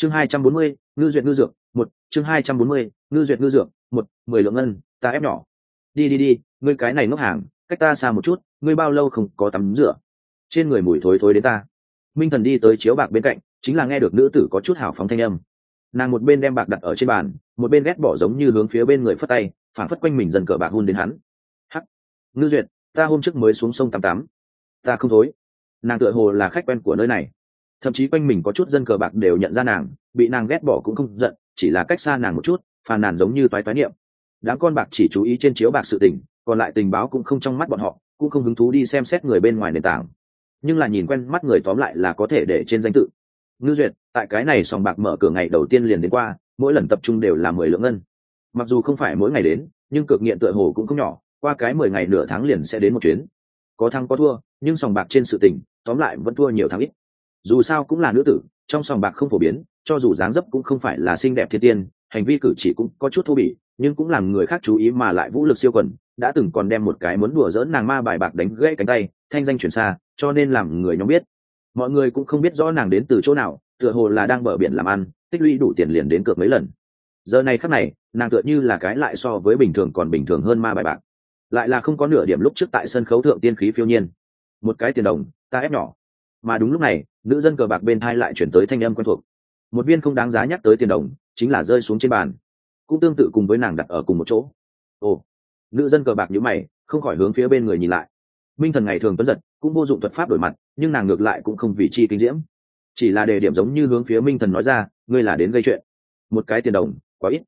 chương hai trăm bốn mươi, ngư duyệt ngư dược, một, chương hai trăm bốn mươi, ngư duyệt ngư dược, một, mười lượng ngân, ta ép nhỏ. Đi đi đi, ngươi cái này ngốc hàng, cách ta xa một chút, ngươi bao lâu không có tắm rửa? Trên người mùi thối thối đến ta. Minh thần đi tới chiếu bạc bên cạnh, chính là nghe được nữ tử có chút hào phóng thanh âm. Nàng một bên đem bạc đặt ở trên bàn, một bên ghét bỏ giống như hướng phía bên người phất tay phản phất quanh mình dần cờ bạc hôn đến hắn. Hắc, ngư duyệt, ta hôm trước mới xuống sông tắm tắm. Ta không thối. Nàng tựa hồ là khách quen của nơi này thậm chí quanh mình có chút dân cờ bạc đều nhận ra nàng, bị nàng ghét bỏ cũng không giận, chỉ là cách xa nàng một chút, phàn nàn giống như toái toái niệm. Đám con bạc chỉ chú ý trên chiếu bạc sự tình, còn lại tình báo cũng không trong mắt bọn họ, cũng không hứng thú đi xem xét người bên ngoài nền tảng. Nhưng là nhìn quen mắt người tóm lại là có thể để trên danh tự. Ngư duyệt, tại cái này sòng bạc mở cửa ngày đầu tiên liền đến qua, mỗi lần tập trung đều là mười lượng ngân. Mặc dù không phải mỗi ngày đến, nhưng cực nghiện tựa hồ cũng không nhỏ, qua cái mười ngày nửa tháng liền sẽ đến một chuyến. Có thắng có thua, nhưng sòng bạc trên sự tình, tóm lại vẫn thua nhiều tháng ít dù sao cũng là nữ tử, trong sòng bạc không phổ biến, cho dù dáng dấp cũng không phải là xinh đẹp thiên tiên, hành vi cử chỉ cũng có chút thô bỉ, nhưng cũng làm người khác chú ý mà lại vũ lực siêu quần, đã từng còn đem một cái muốn đùa dỡn nàng ma bài bạc đánh gãy cánh tay, thanh danh chuyển xa, cho nên làm người nhóm biết. Mọi người cũng không biết rõ nàng đến từ chỗ nào, tựa hồ là đang bờ biển làm ăn, tích lũy đủ tiền liền đến cược mấy lần. Giờ này khắc này, nàng tựa như là cái lại so với bình thường còn bình thường hơn ma bài bạc. Lại là không có nửa điểm lúc trước tại sân khấu thượng tiên khí phiêu nhiên. Một cái tiền đồng, ta ép nhỏ mà đúng lúc này, nữ dân cờ bạc bên thai lại chuyển tới thanh âm quen thuộc. Một viên không đáng giá nhắc tới tiền đồng, chính là rơi xuống trên bàn. Cũng tương tự cùng với nàng đặt ở cùng một chỗ. Ồ. Nữ dân cờ bạc nhữ mày, không khỏi hướng phía bên người nhìn lại. Minh thần ngày thường tuấn giật, cũng vô dụng thuật pháp đổi mặt, nhưng nàng ngược lại cũng không vì chi kinh diễm. Chỉ là đề điểm giống như hướng phía minh thần nói ra, ngươi là đến gây chuyện. Một cái tiền đồng, quá ít.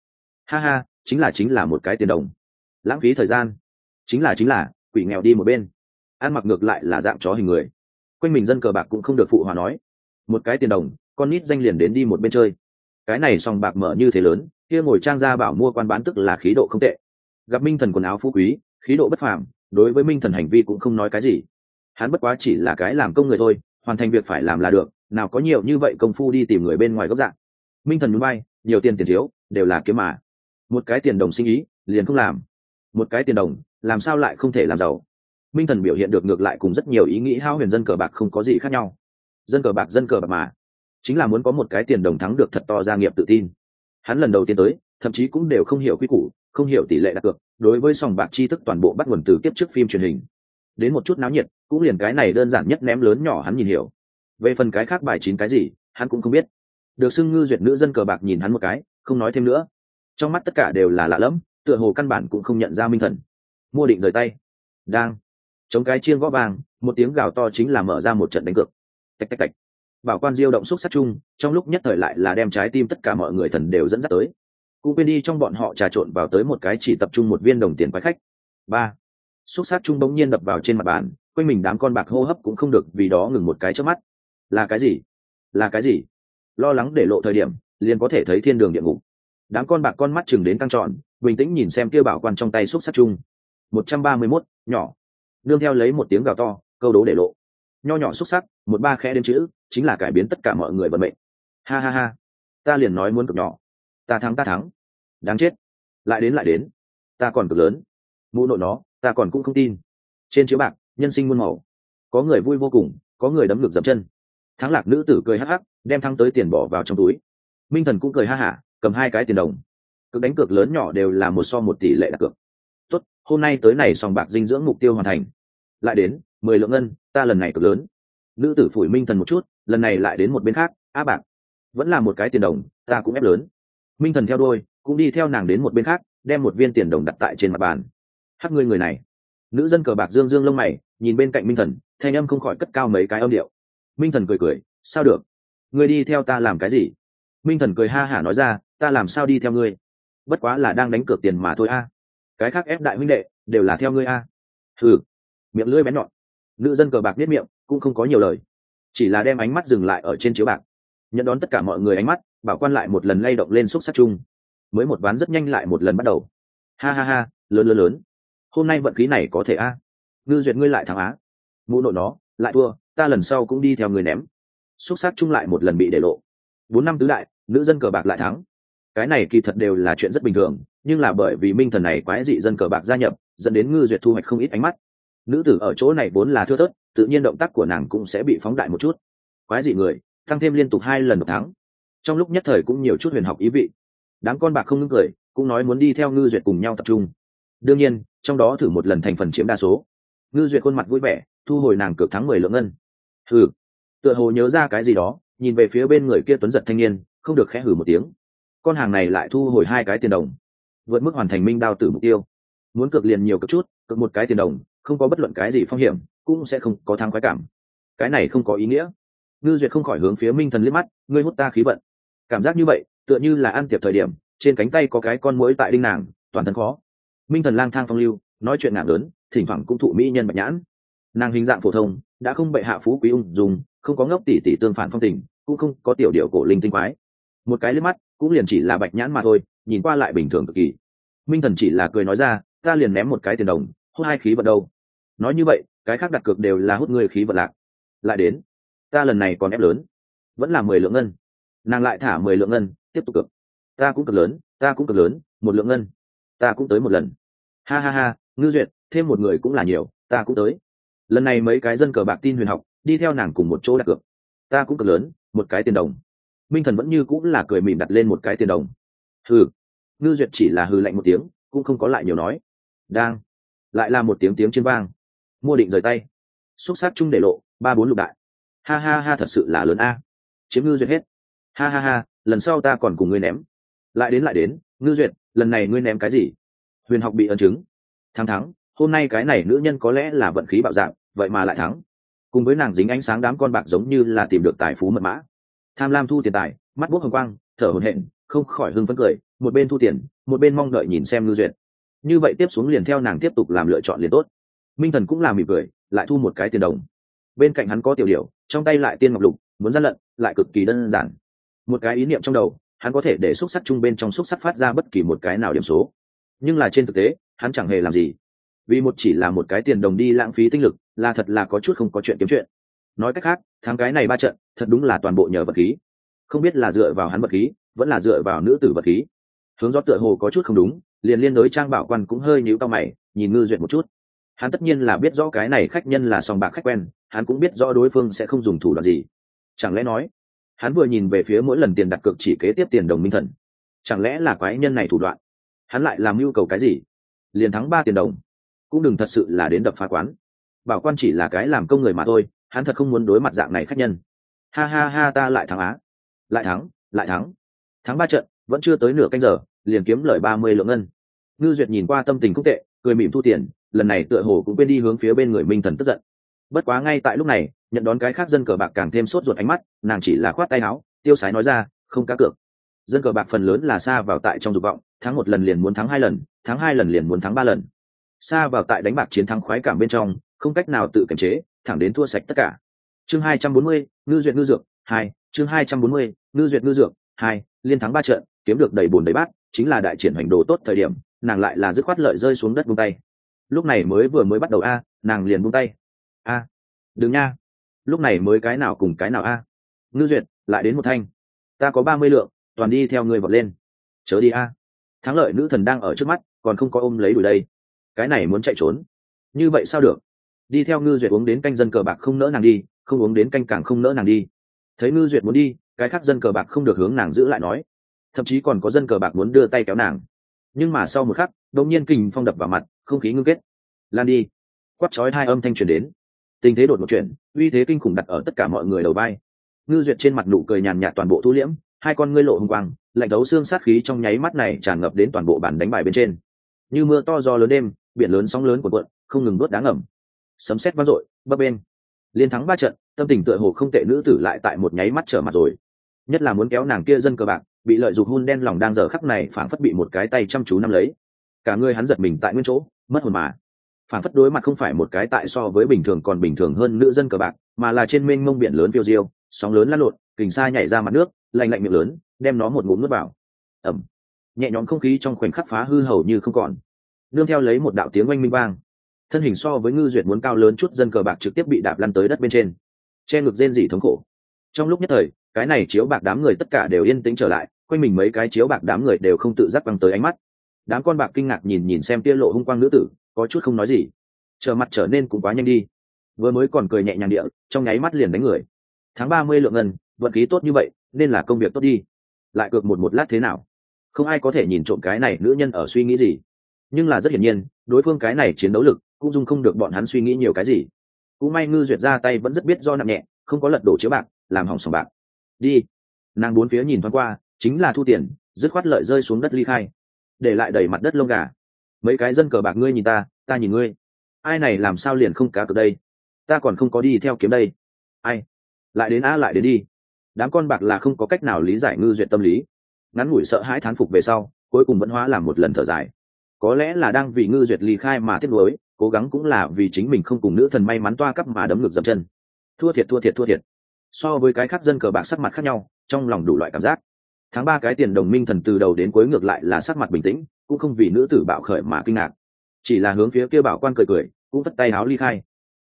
Ha ha, chính là chính là một cái tiền đồng. Lãng phí thời gian. Chính là chính là, quỷ nghèo đi một bên. Ăn mặc ngược lại là dạng chó hình người quanh mình dân cờ bạc cũng không được phụ hòa nói. Một cái tiền đồng, con nít danh liền đến đi một bên chơi. Cái này sòng bạc mở như thế lớn, kia ngồi trang ra bảo mua quan bán tức là khí độ không tệ. Gặp minh thần quần áo phú quý, khí độ bất phàm, đối với minh thần hành vi cũng không nói cái gì. Hắn bất quá chỉ là cái làm công người thôi, hoàn thành việc phải làm là được, nào có nhiều như vậy công phu đi tìm người bên ngoài góc dạng. Minh thần núi bay nhiều tiền tiền thiếu, đều là kiếm mà. Một cái tiền đồng sinh ý, liền không làm. Một cái tiền đồng, làm sao lại không thể làm giàu? Minh thần biểu hiện được ngược lại cùng rất nhiều ý nghĩ hao huyền dân cờ bạc không có gì khác nhau. Dân cờ bạc, dân cờ bạc mà. Chính là muốn có một cái tiền đồng thắng được thật to gia nghiệp tự tin. Hắn lần đầu tiên tới, thậm chí cũng đều không hiểu quy củ, không hiểu tỷ lệ đặt cược, đối với sòng bạc tri thức toàn bộ bắt nguồn từ kiếp trước phim truyền hình. Đến một chút náo nhiệt, cũng liền cái này đơn giản nhất ném lớn nhỏ hắn nhìn hiểu. Về phần cái khác bài chín cái gì, hắn cũng không biết. Được xưng ngư duyệt nữ dân cờ bạc nhìn hắn một cái, không nói thêm nữa. Trong mắt tất cả đều là lạ lẫm, tựa hồ căn bản cũng không nhận ra minh thần. Mua định rời tay. Đang chống cái chiên gõ vàng, một tiếng gào to chính là mở ra một trận đánh cược. Tạch tạch tạch. Bảo quan diêu động xúc sát chung, trong lúc nhất thời lại là đem trái tim tất cả mọi người thần đều dẫn dắt tới. Cũng quên đi trong bọn họ trà trộn vào tới một cái chỉ tập trung một viên đồng tiền quái khách. Ba. Xúc sát chung bỗng nhiên đập vào trên mặt bàn, quanh mình đám con bạc hô hấp cũng không được vì đó ngừng một cái trước mắt. Là cái gì? Là cái gì? Lo lắng để lộ thời điểm, liền có thể thấy thiên đường địa ngục. Đám con bạc con mắt chừng đến căng trọn bình tĩnh nhìn xem kia bảo quan trong tay xúc sát chung. Một trăm ba mươi mốt, nhỏ nương theo lấy một tiếng gào to, câu đố để lộ. Nho nhỏ xúc sắc, một ba khẽ đến chữ, chính là cải biến tất cả mọi người vận mệnh. Ha ha ha. Ta liền nói muốn cực nhỏ. Ta thắng ta thắng. Đáng chết. Lại đến lại đến. Ta còn cực lớn. Mụ nội nó, ta còn cũng không tin. Trên chiếu bạc, nhân sinh muôn màu. Có người vui vô cùng, có người đấm ngược dậm chân. Thắng lạc nữ tử cười hắc hắc, đem thắng tới tiền bỏ vào trong túi. Minh thần cũng cười ha hả, cầm hai cái tiền đồng. Cực đánh cược lớn nhỏ đều là một so một tỷ lệ đặt cược hôm nay tới này sòng bạc dinh dưỡng mục tiêu hoàn thành. Lại đến, mười lượng ngân, ta lần này cực lớn. Nữ tử phủi minh thần một chút, lần này lại đến một bên khác, á bạc. Vẫn là một cái tiền đồng, ta cũng ép lớn. Minh thần theo đôi cũng đi theo nàng đến một bên khác, đem một viên tiền đồng đặt tại trên mặt bàn. Hắc ngươi người này. Nữ dân cờ bạc dương dương lông mày, nhìn bên cạnh minh thần, thanh âm không khỏi cất cao mấy cái âm điệu. Minh thần cười cười, sao được? Ngươi đi theo ta làm cái gì? Minh thần cười ha hả nói ra, ta làm sao đi theo ngươi? Bất quá là đang đánh cược tiền mà thôi a cái khác ép đại huynh đệ, đều là theo ngươi a. Thử miệng lưỡi bén nhọn. Nữ dân cờ bạc biết miệng, cũng không có nhiều lời. Chỉ là đem ánh mắt dừng lại ở trên chiếu bạc. Nhận đón tất cả mọi người ánh mắt, bảo quan lại một lần lay động lên xúc sắc chung. Mới một ván rất nhanh lại một lần bắt đầu. Ha ha ha, lớn lớn lớn. Hôm nay vận khí này có thể a. Ngư duyệt ngươi lại thắng á. Mụ nội nó, lại thua, ta lần sau cũng đi theo người ném. Xúc sắc chung lại một lần bị để lộ. Bốn năm tứ đại, nữ dân cờ bạc lại thắng cái này kỳ thật đều là chuyện rất bình thường, nhưng là bởi vì minh thần này quái dị dân cờ bạc gia nhập, dẫn đến ngư duyệt thu hoạch không ít ánh mắt. Nữ tử ở chỗ này vốn là thưa thớt, tự nhiên động tác của nàng cũng sẽ bị phóng đại một chút. Quái dị người, tăng thêm liên tục hai lần một tháng trong lúc nhất thời cũng nhiều chút huyền học ý vị. Đám con bạc không ngưng cười, cũng nói muốn đi theo ngư duyệt cùng nhau tập trung. Đương nhiên, trong đó thử một lần thành phần chiếm đa số. Ngư duyệt khuôn mặt vui vẻ, thu hồi nàng cược thắng mười lượng ngân. Hừ. Tựa hồ nhớ ra cái gì đó, nhìn về phía bên người kia tuấn giật thanh niên, không được khẽ hử một tiếng con hàng này lại thu hồi hai cái tiền đồng, vượt mức hoàn thành minh đao tử mục tiêu. Muốn cược liền nhiều cực chút cực một cái tiền đồng, không có bất luận cái gì phong hiểm, cũng sẽ không có thắng khoái cảm. Cái này không có ý nghĩa. Ngư duyệt không khỏi hướng phía minh thần liếc mắt, ngươi hút ta khí vận. Cảm giác như vậy, tựa như là ăn tiệp thời điểm, trên cánh tay có cái con mũi tại đinh nàng, toàn thân khó. Minh thần lang thang phong lưu, nói chuyện ngạc lớn, thỉnh thoảng cũng thụ mỹ nhân bạch nhãn. Nàng hình dạng phổ thông, đã không bệ hạ phú quý ung dùng không có ngốc tỷ tỷ tương phản phong tình, cũng không có tiểu điệu cổ linh tinh quái. Một cái liếc mắt cũng liền chỉ là bạch nhãn mà thôi, nhìn qua lại bình thường cực kỳ. Minh thần chỉ là cười nói ra, ta liền ném một cái tiền đồng, hút hai khí vật đâu. Nói như vậy, cái khác đặt cược đều là hút người khí vật lạc. Lại đến, ta lần này còn ép lớn, vẫn là mười lượng ngân. Nàng lại thả mười lượng ngân, tiếp tục cực ta cũng cực lớn, ta cũng cực lớn, một lượng ngân, ta cũng tới một lần. Ha ha ha, ngư duyệt, thêm một người cũng là nhiều, ta cũng tới. Lần này mấy cái dân cờ bạc tin huyền học, đi theo nàng cùng một chỗ đặt cược. Ta cũng cực lớn, một cái tiền đồng minh thần vẫn như cũng là cười mỉm đặt lên một cái tiền đồng. Hừ. Ngư duyệt chỉ là hừ lạnh một tiếng, cũng không có lại nhiều nói. Đang. Lại là một tiếng tiếng trên vang. Mua định rời tay. Xúc sát chung để lộ, ba bốn lục đại. Ha ha ha, thật sự là lớn a. Chiếm ngư duyệt hết. Ha ha ha, lần sau ta còn cùng ngươi ném. Lại đến lại đến, ngư duyệt, lần này ngươi ném cái gì? Huyền học bị ấn chứng. Thắng thắng, hôm nay cái này nữ nhân có lẽ là vận khí bạo dạng, vậy mà lại thắng. Cùng với nàng dính ánh sáng đám con bạc giống như là tìm được tài phú mật mã tham lam thu tiền tài, mắt bút hồng quang, thở hồn hện không khỏi hưng phấn cười, một bên thu tiền, một bên mong đợi nhìn xem ngư duyệt. Như vậy tiếp xuống liền theo nàng tiếp tục làm lựa chọn liền tốt. Minh thần cũng làm mỉm cười, lại thu một cái tiền đồng. Bên cạnh hắn có tiểu điều trong tay lại tiên ngọc lục, muốn gian lận, lại cực kỳ đơn giản. Một cái ý niệm trong đầu, hắn có thể để xúc sắc chung bên trong xúc sắc phát ra bất kỳ một cái nào điểm số. Nhưng là trên thực tế, hắn chẳng hề làm gì. Vì một chỉ là một cái tiền đồng đi lãng phí tinh lực, là thật là có chút không có chuyện kiếm chuyện nói cách khác, thắng cái này ba trận, thật đúng là toàn bộ nhờ vật khí. Không biết là dựa vào hắn vật khí, vẫn là dựa vào nữ tử vật khí. Hướng gió tựa hồ có chút không đúng, liền liên đối trang bảo quan cũng hơi nhíu cao mày, nhìn ngư duyệt một chút. Hắn tất nhiên là biết rõ cái này khách nhân là song bạc khách quen, hắn cũng biết rõ đối phương sẽ không dùng thủ đoạn gì. Chẳng lẽ nói, hắn vừa nhìn về phía mỗi lần tiền đặt cược chỉ kế tiếp tiền đồng minh thần, chẳng lẽ là quái nhân này thủ đoạn? Hắn lại làm yêu cầu cái gì? Liền thắng ba tiền đồng, cũng đừng thật sự là đến đập phá quán. Bảo quan chỉ là cái làm công người mà thôi hắn thật không muốn đối mặt dạng này khách nhân. Ha ha ha, ta lại thắng á. Lại thắng lại thắng. Thắng ba trận, vẫn chưa tới nửa canh giờ, liền kiếm lời ba mươi lượng ngân. Ngư duyệt nhìn qua tâm tình cũng tệ, cười mỉm thu tiền, lần này tựa hồ cũng quên đi hướng phía bên người minh thần tức giận. Bất quá ngay tại lúc này, nhận đón cái khác dân cờ bạc càng thêm sốt ruột ánh mắt, nàng chỉ là khoát tay áo, tiêu sái nói ra, không cá cược. Dân cờ bạc phần lớn là xa vào tại trong dục vọng, thắng một lần liền muốn thắng hai lần, thắng hai lần liền muốn thắng ba lần. Xa vào tại đánh bạc chiến thắng khoái cảm bên trong không cách nào tự kiềm chế, thẳng đến thua sạch tất cả. Chương hai trăm bốn mươi, ngư duyệt ngư dược hai, chương hai trăm bốn mươi, ngư duyệt ngư dược hai, liên thắng ba trận, kiếm được đầy bùn đầy bát, chính là đại triển hoành đồ tốt thời điểm, nàng lại là dứt khoát lợi rơi xuống đất buông tay. Lúc này mới vừa mới bắt đầu a, nàng liền buông tay. A, đừng nha. Lúc này mới cái nào cùng cái nào a. Ngư duyệt, lại đến một thanh. Ta có ba mươi lượng, toàn đi theo người vọt lên. Chớ đi a. Thắng lợi nữ thần đang ở trước mắt, còn không có ôm lấy đuổi đây. Cái này muốn chạy trốn. Như vậy sao được? Đi theo ngư duyệt uống đến canh dân cờ bạc không nỡ nàng đi, không uống đến canh càng không nỡ nàng đi. Thấy ngư duyệt muốn đi, cái khác dân cờ bạc không được hướng nàng giữ lại nói. Thậm chí còn có dân cờ bạc muốn đưa tay kéo nàng. Nhưng mà sau một khắc, đột nhiên kình phong đập vào mặt, không khí ngưng kết. Lan đi. Quát chói hai âm thanh truyền đến. Tình thế đột một chuyển, uy thế kinh khủng đặt ở tất cả mọi người đầu vai. Ngư duyệt trên mặt nụ cười nhàn nhạt toàn bộ thu liễm, hai con ngươi lộ hồng quang, lạnh đấu xương sát khí trong nháy mắt này tràn ngập đến toàn bộ bàn đánh bài bên trên. Như mưa to do lớn đêm, biển lớn sóng lớn của quận không ngừng đốt đá ngầm sấm sét vang dội, bấp bên liên thắng ba trận, tâm tình tựa hồ không tệ nữ tử lại tại một nháy mắt trở mặt rồi. Nhất là muốn kéo nàng kia dân cờ bạc, bị lợi dụng hôn đen lòng đang giờ khắc này phảng phất bị một cái tay chăm chú nắm lấy. Cả người hắn giật mình tại nguyên chỗ, mất hồn mà. Phảng phất đối mặt không phải một cái tại so với bình thường còn bình thường hơn nữ dân cờ bạc, mà là trên mênh mông biển lớn phiêu diêu, sóng lớn lăn lộn, kình xa nhảy ra mặt nước, lạnh lạnh miệng lớn, đem nó một ngụm nuốt vào. Ẩm nhẹ nhõm không khí trong khoảnh khắc phá hư hầu như không còn. Nương theo lấy một đạo tiếng oanh minh vang thân hình so với ngư duyệt muốn cao lớn chút, dân cờ bạc trực tiếp bị đạp lăn tới đất bên trên. Che ngực rên dỉ thống khổ. Trong lúc nhất thời, cái này chiếu bạc đám người tất cả đều yên tĩnh trở lại, quanh mình mấy cái chiếu bạc đám người đều không tự giác băng tới ánh mắt. Đám con bạc kinh ngạc nhìn nhìn xem tia lộ hung quang nữ tử, có chút không nói gì. Trở mặt trở nên cũng quá nhanh đi. Vừa mới còn cười nhẹ nhàng địa, trong nháy mắt liền đánh người. Tháng ba mươi lượng ngân, vận khí tốt như vậy, nên là công việc tốt đi. Lại cược một một lát thế nào? Không ai có thể nhìn trộm cái này nữ nhân ở suy nghĩ gì. Nhưng là rất hiển nhiên, đối phương cái này chiến đấu lực cũng dung không được bọn hắn suy nghĩ nhiều cái gì. Cũng may ngư duyệt ra tay vẫn rất biết do nặng nhẹ, không có lật đổ chiếu bạc, làm hỏng sòng bạc. Đi. Nàng bốn phía nhìn thoáng qua, chính là thu tiền, dứt khoát lợi rơi xuống đất ly khai. Để lại đẩy mặt đất lông gà. Mấy cái dân cờ bạc ngươi nhìn ta ta nhìn ngươi. Ai này làm sao liền không cá cược đây? Ta còn không có đi theo kiếm đây. Ai? Lại đến a lại đến đi. Đám con bạc là không có cách nào lý giải ngư duyệt tâm lý. Ngắn ngủi sợ hãi thán phục về sau, cuối cùng vẫn hóa làm một lần thở dài. Có lẽ là đang vì ngư duyệt ly khai mà tiếc nuối cố gắng cũng là vì chính mình không cùng nữ thần may mắn toa cấp mà đấm ngược dậm chân. Thua thiệt thua thiệt thua thiệt. So với cái khác dân cờ bạc sắc mặt khác nhau, trong lòng đủ loại cảm giác. Tháng ba cái tiền đồng minh thần từ đầu đến cuối ngược lại là sắc mặt bình tĩnh, cũng không vì nữ tử bạo khởi mà kinh ngạc. Chỉ là hướng phía kia bảo quan cười cười, cũng vất tay áo ly khai.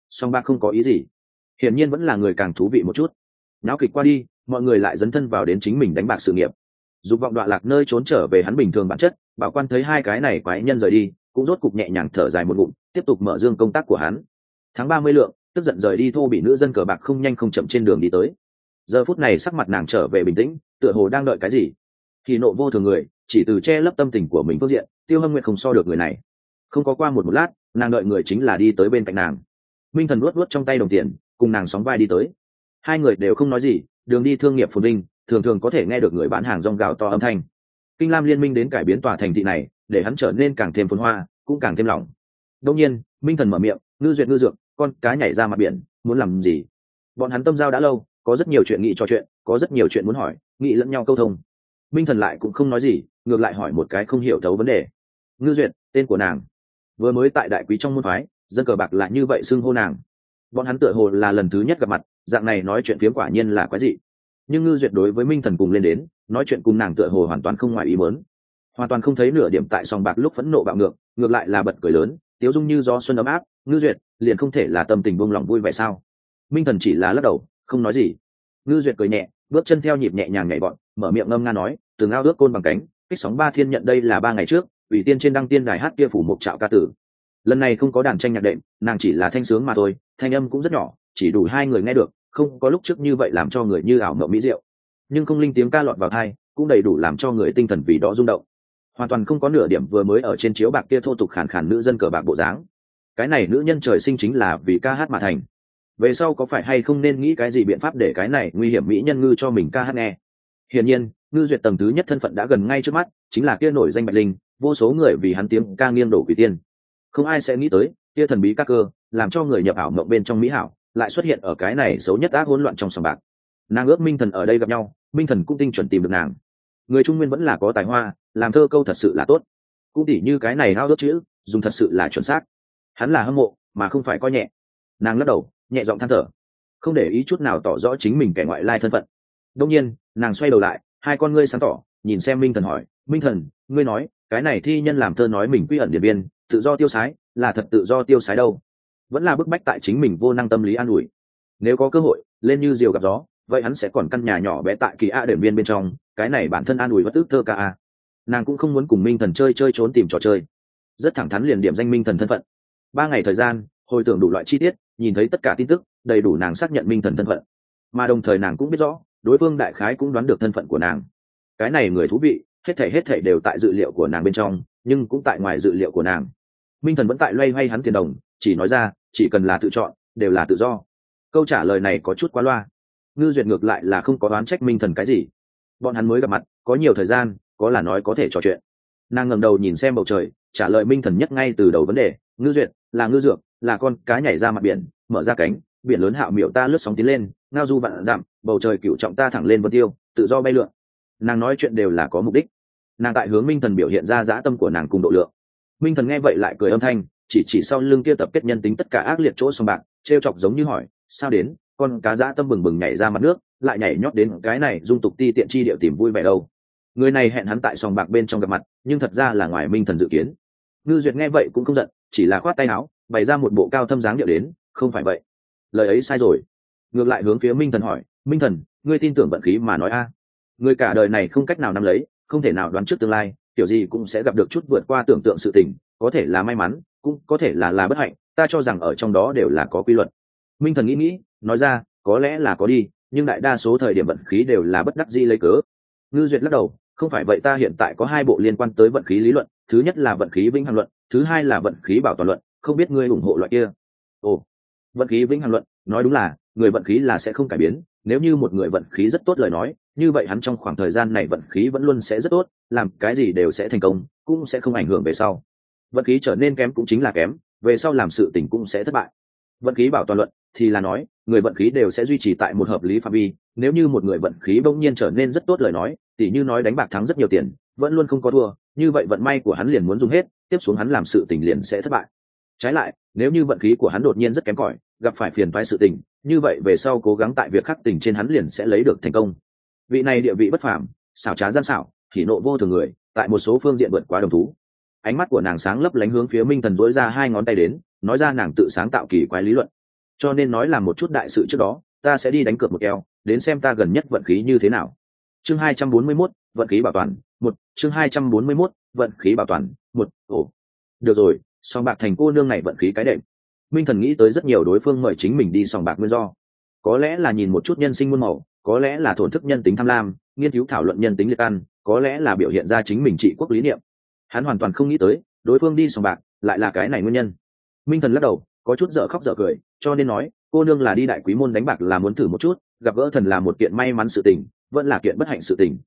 Song ba không có ý gì. Hiển nhiên vẫn là người càng thú vị một chút. Náo kịch qua đi, mọi người lại dấn thân vào đến chính mình đánh bạc sự nghiệp. Dục vọng đoạn lạc nơi trốn trở về hắn bình thường bản chất, bảo quan thấy hai cái này quái nhân rời đi cũng rốt cục nhẹ nhàng thở dài một ngụm, tiếp tục mở dương công tác của hắn. Tháng ba mươi lượng, tức giận rời đi thô bị nữ dân cờ bạc không nhanh không chậm trên đường đi tới. Giờ phút này sắc mặt nàng trở về bình tĩnh, tựa hồ đang đợi cái gì. Thì nộ vô thường người, chỉ từ che lấp tâm tình của mình phương diện, tiêu hâm nguyện không so được người này. Không có qua một một lát, nàng đợi người chính là đi tới bên cạnh nàng. Minh thần luốt luốt trong tay đồng tiền, cùng nàng sóng vai đi tới. Hai người đều không nói gì, đường đi thương nghiệp phồn vinh, thường thường có thể nghe được người bán hàng rong gào to âm thanh kinh lam liên minh đến cải biến tòa thành thị này, để hắn trở nên càng thêm phồn hoa, cũng càng thêm lỏng. Đông nhiên, minh thần mở miệng, ngư duyệt, ngư dược, con cá nhảy ra mặt biển, muốn làm gì? Bọn hắn tâm giao đã lâu, có rất nhiều chuyện nghị trò chuyện, có rất nhiều chuyện muốn hỏi, nghị lẫn nhau câu thông. Minh thần lại cũng không nói gì, ngược lại hỏi một cái không hiểu thấu vấn đề. Ngư duyệt, tên của nàng? Vừa mới tại đại quý trong môn phái, dân cờ bạc lại như vậy xưng hô nàng. Bọn hắn tựa hồ là lần thứ nhất gặp mặt, dạng này nói chuyện phiếm quả nhiên là quái dị nhưng ngư duyệt đối với minh thần cùng lên đến, nói chuyện cùng nàng tựa hồ hoàn toàn không ngoài ý mớn hoàn toàn không thấy nửa điểm tại sòng bạc lúc phẫn nộ bạo ngược ngược lại là bật cười lớn, tiếu dung như do xuân ấm áp, ngư duyệt, liền không thể là tâm tình buông lòng vui vẻ sao? Minh thần chỉ là lắc đầu, không nói gì. Ngư duyệt cười nhẹ, bước chân theo nhịp nhẹ nhàng nhảy bọn, mở miệng ngâm nga nói, từng ao ước côn bằng cánh, kích sóng ba thiên nhận đây là ba ngày trước, ủy tiên trên đăng tiên đài hát kia phủ một trạo ca tử. Lần này không có đàn tranh nhạc đệm, nàng chỉ là thanh sướng mà thôi, thanh âm cũng rất nhỏ, chỉ đủ hai người nghe được không có lúc trước như vậy làm cho người như ảo mộng mỹ diệu. Nhưng không linh tiếng ca lọt vào thai cũng đầy đủ làm cho người tinh thần vì đó rung động. Hoàn toàn không có nửa điểm vừa mới ở trên chiếu bạc kia thô tục khàn khàn nữ dân cờ bạc bộ dáng. Cái này nữ nhân trời sinh chính là vì ca hát mà thành. Về sau có phải hay không nên nghĩ cái gì biện pháp để cái này nguy hiểm mỹ nhân ngư cho mình ca hát nghe? Hiển nhiên, ngư duyệt tầng thứ nhất thân phận đã gần ngay trước mắt, chính là kia nổi danh bạch linh, vô số người vì hắn tiếng ca nghiêng đổ quỷ tiên. Không ai sẽ nghĩ tới, kia thần bí các cơ, làm cho người nhập ảo mộng bên trong mỹ hảo lại xuất hiện ở cái này xấu nhất ác hỗn loạn trong sòng bạc. Nàng ước minh thần ở đây gặp nhau, minh thần cũng tinh chuẩn tìm được nàng. Người trung nguyên vẫn là có tài hoa, làm thơ câu thật sự là tốt. Cũng tỉ như cái này hao đốt chữ, dùng thật sự là chuẩn xác. Hắn là hâm mộ, mà không phải coi nhẹ. Nàng lắc đầu, nhẹ giọng than thở. Không để ý chút nào tỏ rõ chính mình kẻ ngoại lai thân phận. Đông nhiên, nàng xoay đầu lại, hai con ngươi sáng tỏ, nhìn xem minh thần hỏi, minh thần, ngươi nói, cái này thi nhân làm thơ nói mình quy ẩn điện biên, tự do tiêu sái, là thật tự do tiêu sái đâu? Vẫn là bức bách tại chính mình vô năng tâm lý an ủi. Nếu có cơ hội, lên như diều gặp gió, vậy hắn sẽ còn căn nhà nhỏ bé tại kỳ a đền viên bên trong, cái này bản thân an ủi bất tức thơ ca a. Nàng cũng không muốn cùng minh thần chơi chơi trốn tìm trò chơi. Rất thẳng thắn liền điểm danh minh thần thân phận. Ba ngày thời gian, hồi tưởng đủ loại chi tiết, nhìn thấy tất cả tin tức, đầy đủ nàng xác nhận minh thần thân phận. Mà đồng thời nàng cũng biết rõ, đối phương đại khái cũng đoán được thân phận của nàng. Cái này người thú vị, hết thể hết thể đều tại dự liệu của nàng bên trong, nhưng cũng tại ngoài dự liệu của nàng. Minh thần vẫn tại loay hoay hắn tiền đồng chỉ nói ra, chỉ cần là tự chọn, đều là tự do. Câu trả lời này có chút quá loa. Ngư duyệt ngược lại là không có đoán trách minh thần cái gì. Bọn hắn mới gặp mặt, có nhiều thời gian, có là nói có thể trò chuyện. Nàng ngẩng đầu nhìn xem bầu trời, trả lời minh thần nhất ngay từ đầu vấn đề, ngư duyệt, là ngư dược, là con cá nhảy ra mặt biển, mở ra cánh, biển lớn hạo miệu ta lướt sóng tiến lên, ngao du vạn dặm, bầu trời cựu trọng ta thẳng lên vân tiêu, tự do bay lượn. Nàng nói chuyện đều là có mục đích. Nàng tại hướng minh thần biểu hiện ra dã tâm của nàng cùng độ lượng. Minh thần nghe vậy lại cười âm thanh chỉ chỉ sau lưng kia tập kết nhân tính tất cả ác liệt chỗ sông bạc, trêu chọc giống như hỏi, sao đến, con cá dã tâm bừng bừng nhảy ra mặt nước, lại nhảy nhót đến cái này dung tục ti tiện chi điệu tìm vui vẻ đâu? Người này hẹn hắn tại sòng bạc bên trong gặp mặt, nhưng thật ra là ngoài minh thần dự kiến. Ngư duyệt nghe vậy cũng không giận, chỉ là khoát tay áo, bày ra một bộ cao thâm dáng điệu đến, không phải vậy. Lời ấy sai rồi. Ngược lại hướng phía minh thần hỏi, minh thần, ngươi tin tưởng vận khí mà nói a? Người cả đời này không cách nào nắm lấy, không thể nào đoán trước tương lai, kiểu gì cũng sẽ gặp được chút vượt qua tưởng tượng sự tình, có thể là may mắn cũng có thể là là bất hạnh, ta cho rằng ở trong đó đều là có quy luật. Minh thần nghĩ nghĩ, nói ra, có lẽ là có đi, nhưng đại đa số thời điểm vận khí đều là bất đắc dĩ lấy cớ. Ngư duyệt lắc đầu, không phải vậy ta hiện tại có hai bộ liên quan tới vận khí lý luận, thứ nhất là vận khí vĩnh hằng luận, thứ hai là vận khí bảo toàn luận, không biết ngươi ủng hộ loại kia. Ồ, vận khí vĩnh hằng luận, nói đúng là, người vận khí là sẽ không cải biến, nếu như một người vận khí rất tốt lời nói, như vậy hắn trong khoảng thời gian này vận khí vẫn luôn sẽ rất tốt, làm cái gì đều sẽ thành công, cũng sẽ không ảnh hưởng về sau vận khí trở nên kém cũng chính là kém, về sau làm sự tình cũng sẽ thất bại. Vận khí bảo toàn luận thì là nói, người vận khí đều sẽ duy trì tại một hợp lý phạm vi, nếu như một người vận khí bỗng nhiên trở nên rất tốt lời nói, tỉ như nói đánh bạc thắng rất nhiều tiền, vẫn luôn không có thua, như vậy vận may của hắn liền muốn dùng hết, tiếp xuống hắn làm sự tình liền sẽ thất bại. Trái lại, nếu như vận khí của hắn đột nhiên rất kém cỏi, gặp phải phiền thoái sự tình, như vậy về sau cố gắng tại việc khắc tình trên hắn liền sẽ lấy được thành công. Vị này địa vị bất phàm, xảo trá gian xảo, thì nộ vô thường người, tại một số phương diện vượt quá đồng thú ánh mắt của nàng sáng lấp lánh hướng phía minh thần dối ra hai ngón tay đến nói ra nàng tự sáng tạo kỳ quái lý luận. Cho nên nói là một chút đại sự trước đó ta sẽ đi đánh cược một keo đến xem ta gần nhất vận khí như thế nào. Chương hai trăm bốn mươi 241, vận khí bảo toàn một chương hai trăm bốn mươi 241, vận khí bảo toàn một ồ. Được rồi song bạc thành cô nương này vận khí cái đệm. Minh thần nghĩ tới rất nhiều đối phương mời chính mình đi sòng bạc nguyên do. Có lẽ là nhìn một chút nhân sinh muôn màu có lẽ là thổn thức nhân tính tham lam nghiên cứu thảo luận nhân tính liệt ăn có lẽ là biểu hiện ra chính mình trị quốc lý niệm hắn hoàn toàn không nghĩ tới, đối phương đi sòng bạc lại là cái này nguyên nhân. Minh thần lắc đầu, có chút dở khóc dở cười, cho nên nói, cô nương là đi đại quý môn đánh bạc là muốn thử một chút, gặp gỡ thần là một kiện may mắn sự tình, vẫn là kiện bất hạnh sự tình.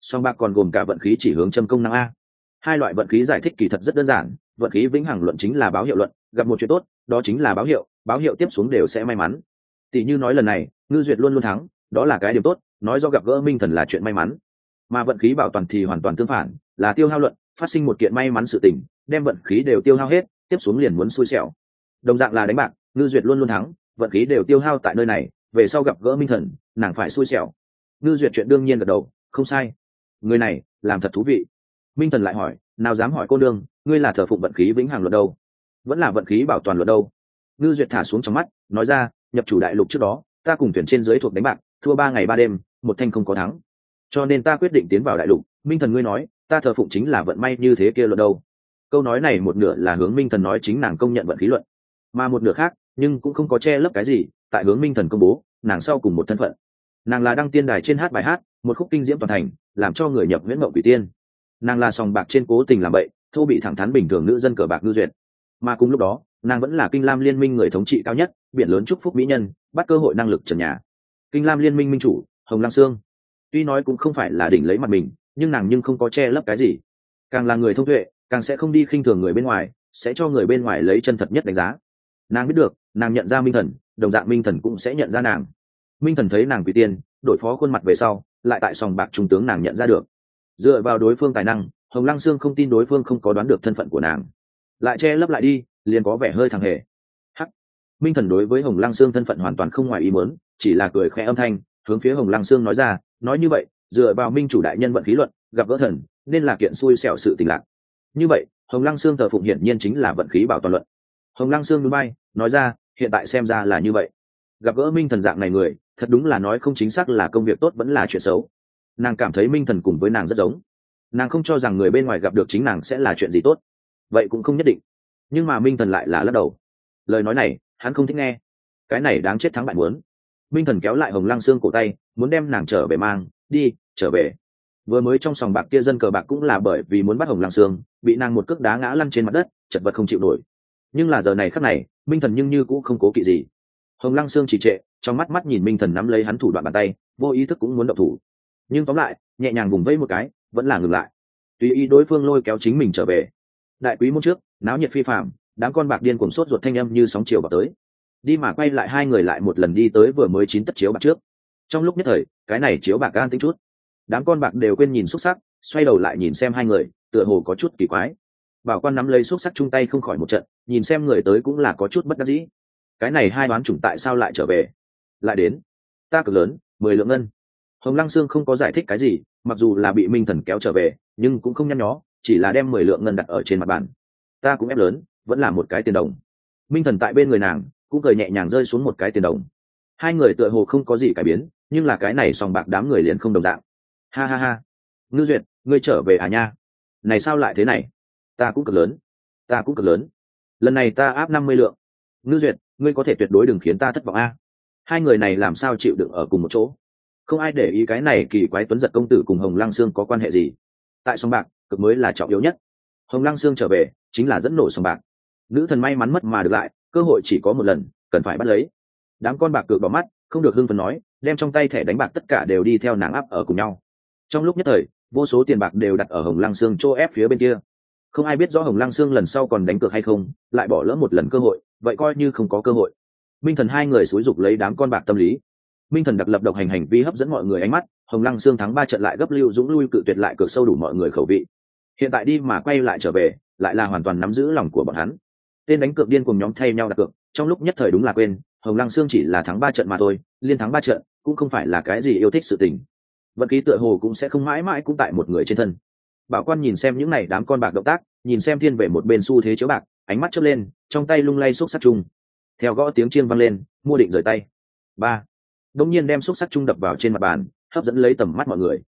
Song bạc còn gồm cả vận khí chỉ hướng châm công năng a. Hai loại vận khí giải thích kỳ thật rất đơn giản, vận khí vĩnh hằng luận chính là báo hiệu luận, gặp một chuyện tốt, đó chính là báo hiệu báo hiệu tiếp xuống đều sẽ may mắn. Tỷ như nói lần này, ngư duyệt luôn luôn thắng, đó là cái điểm tốt, nói do gặp gỡ minh thần là chuyện may mắn. Mà vận khí bảo toàn thì hoàn toàn tương phản, là tiêu hao luận phát sinh một kiện may mắn sự tình, đem vận khí đều tiêu hao hết, tiếp xuống liền muốn xui xẻo. Đồng dạng là đánh bạc, ngư duyệt luôn luôn thắng, vận khí đều tiêu hao tại nơi này, về sau gặp gỡ minh thần, nàng phải xui xẻo. Ngư duyệt chuyện đương nhiên gật đầu, không sai. Người này, làm thật thú vị. Minh thần lại hỏi, nào dám hỏi cô đương ngươi là thờ phụng vận khí vĩnh hằng luật đâu? Vẫn là vận khí bảo toàn luật đâu? Ngư duyệt thả xuống trong mắt, nói ra, nhập chủ đại lục trước đó, ta cùng tuyển trên dưới thuộc đánh bạc, thua ba ngày ba đêm, một thanh không có thắng. Cho nên ta quyết định tiến vào đại lục. Minh thần ngươi nói ta thờ phụng chính là vận may như thế kia luận đâu. Câu nói này một nửa là hướng minh thần nói chính nàng công nhận vận khí luận, mà một nửa khác, nhưng cũng không có che lấp cái gì, tại hướng minh thần công bố, nàng sau cùng một thân phận. Nàng là đăng tiên đài trên hát bài hát, một khúc kinh diễm toàn thành, làm cho người nhập nguyễn mậu quỷ tiên. Nàng là sòng bạc trên cố tình làm bậy, thô bị thẳng thắn bình thường nữ dân cờ bạc ngư duyệt. Mà cùng lúc đó, nàng vẫn là kinh lam liên minh người thống trị cao nhất, biển lớn chúc phúc mỹ nhân, bắt cơ hội năng lực trần nhà. Kinh lam liên minh minh chủ, hồng lam sương. Tuy nói cũng không phải là đỉnh lấy mặt mình nhưng nàng nhưng không có che lấp cái gì. Càng là người thông tuệ, càng sẽ không đi khinh thường người bên ngoài, sẽ cho người bên ngoài lấy chân thật nhất đánh giá. Nàng biết được, nàng nhận ra minh thần, đồng dạng minh thần cũng sẽ nhận ra nàng. Minh thần thấy nàng quỷ tiên, đổi phó khuôn mặt về sau, lại tại sòng bạc trung tướng nàng nhận ra được. Dựa vào đối phương tài năng, hồng lăng sương không tin đối phương không có đoán được thân phận của nàng. Lại che lấp lại đi, liền có vẻ hơi thằng hề. Hắc! Minh thần đối với hồng lăng sương thân phận hoàn toàn không ngoài ý muốn, chỉ là cười khẽ âm thanh, hướng phía hồng lăng sương nói ra, nói như vậy dựa vào minh chủ đại nhân vận khí luận, gặp gỡ thần, nên là kiện xui xẻo sự tình lạc. Như vậy, hồng lăng sương thờ phụng hiển nhiên chính là vận khí bảo toàn luận. Hồng lăng sương núi bay, nói ra, hiện tại xem ra là như vậy. Gặp gỡ minh thần dạng này người, thật đúng là nói không chính xác là công việc tốt vẫn là chuyện xấu. Nàng cảm thấy minh thần cùng với nàng rất giống. Nàng không cho rằng người bên ngoài gặp được chính nàng sẽ là chuyện gì tốt. Vậy cũng không nhất định. Nhưng mà minh thần lại là lắc đầu. Lời nói này, hắn không thích nghe. Cái này đáng chết thắng bạn muốn. Minh thần kéo lại hồng lăng xương cổ tay, muốn đem nàng trở về mang đi, trở về. Vừa mới trong sòng bạc kia dân cờ bạc cũng là bởi vì muốn bắt hồng lăng Sương, bị nàng một cước đá ngã lăn trên mặt đất, chật vật không chịu nổi. Nhưng là giờ này khắc này, minh thần nhưng như cũng không cố kỵ gì. Hồng lăng Sương chỉ trệ, trong mắt mắt nhìn minh thần nắm lấy hắn thủ đoạn bàn tay, vô ý thức cũng muốn động thủ. Nhưng tóm lại, nhẹ nhàng vùng vây một cái, vẫn là ngừng lại. Tùy ý đối phương lôi kéo chính mình trở về. Đại quý môn trước, náo nhiệt phi phạm đám con bạc điên cuồng sốt ruột thanh âm như sóng chiều vào tới. Đi mà quay lại hai người lại một lần đi tới vừa mới chín tất chiếu bạc trước trong lúc nhất thời, cái này chiếu bạc gan tính chút. Đám con bạc đều quên nhìn xúc sắc, xoay đầu lại nhìn xem hai người, tựa hồ có chút kỳ quái. Bảo quan nắm lấy xúc sắc chung tay không khỏi một trận, nhìn xem người tới cũng là có chút bất đắc dĩ. Cái này hai đoán chủng tại sao lại trở về? Lại đến. Ta cực lớn, mười lượng ngân. Hồng lăng sương không có giải thích cái gì, mặc dù là bị minh thần kéo trở về, nhưng cũng không nhăn nhó, chỉ là đem mười lượng ngân đặt ở trên mặt bàn. Ta cũng ép lớn, vẫn là một cái tiền đồng. Minh thần tại bên người nàng, cũng cười nhẹ nhàng rơi xuống một cái tiền đồng hai người tựa hồ không có gì cải biến, nhưng là cái này sòng bạc đám người liền không đồng dạng. Ha ha ha. Ngư duyệt, ngươi trở về à nha? Này sao lại thế này? Ta cũng cực lớn. Ta cũng cực lớn. Lần này ta áp năm mươi lượng. Ngư duyệt, ngươi có thể tuyệt đối đừng khiến ta thất vọng a. Hai người này làm sao chịu đựng ở cùng một chỗ? Không ai để ý cái này kỳ quái tuấn giật công tử cùng hồng lăng sương có quan hệ gì. Tại sòng bạc, cực mới là trọng yếu nhất. Hồng lăng sương trở về, chính là dẫn nổ sòng bạc. Nữ thần may mắn mất mà được lại, cơ hội chỉ có một lần, cần phải bắt lấy đám con bạc cược bỏ mắt, không được hưng phần nói, đem trong tay thẻ đánh bạc tất cả đều đi theo nàng áp ở cùng nhau. Trong lúc nhất thời, vô số tiền bạc đều đặt ở hồng lăng sương chỗ ép phía bên kia. Không ai biết rõ hồng lăng sương lần sau còn đánh cược hay không, lại bỏ lỡ một lần cơ hội, vậy coi như không có cơ hội. Minh thần hai người xúi dục lấy đám con bạc tâm lý. Minh thần đặc lập độc hành hành vi hấp dẫn mọi người ánh mắt, hồng lăng sương thắng ba trận lại gấp lưu dũng lui cự tuyệt lại cược sâu đủ mọi người khẩu vị. Hiện tại đi mà quay lại trở về, lại là hoàn toàn nắm giữ lòng của bọn hắn. Tên đánh cược điên cùng nhóm thay nhau đặt cược, trong lúc nhất thời đúng là quên hồng lăng sương chỉ là thắng ba trận mà thôi, liên thắng ba trận cũng không phải là cái gì yêu thích sự tình. Vận khí tựa hồ cũng sẽ không mãi mãi cũng tại một người trên thân. Bảo quan nhìn xem những n à y đám con bạc động tác, nhìn xem thiên về một bên xu thế chiếu bạc, ánh mắt chớp lên, trong tay lung lay xúc sắc chung theo gõ tiếng chiên văng lên, mua định rời tay. Ba. Đông nhiên đem xúc sắc chung đập vào trên mặt bàn, hấp dẫn lấy tầm mắt mọi người.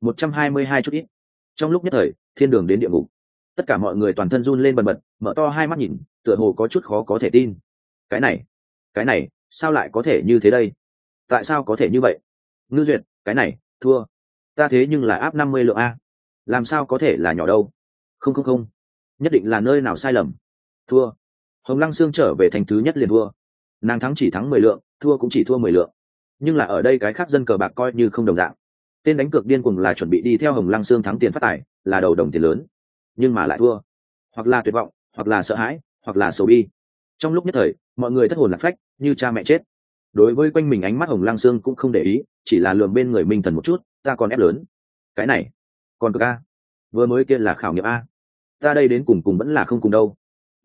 Một trăm hai mươi hai chút ít. Trong lúc nhất thời, thiên đường đến địa ngục. Tất cả mọi người toàn thân run lên bần bật, mở to hai mắt nhìn, tựa hồ có chút khó có thể tin. Cái này cái này, sao lại có thể như thế đây? Tại sao có thể như vậy? Ngư duyệt, cái này, thua. Ta thế nhưng là áp năm mươi lượng a. Làm sao có thể là nhỏ đâu? Không không không. Nhất định là nơi nào sai lầm. Thua. Hồng lăng sương trở về thành thứ nhất liền thua. Nàng thắng chỉ thắng mười lượng, thua cũng chỉ thua mười lượng. Nhưng là ở đây cái khác dân cờ bạc coi như không đồng dạng. Tên đánh cược điên cuồng là chuẩn bị đi theo hồng lăng sương thắng tiền phát tài, là đầu đồng tiền lớn. Nhưng mà lại thua. Hoặc là tuyệt vọng, hoặc là sợ hãi, hoặc là sầu bi. Trong lúc nhất thời mọi người thất hồn lạc phách, như cha mẹ chết. Đối với quanh mình ánh mắt hồng lăng sương cũng không để ý, chỉ là lườm bên người minh thần một chút, ta còn ép lớn. Cái này, còn cực a. Vừa mới kia là khảo nghiệm a. Ta đây đến cùng cùng vẫn là không cùng đâu.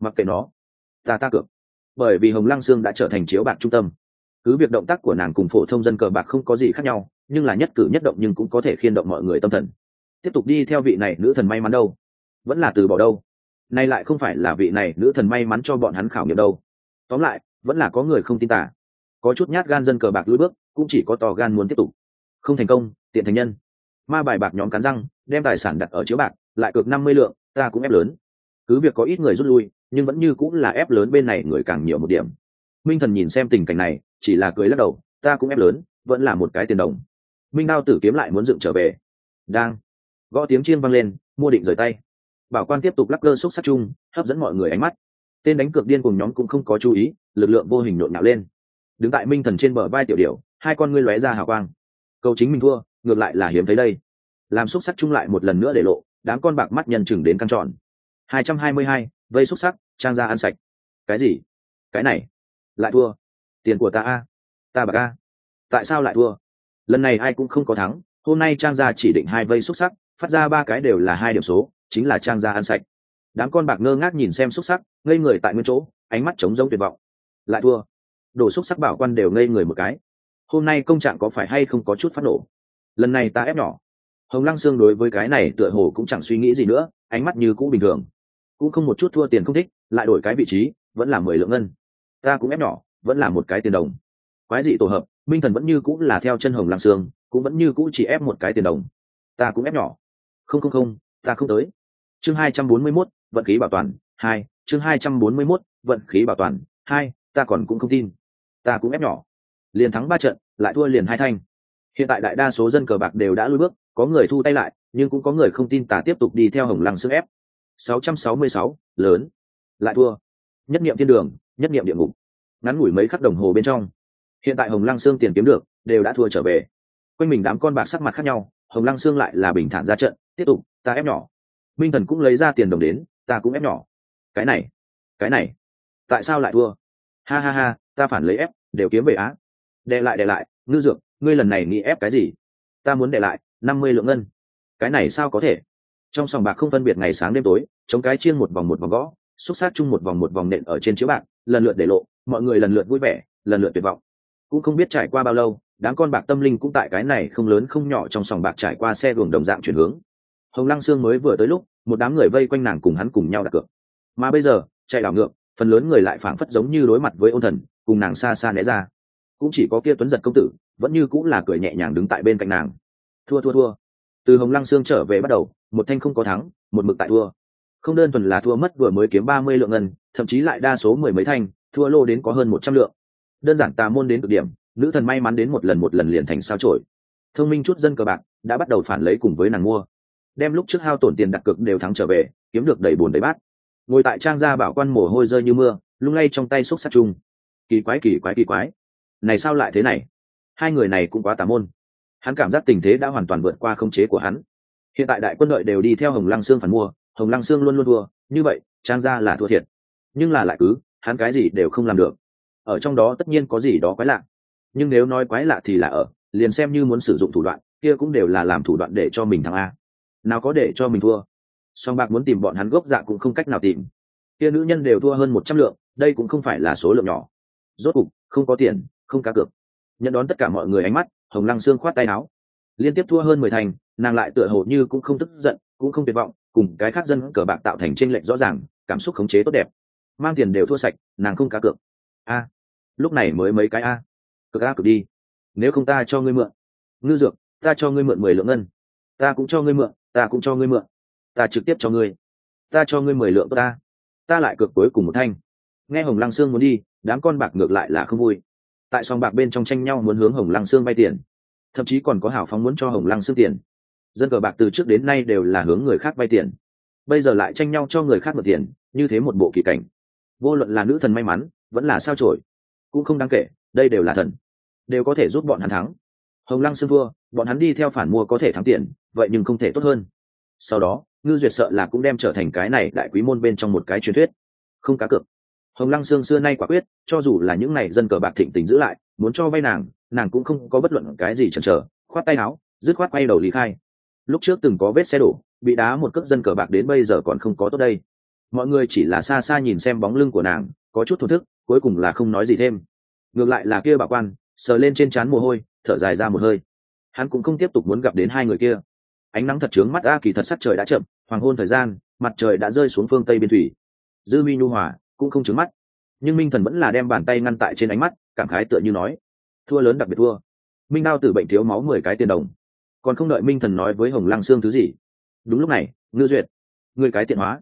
Mặc kệ nó, ta ta cược. Bởi vì hồng lăng sương đã trở thành chiếu bạc trung tâm. Cứ việc động tác của nàng cùng phổ thông dân cờ bạc không có gì khác nhau, nhưng là nhất cử nhất động nhưng cũng có thể khiên động mọi người tâm thần. Tiếp tục đi theo vị này nữ thần may mắn đâu. Vẫn là từ bỏ đâu. Nay lại không phải là vị này nữ thần may mắn cho bọn hắn khảo nghiệm đâu tóm lại, vẫn là có người không tin tả. Có chút nhát gan dân cờ bạc lưỡi bước, cũng chỉ có tò gan muốn tiếp tục. Không thành công, tiện thành nhân. Ma bài bạc nhóm cắn răng, đem tài sản đặt ở chiếu bạc, lại cược năm mươi lượng, ta cũng ép lớn. Cứ việc có ít người rút lui, nhưng vẫn như cũng là ép lớn bên này người càng nhiều một điểm. Minh thần nhìn xem tình cảnh này, chỉ là cười lắc đầu, ta cũng ép lớn, vẫn là một cái tiền đồng. Minh đao tử kiếm lại muốn dựng trở về. Đang. Gõ tiếng chiên vang lên, mua định rời tay. Bảo quan tiếp tục lắc cơ xúc sắc chung, hấp dẫn mọi người ánh mắt tên đánh cược điên cùng nhóm cũng không có chú ý, lực lượng vô hình nhộn nhạo lên. Đứng tại minh thần trên bờ vai tiểu điệu hai con ngươi lóe ra hào quang. Cầu chính mình thua, ngược lại là hiếm thấy đây. Làm xúc sắc chung lại một lần nữa để lộ, đám con bạc mắt nhân chừng đến căn tròn. Hai trăm hai mươi hai, vây xúc sắc, trang ra ăn sạch. Cái gì? Cái này? Lại thua. Tiền của ta a. Ta bạc a. Tại sao lại thua? Lần này ai cũng không có thắng, hôm nay trang gia chỉ định hai vây xúc sắc, phát ra ba cái đều là hai điểm số, chính là trang gia ăn sạch. Đám con bạc ngơ ngác nhìn xem xúc sắc ngây người tại nguyên chỗ ánh mắt trống rỗng tuyệt vọng. Lại thua. Đồ xúc sắc bảo quan đều ngây người một cái. Hôm nay công trạng có phải hay không có chút phát nổ? Lần này ta ép nhỏ. Hồng lăng xương đối với cái này tựa hồ cũng chẳng suy nghĩ gì nữa ánh mắt như cũ bình thường. Cũng không một chút thua tiền không thích lại đổi cái vị trí vẫn là mười lượng ngân. Ta cũng ép nhỏ vẫn là một cái tiền đồng. Quái dị tổ hợp minh thần vẫn như cũng là theo chân hồng lăng xương, cũng vẫn như cũ chỉ ép một cái tiền đồng. Ta cũng ép nhỏ. Không không không ta không tới. Chương hai trăm bốn mươi mốt vận khí bảo toàn hai chương hai trăm bốn mươi 241, vận khí bảo toàn hai ta còn cũng không tin. Ta cũng ép nhỏ. Liền thắng ba trận lại thua liền hai thanh. Hiện tại đại đa số dân cờ bạc đều đã lui bước có người thu tay lại nhưng cũng có người không tin ta tiếp tục đi theo hồng lăng sức ép. 666, lớn. Lại thua. Nhất niệm thiên đường nhất niệm địa ngục. Ngắn ngủi mấy khắc đồng hồ bên trong. Hiện tại hồng lăng xương tiền kiếm được đều đã thua trở về. Quanh mình đám con bạc sắc mặt khác nhau hồng lăng xương lại là bình thản ra trận tiếp tục ta ép nhỏ. Minh thần cũng lấy ra tiền đồng đến ta cũng ép nhỏ cái này cái này, tại sao lại thua? Ha ha ha, ta phản lấy ép, đều kiếm về á. Đệ lại đệ lại, ngư dược, ngươi lần này nghĩ ép cái gì? Ta muốn đệ lại, năm mươi lượng ngân. Cái này sao có thể? Trong sòng bạc không phân biệt ngày sáng đêm tối, chống cái chiên một vòng một vòng gõ, xúc sát chung một vòng một vòng nện ở trên chiếu bạc, lần lượt để lộ, mọi người lần lượt vui vẻ, lần lượt tuyệt vọng. Cũng không biết trải qua bao lâu, đám con bạc tâm linh cũng tại cái này không lớn không nhỏ trong sòng bạc trải qua xe đường đồng dạng chuyển hướng. Hồng lăng sương mới vừa tới lúc, một đám người vây quanh nàng cùng hắn cùng nhau đặt cược mà bây giờ, chạy đảo ngược, phần lớn người lại phảng phất giống như đối mặt với ôn thần, cùng nàng xa xa né ra. Cũng chỉ có kia tuấn giật công tử, vẫn như cũng là cười nhẹ nhàng đứng tại bên cạnh nàng. Thua thua thua. Từ hồng lăng sương trở về bắt đầu, một thanh không có thắng, một mực tại thua. Không đơn thuần là thua mất vừa mới kiếm ba mươi lượng ngân, thậm chí lại đa số mười mấy thanh, thua lô đến có hơn một trăm lượng. Đơn giản tà môn đến cực điểm, nữ thần may mắn đến một lần một lần liền thành sao trổi thông minh chút dân cờ bạc, đã bắt đầu phản lấy cùng với nàng mua. Đem lúc trước hao tổn tiền đặt cược đều thắng trở về, kiếm được đầy bùn đầy bát ngồi tại trang gia bảo quan mồ hôi rơi như mưa, lung lay trong tay xúc sát chung. Kỳ quái kỳ quái kỳ quái. Này sao lại thế này? Hai người này cũng quá tà môn. Hắn cảm giác tình thế đã hoàn toàn vượt qua khống chế của hắn. Hiện tại đại quân đội đều đi theo hồng lăng sương phản mua, hồng lăng sương luôn luôn thua. Như vậy, trang gia là thua thiệt. Nhưng là lại cứ, hắn cái gì đều không làm được. Ở trong đó tất nhiên có gì đó quái lạ. Nhưng nếu nói quái lạ thì là ở, liền xem như muốn sử dụng thủ đoạn, kia cũng đều là làm thủ đoạn để cho mình thắng a. Nào có để cho mình thua song bạc muốn tìm bọn hắn gốc dạ cũng không cách nào tìm. Kia nữ nhân đều thua hơn một trăm lượng, đây cũng không phải là số lượng nhỏ. Rốt cục, không có tiền, không cá cược. Nhận đón tất cả mọi người ánh mắt, hồng lăng xương khoát tay áo. Liên tiếp thua hơn mười thành, nàng lại tựa hồ như cũng không tức giận, cũng không tuyệt vọng, cùng cái khác dân cờ bạc tạo thành tranh lệch rõ ràng, cảm xúc khống chế tốt đẹp. Mang tiền đều thua sạch, nàng không cá cược. A, lúc này mới mấy cái a. Cực a cực đi. Nếu không ta cho ngươi mượn. Ngư dược, ta cho ngươi mượn mười lượng ngân. Ta cũng cho ngươi mượn, ta cũng cho ngươi mượn ta trực tiếp cho ngươi. Ta cho ngươi mười lượng ta. Ta lại cược cuối cùng một thanh. Nghe hồng lăng sương muốn đi, đám con bạc ngược lại là không vui. Tại sòng bạc bên trong tranh nhau muốn hướng hồng lăng sương vay tiền. Thậm chí còn có hảo phóng muốn cho hồng lăng sương tiền. Dân cờ bạc từ trước đến nay đều là hướng người khác vay tiền. Bây giờ lại tranh nhau cho người khác mượn tiền, như thế một bộ kỳ cảnh. Vô luận là nữ thần may mắn, vẫn là sao trổi cũng không đáng kể, đây đều là thần. Đều có thể giúp bọn hắn thắng. Hồng lăng sương vua bọn hắn đi theo phản mua có thể thắng tiền, vậy nhưng không thể tốt hơn. Sau đó ngư duyệt sợ là cũng đem trở thành cái này đại quý môn bên trong một cái truyền thuyết. Không cá cược. Hồng lăng sương xưa nay quả quyết, cho dù là những này dân cờ bạc thịnh tình giữ lại, muốn cho vay nàng nàng cũng không có bất luận cái gì chần chờ, khoát tay áo, dứt khoát quay đầu lý khai. Lúc trước từng có vết xe đổ, bị đá một cước dân cờ bạc đến bây giờ còn không có tốt đây. Mọi người chỉ là xa xa nhìn xem bóng lưng của nàng, có chút thổ thức, cuối cùng là không nói gì thêm. Ngược lại là kia bà quan, sờ lên trên trán mồ hôi, thở dài ra một hơi. Hắn cũng không tiếp tục muốn gặp đến hai người kia. Ánh nắng thật trướng mắt a kỳ thật sắc trời đã chậm hoàng hôn thời gian, mặt trời đã rơi xuống phương tây biên thủy. Dư mi nhu hòa cũng không trứng mắt, nhưng minh thần vẫn là đem bàn tay ngăn tại trên ánh mắt, cảm khái tựa như nói, thua lớn đặc biệt thua. Minh đao tử bệnh thiếu máu mười cái tiền đồng, còn không đợi minh thần nói với hồng lăng xương thứ gì. Đúng lúc này, ngư duyệt người cái tiện hóa,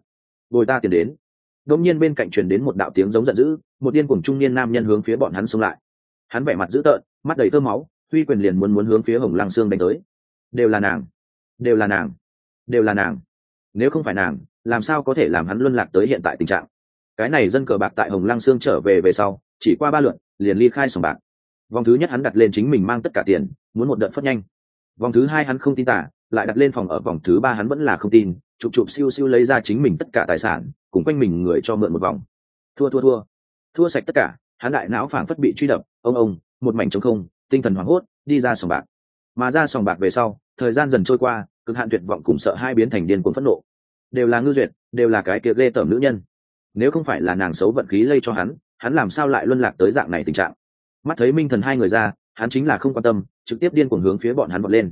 bồi ta tiền đến. Đông nhiên bên cạnh truyền đến một đạo tiếng giống giận dữ, một điên cuồng trung niên nam nhân hướng phía bọn hắn xông lại. Hắn vẻ mặt dữ tợn, mắt đầy tơ máu, huy quyền liền muốn muốn hướng phía hồng lăng xương đánh tới. Đều là nàng, đều là nàng, đều là nàng nếu không phải nàng, làm sao có thể làm hắn luân lạc tới hiện tại tình trạng? Cái này dân cờ bạc tại hồng lăng sương trở về về sau, chỉ qua ba lượn, liền ly khai sòng bạc. Vòng thứ nhất hắn đặt lên chính mình mang tất cả tiền, muốn một đợt phất nhanh. Vòng thứ hai hắn không tin tả, lại đặt lên phòng ở vòng thứ ba hắn vẫn là không tin, chụp chụp siêu siêu lấy ra chính mình tất cả tài sản, cùng quanh mình người cho mượn một vòng. Thua thua thua. Thua sạch tất cả, hắn đại não phảng phất bị truy đập, ông ông, một mảnh trống không, tinh thần hoảng hốt, đi ra sòng bạc. Mà ra sòng bạc về sau, thời gian dần trôi qua cực hạn tuyệt vọng cùng sợ hai biến thành điên cuồng phẫn nộ. Đều là ngư duyệt, đều là cái kia ghê tởm nữ nhân. Nếu không phải là nàng xấu vận khí lây cho hắn hắn làm sao lại luân lạc tới dạng này tình trạng? Mắt thấy minh thần hai người ra, hắn chính là không quan tâm, trực tiếp điên cuồng hướng phía bọn hắn vọt lên.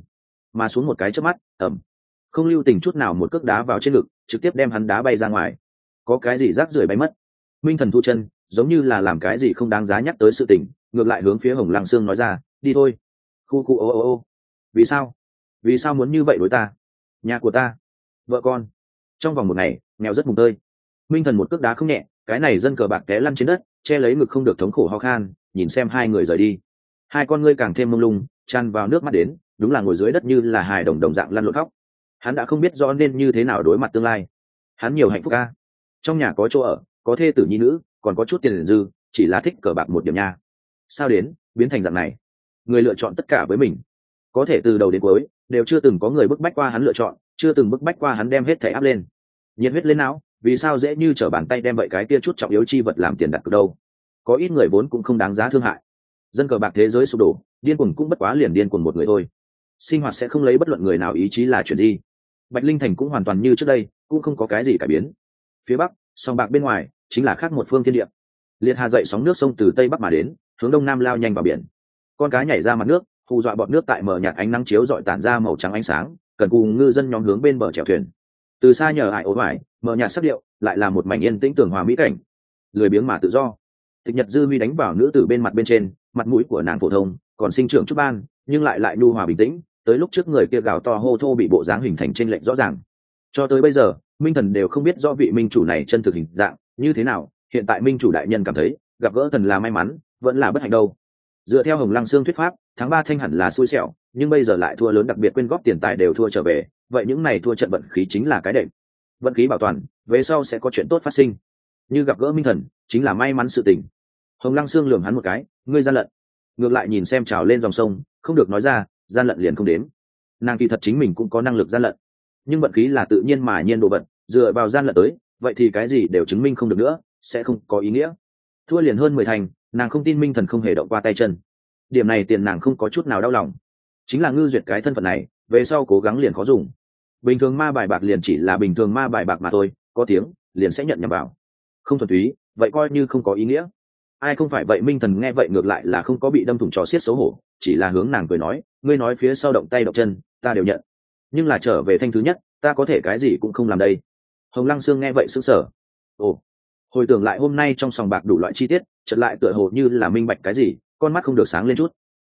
Mà xuống một cái chớp mắt ẩm không lưu tình chút nào một cước đá vào trên ngực, trực tiếp đem hắn đá bay ra ngoài. Có cái gì rác rưởi bay mất? Minh thần thu chân, giống như là làm cái gì không đáng giá nhắc tới sự tình, ngược lại hướng phía hồng lăng sương nói ra, đi thôi. Khu khu ô ô ô. Vì sao? Vì sao muốn như vậy đối ta? Nhà của ta. Vợ con. Trong vòng một ngày, nghèo rất mùng tơi. Minh thần một cước đá không nhẹ, cái này dân cờ bạc té lăn trên đất, che lấy ngực không được thống khổ ho khan, nhìn xem hai người rời đi. Hai con ngươi càng thêm mông lung, tràn vào nước mắt đến, đúng là ngồi dưới đất như là hài đồng đồng dạng lăn lộn khóc. Hắn đã không biết rõ nên như thế nào đối mặt tương lai. Hắn nhiều hạnh phúc ca. Trong nhà có chỗ ở, có thê tử nhi nữ, còn có chút tiền dư, chỉ là thích cờ bạc một điểm nha. Sao đến, biến thành dạng này? Người lựa chọn tất cả với mình có thể từ đầu đến cuối, đều chưa từng có người bức bách qua hắn lựa chọn, chưa từng bức bách qua hắn đem hết thẻ áp lên. Nhiệt huyết lên não, vì sao dễ như t r ở bàn tay đem vậy cái tia chút trọng yếu chi vật làm tiền đặt cược đâu? Có ít người vốn cũng không đáng giá thương hại. Dân cờ bạc thế giới sụp đổ, điên cuồng cũng bất quá liền điên cuồng một người thôi. Sinh hoạt sẽ không lấy bất luận người nào ý chí là chuyện gì. Bạch linh thành cũng hoàn toàn như trước đây, cũng không có cái gì cải biến. Phía bắc song bạc bên ngoài, chính là khác một phương thiên địa. Liệt hà dậy sóng nước sông từ tây bắc mà đến, hướng đông nam lao nhanh vào biển. Con cá nhảy ra mặt nước hù dọa bọn nước tại mở nhạt ánh nắng chiếu dọi tản ra màu trắng ánh sáng, cần cùng ngư dân nhóm hướng bên bờ chèo thuyền. Từ xa nhờ hại ố vải mở nhạt sắc điệu, lại là một mảnh yên tĩnh tưởng hòa mỹ cảnh. Lười biếng mà tự do. Tịch nhật dư huy đánh vào nữ tử bên mặt bên trên, mặt mũi của nàng phổ thông, còn sinh trưởng chút ban, nhưng lại lại nhu hòa bình tĩnh, tới lúc trước người kia gào to hô thô bị bộ dáng hình thành trên lệnh rõ ràng. Cho tới bây giờ, minh thần đều không biết do vị minh chủ này chân thực hình dạng, như thế nào, hiện tại minh chủ đại nhân cảm thấy, gặp gỡ thần là may mắn, vẫn là bất hạnh đâu dựa theo hồng lăng sương thuyết pháp, tháng ba thanh hẳn là xui xẻo, nhưng bây giờ lại thua lớn, đặc biệt quyên góp tiền tài đều thua trở về, vậy những này thua trận vận khí chính là cái đệm. Vận khí bảo toàn, về sau sẽ có chuyện tốt phát sinh. Như gặp gỡ minh thần, chính là may mắn sự tình. Hồng lăng sương lường hắn một cái, ngươi gian lận. Ngược lại nhìn xem trào lên dòng sông, không được nói ra, gian lận liền không đến. Nàng kỳ thật chính mình cũng có năng lực gian lận. Nhưng vận khí là tự nhiên mà nhiên đồ vận dựa vào gian lận tới, vậy thì cái gì đều chứng minh không được nữa, sẽ không có ý nghĩa. Thua liền hơn mười thành nàng không tin minh thần không hề động qua tay chân. Điểm này tiền nàng không có chút nào đau lòng. Chính là ngư duyệt cái thân phận này, về sau cố gắng liền khó dùng. Bình thường ma bài bạc liền chỉ là bình thường ma bài bạc mà thôi, có tiếng, liền sẽ nhận nhầm vào. Không thuần túy, vậy coi như không có ý nghĩa. Ai không phải vậy minh thần nghe vậy ngược lại là không có bị đâm thủng trò xiết xấu hổ, chỉ là hướng nàng cười nói, ngươi nói phía sau động tay động chân, ta đều nhận. Nhưng là trở về thanh thứ nhất, ta có thể cái gì cũng không làm đây. Hồng lăng sương nghe vậy sững sờ. Ồ. Hồi tưởng lại hôm nay trong sòng bạc đủ loại chi tiết chợt lại tựa hồ như là minh bạch cái gì, con mắt không được sáng lên chút.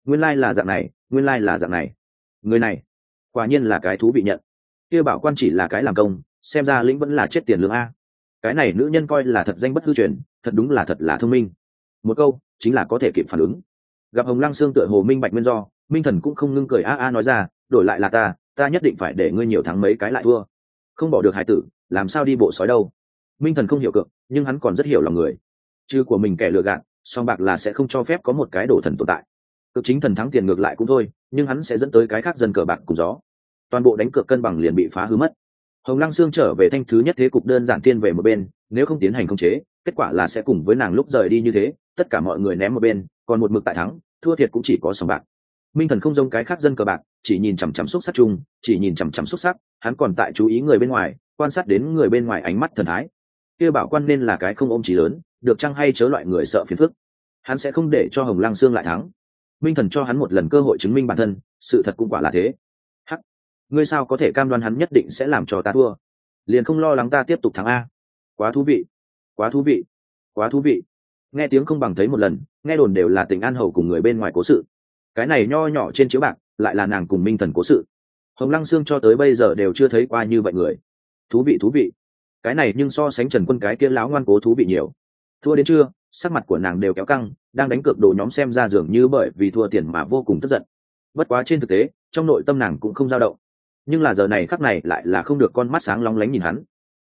Nguyên lai là dạng này, nguyên lai là dạng này. Người này, quả nhiên là cái thú bị nhận. Kia bảo quan chỉ là cái làm công, xem ra lĩnh vẫn là chết tiền lương a. Cái này nữ nhân coi là thật danh bất hư truyền, thật đúng là thật là thông minh. Một câu, chính là có thể kịp phản ứng. Gặp hồng lăng xương tựa hồ minh bạch nguyên do, minh thần cũng không ngưng cười a a nói ra, đổi lại là ta ta nhất định phải để ngươi nhiều tháng mấy cái lại thua. Không bỏ được hải tử, làm sao đi bộ sói đâu? Minh thần không hiểu cực nhưng hắn còn rất hiểu lòng người chứ của mình kẻ lừa gạt, song bạc là sẽ không cho phép có một cái đổ thần tồn tại. Cực chính thần thắng tiền ngược lại cũng thôi, nhưng hắn sẽ dẫn tới cái khác dân cờ bạc cùng gió. Toàn bộ đánh cược cân bằng liền bị phá hư mất. Hồng lăng sương trở về thanh thứ nhất thế cục đơn giản tiên về một bên, nếu không tiến hành khống chế, kết quả là sẽ cùng với nàng lúc rời đi như thế, tất cả mọi người ném một bên, còn một mực tại thắng, thua thiệt cũng chỉ có sòng bạc. Minh thần không giống cái khác dân cờ bạc, chỉ nhìn chằm chằm xúc sắc chung, chỉ nhìn chằm chằm xúc sắc, hắn còn tại chú ý người bên ngoài, quan sát đến người bên ngoài ánh mắt thần thái. Kia bảo quan nên là cái không ôm trí lớn được chăng hay chớ loại người sợ phiền phức? Hắn sẽ không để cho hồng lăng sương lại thắng. Minh thần cho hắn một lần cơ hội chứng minh bản thân, sự thật cũng quả là thế. Hắc, ngươi sao có thể cam đoan hắn nhất định sẽ làm cho ta thua? Liền không lo lắng ta tiếp tục thắng a. Quá thú vị, quá thú vị, quá thú vị. Nghe tiếng không bằng thấy một lần, nghe đồn đều là tình an hầu cùng người bên ngoài cố sự. Cái này nho nhỏ trên chiếu bạc, lại là nàng cùng minh thần cố sự. Hồng lăng sương cho tới bây giờ đều chưa thấy qua như vậy người. Thú vị thú vị. Cái này nhưng so sánh trần quân cái kia láo ngoan cố thú vị nhiều thua đến chưa, sắc mặt của nàng đều kéo căng đang đánh cược đồ nhóm xem ra dường như bởi vì thua tiền mà vô cùng tức giận. Bất quá trên thực tế trong nội tâm nàng cũng không dao động. Nhưng là giờ này khắc này lại là không được con mắt sáng long lánh nhìn hắn.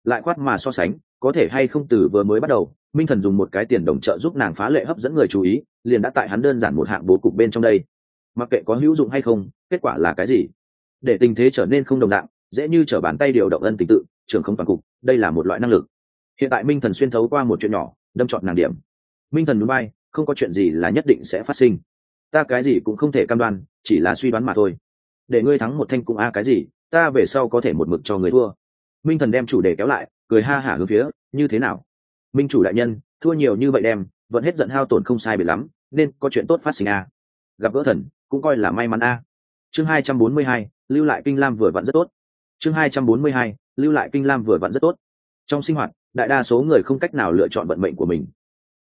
Lại khoát mà so sánh có thể hay không từ vừa mới bắt đầu minh thần dùng một cái tiền đồng trợ giúp nàng phá lệ hấp dẫn người chú ý liền đã tại hắn đơn giản một hạng bố cục bên trong đây. Mặc kệ có hữu dụng hay không kết quả là cái gì? Để tình thế trở nên không đồng dạng dễ như t r ở bàn tay điều động ân tình tự trưởng không toàn cục đây là một loại năng lực. Hiện tại minh thần xuyên thấu qua một chuyện nhỏ đâm chọn nàng điểm. Minh thần núi bay, không có chuyện gì là nhất định sẽ phát sinh. Ta cái gì cũng không thể cam đoan, chỉ là suy đoán mà thôi. Để ngươi thắng một thanh cũng a cái gì, ta về sau có thể một mực cho người thua. Minh thần đem chủ đề kéo lại, cười ha hả hướng phía, như thế nào? Minh chủ đại nhân, thua nhiều như vậy đem vẫn hết giận hao tổn không sai bị lắm, nên có chuyện tốt phát sinh a. Gặp gỡ thần, cũng coi là may mắn a. Chương hai trăm bốn mươi hai, lưu lại kinh lam vừa vặn rất tốt. Chương hai trăm bốn mươi hai, lưu lại kinh lam vừa vặn rất tốt. Trong sinh hoạt đại đa số người không cách nào lựa chọn vận mệnh của mình.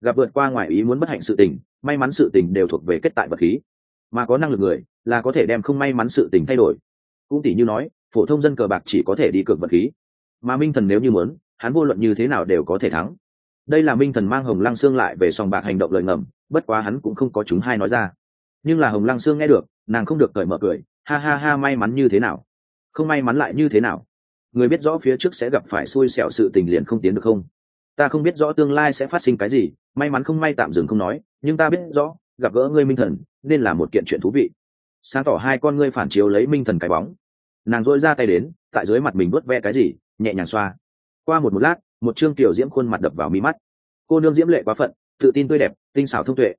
Gặp vượt qua ngoài ý muốn bất hạnh sự tình, may mắn sự tình đều thuộc về kết tại vật khí. Mà có năng lực người, là có thể đem không may mắn sự tình thay đổi. Cũng tỷ như nói, phổ thông dân cờ bạc chỉ có thể đi cược vật khí. Mà minh thần nếu như muốn, hắn vô luận như thế nào đều có thể thắng. Đây là minh thần mang hồng lăng xương lại về sòng bạc hành động lời ngầm, bất quá hắn cũng không có chúng hai nói ra. Nhưng là hồng lăng xương nghe được, nàng không được cởi mở cười, ha ha ha, may mắn như thế nào? Không may mắn lại như thế nào? Người biết rõ phía trước sẽ gặp phải xui xẻo sự tình liền không tiến được không? Ta không biết rõ tương lai sẽ phát sinh cái gì, may mắn không may tạm dừng không nói, nhưng ta biết rõ, gặp gỡ ngươi minh thần, nên là một kiện chuyện thú vị. Sáng tỏ hai con ngươi phản chiếu lấy minh thần cái bóng. Nàng dội ra tay đến, tại dưới mặt mình vớt ve cái gì, nhẹ nhàng xoa. Qua một một lát, một chương tiểu diễm khuôn mặt đập vào mi mắt. Cô nương diễm lệ quá phận, tự tin tươi đẹp, tinh xảo thông tuệ.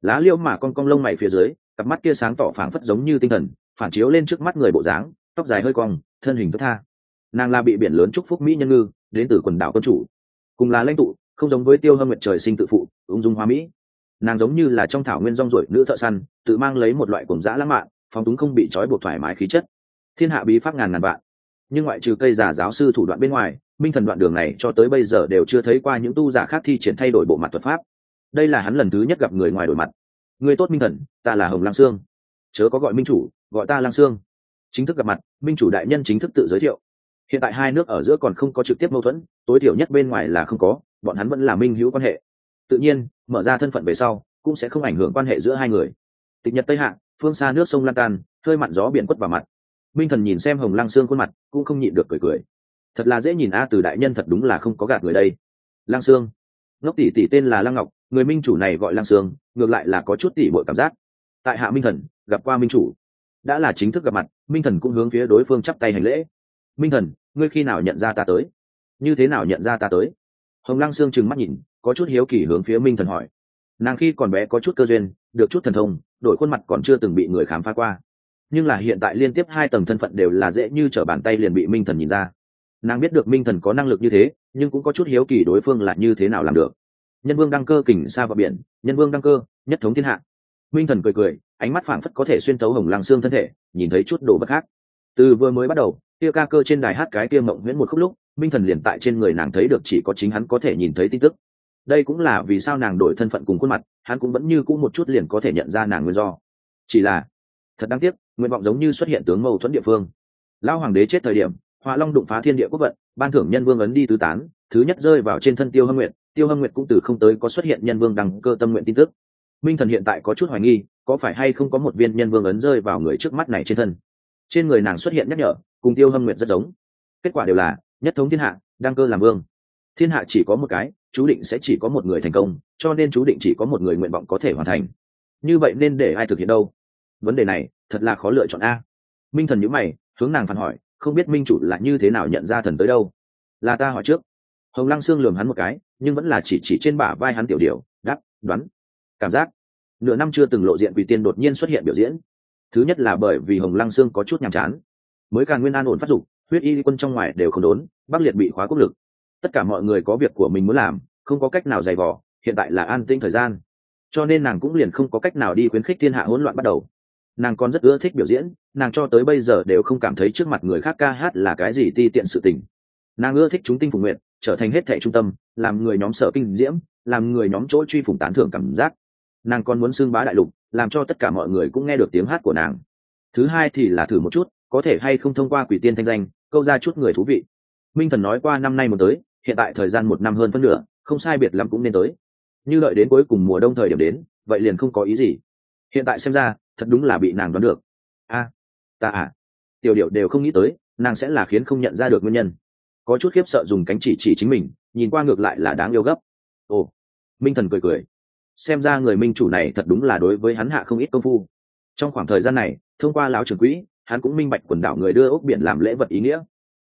Lá liêu mà con cong lông mày phía dưới, cặp mắt kia sáng tỏ phảng phất giống như tinh thần, phản chiếu lên trước mắt người bộ dáng, tóc dài hơi cong, thân hình thức tha nàng là bị biển lớn chúc phúc mỹ nhân ngư, đến từ quần đảo quân chủ. Cùng là lãnh tụ, không giống với tiêu hâm nguyệt trời sinh tự phụ, ung dung hoa mỹ. Nàng giống như là trong thảo nguyên rong ruổi nữ thợ săn, tự mang lấy một loại cùng dã lãng mạn, phóng túng không bị trói buộc thoải mái khí chất. Thiên hạ bí pháp ngàn ngàn vạn. Nhưng ngoại trừ cây giả giáo sư thủ đoạn bên ngoài, minh thần đoạn đường này cho tới bây giờ đều chưa thấy qua những tu giả khác thi triển thay đổi bộ mặt thuật pháp. Đây là hắn lần thứ nhất gặp người ngoài đổi mặt. Người tốt minh thần, ta là hồng lang sương. Chớ có gọi minh chủ, gọi ta lang sương. Chính thức gặp mặt, minh chủ đại nhân chính thức tự giới thiệu hiện tại hai nước ở giữa còn không có trực tiếp mâu thuẫn tối thiểu nhất bên ngoài là không có bọn hắn vẫn là minh hữu quan hệ. Tự nhiên mở ra thân phận về sau cũng sẽ không ảnh hưởng quan hệ giữa hai người. Tịch nhật tây hạ phương xa nước sông lan tan, hơi mặn gió biển quất vào mặt. Minh thần nhìn xem hồng lăng xương khuôn mặt cũng không nhịn được cười cười. Thật là dễ nhìn a từ đại nhân thật đúng là không có gạt người đây. Lăng xương ngốc tỷ tỷ tên là lăng ngọc người minh chủ này gọi lăng xương ngược lại là có chút tỷ bội cảm giác. Tại hạ minh thần gặp qua minh chủ. Đã là chính thức gặp mặt minh thần cũng hướng phía đối phương chắp tay hành lễ minh thần, ngươi khi nào nhận ra ta tới? Như thế nào nhận ra ta tới? Hồng lăng sương trừng mắt nhìn, có chút hiếu kỳ hướng phía minh thần hỏi. Nàng khi còn bé có chút cơ duyên, được chút thần thông, đổi khuôn mặt còn chưa từng bị người khám phá qua. Nhưng là hiện tại liên tiếp hai tầng thân phận đều là dễ như t r ở bàn tay liền bị minh thần nhìn ra. Nàng biết được minh thần có năng lực như thế, nhưng cũng có chút hiếu kỳ đối phương là như thế nào làm được. Nhân vương đăng cơ kình xa vào biển, nhân vương đăng cơ, nhất thống thiên hạ. Minh thần cười cười, ánh mắt phảng phất có thể xuyên tấu hồng lăng xương thân thể, nhìn thấy chút đồ vật khác. Từ vừa mới bắt đầu kia ca cơ trên đài hát cái kia mộng nguyễn một khúc lúc, minh thần liền tại trên người nàng thấy được chỉ có chính hắn có thể nhìn thấy tin tức. Đây cũng là vì sao nàng đổi thân phận cùng khuôn mặt, hắn cũng vẫn như cũ một chút liền có thể nhận ra nàng nguyên do. Chỉ là, thật đáng tiếc, nguyện vọng giống như xuất hiện tướng mâu thuẫn địa phương. Lao hoàng đế chết thời điểm, họa long đụng phá thiên địa quốc vận, ban thưởng nhân vương ấn đi tứ tán, thứ nhất rơi vào trên thân tiêu hâm nguyện tiêu hâm nguyện cũng từ không tới có xuất hiện nhân vương đăng cơ tâm nguyện tin tức. Minh thần hiện tại có chút hoài nghi, có phải hay không có một viên nhân vương ấn rơi vào người trước mắt này trên thân? Trên người nàng xuất hiện nhắc nhở, cùng tiêu hâm nguyện rất giống. Kết quả đều là, nhất thống thiên hạ, đăng cơ làm vương. Thiên hạ chỉ có một cái, chú định sẽ chỉ có một người thành công, cho nên chú định chỉ có một người nguyện vọng có thể hoàn thành. Như vậy nên để ai thực hiện đâu? Vấn đề này, thật là khó lựa chọn a. Minh thần nhữ mày, hướng nàng phản hỏi, không biết minh chủ là như thế nào nhận ra thần tới đâu? Là ta hỏi trước. Hồng lăng sương lường hắn một cái, nhưng vẫn là chỉ chỉ trên bả vai hắn tiểu điều đắp đoán. Cảm giác. Nửa năm chưa từng lộ diện quỷ tiên đột nhiên xuất hiện biểu diễn thứ nhất là bởi vì hồng lăng sương có chút nhàm chán. Mới càng nguyên an ổn phát dục, huyết y quân trong ngoài đều không đốn, bắc liệt bị khóa quốc lực. Tất cả mọi người có việc của mình muốn làm, không có cách nào dày vỏ hiện tại là an tĩnh thời gian. Cho nên nàng cũng liền không có cách nào đi khuyến khích thiên hạ hỗn loạn bắt đầu. Nàng còn rất ưa thích biểu diễn, nàng cho tới bây giờ đều không cảm thấy trước mặt người khác ca hát là cái gì ti tiện sự tình. Nàng ưa thích chúng tinh phục nguyện trở thành hết thẻ trung tâm, làm người nhóm sở kinh diễm, làm người nhóm chỗ truy phủng tán thưởng cảm giác. Nàng còn muốn xưng bá đại lục làm cho tất cả mọi người cũng nghe được tiếng hát của nàng. Thứ hai thì là thử một chút, có thể hay không thông qua quỷ tiên thanh danh, câu ra chút người thú vị. Minh thần nói qua năm nay một tới, hiện tại thời gian một năm hơn phân nửa, không sai biệt lắm cũng nên tới. Như đợi đến cuối cùng mùa đông thời điểm đến, vậy liền không có ý gì. Hiện tại xem ra, thật đúng là bị nàng đoán được. A, ta à tiểu điệu đều không nghĩ tới, nàng sẽ là khiến không nhận ra được nguyên nhân. Có chút khiếp sợ dùng cánh chỉ chỉ chính mình, nhìn qua ngược lại là đáng yêu gấp. Ồ, minh thần cười cười xem ra người minh chủ này thật đúng là đối với hắn hạ không ít công phu. Trong khoảng thời gian này, thông qua lão trường quỹ, hắn cũng minh bạch quần đảo người đưa ốc biển làm lễ vật ý nghĩa.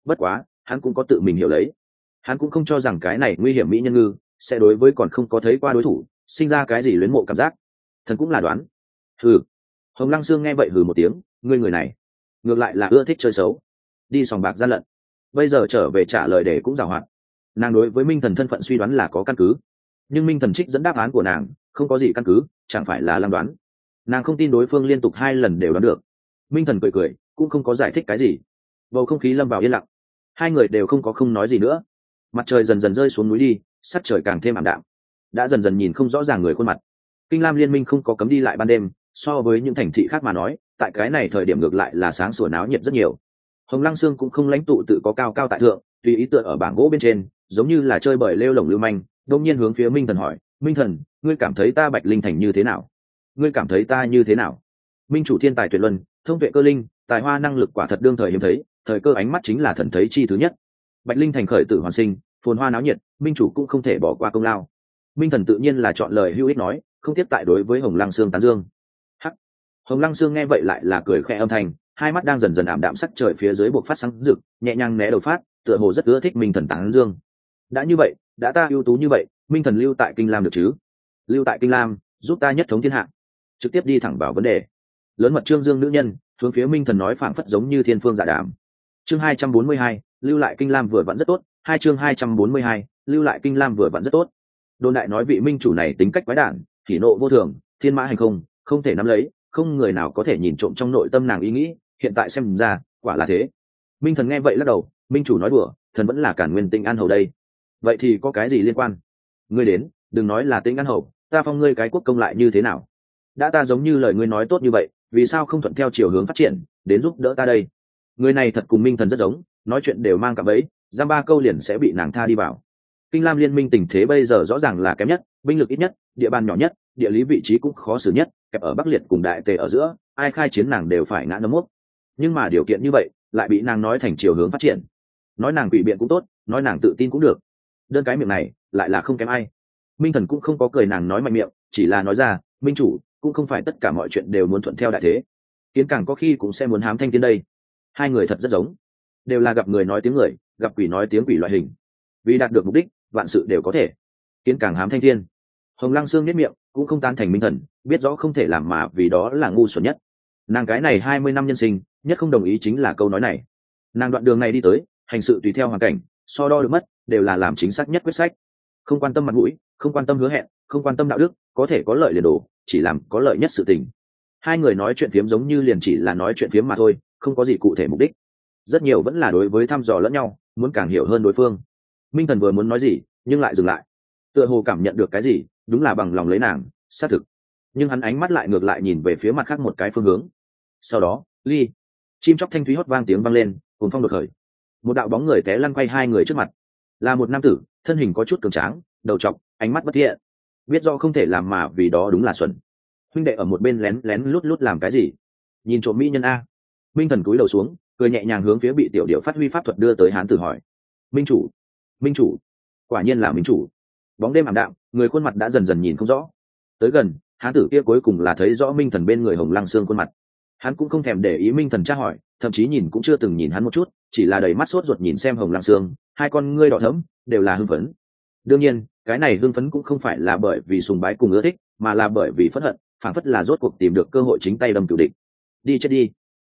Bất quá, hắn cũng có tự mình hiểu lấy. Hắn cũng không cho rằng cái này nguy hiểm mỹ nhân ngư sẽ đối với còn không có thấy qua đối thủ, sinh ra cái gì luyến mộ cảm giác. Thần cũng là đoán. Hừ. Hồng lăng sương nghe vậy hừ một tiếng, ngươi người này, ngược lại là ưa thích chơi xấu. Đi sòng bạc gian lận. Bây giờ trở về trả lời để cũng giảo hoạt. Nàng đối với minh thần thân phận suy đoán là có căn cứ nhưng minh thần trích dẫn đáp án của nàng không có gì căn cứ, chẳng phải là làm đoán. Nàng không tin đối phương liên tục hai lần đều đoán được. Minh thần cười cười, cũng không có giải thích cái gì. Bầu không khí lâm vào yên lặng. Hai người đều không có không nói gì nữa. Mặt trời dần dần rơi xuống núi đi, sắc trời càng thêm ảm đạm. Đã dần dần nhìn không rõ ràng người khuôn mặt. Kinh lam liên minh không có cấm đi lại ban đêm, so với những thành thị khác mà nói, tại cái này thời điểm ngược lại là sáng sủa náo nhiệt rất nhiều. Hồng lăng sương cũng không lãnh tụ tự có cao cao tại thượng, tùy ý tựa ở bảng gỗ bên trên, giống như là chơi bời lêu lồng lưu manh đông nhiên hướng phía minh thần hỏi, minh thần, ngươi cảm thấy ta bạch linh thành như thế nào? Ngươi cảm thấy ta như thế nào? Minh chủ thiên tài tuyệt luân, thông tuệ cơ linh, tài hoa năng lực quả thật đương thời hiếm thấy, thời cơ ánh mắt chính là thần thấy chi thứ nhất. Bạch linh thành khởi tử hoàn sinh, phồn hoa náo nhiệt, minh chủ cũng không thể bỏ qua công lao. Minh thần tự nhiên là chọn lời hữu ích nói, không tiếp tại đối với hồng lăng sương tán dương. Hắc! Hồng lăng sương nghe vậy lại là cười khẽ âm thanh, hai mắt đang dần dần ảm đạm sắc trời phía dưới buộc phát sáng rực, nhẹ nhàng né đầu phát, tựa hồ rất ưa thích minh thần tán dương. Đã như vậy đã ta ưu tú như vậy, minh thần lưu tại kinh lam được chứ? Lưu tại kinh lam, giúp ta nhất thống thiên hạ. Trực tiếp đi thẳng vào vấn đề. Lớn mật trương dương nữ nhân, hướng phía minh thần nói phảng phất giống như thiên phương giả dạ đàm. Chương hai trăm bốn mươi hai, lưu lại kinh lam vừa vẫn rất tốt. Hai chương hai trăm bốn mươi hai, lưu lại kinh lam vừa vẫn rất tốt. Đồn đại nói vị minh chủ này tính cách quái đản thì nộ vô thường, thiên mã hành không không thể nắm lấy, không người nào có thể nhìn trộm trong nội tâm nàng ý nghĩ, hiện tại xem ra, quả là thế. Minh thần nghe vậy lắc đầu, minh chủ nói đùa, thần vẫn là cản nguyên tinh an hầu đây vậy thì có cái gì liên quan? Ngươi đến, đừng nói là tính an hậu ta phong ngươi cái quốc công lại như thế nào? Đã ta giống như lời ngươi nói tốt như vậy, vì sao không thuận theo chiều hướng phát triển, đến giúp đỡ ta đây? Người này thật cùng minh thần rất giống, nói chuyện đều mang cả ấy giam ba câu liền sẽ bị nàng tha đi vào. Kinh lam liên minh tình thế bây giờ rõ ràng là kém nhất, binh lực ít nhất, địa bàn nhỏ nhất, địa lý vị trí cũng khó xử nhất, kẹp ở bắc liệt cùng đại tề ở giữa, ai khai chiến nàng đều phải ngã nấm mốc. Nhưng mà điều kiện như vậy, lại bị nàng nói thành chiều hướng phát triển. Nói nàng bị biện cũng tốt, nói nàng tự tin cũng được đơn cái miệng này, lại là không kém ai. Minh thần cũng không có cười nàng nói mạnh miệng, chỉ là nói ra, minh chủ, cũng không phải tất cả mọi chuyện đều muốn thuận theo đại thế. Kiến càng có khi cũng sẽ muốn hám thanh tiến đây. Hai người thật rất giống. Đều là gặp người nói tiếng người, gặp quỷ nói tiếng quỷ loại hình. Vì đạt được mục đích, vạn sự đều có thể. Kiến càng hám thanh thiên. Hồng lăng sương nhất miệng, cũng không tan thành minh thần, biết rõ không thể làm mà vì đó là ngu xuẩn nhất. Nàng cái này hai mươi năm nhân sinh, nhất không đồng ý chính là câu nói này. Nàng đoạn đường này đi tới, hành sự tùy theo hoàn cảnh, so đo được mất đều là làm chính xác nhất quyết sách. Không quan tâm mặt mũi, không quan tâm hứa hẹn, không quan tâm đạo đức, có thể có lợi liền đồ chỉ làm có lợi nhất sự tình. Hai người nói chuyện phiếm giống như liền chỉ là nói chuyện phiếm mà thôi, không có gì cụ thể mục đích. Rất nhiều vẫn là đối với thăm dò lẫn nhau, muốn càng hiểu hơn đối phương. Minh thần vừa muốn nói gì, nhưng lại dừng lại. Tựa hồ cảm nhận được cái gì, đúng là bằng lòng lấy nàng, xác thực. Nhưng hắn ánh mắt lại ngược lại nhìn về phía mặt khác một cái phương hướng. Sau đó, ly, chim chóc thanh thúy hót vang tiếng vang lên cùng phong đột khởi. Một đạo bóng người té lăn quay hai người trước mặt là một nam tử, thân hình có chút cường tráng, đầu trọc, ánh mắt bất thiện. Biết do không thể làm mà vì đó đúng là xuẩn. Huynh đệ ở một bên lén lén lút lút làm cái gì? Nhìn trộm mỹ nhân a. Minh thần cúi đầu xuống, cười nhẹ nhàng hướng phía bị tiểu điệu phát huy pháp thuật đưa tới hán tử hỏi. Minh chủ minh chủ. Quả nhiên là minh chủ. Bóng đêm ảm đạm, người khuôn mặt đã dần dần nhìn không rõ. Tới gần, hán tử kia cuối cùng là thấy rõ minh thần bên người hồng lăng xương khuôn mặt. Hắn cũng không thèm để ý minh thần tra hỏi, thậm chí nhìn cũng chưa từng nhìn hắn một chút, chỉ là đầy mắt sốt ruột nhìn xem hồng lăng xương hai con ngươi đỏ thẫm đều là hưng phấn. Đương nhiên, cái này hưng phấn cũng không phải là bởi vì sùng bái cùng ưa thích, mà là bởi vì phẫn hận, phản phất là rốt cuộc tìm được cơ hội chính tay đâm cửu địch. Đi chết đi.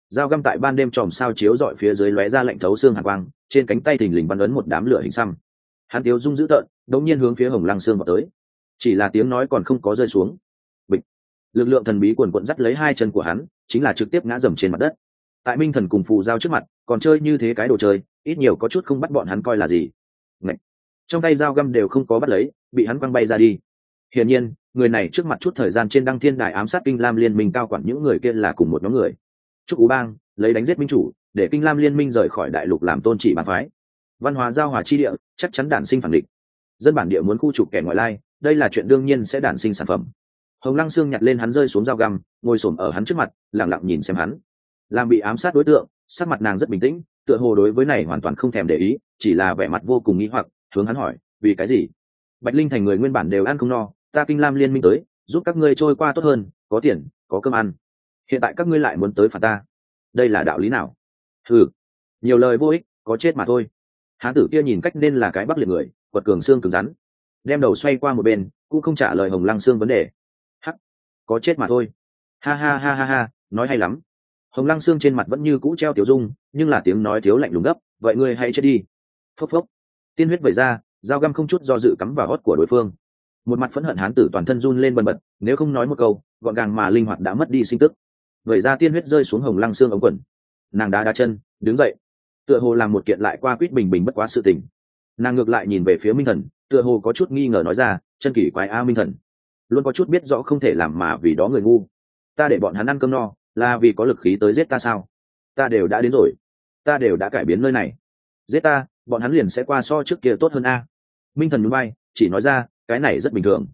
Dao găm tại ban đêm tròm sao chiếu dọi phía dưới lóe ra lạnh thấu xương hạt quang, trên cánh tay thình lình văn ấn một đám lửa hình xăm. Hắn tiếu rung dữ tợn, đống nhiên hướng phía hồng lăng xương vào tới. Chỉ là tiếng nói còn không có rơi xuống. Bịch. Lực lượng thần bí quần quận dắt lấy hai chân của hắn, chính là trực tiếp ngã dầm trên mặt đất. Tại minh thần cùng phù giao trước mặt, còn chơi như thế cái đồ chơi ít nhiều có chút không bắt bọn hắn coi là gì. Ngậy! trong tay dao găm đều không có bắt lấy, bị hắn quăng bay ra đi. Hiển nhiên, người này trước mặt chút thời gian trên đăng thiên đài ám sát kinh lam liên minh cao quản những người kia là cùng một nhóm người. Chúc ú bang, lấy đánh giết minh chủ, để kinh lam liên minh rời khỏi đại lục làm tôn trị bàn phái. Văn hóa giao hòa chi địa, chắc chắn đản sinh phản định dân bản địa muốn khu trục kẻ ngoại lai, đây là chuyện đương nhiên sẽ đản sinh sản phẩm. Hồng lăng sương nhặt lên hắn rơi xuống dao găm, ngồi s ổ m ở hắn trước mặt lẳng lặng nhìn xem hắn. Làm bị ám sát đối tượng sắc mặt nàng rất bình tĩnh, tựa hồ đối với này hoàn toàn không thèm để ý, chỉ là vẻ mặt vô cùng nghĩ hoặc, hướng hắn hỏi, vì cái gì? Bạch linh thành người nguyên bản đều ăn không no, ta kinh lam liên minh tới, giúp các ngươi trôi qua tốt hơn, có tiền, có cơm ăn. Hiện tại các ngươi lại muốn tới phạt ta. Đây là đạo lý nào? Ừ nhiều lời vô ích, có chết mà thôi. Hán tử kia nhìn cách nên là cái bắc liệt người, quật cường xương cứng rắn, đem đầu xoay qua một bên, cũng không trả lời hồng lăng xương vấn đề. Hắc, có chết mà thôi. Ha ha ha ha ha, nói hay lắm hồng lăng xương trên mặt vẫn như cũ treo tiểu dung, nhưng là tiếng nói thiếu lạnh lùng gấp, vậy ngươi hãy chết đi. Phốc phốc. Tiên huyết vẩy ra, dao găm không chút do dự cắm vào hót của đối phương. Một mặt phẫn hận hán tử toàn thân run lên bần bật, nếu không nói một câu, gọn gàng mà linh hoạt đã mất đi sinh tức. Vẩy ra tiên huyết rơi xuống hồng lăng xương ống quần. Nàng đá đá chân, đứng dậy. Tựa hồ làm một kiện lại qua quýt bình bình bất quá sự tình. Nàng ngược lại nhìn về phía minh thần, tựa hồ có chút nghi ngờ nói ra, chân kỷ quái a minh thần. Luôn có chút biết rõ không thể làm mà vì đó người ngu. Ta để bọn hắn ăn cơm no là vì có lực khí tới giết ta sao? Ta đều đã đến rồi. Ta đều đã cải biến nơi này. Giết ta, bọn hắn liền sẽ qua so trước kia tốt hơn a. Minh thần núi bay chỉ nói ra, cái này rất bình thường.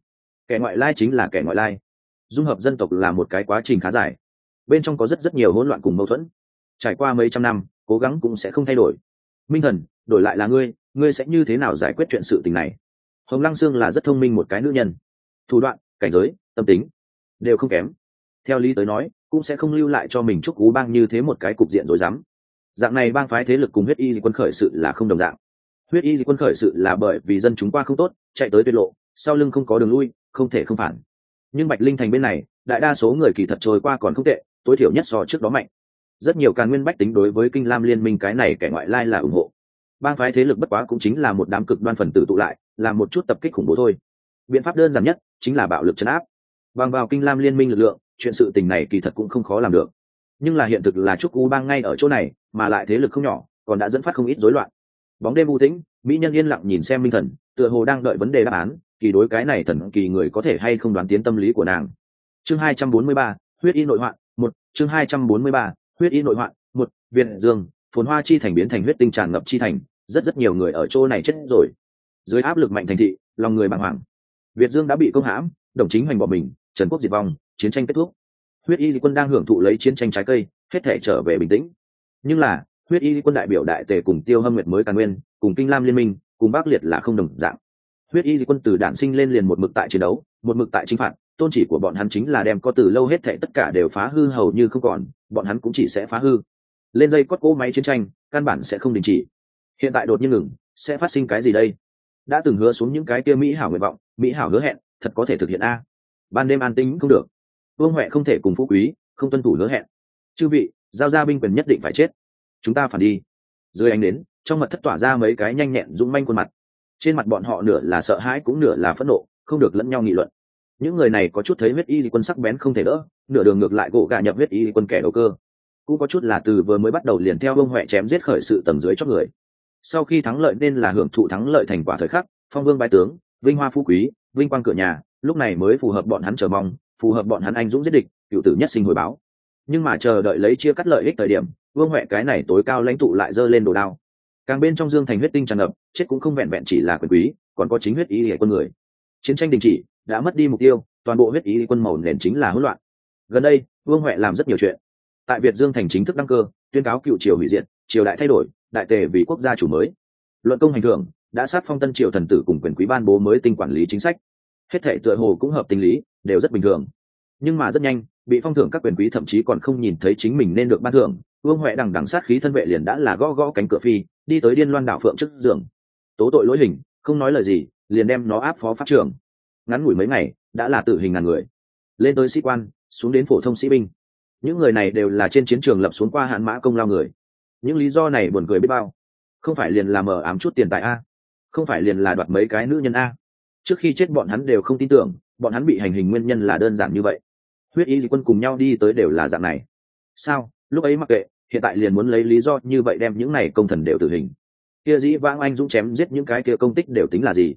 Kẻ ngoại lai chính là kẻ ngoại lai. Dung hợp dân tộc là một cái quá trình khá dài. Bên trong có rất rất nhiều hỗn loạn cùng mâu thuẫn. Trải qua mấy trăm năm, cố gắng cũng sẽ không thay đổi. Minh thần, đổi lại là ngươi ngươi sẽ như thế nào giải quyết chuyện sự tình này? Hồng lăng sương là rất thông minh một cái nữ nhân. Thủ đoạn, cảnh giới, tâm tính, đều không kém theo lý tới nói, cũng sẽ không lưu lại cho mình chúc cú bang như thế một cái cục diện rồi dám dạng này bang phái thế lực cùng huyết y quân khởi sự là không đồng dạng. Huyết y quân khởi sự là bởi vì dân chúng qua không tốt, chạy tới tuyệt lộ, sau lưng không có đường lui, không thể không phản. Nhưng bạch linh thành bên này, đại đa số người kỳ thật trôi qua còn không tệ, tối thiểu nhất so trước đó mạnh. Rất nhiều càn nguyên bách tính đối với kinh lam liên minh cái này kẻ ngoại lai là ủng hộ. Bang phái thế lực bất quá cũng chính là một đám cực đoan phần tử tụ lại, là một chút tập kích khủng bố thôi. Biện pháp đơn giản nhất chính là bạo lực chấn áp. Bằng vào kinh lam liên minh lực lượng chuyện sự tình này kỳ thật cũng không khó làm được. Nhưng là hiện thực là trúc u bang ngay ở chỗ này, mà lại thế lực không nhỏ, còn đã dẫn phát không ít rối loạn. Bóng đêm u tĩnh, mỹ nhân yên lặng nhìn xem minh thần, tựa hồ đang đợi vấn đề đáp án, kỳ đối cái này thần kỳ người có thể hay không đoán tiến tâm lý của nàng. Chương hai trăm bốn mươi ba, huyết y nội hoạn, một, chương hai trăm bốn mươi ba, huyết y nội hoạn, một, việt dương, phồn hoa chi thành biến thành huyết tinh tràn ngập chi thành, rất rất nhiều người ở chỗ này chết rồi. Dưới áp lực mạnh thành thị, lòng người bàng hoàng. Việt dương đã bị công hãm, đồng chính hoành bỏ mình, trần quốc diệt vong chiến tranh kết thúc. Huyết y quân đang hưởng thụ lấy chiến tranh trái cây, hết thể trở về bình tĩnh. Nhưng là, huyết y quân đại biểu đại tề cùng tiêu hâm nguyệt mới càn nguyên, cùng kinh lam liên minh, cùng bắc liệt là không đồng dạng. Huyết y quân từ đản sinh lên liền một mực tại chiến đấu, một mực tại chính phạt, tôn chỉ của bọn hắn chính là đem có từ lâu hết thệ tất cả đều phá hư hầu như không còn, bọn hắn cũng chỉ sẽ phá hư. Lên dây cốt cỗ máy chiến tranh, căn bản sẽ không đình chỉ. Hiện tại đột nhiên ngừng, sẽ phát sinh cái gì đây? Đã từng hứa xuống những cái kia mỹ hảo nguyện vọng, mỹ hảo hứa hẹn, thật có thể thực hiện a. Ban đêm an tính không được vương huệ không thể cùng phú quý, không tuân thủ hứa hẹn. Chư vị, giao ra binh quyền nhất định phải chết. Chúng ta phản đi. Dưới ánh đến trong mật thất tỏa ra mấy cái nhanh nhẹn rung manh khuôn mặt. Trên mặt bọn họ nửa là sợ hãi cũng nửa là phẫn nộ, không được lẫn nhau nghị luận. Những người này có chút thấy huyết y quân sắc bén không thể đỡ, nửa đường ngược lại gỗ gà nhập huyết y quân kẻ đầu cơ. Cũng có chút là từ vừa mới bắt đầu liền theo vương huệ chém giết khởi sự tầng dưới cho người. Sau khi thắng lợi nên là hưởng thụ thắng lợi thành quả thời khắc, phong vương bái tướng, vinh hoa phú quý, vinh quang cửa nhà, lúc này mới phù hợp bọn hắn chờ mong phù hợp bọn hắn anh dũng giết địch cựu tử nhất sinh hồi báo. Nhưng mà chờ đợi lấy chia cắt lợi ích thời điểm vương huệ cái này tối cao lãnh tụ lại giơ lên đồ đao. Càng bên trong dương thành huyết tinh tràn ngập chết cũng không vẹn vẹn chỉ là quyền quý còn có chính huyết ý hệ quân người. Chiến tranh đình chỉ đã mất đi mục tiêu toàn bộ huyết ý quân màu nền chính là hỗn loạn. Gần đây vương huệ làm rất nhiều chuyện. Tại việt dương thành chính thức đăng cơ tuyên cáo cựu triều hủy diệt triều đại thay đổi đại tề vì quốc gia chủ mới. Luận công hành thường, đã sát phong tân triều thần tử cùng quyền quý ban bố mới tinh quản lý chính sách. Hết thể tựa hồ cũng hợp tình lý đều rất bình thường. Nhưng mà rất nhanh, bị phong thưởng các quyền quý thậm chí còn không nhìn thấy chính mình nên được ban thưởng, vương huệ đằng đằng sát khí thân vệ liền đã là gõ gõ cánh cửa phi, đi tới điên loan đảo phượng trước giường. Tố tội lỗi hình, không nói lời gì, liền đem nó áp phó pháp trưởng. Ngắn ngủi mấy ngày, đã là tử hình ngàn người. Lên tới sĩ quan, xuống đến phổ thông sĩ binh. Những người này đều là trên chiến trường lập xuống qua hạn mã công lao người. Những lý do này buồn cười biết bao. Không phải liền là mờ ám chút tiền tại a. Không phải liền là đoạt mấy cái nữ nhân a. Trước khi chết bọn hắn đều không tin tưởng bọn hắn bị hành hình nguyên nhân là đơn giản như vậy. Huyết y dị quân cùng nhau đi tới đều là dạng này. Sao? Lúc ấy mặc kệ, hiện tại liền muốn lấy lý do như vậy đem những này công thần đều tử hình. Kia dĩ vãng anh dũng chém giết những cái kia công tích đều tính là gì?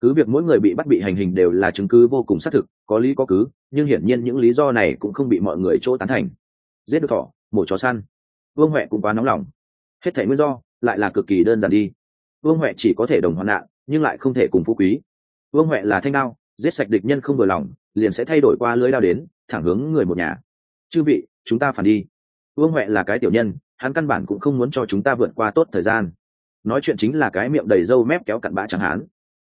Cứ việc mỗi người bị bắt bị hành hình đều là chứng cứ vô cùng xác thực, có lý có cứ, nhưng hiển nhiên những lý do này cũng không bị mọi người chỗ tán thành. Giết được thỏ, mổ chó săn. Vương huệ cũng quá nóng lòng. Hết thể nguyên do, lại là cực kỳ đơn giản đi. Vương huệ chỉ có thể đồng hoạn nạn, nhưng lại không thể cùng phú quý. Vương huệ là thanh đao giết sạch địch nhân không vừa lòng, liền sẽ thay đổi qua lưới đao đến, thẳng hướng người một nhà. Chư vị, chúng ta phản đi. Vương huệ là cái tiểu nhân, hắn căn bản cũng không muốn cho chúng ta vượt qua tốt thời gian. Nói chuyện chính là cái miệng đầy râu mép kéo cặn bã chẳng hắn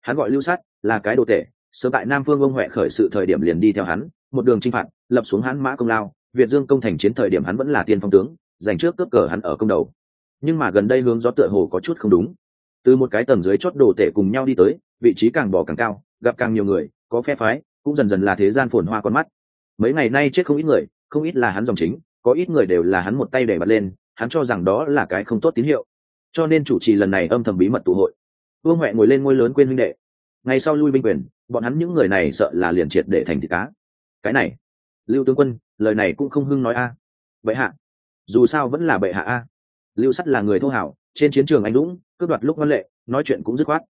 hắn gọi lưu sát, là cái đồ tệ sớm tại nam phương vương huệ khởi sự thời điểm liền đi theo hắn, một đường chinh phạt, lập xuống hắn mã công lao. Việt dương công thành chiến thời điểm hắn vẫn là tiên phong tướng, giành trước cướp cờ hắn ở công đầu. Nhưng mà gần đây hướng gió tựa hồ có chút không đúng. Từ một cái tầng dưới chót đồ tể cùng nhau đi tới, vị trí càng bỏ càng cao gặp càng nhiều người, có phe phái, cũng dần dần là thế gian phồn hoa con mắt. Mấy ngày nay chết không ít người, không ít là hắn dòng chính, có ít người đều là hắn một tay để bật lên, hắn cho rằng đó là cái không tốt tín hiệu. Cho nên chủ trì lần này âm thầm bí mật tụ hội. Vương huệ ngồi lên ngôi lớn quên huynh đệ. Ngày sau lui binh quyền, bọn hắn những người này sợ là liền triệt để thành thịt cá. Cái này, lưu tướng quân, lời này cũng không hưng nói a. Bệ hạ, dù sao vẫn là bệ hạ a. Lưu sắt là người thô hảo, trên chiến trường anh dũng, cướp đoạt lúc văn lệ, nói chuyện cũng dứt khoát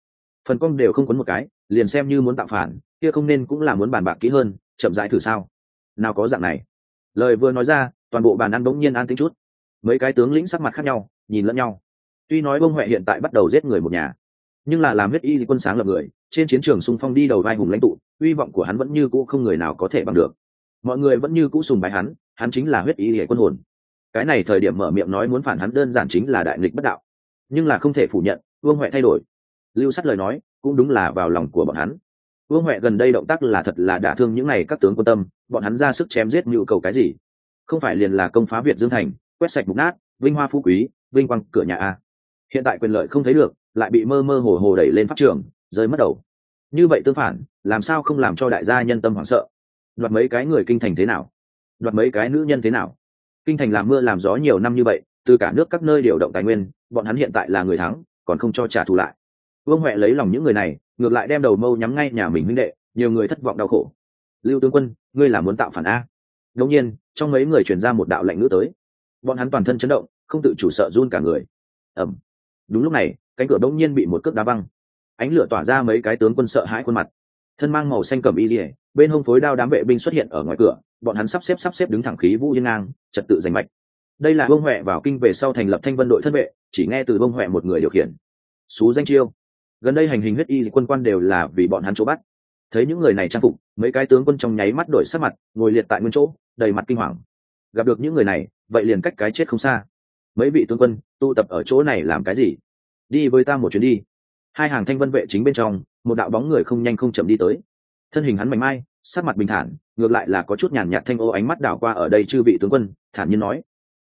phần công đều không quấn một cái, liền xem như muốn tạo phản, kia không nên cũng là muốn bàn bạc kỹ hơn, chậm rãi thử sao? Nào có dạng này. Lời vừa nói ra, toàn bộ bàn ăn bỗng nhiên an tính chút. Mấy cái tướng lĩnh sắc mặt khác nhau, nhìn lẫn nhau. Tuy nói bông huệ hiện tại bắt đầu giết người một nhà, nhưng là làm huyết y quân sáng lập người, trên chiến trường xung phong đi đầu vai hùng lãnh tụ, hy vọng của hắn vẫn như cũ không người nào có thể bằng được. Mọi người vẫn như cũ sùng bái hắn hắn chính là huyết y hệ quân hồn. Cái này thời điểm mở miệng nói muốn phản hắn đơn giản chính là đại nghịch bất đạo. Nhưng là không thể phủ nhận, vương huệ thay đổi lưu sắt lời nói, cũng đúng là vào lòng của bọn hắn. Vương huệ gần đây động tác là thật là đả thương những n à y các tướng quan tâm, bọn hắn ra sức chém giết nhu cầu cái gì? Không phải liền là công phá việt dương thành, quét sạch mục nát, vinh hoa phú quý, vinh quang cửa nhà a. Hiện tại quyền lợi không thấy được, lại bị mơ mơ hồ hồ đẩy lên pháp trường, rơi mất đầu. Như vậy tương phản, làm sao không làm cho đại gia nhân tâm hoảng sợ? Đoạt mấy cái người kinh thành thế nào? Đoạt mấy cái nữ nhân thế nào? Kinh thành làm mưa làm gió nhiều năm như vậy, từ cả nước các nơi điều động tài nguyên, bọn hắn hiện tại là người thắng, còn không cho trả thù lại vương huệ lấy lòng những người này, ngược lại đem đầu mâu nhắm ngay nhà mình minh đệ, nhiều người thất vọng đau khổ. Lưu tướng quân, ngươi là muốn tạo phản a. Đông nhiên, trong mấy người truyền ra một đạo lạnh ngữ tới. Bọn hắn toàn thân chấn động, không tự chủ sợ run cả người. Ẩm đúng lúc này, cánh cửa đông nhiên bị một cước đá văng. Ánh lửa tỏa ra mấy cái tướng quân sợ hãi khuôn mặt. Thân mang màu xanh cầm y dỉa bên hông phối đao đám vệ binh xuất hiện ở ngoài cửa, bọn hắn sắp xếp sắp xếp đứng thẳng khí vũ yên ngang, trật tự giành mạch. Đây là bông huệ vào kinh về sau thành lập thanh vân đội thân vệ, chỉ nghe từ bông huệ một người điều khiển. Xú danh chiêu gần đây hành hình huyết y quân quan đều là vì bọn hắn chỗ bắt. Thấy những người này trang phục, mấy cái tướng quân trong nháy mắt đổi sắc mặt, ngồi liệt tại nguyên chỗ, đầy mặt kinh hoàng. Gặp được những người này, vậy liền cách cái chết không xa. Mấy vị tướng quân, tụ tập ở chỗ này làm cái gì? Đi với ta một chuyến đi. Hai hàng thanh vân vệ chính bên trong, một đạo bóng người không nhanh không chậm đi tới. Thân hình hắn mảnh mai, sắc mặt bình thản, ngược lại là có chút nhàn nhạt thanh ô ánh mắt đảo qua ở đây chư vị tướng quân, thản nhiên nói.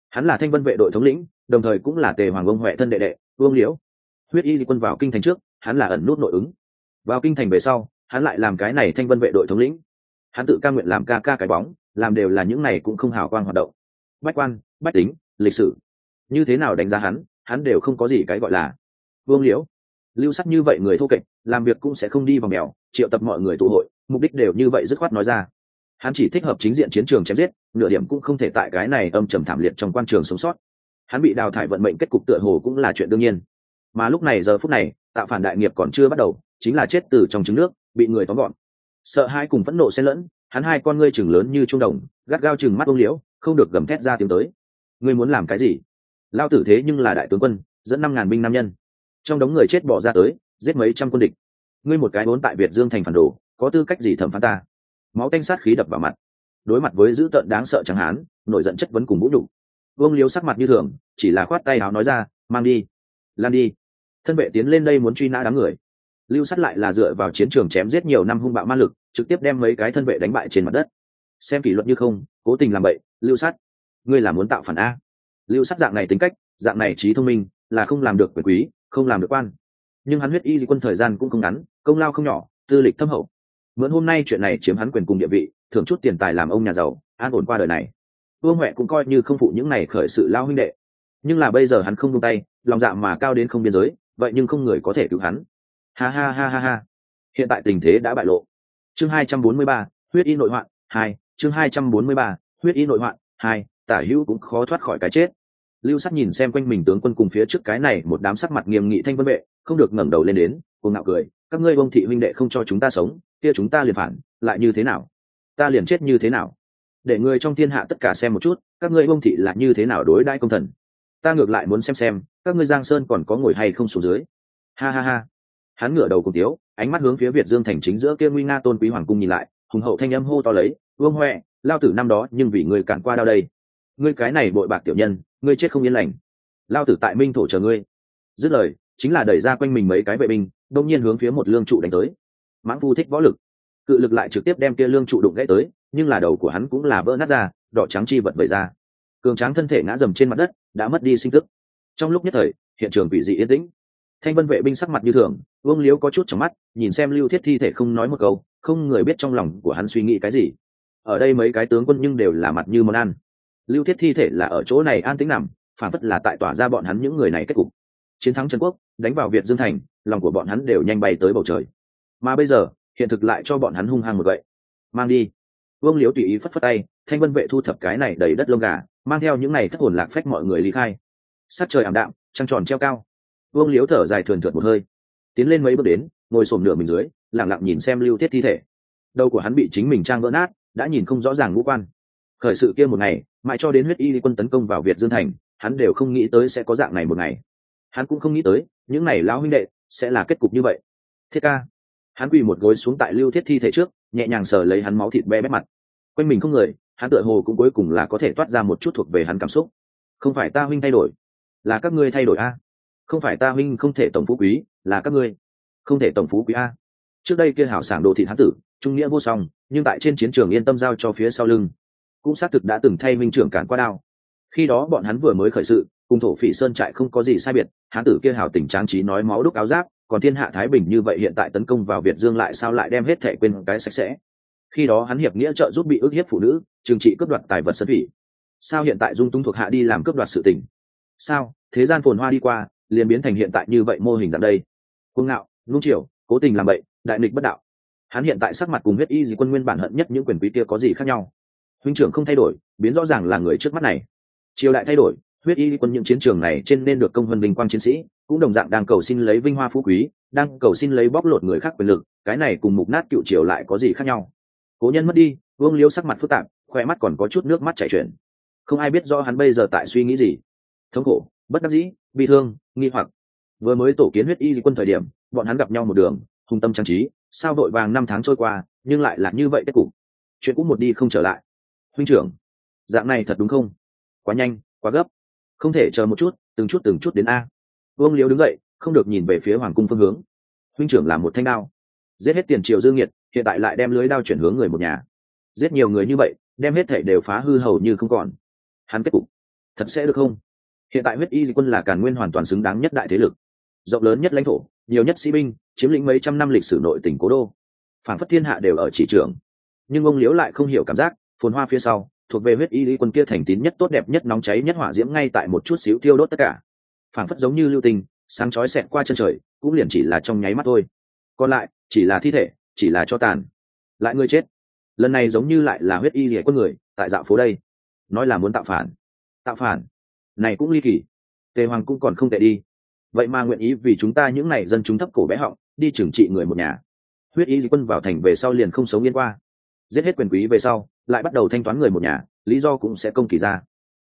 Hắn là thanh vân vệ đội thống lĩnh, đồng thời cũng là tề hoàng ông huệ thân đệ đệ, vương liễu. Huyết y di quân vào kinh thành trước hắn là ẩn nút nội ứng. Vào kinh thành về sau, hắn lại làm cái này thanh vân vệ đội thống lĩnh. Hắn tự ca nguyện làm ca ca cái bóng, làm đều là những này cũng không hào quang hoạt động. Bách quan, bách tính, lịch sử. Như thế nào đánh giá hắn hắn đều không có gì cái gọi là. Vương liễu. Lưu sắc như vậy người thô kệch, làm việc cũng sẽ không đi vào mèo, triệu tập mọi người tụ hội, mục đích đều như vậy dứt khoát nói ra. Hắn chỉ thích hợp chính diện chiến trường chém giết, nửa điểm cũng không thể tại cái này âm trầm thảm liệt trong quan trường sống sót. Hắn bị đào thải vận mệnh kết cục tựa hồ cũng là chuyện đương nhiên. Mà lúc này giờ phút này tạo phản đại nghiệp còn chưa bắt đầu, chính là chết từ trong trứng nước, bị người tóm gọn. Sợ hai cùng phẫn nộ xen lẫn, hắn hai con ngươi chừng lớn như trung đồng, gắt gao chừng mắt ông liễu, không được gầm thét ra tiếng tới. Ngươi muốn làm cái gì? Lao tử thế nhưng là đại tướng quân, dẫn năm ngàn binh nam nhân. Trong đống người chết bỏ ra tới, giết mấy trăm quân địch. Ngươi một cái vốn tại việt dương thành phản đồ, có tư cách gì thẩm phán ta? Máu tanh sát khí đập vào mặt. Đối mặt với dữ tợn đáng sợ chẳng hán nổi giận chất vấn cùng vũ đủ vương liếu sắc mặt như thường, chỉ là khoát tay áo nói ra, mang đi, lan đi thân vệ tiến lên đây muốn truy nã đám người. Lưu sắt lại là dựa vào chiến trường chém giết nhiều năm hung bạo ma lực, trực tiếp đem mấy cái thân vệ đánh bại trên mặt đất. Xem kỷ luật như không, cố tình làm bậy, lưu sắt. Ngươi là muốn tạo phản a. Lưu sắt dạng này tính cách, dạng này trí thông minh, là không làm được quyền quý, không làm được quan. Nhưng hắn huyết y di quân thời gian cũng không ngắn, công lao không nhỏ, tư lịch thâm hậu. Mượn hôm nay chuyện này chiếm hắn quyền cùng địa vị, thưởng chút tiền tài làm ông nhà giàu, an ổn qua đời này. Vương huệ cũng coi như không phụ những này khởi sự lao huynh đệ. Nhưng là bây giờ hắn không tung tay, lòng dạ mà cao đến không biên giới vậy nhưng không người có thể cứu hắn. Ha ha ha ha ha. Hiện tại tình thế đã bại lộ. Chương hai trăm bốn mươi ba, huyết y nội hoạn, hai, chương hai trăm bốn mươi ba, huyết y nội hoạn, hai, tả hữu cũng khó thoát khỏi cái chết. Lưu sắc nhìn xem quanh mình tướng quân cùng phía trước cái này một đám sắc mặt nghiêm nghị thanh vân vệ, không được ngẩng đầu lên đến cùng ngạo cười, các ngươi bông thị huynh đệ không cho chúng ta sống, kia chúng ta liền phản, lại như thế nào? Ta liền chết như thế nào? Để người trong thiên hạ tất cả xem một chút, các ngươi bông thị là như thế nào đối đãi công thần? Ta ngược lại muốn xem xem các ngươi giang sơn còn có ngồi hay không xuống dưới? Ha ha ha. Hắn ngửa đầu cùng tiếu, ánh mắt hướng phía việt dương thành chính giữa kia nguy nga tôn quý hoàng cung nhìn lại, hùng hậu thanh âm hô to lấy, vương huệ, lao tử năm đó nhưng vì người cản qua đao đây. Ngươi cái này bội bạc tiểu nhân, ngươi chết không yên lành. Lao tử tại minh thổ chờ ngươi. Dứt lời, chính là đẩy ra quanh mình mấy cái vệ binh, đông nhiên hướng phía một lương trụ đánh tới. Mãng phu thích võ lực. Cự lực lại trực tiếp đem kia lương trụ đụng gãy tới, nhưng là đầu của hắn cũng là vỡ nát ra, đỏ trắng chi vật vẩy ra. Cường tráng thân thể ngã dầm trên mặt đất, đã mất đi sinh tức trong lúc nhất thời, hiện trường bị dị yên tĩnh. Thanh vân vệ binh sắc mặt như thường, vương liếu có chút trong mắt, nhìn xem lưu thiết thi thể không nói một câu, không người biết trong lòng của hắn suy nghĩ cái gì. Ở đây mấy cái tướng quân nhưng đều là mặt như món ăn. Lưu thiết thi thể là ở chỗ này an tĩnh nằm, phản phất là tại tỏa ra bọn hắn những người này kết cục. Chiến thắng trần quốc, đánh vào việt dương thành, lòng của bọn hắn đều nhanh bay tới bầu trời. Mà bây giờ, hiện thực lại cho bọn hắn hung hăng một vậy mang đi. Vương liếu tùy ý phất phất tay, thanh vân vệ thu thập cái này đầy đất lông gà, mang theo những này thất hồn lạc phách mọi người ly khai sát trời ảm đạm, trăng tròn treo cao. Vương liếu thở dài thườn thượt một hơi, tiến lên mấy bước đến, ngồi xổm nửa mình dưới lẳng lặng nhìn xem lưu thiết thi thể. Đầu của hắn bị chính mình trang vỡ nát, đã nhìn không rõ ràng ngũ quan. Khởi sự kia một ngày, mãi cho đến huyết y quân tấn công vào việt dương thành, hắn đều không nghĩ tới sẽ có dạng này một ngày. Hắn cũng không nghĩ tới, những này lão huynh đệ sẽ là kết cục như vậy. Thiết ca. Hắn quỳ một gối xuống tại lưu thiết thi thể trước, nhẹ nhàng sờ lấy hắn máu thịt be bét mặt. Quanh mình không người, hắn tựa hồ cũng cuối cùng là có thể toát ra một chút thuộc về hắn cảm xúc. Không phải ta huynh thay đổi là các ngươi thay đổi a? Không phải ta huynh không thể tổng phú quý, là các ngươi không thể tổng phú quý a. Trước đây kia hảo sảng đồ thị hắn tử, trung nghĩa vô song, nhưng tại trên chiến trường yên tâm giao cho phía sau lưng. Cũng xác thực đã từng thay minh trưởng cản qua đao. Khi đó bọn hắn vừa mới khởi sự, cùng thổ phỉ sơn trại không có gì sai biệt, hán tử kia hảo tình tráng trí nói máu đúc áo giáp, còn thiên hạ thái bình như vậy hiện tại tấn công vào việt dương lại sao lại đem hết thẻ quên cái sạch sẽ. Khi đó hắn hiệp nghĩa trợ giúp bị ức hiếp phụ nữ, trừng trị cướp đoạt tài vật sân phỉ sao hiện tại dung túng thuộc hạ đi làm cướp đoạt sự tình? Sao? Thế gian phồn hoa đi qua, liền biến thành hiện tại như vậy mô hình dạng đây. Cuồng ngạo, nung triều cố tình làm vậy đại nghịch bất đạo. Hắn hiện tại sắc mặt cùng huyết y gì quân nguyên bản hận nhất những quyền quý kia có gì khác nhau? Huynh trưởng không thay đổi, biến rõ ràng là người trước mắt này. Triều đại thay đổi, huyết y quân những chiến trường này trên nên được công vân vinh quang chiến sĩ, cũng đồng dạng đang cầu xin lấy vinh hoa phú quý, đang cầu xin lấy bóc lột người khác quyền lực, cái này cùng mục nát cựu triều lại có gì khác nhau? Cố nhân mất đi, vương liêu sắc mặt phức tạp, khoe mắt còn có chút nước mắt chảy chuyển. Không ai biết rõ hắn bây giờ tại suy nghĩ gì thống khổ, bất đắc dĩ bị thương, nghi hoặc. Vừa mới tổ kiến huyết y quân thời điểm, bọn hắn gặp nhau một đường, hùng tâm trang trí, sao đội vàng năm tháng trôi qua, nhưng lại là như vậy kết cục. Chuyện cũng một đi không trở lại. Huynh trưởng, dạng này thật đúng không? Quá nhanh, quá gấp. Không thể chờ một chút, từng chút từng chút đến a. Vương liễu đứng dậy, không được nhìn về phía hoàng cung phương hướng. Huynh trưởng là một thanh đao. Giết hết tiền triệu dương nhiệt hiện tại lại đem lưới đao chuyển hướng người một nhà. Giết nhiều người như vậy, đem hết thể đều phá hư hầu như không còn. Hắn kết cục, thật sẽ được không? Hiện tại huyết y quân là càn nguyên hoàn toàn xứng đáng nhất đại thế lực. Rộng lớn nhất lãnh thổ, nhiều nhất sĩ binh, chiếm lĩnh mấy trăm năm lịch sử nội tỉnh cố đô. Phản phất thiên hạ đều ở chỉ trường. Nhưng ông liếu lại không hiểu cảm giác, phồn hoa phía sau, thuộc về huyết y lý quân kia thành tín nhất tốt đẹp nhất nóng cháy nhất hỏa diễm ngay tại một chút xíu tiêu đốt tất cả. Phản phất giống như lưu tình sáng chói xẹt qua chân trời, cũng liền chỉ là trong nháy mắt thôi. Còn lại, chỉ là thi thể, chỉ là cho tàn. Lại người chết. Lần này giống như lại là huyết y rỉa quân người, tại dạo phố đây. Nói là muốn tạo phản. Tạo phản này cũng ly kỳ. Tề hoàng cũng còn không tệ đi. Vậy mà nguyện ý vì chúng ta những n à y dân chúng thấp cổ bé họng, đi trừng trị người một nhà. Huyết y quân vào thành về sau liền không sống yên qua. Giết hết quyền quý về sau, lại bắt đầu thanh toán người một nhà, lý do cũng sẽ công kỳ ra.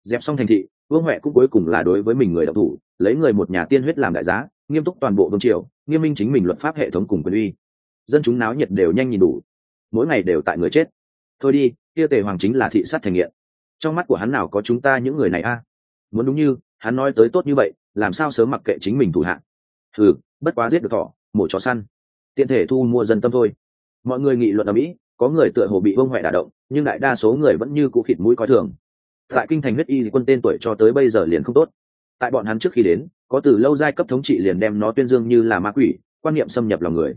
Dẹp xong thành thị, vương huệ cũng cuối cùng là đối với mình người đ thủ, lấy người một nhà tiên huyết làm đại giá, nghiêm túc toàn bộ vương triều, nghiêm minh chính mình luật pháp hệ thống cùng quyền uy. Dân chúng náo nhiệt đều nhanh nhìn đủ. Mỗi ngày đều tại người chết. Thôi đi, kia tề hoàng chính là thị sát thành nghiện. Trong mắt của hắn nào có chúng ta những người này a? Muốn đúng như, hắn nói tới tốt như vậy, làm sao sớm mặc kệ chính mình thủ hạng? Ừ bất quá giết được thỏ, mổ chó săn. Tiện thể thu mua dân tâm thôi. Mọi người nghị luận ở mỹ, có người tựa hồ bị vương huệ đả động, nhưng đại đa số người vẫn như cũ khịt mũi coi thường. Tại kinh thành huyết y quân tên tuổi cho tới bây giờ liền không tốt. Tại bọn hắn trước khi đến, có từ lâu giai cấp thống trị liền đem nó tuyên dương như là ma quỷ, quan niệm xâm nhập lòng người.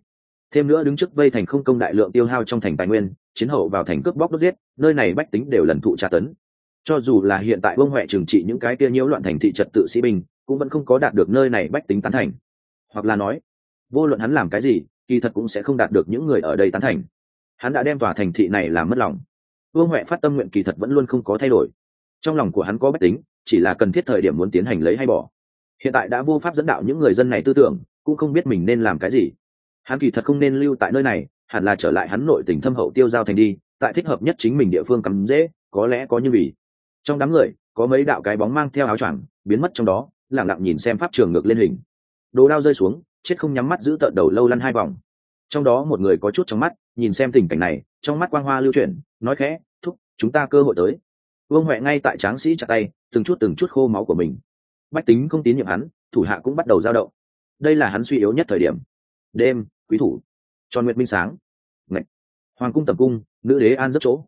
Thêm nữa đứng trước vây thành không công đại lượng tiêu hao trong thành tài nguyên, chiến hậu vào thành cướp bóc đốt giết, nơi này bách tính đều lần thụ tra tấn cho dù là hiện tại bông huệ trừng trị những cái kia nhiễu loạn thành thị trật tự sĩ binh, cũng vẫn không có đạt được nơi này bách tính tán thành. Hoặc là nói, vô luận hắn làm cái gì, kỳ thật cũng sẽ không đạt được những người ở đây tán thành. Hắn đã đem tòa thành thị này làm mất lòng. Vương huệ phát tâm nguyện kỳ thật vẫn luôn không có thay đổi. Trong lòng của hắn có bách tính, chỉ là cần thiết thời điểm muốn tiến hành lấy hay bỏ. Hiện tại đã vô pháp dẫn đạo những người dân này tư tưởng, cũng không biết mình nên làm cái gì. Hắn kỳ thật không nên lưu tại nơi này, hẳn là trở lại hắn nội tỉnh thâm hậu tiêu giao thành đi, tại thích hợp nhất chính mình địa phương cắm dễ, có lẽ có như vì trong đám người, có mấy đạo cái bóng mang theo áo choàng, biến mất trong đó lẳng lặng nhìn xem pháp trường ngược lên hình. Đồ đao rơi xuống, chết không nhắm mắt giữ tợn đầu lâu lăn hai vòng. Trong đó một người có chút trong mắt, nhìn xem tình cảnh này, trong mắt quang hoa lưu chuyển, nói khẽ, thúc, chúng ta cơ hội tới. Vương huệ ngay tại tráng sĩ chặt tay, từng chút từng chút khô máu của mình. Bách tính không tín nhiệm hắn, thủ hạ cũng bắt đầu giao động. Đây là hắn suy yếu nhất thời điểm. Đêm, quý thủ. Tròn nguyệt minh sáng. Ngạch. hoàng cung tầm cung, nữ đế an rất chỗ.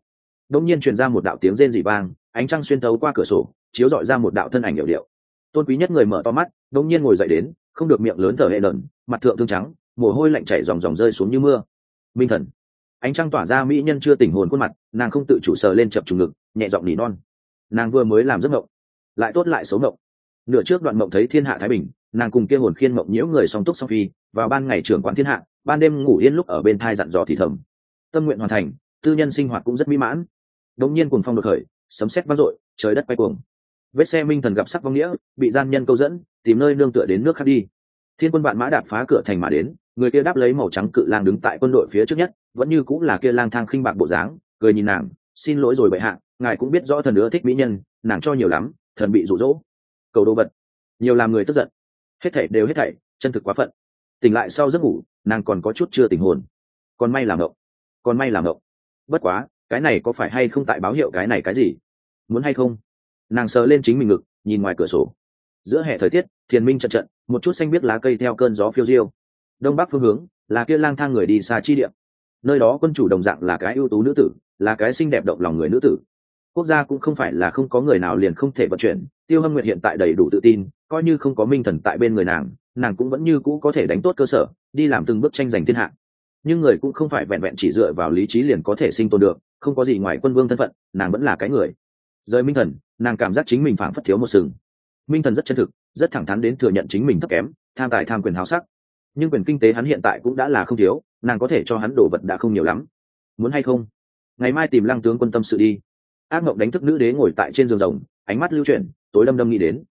Đông nhiên truyền ra một đạo tiếng rên dị vang ánh trăng xuyên thấu qua cửa sổ, chiếu dọi ra một đạo thân ảnh hiệu điệu. Tôn quý nhất người mở to mắt đông nhiên ngồi dậy đến, không được miệng lớn thở hệ lợn mặt thượng thương trắng, mồ hôi lạnh chảy dòng dòng rơi xuống như mưa. Minh thần. Ánh trăng tỏa ra mỹ nhân chưa tỉnh hồn khuôn mặt, nàng không tự chủ sờ lên chập trùng ngực, nhẹ giọng nỉ non. Nàng vừa mới làm giấc mộng, lại tốt lại xấu mộng. Nửa trước đoạn mộng thấy thiên hạ thái bình, nàng cùng kia hồn khiên mộng nhiễu người song túc song phi, vào ban ngày trưởng quán thiên hạ, ban đêm ngủ yên lúc ở bên thai dặn dò thì thầm. Tâm nguyện hoàn thành, tư nhân sinh hoạt cũng rất mỹ mãn. Đống nhiên cùng phong đột khởi sấm sét vang dội, trời đất quay cuồng. Vết xe minh thần gặp sắc vong nghĩa, bị gian nhân câu dẫn, tìm nơi nương tựa đến nước khác đi. Thiên quân vạn mã đạp phá cửa thành mà đến, người kia đáp lấy màu trắng cự lang đứng tại quân đội phía trước nhất, vẫn như cũng là kia lang thang khinh bạc bộ dáng, cười nhìn nàng, xin lỗi rồi bệ hạ, ngài cũng biết rõ thần nữa thích mỹ nhân, nàng cho nhiều lắm, thần bị rụ rỗ cầu đồ vật. Nhiều làm người tức giận. Hết thảy đều hết thảy, chân thực quá phận. Tỉnh lại sau giấc ngủ, nàng còn có chút chưa tình hồn. Còn may làm ngộng. Còn may làm ngộng. Bất quá, cái này có phải hay không tại báo hiệu cái này cái gì? Muốn hay không? Nàng sờ lên chính mình ngực, nhìn ngoài cửa sổ. Giữa hè thời tiết thiền minh trận trận, một chút xanh biết lá cây theo cơn gió phiêu diêu. Đông bắc phương hướng, là kia lang thang người đi xa chi địa. Nơi đó quân chủ đồng dạng là cái ưu tú nữ tử, là cái xinh đẹp động lòng người nữ tử. Quốc gia cũng không phải là không có người nào liền không thể vận chuyển. Tiêu hâm nguyệt hiện tại đầy đủ tự tin, coi như không có minh thần tại bên người nàng nàng cũng vẫn như cũ có thể đánh tốt cơ sở, đi làm từng bước tranh giành thiên hạ. Nhưng người cũng không phải vẹn vẹn chỉ dựa vào lý trí liền có thể sinh tồn được, không có gì ngoài quân vương thân phận, nàng vẫn là cái người rời minh thần, nàng cảm giác chính mình phảng phất thiếu một sừng. Minh thần rất chân thực, rất thẳng thắn đến thừa nhận chính mình thấp kém, tham tài tham quyền háo sắc. Nhưng quyền kinh tế hắn hiện tại cũng đã là không thiếu, nàng có thể cho hắn đổ vật đã không nhiều lắm. Muốn hay không? Ngày mai tìm lăng tướng quân tâm sự đi. Ác mộng đánh thức nữ đế ngồi tại trên giường rồng, ánh mắt lưu chuyển, tối đâm đâm nghĩ đến.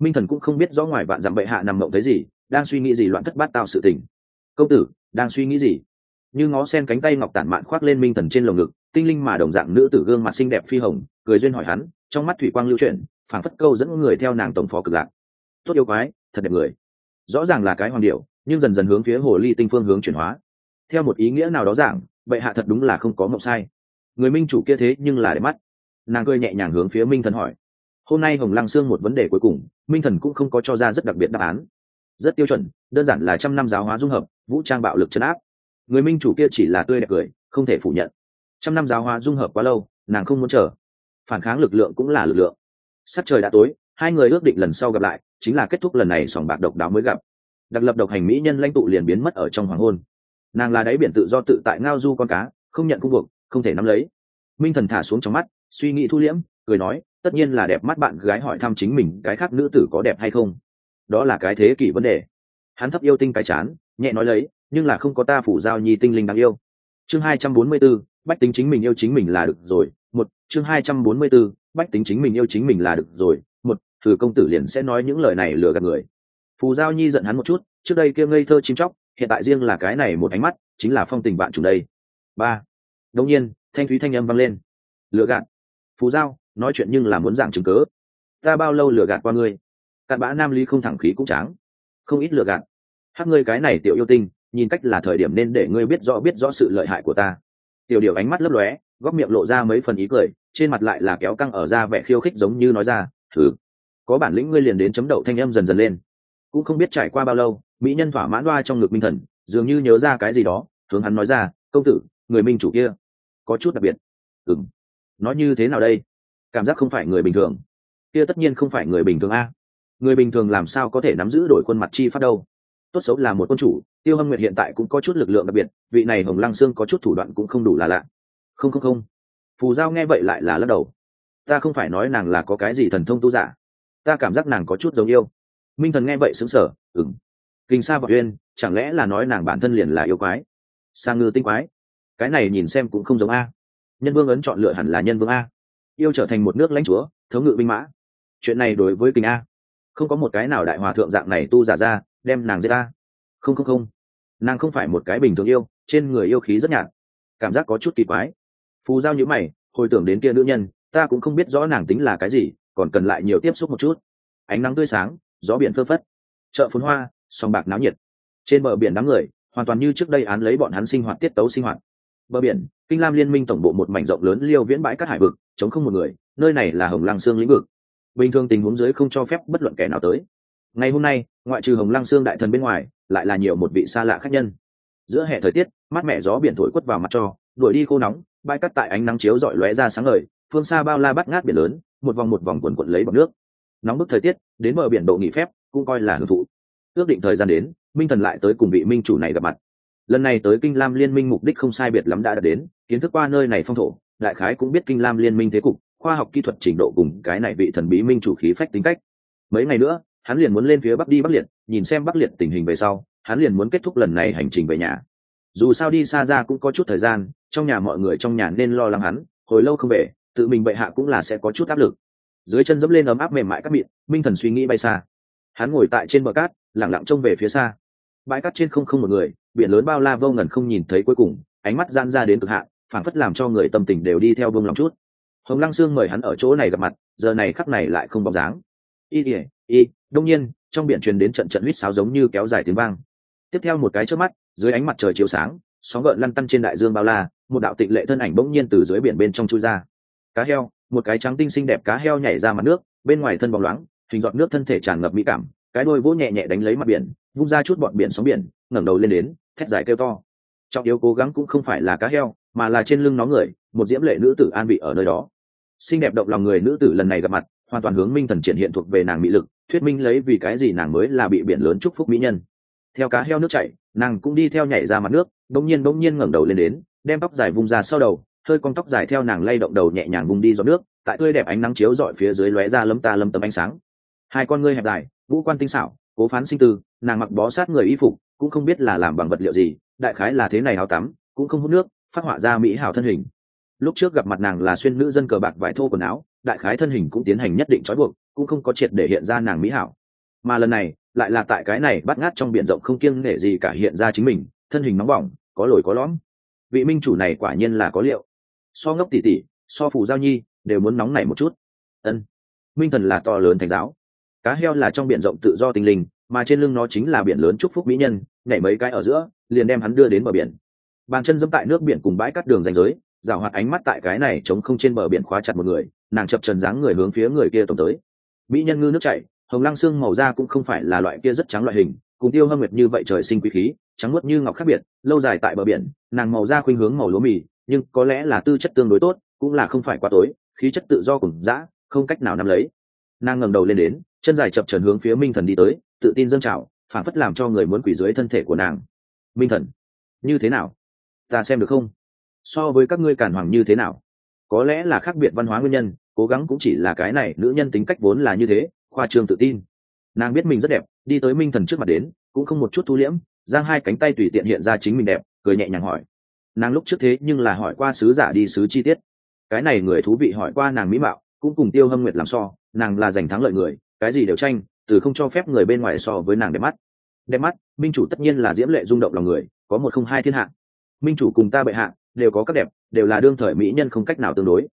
Minh thần cũng không biết rõ ngoài vạn dặm bệ hạ nằm mộng thấy gì, đang suy nghĩ gì loạn thất bát tạo sự tình. Công tử, đang suy nghĩ gì? Như ngó sen cánh tay ngọc tản mạn khoác lên minh thần trên lồng ngực, tinh linh mà đồng dạng nữ tử gương mặt xinh đẹp phi hồng cười duyên hỏi hắn, trong mắt thủy quang lưu chuyển, phảng phất câu dẫn người theo nàng tổng phó cực lạc. Tốt yêu quái, thật đẹp người. Rõ ràng là cái hoàng điệu nhưng dần dần hướng phía hồ ly tinh phương hướng chuyển hóa. Theo một ý nghĩa nào đó giảng, bệ hạ thật đúng là không có mộng sai. Người minh chủ kia thế nhưng là để mắt. Nàng cười nhẹ nhàng hướng phía minh thần hỏi. Hôm nay hồng lăng xương một vấn đề cuối cùng, minh thần cũng không có cho ra rất đặc biệt đáp án. Rất tiêu chuẩn, đơn giản là trăm năm giáo hóa dung hợp, vũ trang bạo lực chấn áp. Người minh chủ kia chỉ là tươi đẹp cười, không thể phủ nhận. Trăm năm giáo hóa dung hợp quá lâu, nàng không muốn chờ phản kháng lực lượng cũng là lực lượng. Sắc trời đã tối hai người ước định lần sau gặp lại chính là kết thúc lần này sòng bạc độc đáo mới gặp. Đặc lập độc hành mỹ nhân lãnh tụ liền biến mất ở trong hoàng hôn. Nàng là đáy biển tự do tự tại ngao du con cá không nhận cung buộc không thể nắm lấy. Minh thần thả xuống trong mắt suy nghĩ thu liễm cười nói tất nhiên là đẹp mắt bạn gái hỏi thăm chính mình cái khác nữ tử có đẹp hay không? Đó là cái thế kỷ vấn đề. Hắn thấp yêu tinh cái chán nhẹ nói lấy nhưng là không có ta phủ giao nhi tinh linh đáng yêu. Chương hai trăm bốn mươi 244, bách tính chính mình yêu chính mình là được rồi chương hai trăm bốn mươi 244, bách tính chính mình yêu chính mình là được rồi một thử công tử liền sẽ nói những lời này lừa gạt người. Phù giao nhi giận hắn một chút trước đây kia ngây thơ chim chóc hiện tại riêng là cái này một ánh mắt chính là phong tình bạn chủ đây. Ba đống nhiên thanh thúy thanh âm vang lên. Lừa gạt. Phù giao nói chuyện nhưng là muốn giảng chứng cớ. Ta bao lâu lừa gạt qua ngươi? Cặn bã nam lý không thẳng khí cũng tráng. Không ít lừa gạt. Hát ngươi cái này tiểu yêu tinh nhìn cách là thời điểm nên để ngươi biết rõ biết rõ sự lợi hại của ta tiểu điều ánh mắt lấp lóe, góc miệng lộ ra mấy phần ý cười, trên mặt lại là kéo căng ở ra vẻ khiêu khích giống như nói ra, thử, có bản lĩnh ngươi liền đến chấm đậu thanh em dần dần lên. Cũng không biết trải qua bao lâu, mỹ nhân thỏa mãn đoa trong ngực minh thần, dường như nhớ ra cái gì đó, hướng hắn nói ra, công tử, người minh chủ kia, có chút đặc biệt. Ừng nói như thế nào đây? Cảm giác không phải người bình thường. Kia tất nhiên không phải người bình thường a. Người bình thường làm sao có thể nắm giữ đổi khuôn mặt chi phát đâu? Tốt xấu là một quân chủ tiêu hâm nguyệt hiện tại cũng có chút lực lượng đặc biệt, vị này hồng lăng sương có chút thủ đoạn cũng không đủ là lạ. Không không không. Phù giao nghe vậy lại là lắc đầu. Ta không phải nói nàng là có cái gì thần thông tu giả. Ta cảm giác nàng có chút giống yêu. Minh thần nghe vậy xứng sở ừng kinh sa và uyên, chẳng lẽ là nói nàng bản thân liền là yêu quái? Sang ngư tinh quái? Cái này nhìn xem cũng không giống a. Nhân vương ấn chọn lựa hẳn là nhân vương a. Yêu trở thành một nước lãnh chúa, thống ngự binh mã. Chuyện này đối với kinh a. Không có một cái nào đại hòa thượng dạng này tu giả ra, đem nàng giết ta không không không nàng không phải một cái bình thường yêu, trên người yêu khí rất nhạt. Cảm giác có chút kỳ quái. Phù giao nhữ mày, hồi tưởng đến kia nữ nhân, ta cũng không biết rõ nàng tính là cái gì, còn cần lại nhiều tiếp xúc một chút. Ánh nắng tươi sáng, gió biển phơ phất. Chợ phun hoa, sòng bạc náo nhiệt. Trên bờ biển đám người, hoàn toàn như trước đây án lấy bọn hắn sinh hoạt tiết tấu sinh hoạt. Bờ biển, kinh lam liên minh tổng bộ một mảnh rộng lớn liêu viễn bãi các hải vực, chống không một người, nơi này là hồng lăng xương lĩnh vực. Bình thường tình huống dưới không cho phép bất luận kẻ nào tới ngày hôm nay, ngoại trừ hồng lăng xương đại thần bên ngoài, lại là nhiều một vị xa lạ khách nhân. Giữa hè thời tiết, mát mẻ gió biển thổi quất vào mặt cho, đuổi đi khô nóng, bãi cắt tại ánh nắng chiếu dọi lóe ra sáng ngời, phương xa bao la bắt ngát biển lớn, một vòng một vòng quần quận lấy bọc nước. Nóng bức thời tiết, đến bờ biển độ nghỉ phép, cũng coi là hưởng thụ. Ước định thời gian đến, minh thần lại tới cùng vị minh chủ này gặp mặt. Lần này tới kinh lam liên minh mục đích không sai biệt lắm đã đạt đến, kiến thức qua nơi này phong thổ, đại khái cũng biết kinh lam liên minh thế cục, khoa học kỹ thuật trình độ cùng cái này vị thần bí minh chủ khí phách tính cách. Mấy ngày nữa hắn liền muốn lên phía bắc đi bắc liệt, nhìn xem bắc liệt tình hình về sau, hắn liền muốn kết thúc lần này hành trình về nhà. Dù sao đi xa ra cũng có chút thời gian, trong nhà mọi người trong nhà nên lo lắng hắn, hồi lâu không về, tự mình bệ hạ cũng là sẽ có chút áp lực. Dưới chân dẫm lên ấm áp mềm mại các mịn, minh thần suy nghĩ bay xa. Hắn ngồi tại trên bờ cát lẳng lặng trông về phía xa. Bãi cát trên không không một người, biển lớn bao la vô ngần không nhìn thấy cuối cùng, ánh mắt gian ra đến cực hạn, phảng phất làm cho người tâm tình đều đi theo vương lòng chút. Hồng lăng sương mời hắn ở chỗ này gặp mặt, giờ này khắc này lại không bóng dáng. Y ỉa y đông nhiên, trong biển truyền đến trận trận huýt sáo giống như kéo dài tiếng vang. Tiếp theo một cái trước mắt, dưới ánh mặt trời chiếu sáng, sóng gợn lăn tăn trên đại dương bao la, một đạo tịnh lệ thân ảnh bỗng nhiên từ dưới biển bên trong chui ra. Cá heo, một cái trắng tinh xinh đẹp cá heo nhảy ra mặt nước, bên ngoài thân bóng loáng, hình giọt nước thân thể tràn ngập mỹ cảm, cái đôi vỗ nhẹ nhẹ đánh lấy mặt biển, vung ra chút bọn biển sóng biển, ngẩng đầu lên đến, thét dài kêu to. Trọng yếu cố gắng cũng không phải là cá heo, mà là trên lưng nó người, một diễm lệ nữ tử an vị ở nơi đó. Xinh đẹp động lòng người nữ tử lần này gặp mặt hoàn toàn hướng minh thần triển hiện thuộc về nàng mỹ lực, thuyết minh lấy vì cái gì nàng mới là bị biển lớn chúc phúc mỹ nhân. Theo cá heo nước chảy, nàng cũng đi theo nhảy ra mặt nước bỗng nhiên bỗng nhiên ngẩng đầu lên đến, đem tóc dài vung ra sau đầu, hơi con tóc dài theo nàng lay động đầu nhẹ nhàng vung đi giọt nước, tại tươi đẹp ánh nắng chiếu dọi phía dưới lóe ra lấm ta lấm tấm ánh sáng. Hai con ngươi hẹp dài vũ quan tinh xảo, cố phán sinh tư nàng mặc bó sát người y phục, cũng không biết là làm bằng vật liệu gì, đại khái là thế này hào tắm, cũng không hút nước, phát họa ra mỹ hảo thân hình. Lúc trước gặp mặt nàng là xuyên nữ dân cờ bạc vải thô quần áo đại khái thân hình cũng tiến hành nhất định trói buộc, cũng không có triệt để hiện ra nàng mỹ hảo. Mà lần này, lại là tại cái này bắt ngát trong biển rộng không kiêng nể gì cả hiện ra chính mình, thân hình nóng bỏng, có lồi có lõm. Vị minh chủ này quả nhiên là có liệu. So ngốc tỉ tỉ, so phù giao nhi, đều muốn nóng này một chút. Ân. Minh thần là to lớn thành giáo. Cá heo là trong biển rộng tự do tinh linh, mà trên lưng nó chính là biển lớn chúc phúc mỹ nhân, nhảy mấy cái ở giữa, liền đem hắn đưa đến bờ biển. Bàn chân dẫm tại nước biển cùng bãi cắt đường ranh giới rào hoạt ánh mắt tại cái này chống không trên bờ biển khóa chặt một người, nàng chập trần dáng người hướng phía người kia tổng tới. Mỹ nhân ngư nước chảy, hồng lăng xương màu da cũng không phải là loại kia rất trắng loại hình, cùng tiêu hâm nguyệt như vậy trời sinh quý khí, trắng muốt như ngọc khác biệt, lâu dài tại bờ biển, nàng màu da khuynh hướng màu lúa mì, nhưng có lẽ là tư chất tương đối tốt, cũng là không phải quá tối, khí chất tự do cùng dã, không cách nào nắm lấy. Nàng ngẩng đầu lên đến, chân dài chập trần hướng phía minh thần đi tới, tự tin dâng trào phản phất làm cho người muốn quỷ dưới thân thể của nàng. Minh thần, như thế nào? Ta xem được không? So với các ngươi cản hoàng như thế nào? Có lẽ là khác biệt văn hóa nguyên nhân, cố gắng cũng chỉ là cái này, nữ nhân tính cách vốn là như thế, khoa trương tự tin. Nàng biết mình rất đẹp, đi tới minh thần trước mặt đến, cũng không một chút thu liễm, giang hai cánh tay tùy tiện hiện ra chính mình đẹp, cười nhẹ nhàng hỏi. Nàng lúc trước thế nhưng là hỏi qua sứ giả đi sứ chi tiết. Cái này người thú vị hỏi qua nàng mỹ mạo, cũng cùng tiêu hâm nguyệt làm so, nàng là giành thắng lợi người, cái gì đều tranh, từ không cho phép người bên ngoài so với nàng đẹp mắt. Đẹp mắt, minh chủ tất nhiên là diễm lệ rung động lòng người, có một không hai thiên hạ. Minh chủ cùng ta bệ hạ đều có các đẹp, đều là đương thời mỹ nhân không cách nào tương đối.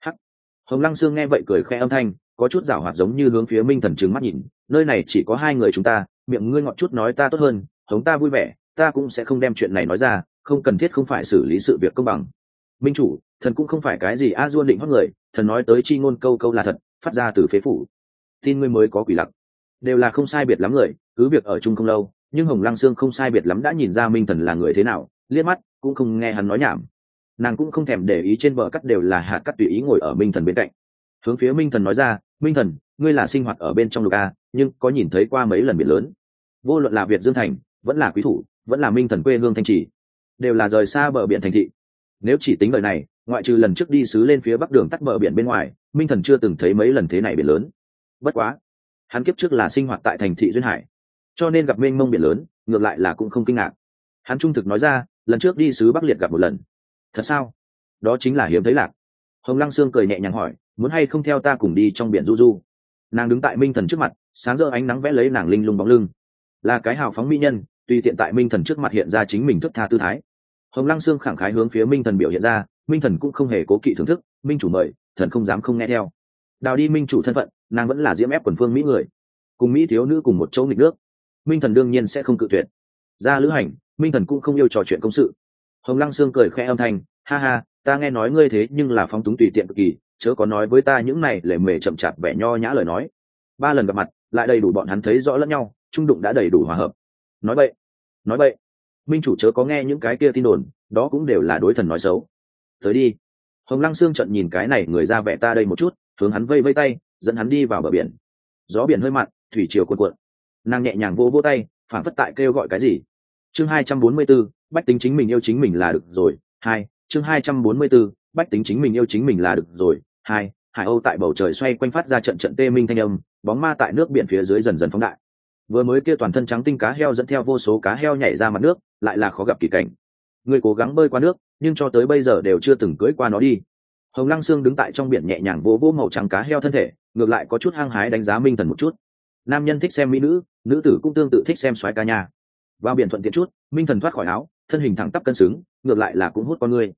Hắc. Hồng lăng sương nghe vậy cười khẽ âm thanh, có chút giảo hoạt giống như hướng phía minh thần trừng mắt nhìn, nơi này chỉ có hai người chúng ta, miệng ngươi ngọt chút nói ta tốt hơn, hống ta vui vẻ, ta cũng sẽ không đem chuyện này nói ra, không cần thiết không phải xử lý sự việc công bằng. Minh chủ, thần cũng không phải cái gì a duôn định hót người, thần nói tới chi ngôn câu câu là thật, phát ra từ phế phủ. Tin ngươi mới có quỷ lặc. Đều là không sai biệt lắm người, cứ việc ở chung không lâu, nhưng hồng lăng sương không sai biệt lắm đã nhìn ra minh thần là người thế nào liếc mắt, cũng không nghe hắn nói nhảm. Nàng cũng không thèm để ý trên bờ cắt đều là hạt cắt tùy ý ngồi ở minh thần bên cạnh. Hướng phía minh thần nói ra, minh thần, ngươi là sinh hoạt ở bên trong lục a, nhưng có nhìn thấy qua mấy lần biển lớn? Vô luận là việt dương thành, vẫn là quý thủ, vẫn là minh thần quê hương thanh trì, đều là rời xa bờ biển thành thị. Nếu chỉ tính lời này, ngoại trừ lần trước đi xứ lên phía bắc đường tắt bờ biển bên ngoài, minh thần chưa từng thấy mấy lần thế này biển lớn. Bất quá, hắn kiếp trước là sinh hoạt tại thành thị duyên hải, cho nên gặp mênh mông biển lớn, ngược lại là cũng không kinh ngạc hắn trung thực nói ra, lần trước đi sứ bắc liệt gặp một lần. Thật sao? Đó chính là hiếm thấy lạc. Hồng lăng sương cười nhẹ nhàng hỏi, muốn hay không theo ta cùng đi trong biển du du? Nàng đứng tại minh thần trước mặt, sáng rỡ ánh nắng vẽ lấy nàng linh lung bóng lưng. Là cái hào phóng mỹ nhân, Tuy tiện tại minh thần trước mặt hiện ra chính mình thức tha tư thái. Hồng lăng sương khẳng khái hướng phía minh thần biểu hiện ra, minh thần cũng không hề cố kỵ thưởng thức, minh chủ mời, thần không dám không nghe theo. Đào đi minh chủ thân phận, nàng vẫn là diễm ép quần phương mỹ người. Cùng mỹ thiếu nữ cùng một chỗ nghịch nước. Minh thần đương nhiên sẽ không cự tuyệt. Ra lữ hành minh thần cũng không yêu trò chuyện công sự. Hồng lăng sương cười khẽ âm thanh, ha ha, ta nghe nói ngươi thế nhưng là phóng túng tùy tiện cực kỳ, chớ có nói với ta những này lề mề chậm chạp vẻ nho nhã lời nói. Ba lần gặp mặt, lại đầy đủ bọn hắn thấy rõ lẫn nhau, trung đụng đã đầy đủ hòa hợp. Nói vậy nói vậy, minh chủ chớ có nghe những cái kia tin đồn, đó cũng đều là đối thần nói xấu. Tới đi. Hồng lăng sương trận nhìn cái này người ra vẻ ta đây một chút, hướng hắn vây vây tay, dẫn hắn đi vào bờ biển. Gió biển hơi mặn, thủy chiều cuộn cuộn. Nàng nhẹ nhàng vô vô tay phản phất tại kêu gọi cái gì chương hai trăm bốn mươi 244, bách tính chính mình yêu chính mình là được rồi hai chương hai trăm bốn mươi 244, bách tính chính mình yêu chính mình là được rồi hai hải âu tại bầu trời xoay quanh phát ra trận trận tê minh thanh âm bóng ma tại nước biển phía dưới dần dần phóng đại. Vừa mới kia toàn thân trắng tinh cá heo dẫn theo vô số cá heo nhảy ra mặt nước lại là khó gặp kỳ cảnh. Người cố gắng bơi qua nước nhưng cho tới bây giờ đều chưa từng cưỡi qua nó đi. Hồng lăng sương đứng tại trong biển nhẹ nhàng vỗ vỗ màu trắng cá heo thân thể ngược lại có chút hăng hái đánh giá minh thần một chút. Nam nhân thích xem mỹ nữ nữ tử cũng tương tự thích xem xoáy ca nhà vào biển thuận tiện chút, minh thần thoát khỏi áo, thân hình thẳng tắp cân xứng, ngược lại là cũng hút con người.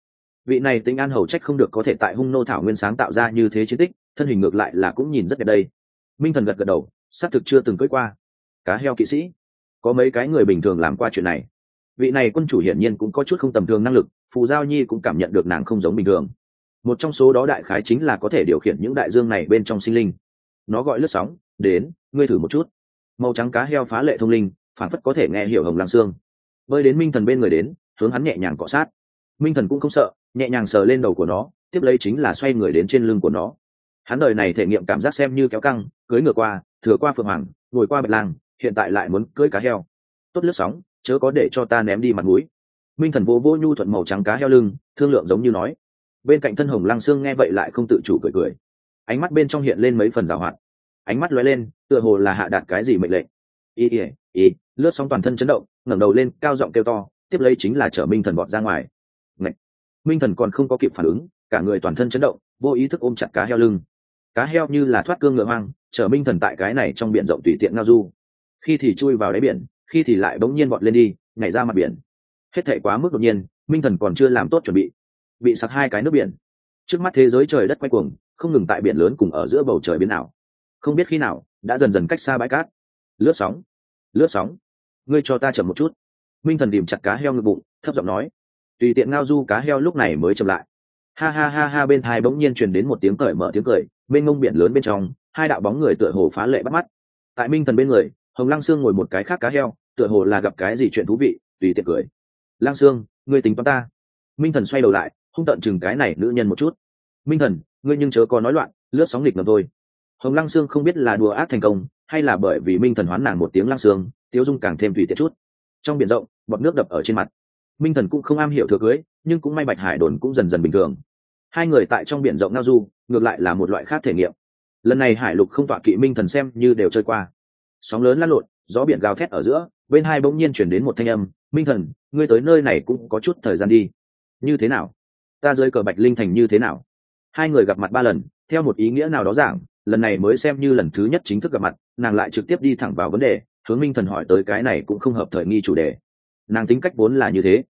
Vị này tính an hầu trách không được có thể tại hung nô thảo nguyên sáng tạo ra như thế chiến tích, thân hình ngược lại là cũng nhìn rất đẹp đây. Minh thần gật gật đầu, xác thực chưa từng cưỡi qua. Cá heo kỵ sĩ. Có mấy cái người bình thường làm qua chuyện này. Vị này quân chủ hiển nhiên cũng có chút không tầm thường năng lực, phù giao nhi cũng cảm nhận được nàng không giống bình thường. Một trong số đó đại khái chính là có thể điều khiển những đại dương này bên trong sinh linh. Nó gọi lướt sóng, đến, ngươi thử một chút. Màu trắng cá heo phá lệ thông linh phản phất có thể nghe hiểu hồng lăng xương. Bơi đến minh thần bên người đến, hướng hắn nhẹ nhàng cọ sát. Minh thần cũng không sợ, nhẹ nhàng sờ lên đầu của nó, tiếp lấy chính là xoay người đến trên lưng của nó. Hắn đời này thể nghiệm cảm giác xem như kéo căng cưới ngựa qua, thừa qua phượng hoàng, ngồi qua bạch lang, hiện tại lại muốn cưới cá heo. Tốt lướt sóng, chớ có để cho ta ném đi mặt mũi. Minh thần vô vô nhu thuận màu trắng cá heo lưng, thương lượng giống như nói. Bên cạnh thân hồng lăng xương nghe vậy lại không tự chủ cười cười. Ánh mắt bên trong hiện lên mấy phần rào hoạt. Ánh mắt lóe lên, tựa hồ là hạ đạt cái gì mệnh lệnh. Ý ỉa ý, lướt sóng toàn thân chấn động, ngẩng đầu lên, cao giọng kêu to, tiếp lấy chính là chở minh thần bọt ra ngoài. Ngậy! minh thần còn không có kịp phản ứng, cả người toàn thân chấn động, vô ý thức ôm chặt cá heo lưng. Cá heo như là thoát cương ngựa hoang, chở minh thần tại cái này trong biển rộng tùy tiện ngao du. Khi thì chui vào đáy biển, khi thì lại bỗng nhiên bọt lên đi, nhảy ra mặt biển. Hết thể quá mức đột nhiên, minh thần còn chưa làm tốt chuẩn bị bị sặc hai cái nước biển. Trước mắt thế giới trời đất quay cuồng, không ngừng tại biển lớn cùng ở giữa bầu trời biến nào không biết khi nào, đã dần dần cách xa bãi cát. Lướt sóng lướt sóng. Ngươi cho ta chậm một chút. Minh thần điểm chặt cá heo ngực bụng, thấp giọng nói. Tùy tiện ngao du cá heo lúc này mới chậm lại. Ha ha ha ha, bên thai bỗng nhiên truyền đến một tiếng cởi mở tiếng cười bên ngông biển lớn bên trong, hai đạo bóng người tựa hồ phá lệ bắt mắt. Tại minh thần bên người, hồng lăng sương ngồi một cái khác cá heo, tựa hồ là gặp cái gì chuyện thú vị, tùy tiện cười. Lăng sương, ngươi tính toán ta. Minh thần xoay đầu lại, hung tận chừng cái này nữ nhân một chút. Minh thần, ngươi nhưng chớ có nói loạn, lướt sóng nghịch ngầm thôi. Hồng lăng sương không biết là đùa ác thành công hay là bởi vì minh thần hoán nàng một tiếng lăng xương, tiêu dung càng thêm tùy tiện chút. Trong biển rộng bọt nước đập ở trên mặt. Minh thần cũng không am hiểu thừa cưới nhưng cũng may bạch hải đồn cũng dần dần bình thường. Hai người tại trong biển rộng ngao du ngược lại là một loại khác thể nghiệm. Lần này hải lục không tọa kỵ minh thần xem như đều chơi qua. Sóng lớn lăn lộn gió biển gào thét ở giữa bên hai bỗng nhiên chuyển đến một thanh âm minh thần ngươi tới nơi này cũng có chút thời gian đi. Như thế nào? Ta rơi cờ bạch linh thành như thế nào? Hai người gặp mặt ba lần theo một ý nghĩa nào đó giảng lần này mới xem như lần thứ nhất chính thức gặp mặt, nàng lại trực tiếp đi thẳng vào vấn đề, hướng minh thần hỏi tới cái này cũng không hợp thời nghi chủ đề. Nàng tính cách vốn là như thế.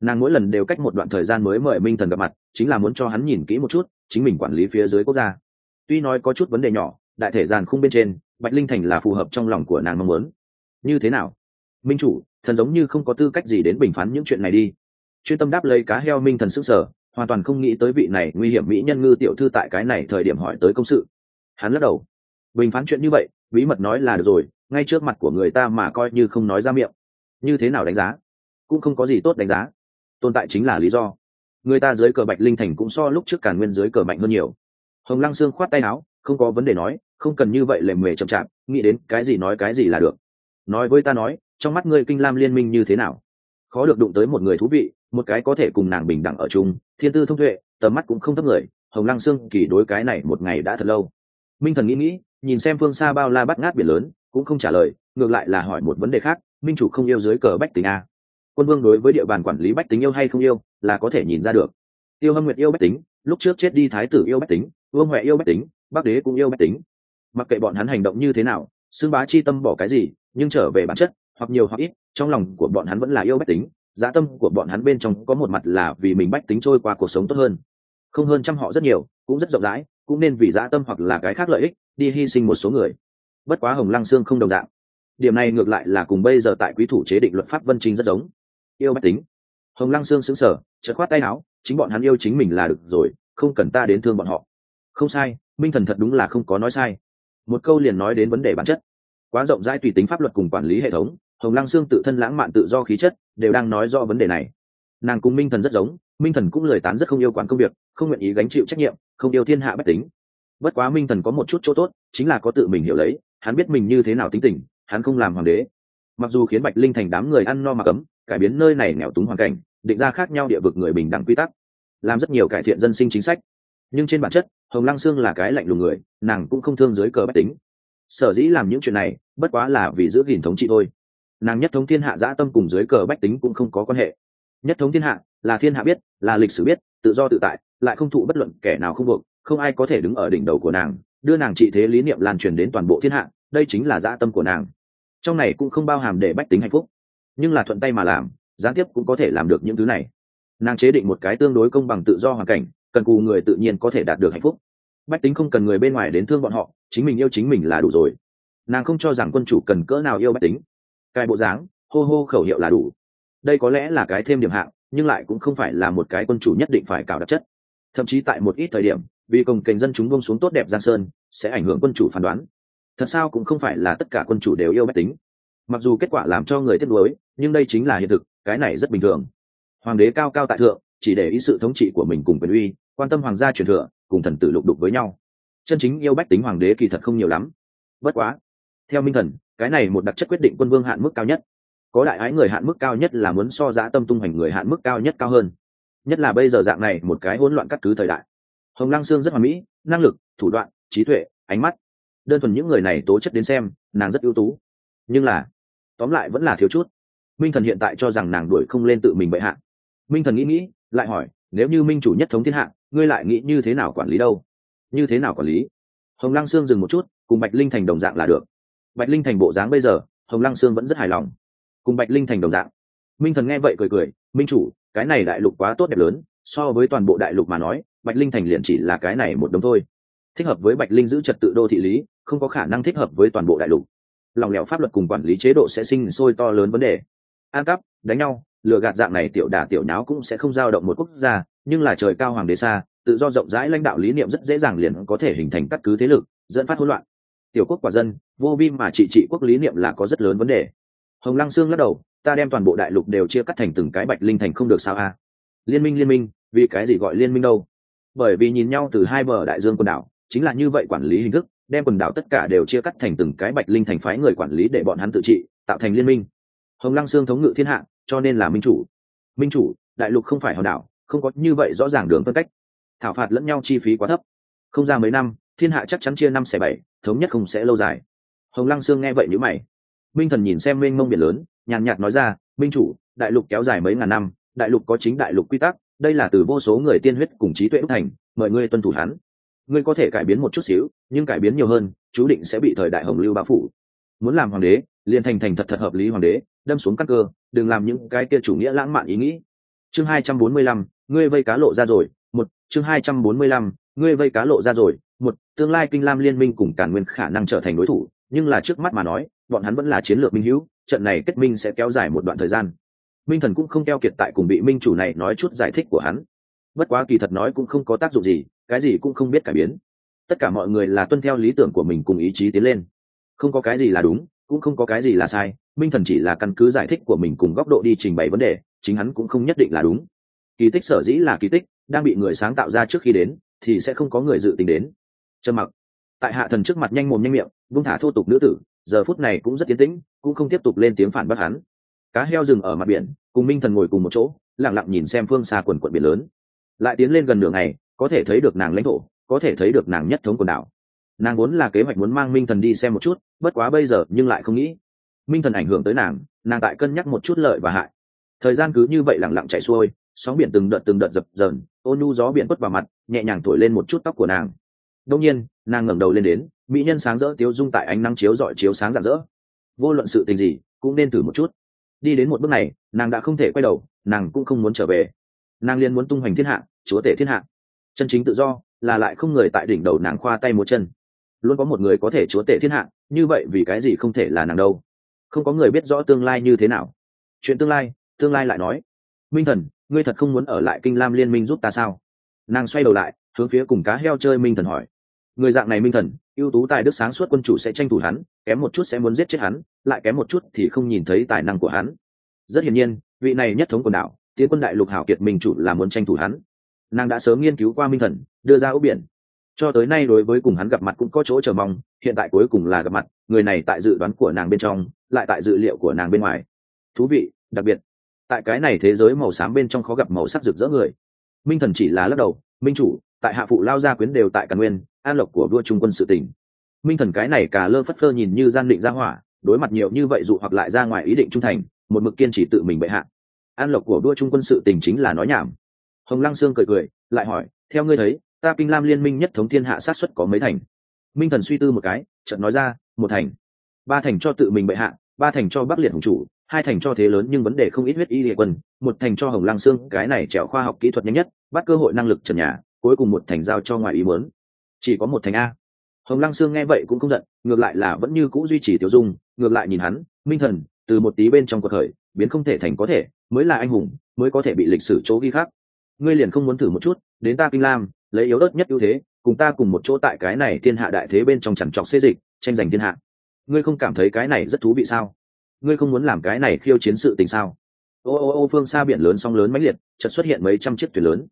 Nàng mỗi lần đều cách một đoạn thời gian mới mời minh thần gặp mặt, chính là muốn cho hắn nhìn kỹ một chút, chính mình quản lý phía dưới quốc gia. Tuy nói có chút vấn đề nhỏ, đại thể giàn khung bên trên, bạch linh thành là phù hợp trong lòng của nàng mong muốn. Như thế nào? Minh chủ, thần giống như không có tư cách gì đến bình phán những chuyện này đi. Chuyên tâm đáp lấy cá heo minh thần sức sở hoàn toàn không nghĩ tới vị này nguy hiểm mỹ nhân ngư tiểu thư tại cái này thời điểm hỏi tới công sự hắn lắc đầu. Bình phán chuyện như vậy, bí mật nói là được rồi, ngay trước mặt của người ta mà coi như không nói ra miệng. Như thế nào đánh giá? Cũng không có gì tốt đánh giá. Tồn tại chính là lý do. Người ta dưới cờ bạch linh thành cũng so lúc trước càn nguyên dưới cờ mạnh hơn nhiều. Hồng lăng sương khoát tay áo, không có vấn đề nói, không cần như vậy lề mề chậm chạp, nghĩ đến cái gì nói cái gì là được. Nói với ta nói, trong mắt ngươi kinh lam liên minh như thế nào? Khó được đụng tới một người thú vị, một cái có thể cùng nàng bình đẳng ở chung. Thiên tư thông tuệ, tầm mắt cũng không thấp người. Hồng lăng sương kỳ đối cái này một ngày đã thật lâu minh thần nghĩ nghĩ, nhìn xem phương xa bao la bắt ngát biển lớn, cũng không trả lời, ngược lại là hỏi một vấn đề khác, minh chủ không yêu dưới cờ bách tính a. Quân vương đối với địa bàn quản lý bách tính yêu hay không yêu, là có thể nhìn ra được. Tiêu hâm nguyệt yêu bách tính, lúc trước chết đi thái tử yêu bách tính, vương huệ yêu bách tính, bắc đế cũng yêu bách tính. Mặc kệ bọn hắn hành động như thế nào, xưng bá chi tâm bỏ cái gì, nhưng trở về bản chất, hoặc nhiều hoặc ít, trong lòng của bọn hắn vẫn là yêu bách tính dã tâm của bọn hắn bên trong có một mặt là vì mình bách tính trôi qua cuộc sống tốt hơn. Không hơn trăm họ rất nhiều, cũng rất rộng rãi cũng nên vì dã tâm hoặc là cái khác lợi ích, đi hy sinh một số người. Bất quá hồng lăng xương không đồng dạng. Điểm này ngược lại là cùng bây giờ tại quý thủ chế định luật pháp vân trình rất giống. Yêu bách tính. Hồng lăng xương xứng sở chợt khoát tay áo, chính bọn hắn yêu chính mình là được rồi, không cần ta đến thương bọn họ. Không sai, minh thần thật đúng là không có nói sai. Một câu liền nói đến vấn đề bản chất. Quá rộng rãi tùy tính pháp luật cùng quản lý hệ thống, hồng lăng xương tự thân lãng mạn tự do khí chất, đều đang nói do vấn đề này nàng cùng minh thần rất giống, minh thần cũng lời tán rất không yêu quản công việc, không nguyện ý gánh chịu trách nhiệm, không yêu thiên hạ bách tính. Bất quá minh thần có một chút chỗ tốt, chính là có tự mình hiểu lấy, hắn biết mình như thế nào tính tình, hắn không làm hoàng đế. Mặc dù khiến bạch linh thành đám người ăn no mà cấm, cải biến nơi này nghèo túng hoàn cảnh, định ra khác nhau địa vực người bình đẳng quy tắc, làm rất nhiều cải thiện dân sinh chính sách. Nhưng trên bản chất, hồng lăng sương là cái lạnh lùng người, nàng cũng không thương dưới cờ bách tính. Sở dĩ làm những chuyện này, bất quá là vì giữ gìn thống trị thôi. Nàng nhất thống thiên hạ dã tâm cùng dưới cờ bách tính cũng không có quan hệ nhất thống thiên hạ, là thiên hạ biết, là lịch sử biết, tự do tự tại, lại không thụ bất luận kẻ nào không buộc, không ai có thể đứng ở đỉnh đầu của nàng, đưa nàng trị thế lý niệm lan truyền đến toàn bộ thiên hạ, đây chính là dã tâm của nàng. Trong này cũng không bao hàm để bách tính hạnh phúc, nhưng là thuận tay mà làm, gián tiếp cũng có thể làm được những thứ này. Nàng chế định một cái tương đối công bằng tự do hoàn cảnh, cần cù người tự nhiên có thể đạt được hạnh phúc. Bách tính không cần người bên ngoài đến thương bọn họ, chính mình yêu chính mình là đủ rồi. Nàng không cho rằng quân chủ cần cỡ nào yêu bách tính. Cài bộ dáng, hô hô khẩu hiệu là đủ đây có lẽ là cái thêm điểm hạng, nhưng lại cũng không phải là một cái quân chủ nhất định phải cào đặc chất. Thậm chí tại một ít thời điểm, vì công kênh dân chúng bông xuống tốt đẹp giang sơn, sẽ ảnh hưởng quân chủ phán đoán. Thật sao cũng không phải là tất cả quân chủ đều yêu bách tính. Mặc dù kết quả làm cho người tiếc nuối, nhưng đây chính là hiện thực, cái này rất bình thường. Hoàng đế cao cao tại thượng, chỉ để ý sự thống trị của mình cùng quyền uy, quan tâm hoàng gia truyền thừa, cùng thần tử lục đục với nhau. Chân chính yêu bách tính hoàng đế kỳ thật không nhiều lắm. Bất quá, theo minh thần, cái này một đặc chất quyết định quân vương hạn mức cao nhất có đại ái người hạn mức cao nhất là muốn so giá tâm tung hoành người hạn mức cao nhất cao hơn. Nhất là bây giờ dạng này, một cái hỗn loạn cắt cứ thời đại. Hồng lăng sương rất hoàn mỹ, năng lực, thủ đoạn, trí tuệ, ánh mắt. Đơn thuần những người này tố chất đến xem, nàng rất ưu tú. Nhưng là, tóm lại vẫn là thiếu chút. Minh thần hiện tại cho rằng nàng đuổi không lên tự mình bệ hạ. Minh thần nghĩ nghĩ, lại hỏi, nếu như minh chủ nhất thống thiên hạ, ngươi lại nghĩ như thế nào quản lý đâu? Như thế nào quản lý? Hồng lăng sương dừng một chút, cùng bạch linh thành đồng dạng là được. Bạch linh thành bộ dáng bây giờ, hồng lăng sương vẫn rất hài lòng cùng bạch linh thành đồng dạng. Minh thần nghe vậy cười cười, minh chủ, cái này đại lục quá tốt đẹp lớn, so với toàn bộ đại lục mà nói, bạch linh thành liền chỉ là cái này một đống thôi. Thích hợp với bạch linh giữ trật tự đô thị lý, không có khả năng thích hợp với toàn bộ đại lục. Lòng lẻo pháp luật cùng quản lý chế độ sẽ sinh sôi to lớn vấn đề. An cắp, đánh nhau, lừa gạt dạng này tiểu đả tiểu nháo cũng sẽ không dao động một quốc gia, nhưng là trời cao hoàng đế xa, tự do rộng rãi lãnh đạo lý niệm rất dễ dàng liền có thể hình thành các cứ thế lực, dẫn phát hỗn loạn. Tiểu quốc quả dân, vô vi mà trị trị quốc lý niệm là có rất lớn vấn đề hồng lăng sương lắc đầu, ta đem toàn bộ đại lục đều chia cắt thành từng cái bạch linh thành không được sao a? Liên minh liên minh, vì cái gì gọi liên minh đâu? Bởi vì nhìn nhau từ hai bờ đại dương quần đảo, chính là như vậy quản lý hình thức, đem quần đảo tất cả đều chia cắt thành từng cái bạch linh thành phái người quản lý để bọn hắn tự trị, tạo thành liên minh. Hồng lăng sương thống ngự thiên hạ, cho nên là minh chủ. Minh chủ, đại lục không phải hòn đảo, không có như vậy rõ ràng đường phân cách. Thảo phạt lẫn nhau chi phí quá thấp. Không ra mấy năm, thiên hạ chắc chắn chia năm xẻ bảy, thống nhất không sẽ lâu dài. Hồng lăng sương nghe vậy nhữ mày minh thần nhìn xem mênh mông biển lớn, nhàn nhạt nói ra, minh chủ, đại lục kéo dài mấy ngàn năm, đại lục có chính đại lục quy tắc, đây là từ vô số người tiên huyết cùng trí tuệ đúc thành, mời ngươi tuân thủ hắn. Ngươi có thể cải biến một chút xíu, nhưng cải biến nhiều hơn, chú định sẽ bị thời đại hồng lưu bao phủ. Muốn làm hoàng đế, liền thành thành thật thật hợp lý hoàng đế, đâm xuống căn cơ, đừng làm những cái kia chủ nghĩa lãng mạn ý nghĩ. Chương hai trăm bốn mươi lăm, ngươi vây cá lộ ra rồi, một, chương hai trăm bốn mươi lăm, ngươi vây cá lộ ra rồi, một, tương lai kinh lam liên minh cùng cản nguyên khả năng trở thành đối thủ, nhưng là trước mắt mà nói bọn hắn vẫn là chiến lược minh hữu, trận này kết minh sẽ kéo dài một đoạn thời gian. Minh thần cũng không keo kiệt tại cùng bị minh chủ này nói chút giải thích của hắn. Bất quá kỳ thật nói cũng không có tác dụng gì, cái gì cũng không biết cải biến. Tất cả mọi người là tuân theo lý tưởng của mình cùng ý chí tiến lên. Không có cái gì là đúng, cũng không có cái gì là sai, minh thần chỉ là căn cứ giải thích của mình cùng góc độ đi trình bày vấn đề, chính hắn cũng không nhất định là đúng. Kỳ tích sở dĩ là kỳ tích, đang bị người sáng tạo ra trước khi đến, thì sẽ không có người dự tính đến. Trầm mặc. Tại hạ thần trước mặt nhanh mồm nhanh miệng vung thả thô tục nữ tử giờ phút này cũng rất tiến tĩnh, cũng không tiếp tục lên tiếng phản bác hắn. Cá heo rừng ở mặt biển, cùng minh thần ngồi cùng một chỗ, lặng lặng nhìn xem phương xa quần quận biển lớn. Lại tiến lên gần nửa ngày, có thể thấy được nàng lãnh thổ, có thể thấy được nàng nhất thống quần đảo. Nàng vốn là kế hoạch muốn mang minh thần đi xem một chút, bất quá bây giờ nhưng lại không nghĩ. Minh thần ảnh hưởng tới nàng nàng tại cân nhắc một chút lợi và hại. Thời gian cứ như vậy lẳng lặng chạy xuôi, sóng biển từng đợt từng đợt dập dờn ôn nhu gió biển quất vào mặt, nhẹ nhàng thổi lên một chút tóc của nàng. Đông nhiên, nàng ngẩng đầu lên đến mỹ nhân sáng rỡ tiếu dung tại ánh nắng chiếu dọi chiếu sáng rạng rỡ. Vô luận sự tình gì, cũng nên thử một chút. Đi đến một bước này, nàng đã không thể quay đầu, nàng cũng không muốn trở về. Nàng liền muốn tung hoành thiên hạ, chúa tể thiên hạ. Chân chính tự do, là lại không người tại đỉnh đầu nàng khoa tay múa chân. Luôn có một người có thể chúa tể thiên hạ, như vậy vì cái gì không thể là nàng đâu? Không có người biết rõ tương lai như thế nào. Chuyện tương lai tương lai lại nói. Minh thần, ngươi thật không muốn ở lại kinh lam liên minh giúp ta sao? Nàng xoay đầu lại, hướng phía cùng cá heo chơi minh thần hỏi người dạng này minh thần, ưu tú tài đức sáng suốt quân chủ sẽ tranh thủ hắn, kém một chút sẽ muốn giết chết hắn, lại kém một chút thì không nhìn thấy tài năng của hắn. Rất hiển nhiên, vị này nhất thống quần đảo, tiến quân đại lục hảo kiệt minh chủ là muốn tranh thủ hắn. Nàng đã sớm nghiên cứu qua minh thần, đưa ra ốc biển. Cho tới nay đối với cùng hắn gặp mặt cũng có chỗ chờ mong, hiện tại cuối cùng là gặp mặt, người này tại dự đoán của nàng bên trong, lại tại dự liệu của nàng bên ngoài. Thú vị, đặc biệt, tại cái này thế giới màu xám bên trong khó gặp màu sắc rực rỡ người. Minh thần chỉ là lắc đầu, minh chủ, tại hạ phụ lao gia quyến đều tại càn nguyên an lộc của vua trung quân sự tỉnh minh thần cái này cả lơ phất phơ nhìn như gian định ra hỏa, đối mặt nhiều như vậy dụ hoặc lại ra ngoài ý định trung thành, một mực kiên trì tự mình bệ hạ. An lộc của vua trung quân sự tình chính là nói nhảm. Hồng lăng sương cười cười, lại hỏi, theo ngươi thấy, ta kinh lam liên minh nhất thống thiên hạ sát xuất có mấy thành? Minh thần suy tư một cái trận nói ra, một thành. Ba thành cho tự mình bệ hạ, ba thành cho bắc liệt hùng chủ, hai thành cho thế lớn nhưng vấn đề không ít huyết y địa quân, một thành cho hồng lăng sương, cái này trèo khoa học kỹ thuật nhanh nhất, bắt cơ hội năng lực trần nhà, cuối cùng một thành giao cho ngoài ý muốn chỉ có một thành a. Hồng lăng sương nghe vậy cũng không giận, ngược lại là vẫn như c ũ duy trì tiêu dung, ngược lại nhìn hắn, minh thần, từ một tí bên trong cuộc khởi, biến không thể thành có thể, mới là anh hùng, mới có thể bị lịch sử chỗ ghi khác ngươi liền không muốn thử một chút, đến ta kinh lam, lấy yếu ớt nhất ưu thế, cùng ta cùng một chỗ tại cái này thiên hạ đại thế bên trong chằn trọc xê dịch, tranh giành thiên hạ. Ngươi không cảm thấy cái này rất thú vị sao? Ngươi không muốn làm cái này khiêu chiến sự tình sao? Ô ô ô, phương xa biển lớn song lớn mãnh liệt, chợt xuất hiện mấy trăm chiếc thuyền lớn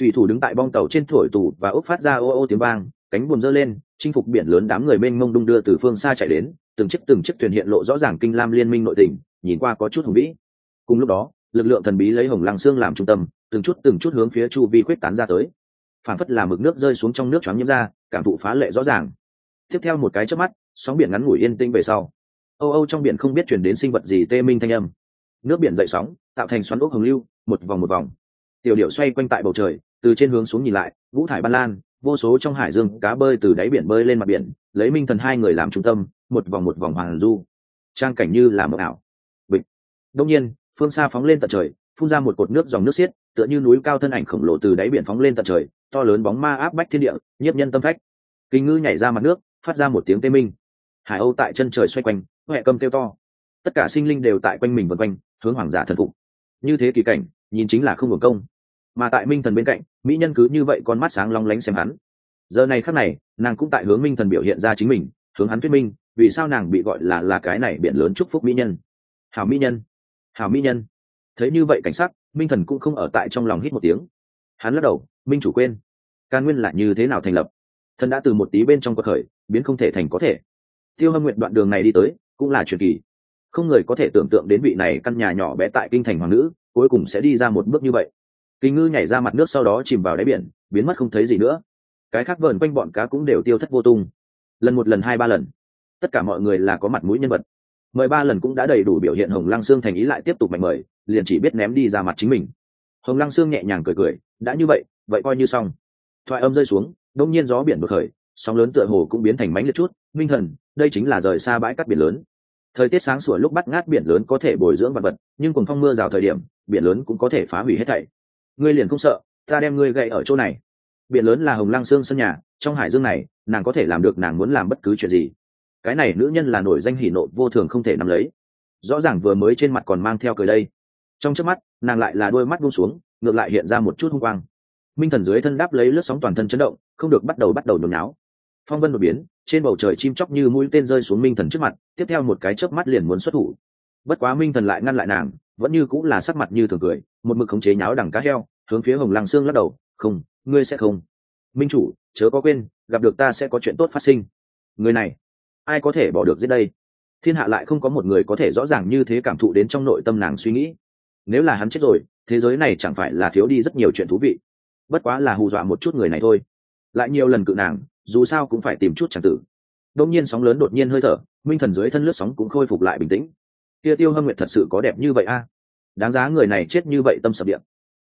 thủy thủ đứng tại bong tàu trên thổi tù và ốc phát ra ô ô tiếng vang, cánh buồm dơ lên, chinh phục biển lớn đám người mênh mông đung đưa từ phương xa chạy đến, từng chiếc từng chiếc thuyền hiện lộ rõ ràng kinh lam liên minh nội tỉnh nhìn qua có chút hùng vĩ. Cùng lúc đó, lực lượng thần bí lấy hồng lăng xương làm trung tâm, từng chút từng chút hướng phía chu vi khuyết tán ra tới. Phản phất là mực nước rơi xuống trong nước choáng nhiễm ra, cảm thụ phá lệ rõ ràng. Tiếp theo một cái chớp mắt, sóng biển ngắn ngủi yên tĩnh về sau. Âu âu trong biển không biết chuyển đến sinh vật gì tê minh thanh âm. Nước biển dậy sóng, tạo thành xoắn ốc hồng lưu, một vòng một vòng. Tiểu điệu xoay quanh tại bầu trời từ trên hướng xuống nhìn lại, vũ thải ban lan, vô số trong hải dương cá bơi từ đáy biển bơi lên mặt biển, lấy minh thần hai người làm trung tâm, một vòng một vòng hoàng du. Trang cảnh như là mờ ảo. Bịch. Đông nhiên, phương xa phóng lên tận trời, phun ra một cột nước dòng nước xiết, tựa như núi cao thân ảnh khổng lồ từ đáy biển phóng lên tận trời, to lớn bóng ma áp bách thiên địa, nhiếp nhân tâm phách. Kinh ngư nhảy ra mặt nước, phát ra một tiếng tê minh. Hải âu tại chân trời xoay quanh, huệ cầm kêu to. Tất cả sinh linh đều tại quanh mình vân quanh, hướng hoàng giả thần phục. Như thế kỳ cảnh, nhìn chính là không hưởng công mà tại minh thần bên cạnh, mỹ nhân cứ như vậy con mắt sáng long lánh xem hắn. Giờ này khắc này, nàng cũng tại hướng minh thần biểu hiện ra chính mình, hướng hắn thuyết minh, vì sao nàng bị gọi là là cái này biển lớn chúc phúc mỹ nhân. Hảo mỹ nhân. Hảo mỹ nhân. Thấy như vậy cảnh sắc, minh thần cũng không ở tại trong lòng hít một tiếng. Hắn lắc đầu, minh chủ quên. Can nguyên là như thế nào thành lập? Thần đã từ một tí bên trong cuộc khởi, biến không thể thành có thể. Tiêu hâm nguyện đoạn đường này đi tới, cũng là truyền kỳ. Không người có thể tưởng tượng đến vị này căn nhà nhỏ bé tại kinh thành hoàng nữ, cuối cùng sẽ đi ra một bước như vậy. Kính ngư nhảy ra mặt nước sau đó chìm vào đáy biển, biến mất không thấy gì nữa. Cái khác vờn quanh bọn cá cũng đều tiêu thất vô tung. Lần một lần hai ba lần. Tất cả mọi người là có mặt mũi nhân vật. Mời ba lần cũng đã đầy đủ biểu hiện hồng lăng sương thành ý lại tiếp tục mạnh mời, liền chỉ biết ném đi ra mặt chính mình. Hồng lăng sương nhẹ nhàng cười cười, đã như vậy vậy coi như xong. Thoại âm rơi xuống, đông nhiên gió biển bực khởi, sóng lớn tựa hồ cũng biến thành mánh liệt chút. Minh thần, đây chính là rời xa bãi cát biển lớn. Thời tiết sáng sủa lúc bắt ngát biển lớn có thể bồi dưỡng vật vật, nhưng cùng phong mưa rào thời điểm, biển lớn cũng có thể phá hủy hết thảy ngươi liền không sợ, ta đem ngươi gậy ở chỗ này. Biển lớn là hồng lăng xương sân nhà, trong hải dương này, nàng có thể làm được nàng muốn làm bất cứ chuyện gì. Cái này nữ nhân là nổi danh hỉ nộ vô thường không thể nắm lấy. Rõ ràng vừa mới trên mặt còn mang theo cười đây. Trong trước mắt, nàng lại là đôi mắt buông xuống, ngược lại hiện ra một chút hung quang. Minh thần dưới thân đáp lấy lướt sóng toàn thân chấn động, không được bắt đầu bắt đầu nhồi náo. Phong vân đột biến, trên bầu trời chim chóc như mũi tên rơi xuống minh thần trước mặt, tiếp theo một cái chớp mắt liền muốn xuất thủ. Bất quá minh thần lại ngăn lại nàng vẫn như cũng là sắc mặt như thường cười, một mực khống chế nháo đằng cá heo, hướng phía hồng lăng xương lắc đầu, không, ngươi sẽ không. Minh chủ, chớ có quên, gặp được ta sẽ có chuyện tốt phát sinh. Người này, ai có thể bỏ được giết đây? Thiên hạ lại không có một người có thể rõ ràng như thế cảm thụ đến trong nội tâm nàng suy nghĩ. Nếu là hắn chết rồi, thế giới này chẳng phải là thiếu đi rất nhiều chuyện thú vị. Bất quá là hù dọa một chút người này thôi. Lại nhiều lần cự nàng, dù sao cũng phải tìm chút c tử. Đông nhiên sóng lớn đột nhiên hơi thở, minh thần dưới thân lướt sóng cũng khôi phục lại bình tĩnh kia tiêu hâm Nguyệt thật sự có đẹp như vậy a? Đáng giá người này chết như vậy tâm sập điện.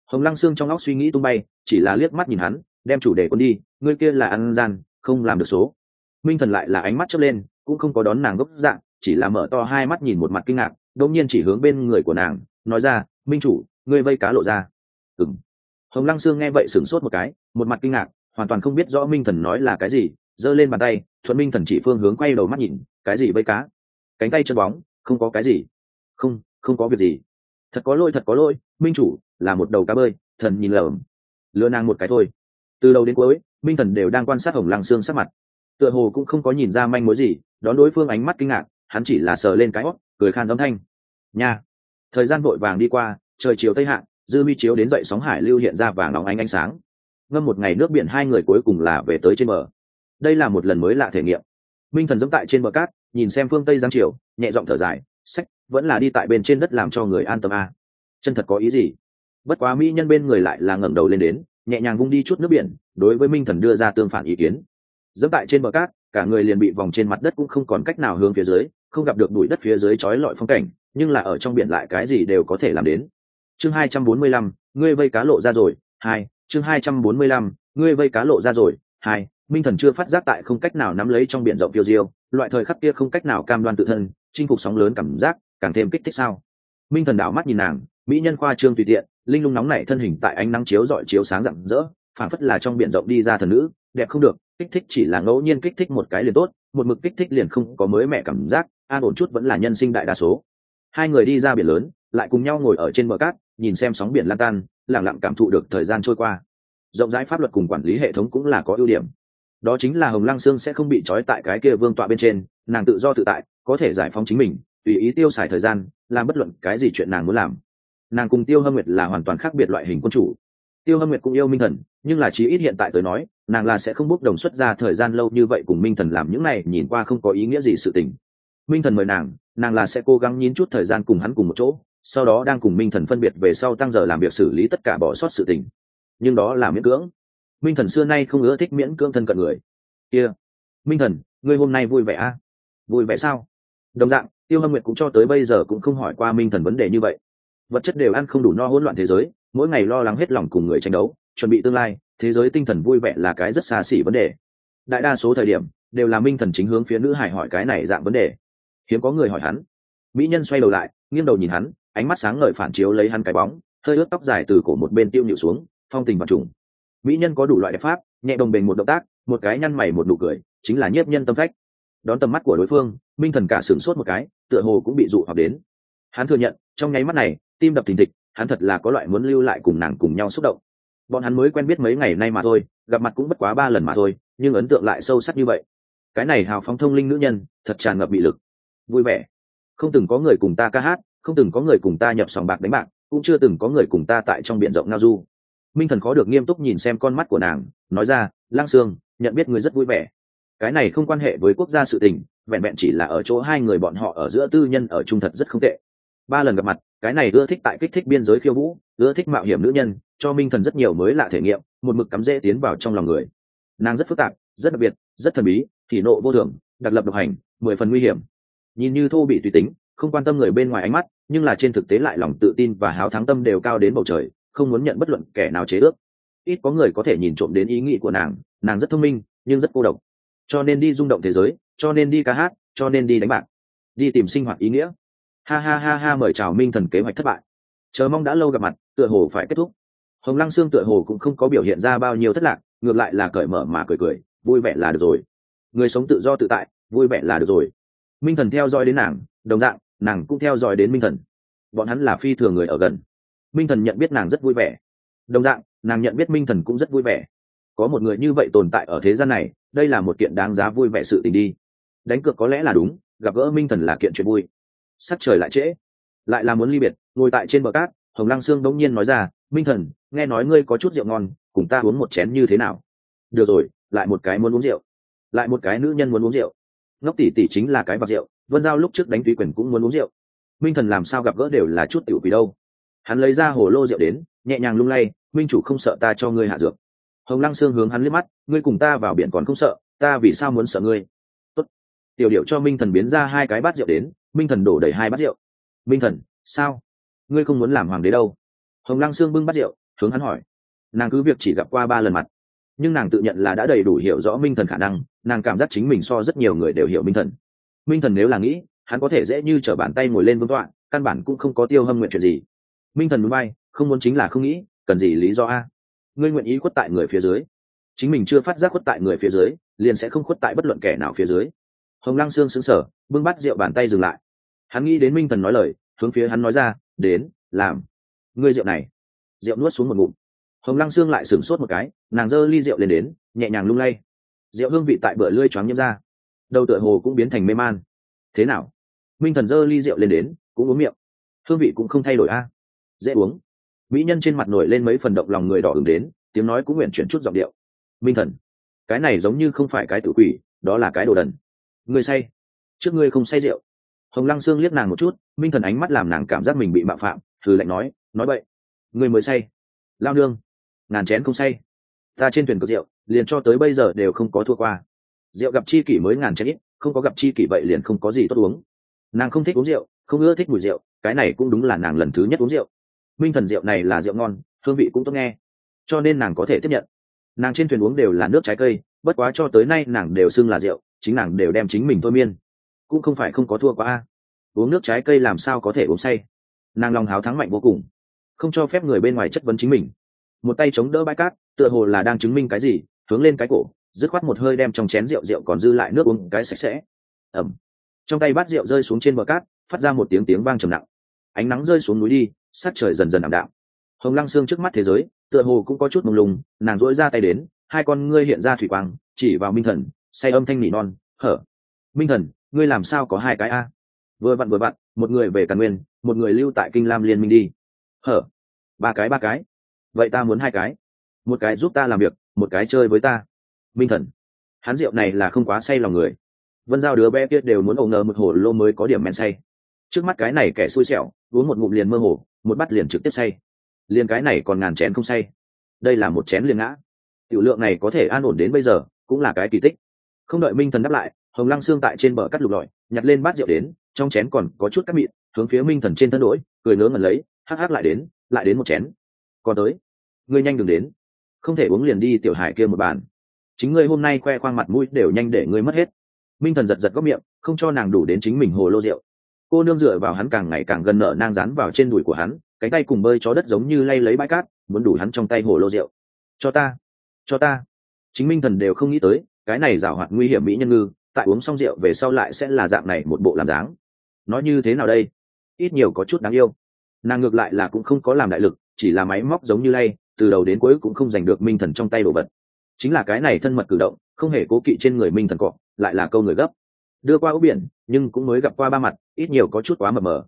Hồng lăng xương trong óc suy nghĩ tung bay, chỉ là liếc mắt nhìn hắn, đem chủ đề quân đi ngươi kia là ăn gian, không làm được số. Minh thần lại là ánh mắt chớp lên, cũng không có đón nàng gốc dạng, chỉ là mở to hai mắt nhìn một mặt kinh ngạc, đột nhiên chỉ hướng bên người của nàng, nói ra, minh chủ, ngươi vây cá lộ ra. Ừng hồng lăng sương nghe vậy sửng sốt một cái, một mặt kinh ngạc, hoàn toàn không biết rõ minh thần nói là cái gì, giơ lên bàn tay, thuận minh thần chỉ phương hướng quay đầu mắt nhìn, cái gì vây cá? Cánh tay chân bóng không có cái gì. Không không có việc gì. Thật có lỗi thật có lỗi, minh chủ là một đầu cá bơi thần nhìn lởm lừa nàng một cái thôi. Từ đầu đến cuối minh thần đều đang quan sát hồng lăng xương sắc mặt. Tựa hồ cũng không có nhìn ra manh mối gì đón đối phương ánh mắt kinh ngạc hắn chỉ là sờ lên cái hót cười khan âm thanh. Nha. Thời gian vội vàng đi qua trời chiều tây hạ dư mi chiếu đến dậy sóng hải lưu hiện ra vàng óng ánh ánh sáng. Ngâm một ngày nước biển hai người cuối cùng là về tới trên bờ. Đây là một lần mới lạ thể nghiệm minh thần dẫm tại trên bờ cát, nhìn xem phương tây giáng triều, nhẹ giọng thở dài, sách, vẫn là đi tại bên trên đất làm cho người an tâm a. À. chân thật có ý gì? Bất quá mỹ nhân bên người lại là ngẩng đầu lên đến, nhẹ nhàng vung đi chút nước biển, đối với minh thần đưa ra tương phản ý kiến. Dẫm tại trên bờ cát, cả người liền bị vòng trên mặt đất cũng không còn cách nào hướng phía dưới, không gặp được bụi đất phía dưới trói lọi phong cảnh, nhưng là ở trong biển lại cái gì đều có thể làm đến. Chương hai trăm bốn mươi lăm, ngươi vây cá lộ ra rồi, hai, chương hai trăm bốn mươi lăm, ngươi vây cá lộ ra rồi, hai minh thần chưa phát giác tại không cách nào nắm lấy trong biển rộng phiêu diêu, loại thời khắc kia không cách nào cam đoan tự thân, chinh phục sóng lớn cảm giác, càng thêm kích thích sao? Minh thần đảo mắt nhìn nàng, mỹ nhân khoa trương tùy tiện, linh lung nóng nảy thân hình tại ánh nắng chiếu dọi chiếu sáng rạng rỡ phản phất là trong biển rộng đi ra thần nữ, đẹp không được, kích thích chỉ là ngẫu nhiên kích thích một cái liền tốt, một mực kích thích liền không có mới mẹ cảm giác, an ổn chút vẫn là nhân sinh đại đa số. Hai người đi ra biển lớn, lại cùng nhau ngồi ở trên bờ cát, nhìn xem sóng biển lan tan lẳng lặng cảm thụ được thời gian trôi qua. Rộng rãi pháp luật cùng quản lý hệ thống cũng là có ưu điểm đó chính là hồng lăng sương sẽ không bị trói tại cái kia vương tọa bên trên, nàng tự do tự tại, có thể giải phóng chính mình, tùy ý tiêu xài thời gian, làm bất luận cái gì chuyện nàng muốn làm. Nàng cùng tiêu hâm nguyệt là hoàn toàn khác biệt loại hình quân chủ. Tiêu hâm nguyệt cũng yêu minh thần, nhưng là chí ít hiện tại tới nói, nàng là sẽ không bốc đồng xuất ra thời gian lâu như vậy cùng minh thần làm những này, nhìn qua không có ý nghĩa gì sự tình. Minh thần mời nàng nàng là sẽ cố gắng nhín chút thời gian cùng hắn cùng một chỗ, sau đó đang cùng minh thần phân biệt về sau tăng giờ làm việc xử lý tất cả bỏ sót sự tình. Nhưng đó là miễn cưỡng minh thần xưa nay không ưa thích miễn cưỡng thân cận người. Kia、yeah. minh thần, ngươi hôm nay vui vẻ a à? vui vẻ sao? Đồng dạng, tiêu hâm nguyệt cũng cho tới bây giờ cũng không hỏi qua minh thần vấn đề như vậy. Vật chất đều ăn không đủ no hỗn loạn thế giới, mỗi ngày lo lắng hết lòng cùng người tranh đấu, chuẩn bị tương lai, thế giới tinh thần vui vẻ là cái rất xa xỉ vấn đề. Đại đa số thời điểm, đều là minh thần chính hướng phía nữ hải hỏi cái này dạng vấn đề. Hiếm có người hỏi hắn. Mỹ nhân xoay đầu lại, nghiêng đầu nhìn hắn, ánh mắt sáng ngời phản chiếu lấy hắn cái bóng, hơi ướt tóc dài từ cổ một bên tiêu nhịu xuống, phong tình và trùng mỹ nhân có đủ loại đẹp pháp, nhẹ đồng bình một động tác, một cái nhăn mày một nụ cười, chính là nhiếp nhân tâm phách. Đón tầm mắt của đối phương, minh thần cả sửng sốt một cái, tựa hồ cũng bị dụ hoặc đến. Hắn thừa nhận, trong nháy mắt này, tim đập thình thịch, hắn thật là có loại muốn lưu lại cùng nàng cùng nhau xúc động. Bọn hắn mới quen biết mấy ngày nay mà thôi, gặp mặt cũng bất quá ba lần mà thôi, nhưng ấn tượng lại sâu sắc như vậy. Cái này hào phóng thông linh nữ nhân, thật tràn ngập bị lực. Vui vẻ. Không từng có người cùng ta ca hát, không từng có người cùng ta nhập sòng bạc đánh bạc, cũng chưa từng có người cùng ta tại trong b i ể n rộng ngao du minh thần khó được nghiêm túc nhìn xem con mắt của nàng, nói ra lang sương, nhận biết người rất vui vẻ. Cái này không quan hệ với quốc gia sự tình, vẹn vẹn chỉ là ở chỗ hai người bọn họ ở giữa tư nhân ở trung thật rất không tệ. Ba lần gặp mặt, cái này ưa thích tại kích thích biên giới khiêu vũ, ưa thích mạo hiểm nữ nhân, cho minh thần rất nhiều mới lạ thể nghiệm, một mực cắm rễ tiến vào trong lòng người. Nàng rất phức tạp, rất đặc biệt, rất thần bí, thì nộ vô thường, đặc lập độc hành, mười phần nguy hiểm. Nhìn như thô bị tùy tính, không quan tâm người bên ngoài ánh mắt, nhưng là trên thực tế lại lòng tự tin và háo thắng tâm đều cao đến bầu trời không muốn nhận bất luận kẻ nào chế ước. Ít có người có thể nhìn trộm đến ý nghĩ của nàng nàng rất thông minh, nhưng rất cô độc. Cho nên đi rung động thế giới, cho nên đi ca hát, cho nên đi đánh bạc, đi tìm sinh hoạt ý nghĩa. Ha ha ha ha, mời chào minh thần kế hoạch thất bại. Chờ mong đã lâu gặp mặt, tựa hồ phải kết thúc. Hồng lăng sương tựa hồ cũng không có biểu hiện ra bao nhiêu thất lạc, ngược lại là cởi mở mà cười cười, vui vẻ là được rồi. Người sống tự do tự tại, vui vẻ là được rồi. Minh thần theo dõi đến nàng, đồng dạng, nàng cũng theo dõi đến minh thần. Bọn hắn là phi thường người ở gần minh thần nhận biết nàng rất vui vẻ. Đồng dạng, nàng nhận biết minh thần cũng rất vui vẻ. Có một người như vậy tồn tại ở thế gian này, đây là một kiện đáng giá vui vẻ sự tình đi. Đánh cược có lẽ là đúng, gặp gỡ minh thần là kiện chuyện vui. Sắc trời lại trễ. Lại là muốn ly biệt, ngồi tại trên bờ cát, hồng lăng sương đống nhiên nói ra, minh thần, nghe nói ngươi có chút rượu ngon, cùng ta uống một chén như thế nào? Được rồi, lại một cái muốn uống rượu. Lại một cái nữ nhân muốn uống rượu. Ngốc tỷ tỷ chính là cái bạc rượu, vân giao lúc trước đánh tùy quyền cũng muốn uống rượu. Minh thần làm sao gặp gỡ đều là chút tiểu quỷ đâu hắn lấy ra hồ lô rượu đến, nhẹ nhàng lung lay, minh chủ không sợ ta cho ngươi hạ dược. Hồng lăng sương hướng hắn liếc mắt, ngươi cùng ta vào biển còn không sợ, ta vì sao muốn sợ ngươi? Tốt. tiểu điệu cho minh thần biến ra hai cái bát rượu đến, minh thần đổ đầy hai bát rượu. Minh thần, sao? Ngươi không muốn làm hoàng đế đâu? Hồng lăng sương bưng bát rượu, hướng hắn hỏi. Nàng cứ việc chỉ gặp qua ba lần mặt, nhưng nàng tự nhận là đã đầy đủ hiểu rõ minh thần khả năng, nàng cảm giác chính mình so rất nhiều người đều hiểu minh thần. Minh thần nếu là nghĩ, hắn có thể dễ như t r ở bàn tay ngồi lên vương tọa, căn bản cũng không có tiêu hâm nguyện chuyện gì minh thần núi bay không muốn chính là không nghĩ cần gì lý do a? Ngươi nguyện ý khuất tại người phía dưới. Chính mình chưa phát giác khuất tại người phía dưới liền sẽ không khuất tại bất luận kẻ nào phía dưới. Hồng lăng sương sững sờ, bưng bắt rượu bàn tay dừng lại. Hắn nghĩ đến minh thần nói lời hướng phía hắn nói ra đến làm. Ngươi rượu này. Rượu nuốt xuống một ngụm. Hồng lăng sương lại sửng sốt một cái nàng giơ ly rượu lên đến nhẹ nhàng lung lay. Rượu hương vị tại bờ lưỡi choáng nhiễm ra. Đầu tựa hồ cũng biến thành mê man. Thế nào? Minh thần giơ ly rượu lên đến cũng uống miệng. Hương vị cũng không thay đổi a dễ uống. Mỹ nhân trên mặt nổi lên mấy phần động lòng người đỏ ứng đến, tiếng nói cũng nguyện chuyển chút giọng điệu. Minh thần, cái này giống như không phải cái tự quỷ, đó là cái đồ đần. Người say. Trước ngươi không say rượu. Hồng lăng sương liếc nàng một chút, minh thần ánh mắt làm nàng cảm giác mình bị mạo phạm, thử lạnh nói nói vậy người mới say. Lao nương, ngàn chén không say. Ta trên thuyền có rượu, liền cho tới bây giờ đều không có thua qua. Rượu gặp chi kỷ mới ngàn chén ít, không có gặp chi kỷ vậy liền không có gì tốt uống. Nàng không thích uống rượu, không ưa thích mùi rượu, cái này cũng đúng là nàng lần thứ nhất uống rượu minh thần rượu này là rượu ngon, hương vị cũng tốt nghe. Cho nên nàng có thể tiếp nhận. Nàng trên thuyền uống đều là nước trái cây, bất quá cho tới nay nàng đều xưng là rượu, chính nàng đều đem chính mình thôi miên. Cũng không phải không có thua quá. A uống nước trái cây làm sao có thể uống say? Nàng lòng háo thắng mạnh vô cùng. Không cho phép người bên ngoài chất vấn chính mình. Một tay chống đỡ bãi cát, tựa hồ là đang chứng minh cái gì, hướng lên cái cổ, dứt khoát một hơi đem trong chén rượu rượu còn dư lại nước uống cái sạch sẽ. Ẩm. Trong tay bát rượu rơi xuống trên bờ cát, phát ra một tiếng tiếng vang trầm nặng ánh nắng rơi xuống núi đi sát trời dần dần ảm đạm. Hồng lăng xương trước mắt thế giới, tựa hồ cũng có chút mông lung, nàng dỗi ra tay đến, hai con ngươi hiện ra thủy quang, chỉ vào minh thần, say âm thanh nỉ non, hở, minh thần, ngươi làm sao có hai cái a? Vừa vặn vừa vặn, một người về càn nguyên, một người lưu tại kinh lam liên minh đi. Hở, ba cái ba cái, vậy ta muốn hai cái. Một cái giúp ta làm việc, một cái chơi với ta. Minh thần hắn rượu này là không quá say lòng người. Vân giao đứa bé kia đều muốn ồ ngờ một hồ lô mới có điểm men say. Trước mắt cái này kẻ xui xẻo uống một ngụm liền mơ hồ, một bát liền trực tiếp say. Liền cái này còn ngàn chén không say. Đây là một chén liền ngã. Tiểu lượng này có thể an ổn đến bây giờ, cũng là cái kỳ tích. Không đợi minh thần đáp lại, hồng lăng xương tại trên bờ cắt lục lọi, nhặt lên bát rượu đến, trong chén còn có chút cắt mịn, hướng phía minh thần trên thân đỗi cười ngớ ngẩn lấy, hắc hắc lại đến lại đến một chén. Còn tới. Ngươi nhanh đừng đến. Không thể uống liền đi tiểu hải kia một bàn. Chính ngươi hôm nay khoe khoang mặt mũi đều nhanh để ngươi mất hết. Minh thần giật giật góc miệng, không cho nàng đủ đến chính mình hồ lô rượu cô nương dựa vào hắn càng ngày càng gần nở nang rán vào trên đùi của hắn, cánh tay cùng bơi chó đất giống như lay lấy bãi cát, muốn đủ hắn trong tay hồ lô rượu. Cho ta cho ta. Chính minh thần đều không nghĩ tới, cái này giảo hoạt nguy hiểm mỹ nhân ngư, tại uống xong rượu về sau lại sẽ là dạng này một bộ làm dáng. Nói như thế nào đây? Ít nhiều có chút đáng yêu. Nàng ngược lại là cũng không có làm đại lực, chỉ là máy móc giống như lay, từ đầu đến cuối cũng không giành được minh thần trong tay đồ vật. Chính là cái này thân mật cử động, không hề cố kỵ trên người minh thần cọ, lại là câu người gấp. Đưa qua ốc biển, nhưng cũng mới gặp qua ba mặt ít nhiều có chút quá mờ mờ.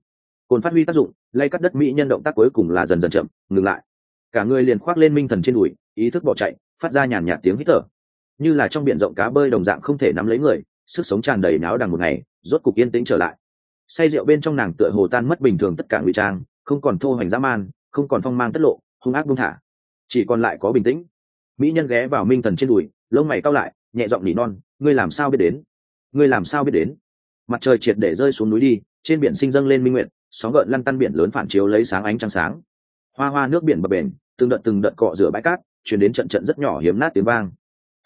Cồn phát huy tác dụng, lay cắt đất mỹ nhân động tác cuối cùng là dần dần chậm, ngừng lại. Cả người liền khoác lên minh thần trên đùi, ý thức bỏ chạy, phát ra nhàn nhạt tiếng hít thở. Như là trong biển rộng cá bơi đồng dạng không thể nắm lấy người, sức sống tràn đầy náo đằng một ngày, rốt cục yên tĩnh trở lại. Say rượu bên trong nàng tựa hồ tan mất bình thường tất cả ngụy trang, không còn thô hoành dã man, không còn phong mang tất lộ, hung ác buông thả. Chỉ còn lại có bình tĩnh. Mỹ nhân ghé vào minh thần trên đùi, lông mày cao lại, nhẹ giọng nỉ non, ngươi làm sao biết đến? Ngươi làm sao biết đến? Mặt trời triệt để rơi xuống núi đi, trên biển sinh dâng lên minh nguyện sóng gợn lăn tăn biển lớn phản chiếu lấy sáng ánh trăng sáng. Hoa hoa nước biển bập bền từng đợt từng đợt cọ rửa bãi cát, chuyển đến trận trận rất nhỏ hiếm nát tiếng vang.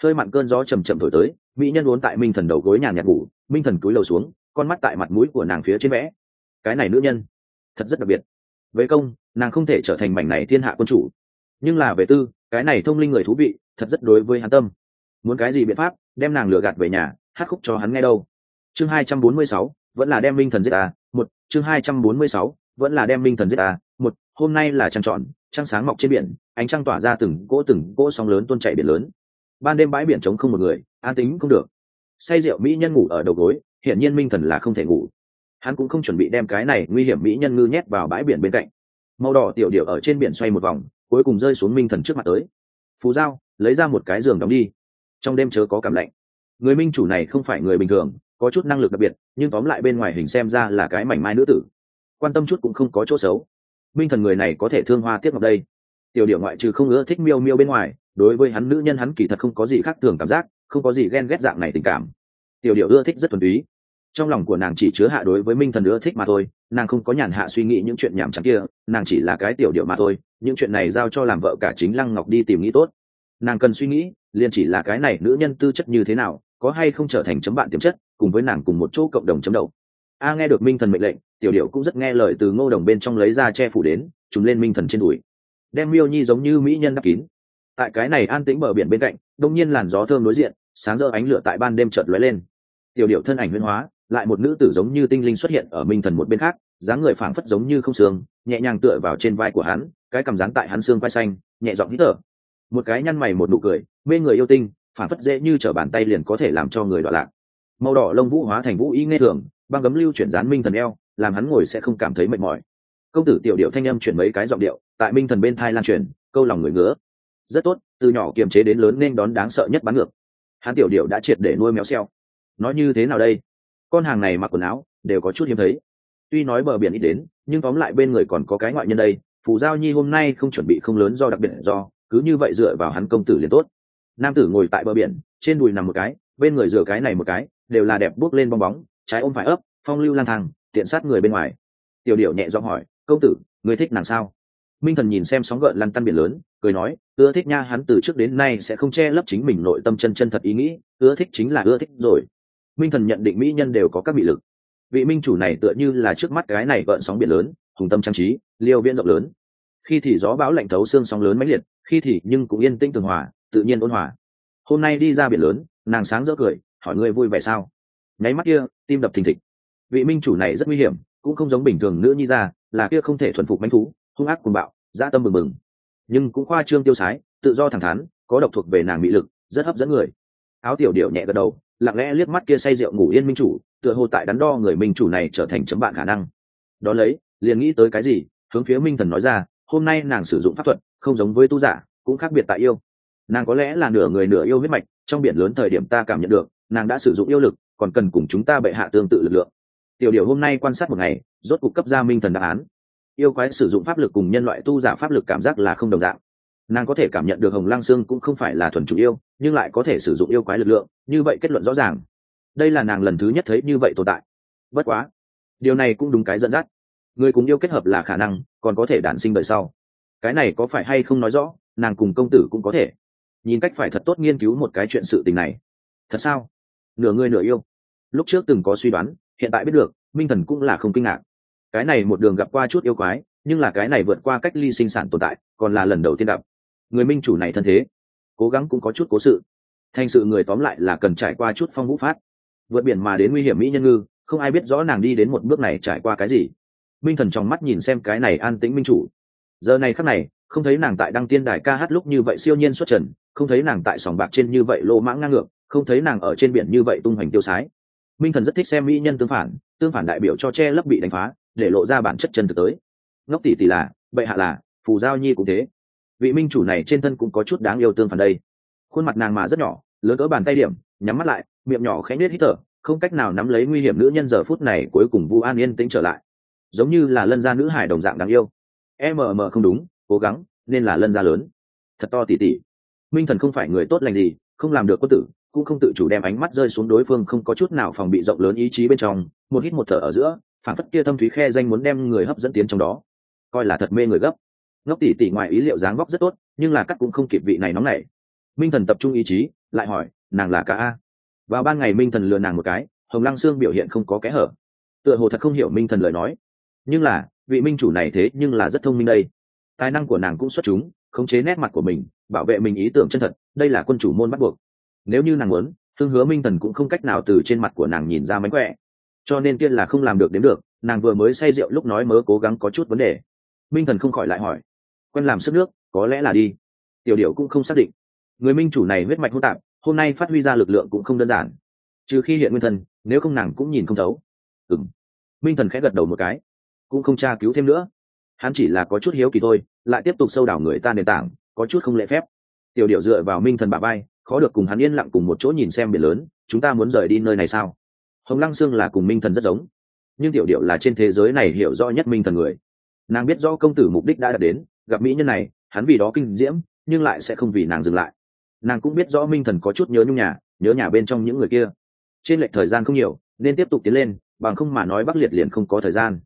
Hơi mặn cơn gió chầm chậm thổi tới, mỹ nhân uốn tại minh thần đầu gối nhàn nhạt ngủ, minh thần cúi đầu xuống, con mắt tại mặt mũi của nàng phía trên vẽ. Cái này nữ nhân, thật rất đặc biệt. Về công, nàng không thể trở thành mảnh này thiên hạ quân chủ. Nhưng là về tư, cái này thông linh người thú vị, thật rất đối với hắn tâm. Muốn cái gì biện pháp, đem nàng lừa gạt về nhà, hát khúc cho hắn nghe đâu chương hai trăm bốn mươi sáu, vẫn là đem minh thần giết ta, một, chương hai trăm bốn mươi sáu, vẫn là đem minh thần giết ta, một, hôm nay là trăng tròn, trăng sáng mọc trên biển, ánh trăng tỏa ra từng cỗ từng cỗ sóng lớn tuôn chảy biển lớn. Ban đêm bãi biển trống không một người, an tính không được. Say rượu mỹ nhân ngủ ở đầu gối hiện nhiên minh thần là không thể ngủ. Hắn cũng không chuẩn bị đem cái này nguy hiểm mỹ nhân ngư nhét vào bãi biển bên cạnh. Màu đỏ tiểu điệu ở trên biển xoay một vòng, cuối cùng rơi xuống minh thần trước mặt tới. Phú giao, lấy ra một cái giường đóng đi. Trong đêm chớ có cảm lạnh. Người minh chủ này không phải người bình thường có chút năng lực đặc biệt, nhưng tóm lại bên ngoài hình xem ra là cái mảnh mai nữ tử. Quan tâm chút cũng không có chỗ xấu. Minh thần người này có thể thương hoa tiếp ngọc đây. Tiểu điệu ngoại trừ không ưa thích miêu miêu bên ngoài, đối với hắn nữ nhân hắn kỳ thật không có gì khác thường cảm giác, không có gì ghen ghét dạng này tình cảm. Tiểu điệu ưa thích rất thuần túy. Trong lòng của nàng chỉ chứa hạ đối với minh thần ưa thích mà thôi, nàng không có nhàn hạ suy nghĩ những chuyện nhảm chán kia, nàng chỉ là cái tiểu điệu mà thôi, những chuyện này giao cho làm vợ cả chính lăng ngọc đi tìm nghĩ tốt. Nàng cần suy nghĩ, liền chỉ là cái này nữ nhân tư chất như thế nào có hay không trở thành chấm bạn tiềm chất, cùng với nàng cùng một chỗ cộng đồng chấm đầu. A nghe được minh thần mệnh lệnh, tiểu điệu cũng rất nghe lời từ ngô đồng bên trong lấy ra che phủ đến chúng lên minh thần trên đùi. Đem miêu nhi giống như mỹ nhân đắp kín. Tại cái này an tĩnh bờ biển bên cạnh, đông nhiên làn gió thơm đối diện, sáng rỡ ánh lửa tại ban đêm chợt lóe lên. Tiểu điệu thân ảnh huyên hóa, lại một nữ tử giống như tinh linh xuất hiện ở minh thần một bên khác, dáng người phảng phất giống như không xương, nhẹ nhàng tựa vào trên vai của hắn, cái cầm dán tại hắn xương vai xanh, nhẹ giọng hít thở. Một cái nhăn mày một nụ cười, mê người yêu tinh phản phất dễ như t bàn tay liền có thể làm cho người đọa lạc. Màu đỏ lông vũ hóa thành vũ y nghe thường, băng gấm lưu chuyển dán minh thần eo, làm hắn ngồi sẽ không cảm thấy mệt mỏi. Công tử tiểu điệu thanh âm chuyển mấy cái giọng điệu, tại minh thần bên thai lan truyền, câu lòng người ngứa. Rất tốt, từ nhỏ kiềm chế đến lớn nên đón đáng sợ nhất bắn ngược. Hắn tiểu điệu đã triệt để nuôi méo xeo nói như thế nào đây? Con hàng này mặc quần áo, đều có chút hiếm thấy. Tuy nói bờ biển ít đến, nhưng tóm lại bên người còn có cái ngoại nhân đây. Phù giao nhi hôm nay không chuẩn bị không lớn do đặc biệt do, cứ như vậy dựa vào hắn công tử liền tốt nam tử ngồi tại bờ biển, trên đùi nằm một cái, bên người dựa cái này một cái, đều là đẹp bước lên bong bóng, trái ôm phải ấp, phong lưu lang thang, tiện sát người bên ngoài. Tiểu điệu nhẹ giọng hỏi, công tử, người thích nàng sao? Minh thần nhìn xem sóng gợn lăn tăn biển lớn, cười nói, ưa thích nha, hắn từ trước đến nay sẽ không che lấp chính mình nội tâm chân chân thật ý nghĩ, ưa thích chính là ưa thích rồi. Minh thần nhận định mỹ nhân đều có các bị lực. Vị minh chủ này tựa như là trước mắt cái này gợn sóng biển lớn, hùng tâm trang trí, liêu viễn rộng lớn. Khi thì gió bão lạnh thấu xương sóng lớn mãnh liệt, khi thì nhưng cũng yên tĩnh tường hòa tự nhiên ôn hòa. Hôm nay đi ra biển lớn, nàng sáng rỡ cười, hỏi ngươi vui vẻ sao? Nháy mắt kia, tim đập thình thịch. Vị minh chủ này rất nguy hiểm, cũng không giống bình thường nữa như ra, là kia không thể thuần phục manh thú, hung ác cuồng bạo, dã tâm mừng mừng. Nhưng cũng khoa trương tiêu sái, tự do thẳng thắn, có độc thuộc về nàng mỹ lực, rất hấp dẫn người. Áo tiểu điệu nhẹ gật đầu, lặng lẽ liếc mắt kia say rượu ngủ yên minh chủ, tựa hồ tại đắn đo người minh chủ này trở thành chấm bạn khả năng. Đó lấy, liền nghĩ tới cái gì, hướng phía minh thần nói ra, hôm nay nàng sử dụng pháp thuật, không giống với tu giả, cũng khác biệt tại yêu nàng có lẽ là nửa người nửa yêu huyết mạch, trong biển lớn thời điểm ta cảm nhận được, nàng đã sử dụng yêu lực, còn cần cùng chúng ta bệ hạ tương tự lực lượng. Tiểu điều hôm nay quan sát một ngày, rốt cuộc cấp ra minh thần đáp án. Yêu quái sử dụng pháp lực cùng nhân loại tu giả pháp lực cảm giác là không đồng dạng. Nàng có thể cảm nhận được hồng lang sương cũng không phải là thuần chủ yêu, nhưng lại có thể sử dụng yêu quái lực lượng, như vậy kết luận rõ ràng. Đây là nàng lần thứ nhất thấy như vậy tồn tại. Bất quá, điều này cũng đúng cái dẫn dắt. Người cùng yêu kết hợp là khả năng, còn có thể đản sinh đời sau. Cái này có phải hay không nói rõ, nàng cùng công tử cũng có thể nhìn cách phải thật tốt nghiên cứu một cái chuyện sự tình này. Thật sao? Nửa người nửa yêu. Lúc trước từng có suy đoán, hiện tại biết được, minh thần cũng là không kinh ngạc. Cái này một đường gặp qua chút yêu quái, nhưng là cái này vượt qua cách ly sinh sản tồn tại, còn là lần đầu tiên gặp. Người minh chủ này thân thế, cố gắng cũng có chút cố sự. Thành sự người tóm lại là cần trải qua chút phong vũ phát. Vượt biển mà đến nguy hiểm mỹ nhân ngư, không ai biết rõ nàng đi đến một bước này trải qua cái gì. Minh thần trong mắt nhìn xem cái này an tĩnh minh chủ. Giờ này khắc này không thấy nàng tại đăng tiên đài ca hát lúc như vậy siêu nhiên xuất trần, không thấy nàng tại sòng bạc trên như vậy lô mãng ngang ngược, không thấy nàng ở trên biển như vậy tung hoành tiêu sái. Minh thần rất thích xem mỹ nhân tương phản tương phản đại biểu cho che lấp bị đánh phá, để lộ ra bản chất chân thực tới. Ngốc tỷ tỷ là, bệ hạ là, phù giao nhi cũng thế. Vị minh chủ này trên thân cũng có chút đáng yêu tương phản đây. Khuôn mặt nàng mà rất nhỏ, lớn cỡ bàn tay điểm, nhắm mắt lại, miệng nhỏ khẽ nết hít thở, không cách nào nắm lấy nguy hiểm nữ nhân giờ phút này cuối cùng vu an yên tĩnh trở lại. Giống như là lân gia nữ hải đồng dạng đáng yêu. Em mờ mờ không đúng cố gắng, nên là lân gia lớn. Thật to tỉ tỉ. Minh thần không phải người tốt lành gì, không làm được quân tử, cũng không tự chủ đem ánh mắt rơi xuống đối phương, không có chút nào phòng bị rộng lớn ý chí bên trong, một hít một thở ở giữa, phản phất kia thâm thúy khe danh muốn đem người hấp dẫn tiến trong đó. Coi là thật mê người gấp. Ngốc tỷ tỷ ngoài ý liệu dáng vóc rất tốt, nhưng là cắt cũng không kịp vị này nóng nảy. Minh thần tập trung ý chí, lại hỏi, nàng là cả a? Vào ban ngày minh thần lừa nàng một cái, hồng lăng sương biểu hiện không có kẽ hở. Tựa hồ thật không hiểu minh thần lời nói. Nhưng là, vị minh chủ này thế nhưng là rất thông minh đây tài năng của nàng cũng xuất chúng, khống chế nét mặt của mình, bảo vệ mình ý tưởng chân thật, đây là quân chủ môn bắt buộc. Nếu như nàng muốn, thương hứa minh thần cũng không cách nào từ trên mặt của nàng nhìn ra mánh khỏe. Cho nên tiên là không làm được đến được, nàng vừa mới say rượu lúc nói mớ cố gắng có chút vấn đề. Minh thần không khỏi lại hỏi, quen làm sức nước, có lẽ là đi. Tiểu điệu cũng không xác định. Người minh chủ này huyết mạch hô tạp, hôm nay phát huy ra lực lượng cũng không đơn giản. Trừ khi hiện nguyên thân nếu không nàng cũng nhìn không thấu. Ừng minh thần khẽ gật đầu một cái, cũng không tra cứu thêm nữa hắn chỉ là có chút hiếu kỳ thôi, lại tiếp tục sâu đảo người ta nền tảng, có chút không lễ phép. Tiểu điệu dựa vào minh thần bà bay khó được cùng hắn yên lặng cùng một chỗ nhìn xem biển lớn, chúng ta muốn rời đi nơi này sao? Hồng lăng sương là cùng minh thần rất giống, nhưng tiểu điệu là trên thế giới này hiểu rõ nhất minh thần người. Nàng biết rõ công tử mục đích đã đạt đến, gặp mỹ nhân này, hắn vì đó kinh diễm, nhưng lại sẽ không vì nàng dừng lại. Nàng cũng biết rõ minh thần có chút nhớ nhung nhà, nhớ nhà bên trong những người kia. Trên lệch thời gian không nhiều, nên tiếp tục tiến lên, bằng không mà nói bắc liệt liền không có thời gian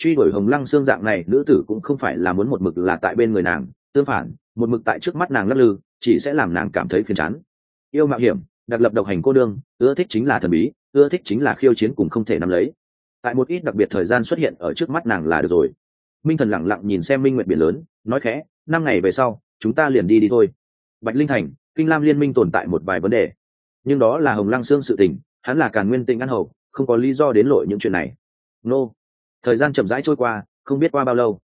truy đuổi hồng lăng xương dạng này, nữ tử cũng không phải là muốn một mực là tại bên người nàng, tương phản, một mực tại trước mắt nàng lắc lư, chỉ sẽ làm nàng cảm thấy phiền chán. Yêu mạo hiểm, đặc lập độc hành cô đương ưa thích chính là thần bí, ưa thích chính là khiêu chiến cùng không thể nắm lấy. Tại một ít đặc biệt thời gian xuất hiện ở trước mắt nàng là được rồi. Minh thần lẳng lặng nhìn xem minh nguyện biển lớn, nói khẽ, năm ngày về sau, chúng ta liền đi đi thôi. Bạch linh thành, kinh lam liên minh tồn tại một vài vấn đề. Nhưng đó là hồng lăng xương sự tình, hắn là càn nguyên tịnh ăn hầu, không có lý do đến lội những chuyện này. Nô thời gian chậm rãi trôi qua, không biết qua bao lâu,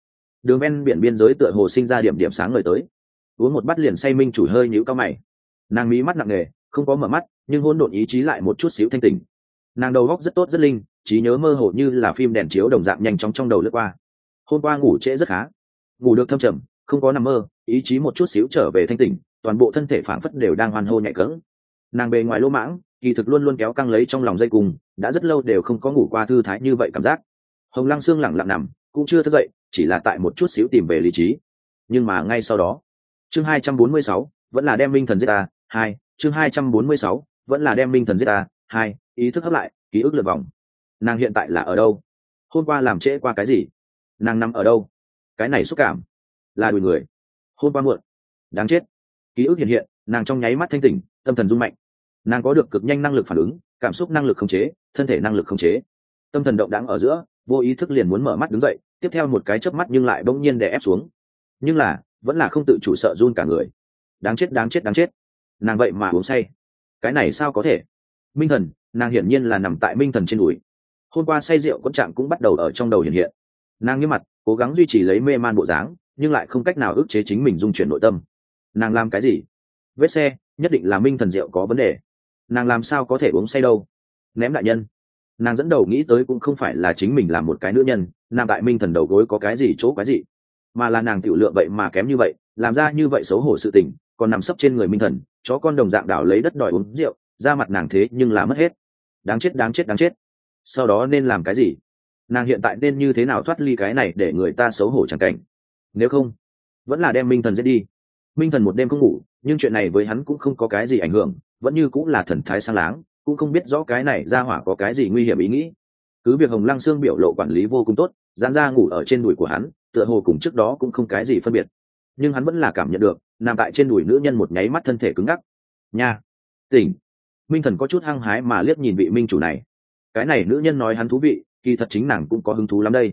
đường ven biển biên giới tựa hồ sinh ra điểm điểm sáng ngời tới. Uống một bát liền say minh chủ hơi nhũ cao mày. Nàng mí mắt nặng nề, không có mở mắt, nhưng hôn độn ý chí lại một chút xíu thanh tình nàng đầu góc rất tốt, rất linh, trí nhớ mơ hồ như là phim đèn chiếu đồng dạng nhanh chóng trong đầu lướt qua. Hôm qua ngủ trễ rất khá, ngủ được thâm trầm, không có nằm mơ, ý chí một chút xíu trở về thanh tỉnh, toàn bộ thân thể phảng phất đều đang hoan hô nhạy cỡng. Nàng bề ngoài lỗ mãng, kỳ thực luôn luôn kéo căng lấy trong lòng dây cùng, đã rất lâu đều không có ngủ qua thư thái như vậy cảm giác hồng lăng xương lẳng lặng nằm, cũng chưa thức dậy, chỉ là tại một chút xíu tìm về lý trí. Nhưng mà ngay sau đó, chương hai trăm bốn mươi sáu, vẫn là đem minh thần giết ta, hai, chương hai trăm bốn mươi sáu, vẫn là đem minh thần giết ta, hai, ý thức hấp lại, ký ức lượt vòng. Nàng hiện tại là ở đâu? Hôm qua làm trễ qua cái gì? Nàng nằm ở đâu? Cái này xúc cảm là đùi người. Hôm qua muộn. Đáng chết. Ký ức hiện hiện, nàng trong nháy mắt thanh tỉnh, tâm thần rung mạnh. Nàng có được cực nhanh năng lực phản ứng, cảm xúc năng lực khống chế, thân thể năng lực khống chế. Tâm thần động đáng ở giữa vô ý thức liền muốn mở mắt đứng dậy, tiếp theo một cái chớp mắt nhưng lại bỗng nhiên đè ép xuống. Nhưng là, vẫn là không tự chủ sợ run cả người. Đáng chết đáng chết đáng chết. Nàng vậy mà uống say. Cái này sao có thể? Minh thần, nàng hiển nhiên là nằm tại minh thần trên đùi. Hôm qua say rượu con trạng cũng bắt đầu ở trong đầu hiện hiện. Nàng như mặt, cố gắng duy trì lấy mê man bộ dáng, nhưng lại không cách nào ức chế chính mình dung chuyển nội tâm. Nàng làm cái gì? Vết xe, nhất định là minh thần rượu có vấn đề. Nàng làm sao có thể uống say đâu? Ném đại nhân nàng dẫn đầu nghĩ tới cũng không phải là chính mình làm một cái nữ nhân nàng tại minh thần đầu gối có cái gì chỗ cái gì mà là nàng tiểu lượng vậy mà kém như vậy, làm ra như vậy xấu hổ sự tình, còn nằm sấp trên người minh thần, chó con đồng dạng đảo lấy đất đòi uống rượu ra mặt nàng thế nhưng là mất hết. Đáng chết đáng chết đáng chết. Sau đó nên làm cái gì? Nàng hiện tại nên như thế nào thoát ly cái này để người ta xấu hổ chẳng cảnh? Nếu không, vẫn là đem minh thần giết đi. Minh thần một đêm không ngủ, nhưng chuyện này với hắn cũng không có cái gì ảnh hưởng, vẫn như cũng là thần thái sang láng cũng không biết rõ cái này ra hỏa có cái gì nguy hiểm ý nghĩ. Cứ việc hồng lăng xương biểu lộ quản lý vô cùng tốt dán ra ngủ ở trên đùi của hắn, tựa hồ cùng trước đó cũng không cái gì phân biệt. Nhưng hắn vẫn là cảm nhận được, nằm tại trên đùi nữ nhân một nháy mắt thân thể cứng ngắc. Nha! Tỉnh! Minh thần có chút hăng hái mà liếc nhìn vị minh chủ này. Cái này nữ nhân nói hắn thú vị, kỳ thật chính nàng cũng có hứng thú lắm đây.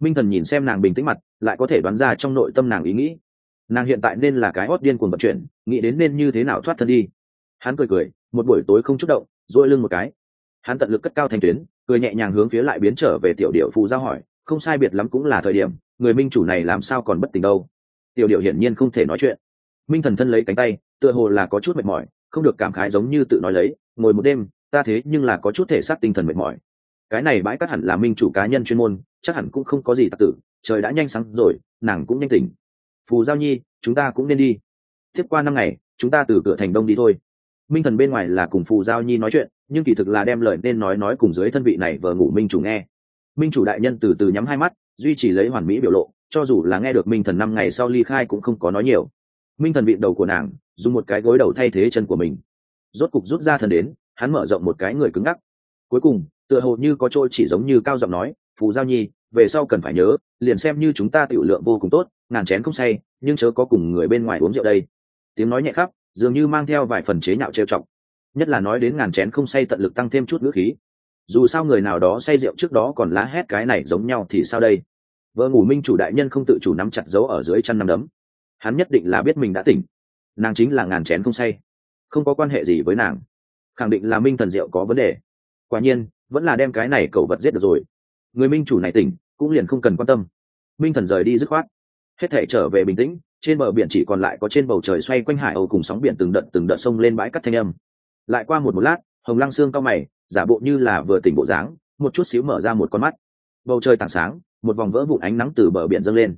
Minh thần nhìn xem nàng bình tĩnh mặt, lại có thể đoán ra trong nội tâm nàng ý nghĩ. Nàng hiện tại nên là cái hót điên cuồng vận chuyển, nghĩ đến nên như thế nào thoát thân đi. Hắn cười cười, một buổi tối không chút động dội lưng một cái. Hắn tận lực cất cao thành tuyến, cười nhẹ nhàng hướng phía lại biến trở về tiểu điệu phù giao hỏi, không sai biệt lắm cũng là thời điểm, người minh chủ này làm sao còn bất tỉnh đâu? Tiểu điệu hiển nhiên không thể nói chuyện. Minh thần thân lấy cánh tay, tựa hồ là có chút mệt mỏi, không được cảm khái giống như tự nói lấy, ngồi một đêm, ta thế nhưng là có chút thể xác tinh thần mệt mỏi. Cái này bãi cát hẳn là minh chủ cá nhân chuyên môn, chắc hẳn cũng không có gì tạc tử, trời đã nhanh sáng rồi, nàng cũng nhanh tỉnh. Phù giao nhi, chúng ta cũng nên đi. Tiếp qua năm ngày, chúng ta từ cửa thành đông đi thôi minh thần bên ngoài là cùng phù giao nhi nói chuyện, nhưng kỳ thực là đem lời nên nói nói cùng dưới thân vị này vờ ngủ minh chủ nghe. Minh chủ đại nhân từ từ nhắm hai mắt, duy trì lấy hoàn mỹ biểu lộ, cho dù là nghe được minh thần năm ngày sau ly khai cũng không có nói nhiều. Minh thần vịn đầu của nàng, dùng một cái gối đầu thay thế chân của mình. Rốt cục rút ra thần đến, hắn mở rộng một cái người cứng ngắc. Cuối cùng, tựa hồ như có trôi chỉ giống như cao giọng nói, phù giao nhi, về sau cần phải nhớ, liền xem như chúng ta tiểu lượng vô cùng tốt, ngàn chén không say, nhưng chớ có cùng người bên ngoài uống rượu đây. Tiếng nói nhẹ khắp dường như mang theo vài phần chế nhạo trêu chọc, nhất là nói đến ngàn chén không say tận lực tăng thêm chút ngữ khí. Dù sao người nào đó say rượu trước đó còn lá hét cái này giống nhau thì sao đây? Vợ ngủ minh chủ đại nhân không tự chủ nắm chặt dấu ở dưới chăn nắm đấm. Hắn nhất định là biết mình đã tỉnh. Nàng chính là ngàn chén không say. Không có quan hệ gì với nàng. Khẳng định là minh thần rượu có vấn đề. Quả nhiên, vẫn là đem cái này cẩu vật giết được rồi. Người minh chủ này tỉnh, cũng liền không cần quan tâm. Minh thần rời đi dứt khoát hết thể trở về bình tĩnh, trên bờ biển chỉ còn lại có trên bầu trời xoay quanh hải âu cùng sóng biển từng đợt từng đợt sông lên bãi cắt thanh âm. Lại qua một một lát, hồng lăng xương cao mày, giả bộ như là vừa tỉnh bộ dáng, một chút xíu mở ra một con mắt. Bầu trời tảng sáng, một vòng vỡ vụn ánh nắng từ bờ biển dâng lên.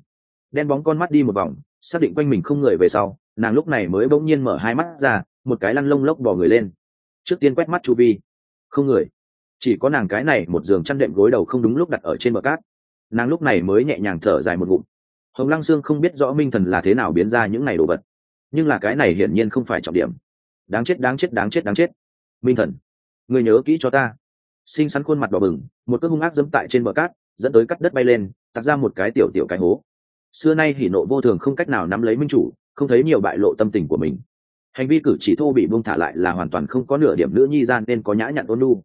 Đen bóng con mắt đi một vòng, xác định quanh mình không người về sau, nàng lúc này mới bỗng nhiên mở hai mắt ra, một cái lăn lông lốc bỏ người lên. Trước tiên quét mắt chu vi. Không người. Chỉ có nàng cái này một giường chăn đệm gối đầu không đúng lúc đặt ở trên bờ cát. Nàng lúc này mới nhẹ nhàng thở dài một ngụm hồng lăng sương không biết rõ minh thần là thế nào biến ra những này đồ vật. Nhưng là cái này hiển nhiên không phải trọng điểm. Đáng chết đáng chết đáng chết đáng chết. Minh thần người nhớ kỹ cho ta. Xinh xắn khuôn mặt đỏ bừng, một cước hung ác dẫm tại trên bờ cát, dẫn tới cắt đất bay lên tặc ra một cái tiểu tiểu cái hố. Xưa nay hỉ nộ vô thường không cách nào nắm lấy minh chủ, không thấy nhiều bại lộ tâm tình của mình. Hành vi cử chỉ thô bị buông thả lại là hoàn toàn không có nửa điểm nữ nhi gian nên có nhã nhặn ôn lu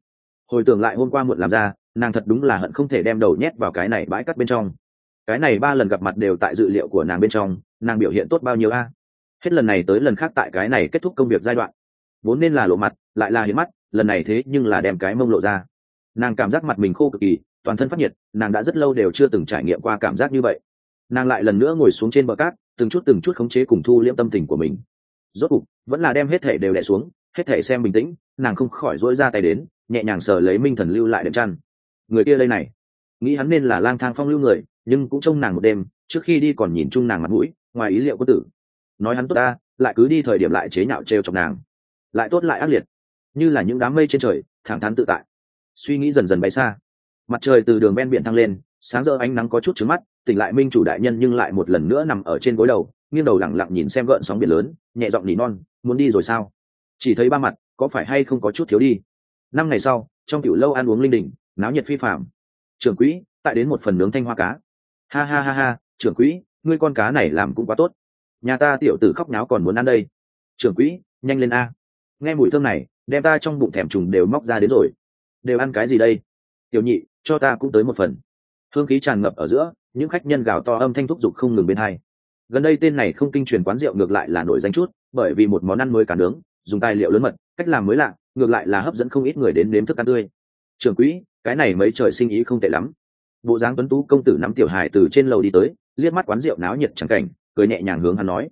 hồi tưởng lại hôm qua muộn làm ra, nàng thật đúng là hận không thể đem đầu nhét vào cái này bãi cắt bên trong cái này ba lần gặp mặt đều tại dự liệu của nàng bên trong, nàng biểu hiện tốt bao nhiêu a? Hết lần này tới lần khác tại cái này kết thúc công việc giai đoạn. Vốn nên là lộ mặt, lại là hiến mắt, lần này thế nhưng là đem cái mông lộ ra. Nàng cảm giác mặt mình khô cực kỳ, toàn thân phát nhiệt, nàng đã rất lâu đều chưa từng trải nghiệm qua cảm giác như vậy. Nàng lại lần nữa ngồi xuống trên bờ cát, từng chút từng chút khống chế cùng thu liễm tâm tình của mình. Rốt cục, vẫn là đem hết thể đều đẻ xuống, hết thể xem bình tĩnh, nàng không khỏi dỗi ra tay đến, nhẹ nhàng sờ lấy minh thần lưu lại đệm chăn. Người kia đây này, nghĩ hắn nên là lang thang phong lưu người nhưng cũng trông nàng một đêm, trước khi đi còn nhìn chung nàng mặt mũi, ngoài ý liệu có tử. Nói hắn tốt ta, lại cứ đi thời điểm lại chế nhạo trêu chọc nàng. Lại tốt lại ác liệt. Như là những đám mây trên trời, thẳng thắn tự tại. Suy nghĩ dần dần bay xa. Mặt trời từ đường ven biển thăng lên, sáng rỡ ánh nắng có chút trứng mắt, tỉnh lại minh chủ đại nhân nhưng lại một lần nữa nằm ở trên gối đầu, nghiêng đầu lẳng lặng nhìn xem gợn sóng biển lớn, nhẹ giọng nỉ non, muốn đi rồi sao? Chỉ thấy ba mặt, có phải hay không có chút thiếu đi? Năm ngày sau, trong tiểu lâu ăn uống linh đình, náo nhiệt phi phạm trưởng quỹ, tại đến một phần nướng thanh hoa cá ha ha ha ha, trưởng quỹ, ngươi con cá này làm cũng quá tốt. Nhà ta tiểu tử khóc nháo còn muốn ăn đây. Trưởng quỹ, nhanh lên a. Nghe mùi thơm này, đem ta trong bụng thèm trùng đều móc ra đến rồi. Đều ăn cái gì đây? Tiểu nhị, cho ta cũng tới một phần. Hương khí tràn ngập ở giữa, những khách nhân gào to âm thanh thúc giục không ngừng bên hai. Gần đây tên này không kinh truyền quán rượu ngược lại là nổi danh chút, bởi vì một món ăn mới cả nướng, dùng tài liệu lớn mật, cách làm mới lạ, ngược lại là hấp dẫn không ít người đến nếm thức ăn tươi. Trưởng quỹ, cái này mấy trời sinh ý không tệ lắm bộ dáng tuấn tú công tử nắm tiểu hài từ trên lầu đi tới, liếc mắt quán rượu náo nhiệt chẳng cảnh, cười nhẹ nhàng hướng hắn nói.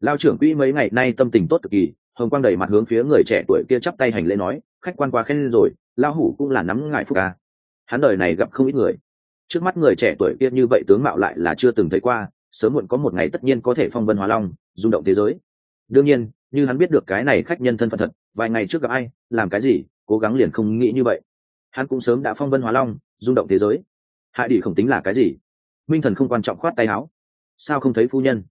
Lao trưởng quỹ mấy ngày nay tâm tình tốt cực kỳ, hồng quang đầy mặt hướng phía người trẻ tuổi kia chắp tay hành lễ nói, khách quan qua khen rồi lao hủ cũng là nắm ngại phúc ca. Hắn đời này gặp không ít người. Trước mắt người trẻ tuổi kia như vậy tướng mạo lại là chưa từng thấy qua, sớm muộn có một ngày tất nhiên có thể phong vân hóa long, rung động thế giới. Đương nhiên, như hắn biết được cái này khách nhân thân phận thật, vài ngày trước gặp ai, làm cái gì, cố gắng liền không nghĩ như vậy. Hắn cũng sớm đã phong vân hóa long, rung động thế giới hại đi không tính là cái gì. Minh thần không quan trọng khoát tay áo. Sao không thấy phu nhân?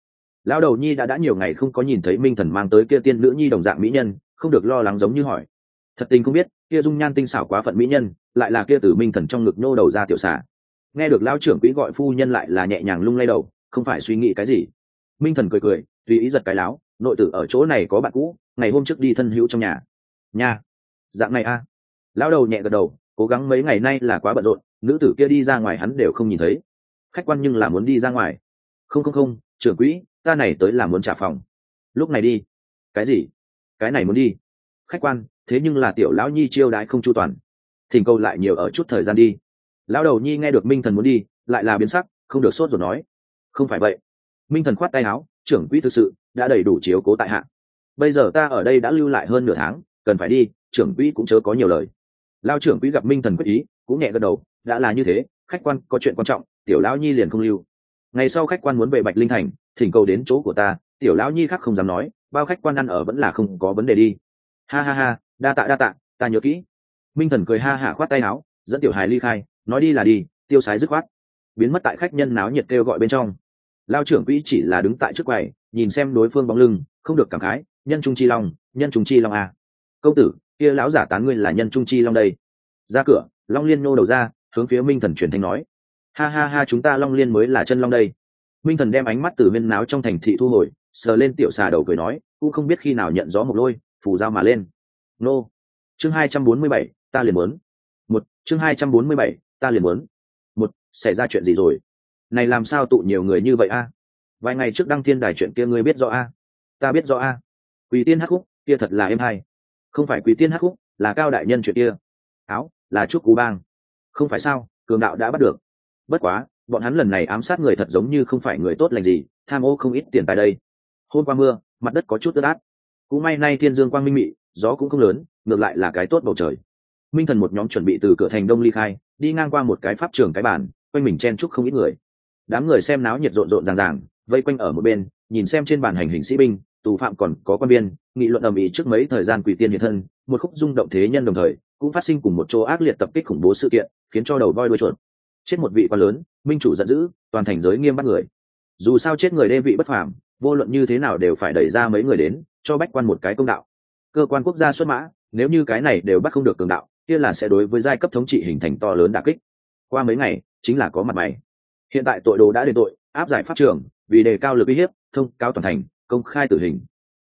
Lão đầu nhi đã đã nhiều ngày không có nhìn thấy minh thần mang tới kia tiên nữ nhi đồng dạng mỹ nhân, không được lo lắng giống như hỏi. Thật tình không biết, kia dung nhan tinh xảo quá phận mỹ nhân, lại là kia tử minh thần trong ngực nô đầu ra tiểu xả nghe được lão trưởng quỹ gọi phu nhân lại là nhẹ nhàng lung lay đầu, không phải suy nghĩ cái gì. Minh thần cười cười, tùy ý giật cái láo, nội tử ở chỗ này có bạn cũ, ngày hôm trước đi thân hữu trong nhà. Nhà dạng này a. À. lão đầu nhẹ gật đầu, cố gắng mấy ngày nay là quá bận rộn nữ tử kia đi ra ngoài hắn đều không nhìn thấy. Khách quan nhưng là muốn đi ra ngoài. Không không không, trưởng quỹ, ta này tới là muốn trả phòng. Lúc này đi. Cái gì? Cái này muốn đi. Khách quan, thế nhưng là tiểu lão nhi chiêu đãi không chu toàn. Thỉnh cầu lại nhiều ở chút thời gian đi. Lão đầu nhi nghe được minh thần muốn đi, lại là biến sắc, không được sốt rồi nói. Không phải vậy. Minh thần khoát tay áo, trưởng quỹ thực sự đã đầy đủ chiếu cố tại hạ. Bây giờ ta ở đây đã lưu lại hơn nửa tháng, cần phải đi, trưởng quỹ cũng chớ có nhiều lời. Lao trưởng quỹ gặp minh thần quyết ý, cũng nhẹ gật đầu đã là như thế khách quan có chuyện quan trọng tiểu lão nhi liền không lưu. Ngày sau khách quan muốn về bạch linh thành thỉnh cầu đến chỗ của ta tiểu lão nhi khác không dám nói bao khách quan ăn ở vẫn là không có vấn đề đi. Ha ha ha đa tạ đa tạ ta nhớ kỹ. Minh thần cười ha hả khoát tay áo dẫn tiểu hài ly khai nói đi là đi tiêu sái dứt khoát. Biến mất tại khách nhân náo nhiệt kêu gọi bên trong. Lao trưởng quỹ chỉ là đứng tại trước quầy nhìn xem đối phương bóng lưng không được cảm khái nhân trung chi long nhân trung chi long à, công tử kia lão giả tán ngươi là nhân trung chi long đây. Ra cửa long liên nô đầu ra hướng phía minh thần truyền thanh nói. Ha ha ha, chúng ta long liên mới là chân long đây. Minh thần đem ánh mắt từ viên náo trong thành thị thu hồi, sờ lên tiểu xà đầu cười nói, cũng không biết khi nào nhận gió một lôi phủ dao mà lên. Nô. Chương hai trăm bốn mươi bảy, ta liền muốn. Một, chương hai trăm bốn mươi bảy, ta liền muốn. Một, xảy ra chuyện gì rồi? Này làm sao tụ nhiều người như vậy a? Vài ngày trước đăng thiên đài chuyện kia ngươi biết rõ a? Ta biết rõ a. Quỳ tiên hắc khúc, kia thật là em hay. Không phải quỳ tiên hắc khúc, là cao đại nhân chuyện kia. Áo, là trúc cú bang không phải sao, cường đạo đã bắt được. Bất quá, bọn hắn lần này ám sát người thật giống như không phải người tốt lành gì, tham ô không ít tiền tại đây. Hôm qua mưa, mặt đất có chút ướt át. Cũng may nay thiên dương quang minh mị, gió cũng không lớn, ngược lại là cái tốt bầu trời. Minh thần một nhóm chuẩn bị từ cửa thành đông ly khai, đi ngang qua một cái pháp trường cái bản quanh mình chen chúc không ít người. Đám người xem náo nhiệt rộn rộn ràng ràng, vây quanh ở một bên, nhìn xem trên bàn hành hình sĩ binh, tù phạm còn có quan viên, nghị luận ầm ĩ trước mấy thời gian quỷ tiên hiện thân, một khúc rung động thế nhân đồng thời, cũng phát sinh cùng một chỗ ác liệt tập kích khủng bố sự kiện khiến cho đầu voi đuôi chuột. Chết một vị quan lớn, minh chủ giận dữ, toàn thành giới nghiêm bắt người. Dù sao chết người đê vị bất phàm, vô luận như thế nào đều phải đẩy ra mấy người đến, cho bách quan một cái công đạo. Cơ quan quốc gia xuất mã, nếu như cái này đều bắt không được cường đạo, kia là sẽ đối với giai cấp thống trị hình thành to lớn đà kích. Qua mấy ngày, chính là có mặt mày. Hiện tại tội đồ đã đền tội, áp giải pháp trường, vì đề cao lực uy hiếp, thông cao toàn thành, công khai tử hình.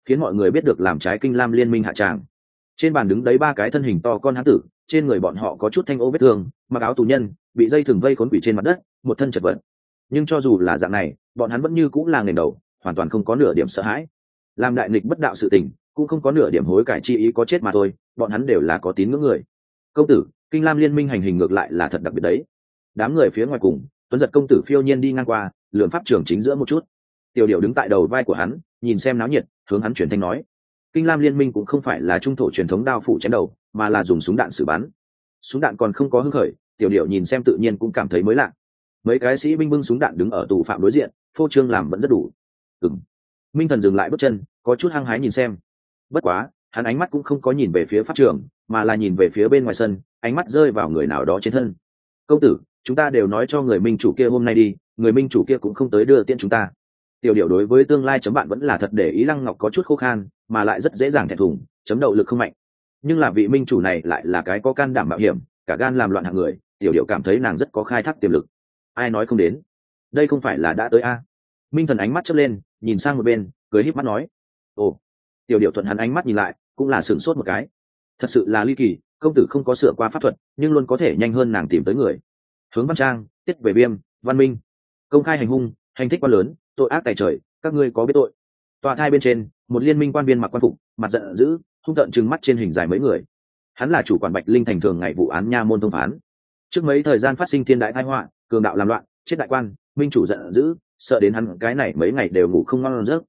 Khiến mọi người biết được làm trái kinh lam liên minh hạ tràng trên bàn đứng đấy ba cái thân hình to con hán tử, trên người bọn họ có chút thanh ô vết thương, mặc áo tù nhân, bị dây thừng vây khốn quỷ trên mặt đất, một thân chật vật. Nhưng cho dù là dạng này, bọn hắn vẫn như cũng là nền đầu, hoàn toàn không có nửa điểm sợ hãi. Làm đại nghịch bất đạo sự tình, cũng không có nửa điểm hối cải chi ý có chết mà thôi, bọn hắn đều là có tín ngưỡng người. Công tử, kinh lam liên minh hành hình ngược lại là thật đặc biệt đấy. Đám người phía ngoài cùng, tuấn giật công tử phiêu nhiên đi ngang qua lượm pháp trường chính giữa một chút. Tiểu điệu đứng tại đầu vai của hắn, nhìn xem náo nhiệt, hướng hắn chuyển thanh nói kinh lam liên minh cũng không phải là trung thổ truyền thống đao phủ chém đầu, mà là dùng súng đạn xử bắn. Súng đạn còn không có hưng khởi, tiểu điệu nhìn xem tự nhiên cũng cảm thấy mới lạ. Mấy cái sĩ binh bưng súng đạn đứng ở tù phạm đối diện, phô trương làm vẫn rất đủ. Ừng minh thần dừng lại bước chân, có chút hăng hái nhìn xem. Bất quá, hắn ánh mắt cũng không có nhìn về phía pháp trường, mà là nhìn về phía bên ngoài sân, ánh mắt rơi vào người nào đó trên thân. Công tử, chúng ta đều nói cho người minh chủ kia hôm nay đi, người minh chủ kia cũng không tới đưa tiễn chúng ta tiểu điệu đối với tương lai chấm bạn vẫn là thật để ý lăng ngọc có chút khô khan, mà lại rất dễ dàng thẹn thùng, chấm đậu lực không mạnh. Nhưng là vị minh chủ này lại là cái có can đảm mạo hiểm, cả gan làm loạn hạng người, tiểu điệu cảm thấy nàng rất có khai thác tiềm lực. Ai nói không đến? Đây không phải là đã tới a? Minh thần ánh mắt chớp lên, nhìn sang một bên, cười híp mắt nói, ồ. Tiểu điệu thuận hắn ánh mắt nhìn lại, cũng là sửng sốt một cái. Thật sự là ly kỳ, công tử không có sửa qua pháp thuật, nhưng luôn có thể nhanh hơn nàng tìm tới người. Hướng văn trang, tiết về viêm, văn minh. Công khai hành hung, hành thích quá lớn tội ác tài trời, các ngươi có biết tội. Tòa thai bên trên, một liên minh quan viên mặc quan phục, mặt giận dữ, hung tợn trừng mắt trên hình dài mấy người. Hắn là chủ quản bạch linh thành thường ngày vụ án nha môn thông phán. Trước mấy thời gian phát sinh thiên đại thái họa, cường đạo làm loạn, chết đại quan, minh chủ giận dữ, sợ đến hắn cái này mấy ngày đều ngủ không ngon giấc.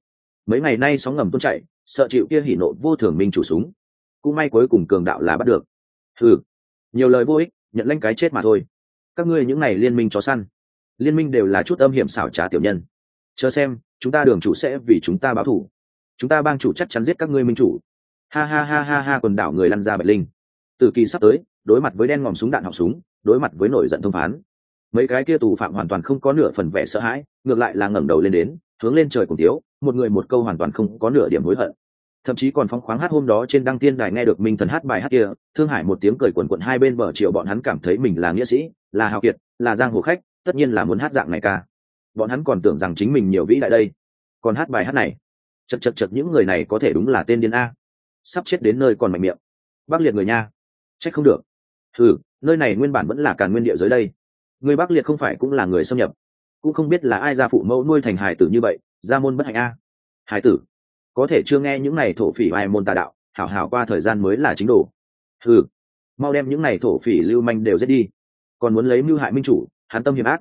Mấy ngày nay sóng ngầm tuôn chạy sợ chịu kia hỉ nộ vô thường minh chủ súng. Cũng may cuối cùng cường đạo là bắt được. Ừ nhiều lời vô ích, nhận lanh cái chết mà thôi. Các ngươi những này liên minh chó săn, liên minh đều là chút âm hiểm xảo trá tiểu nhân chờ xem, chúng ta đường chủ sẽ vì chúng ta báo thủ. Chúng ta bang chủ chắc chắn giết các ngươi minh chủ. Ha ha ha ha ha, quần đảo người lăn ra bạch linh. Từ kỳ sắp tới, đối mặt với đen ngòm súng đạn học súng, đối mặt với nổi giận thông phán. Mấy cái kia tù phạm hoàn toàn không có nửa phần vẻ sợ hãi, ngược lại là ngẩng đầu lên đến, hướng lên trời cùng tiếu, một người một câu hoàn toàn không có nửa điểm hối hận. Thậm chí còn phóng khoáng hát hôm đó trên đăng tiên đài nghe được minh thần hát bài hát kia, thương hải một tiếng cười quần quận hai bên bờ chiều bọn hắn cảm thấy mình là nghĩa sĩ, là hào kiệt, là giang hồ khách, tất nhiên là muốn hát dạng này ca bọn hắn còn tưởng rằng chính mình nhiều vĩ đại đây. Còn hát bài hát này. Chật chật chật, những người này có thể đúng là tên điên a. Sắp chết đến nơi còn mạnh miệng. Bác liệt người nha. Trách không được. Ừ nơi này nguyên bản vẫn là cả nguyên địa giới đây. Người bác liệt không phải cũng là người xâm nhập. Cũng không biết là ai ra phụ mẫu nuôi thành hải tử như vậy, ra môn bất hạnh a. Hải tử. Có thể chưa nghe những này thổ phỉ ai môn tà đạo, hảo hảo qua thời gian mới là chính đồ. Ừ mau đem những này thổ phỉ lưu manh đều giết đi. Còn muốn lấy mưu hại minh chủ, hắn tâm hiểm ác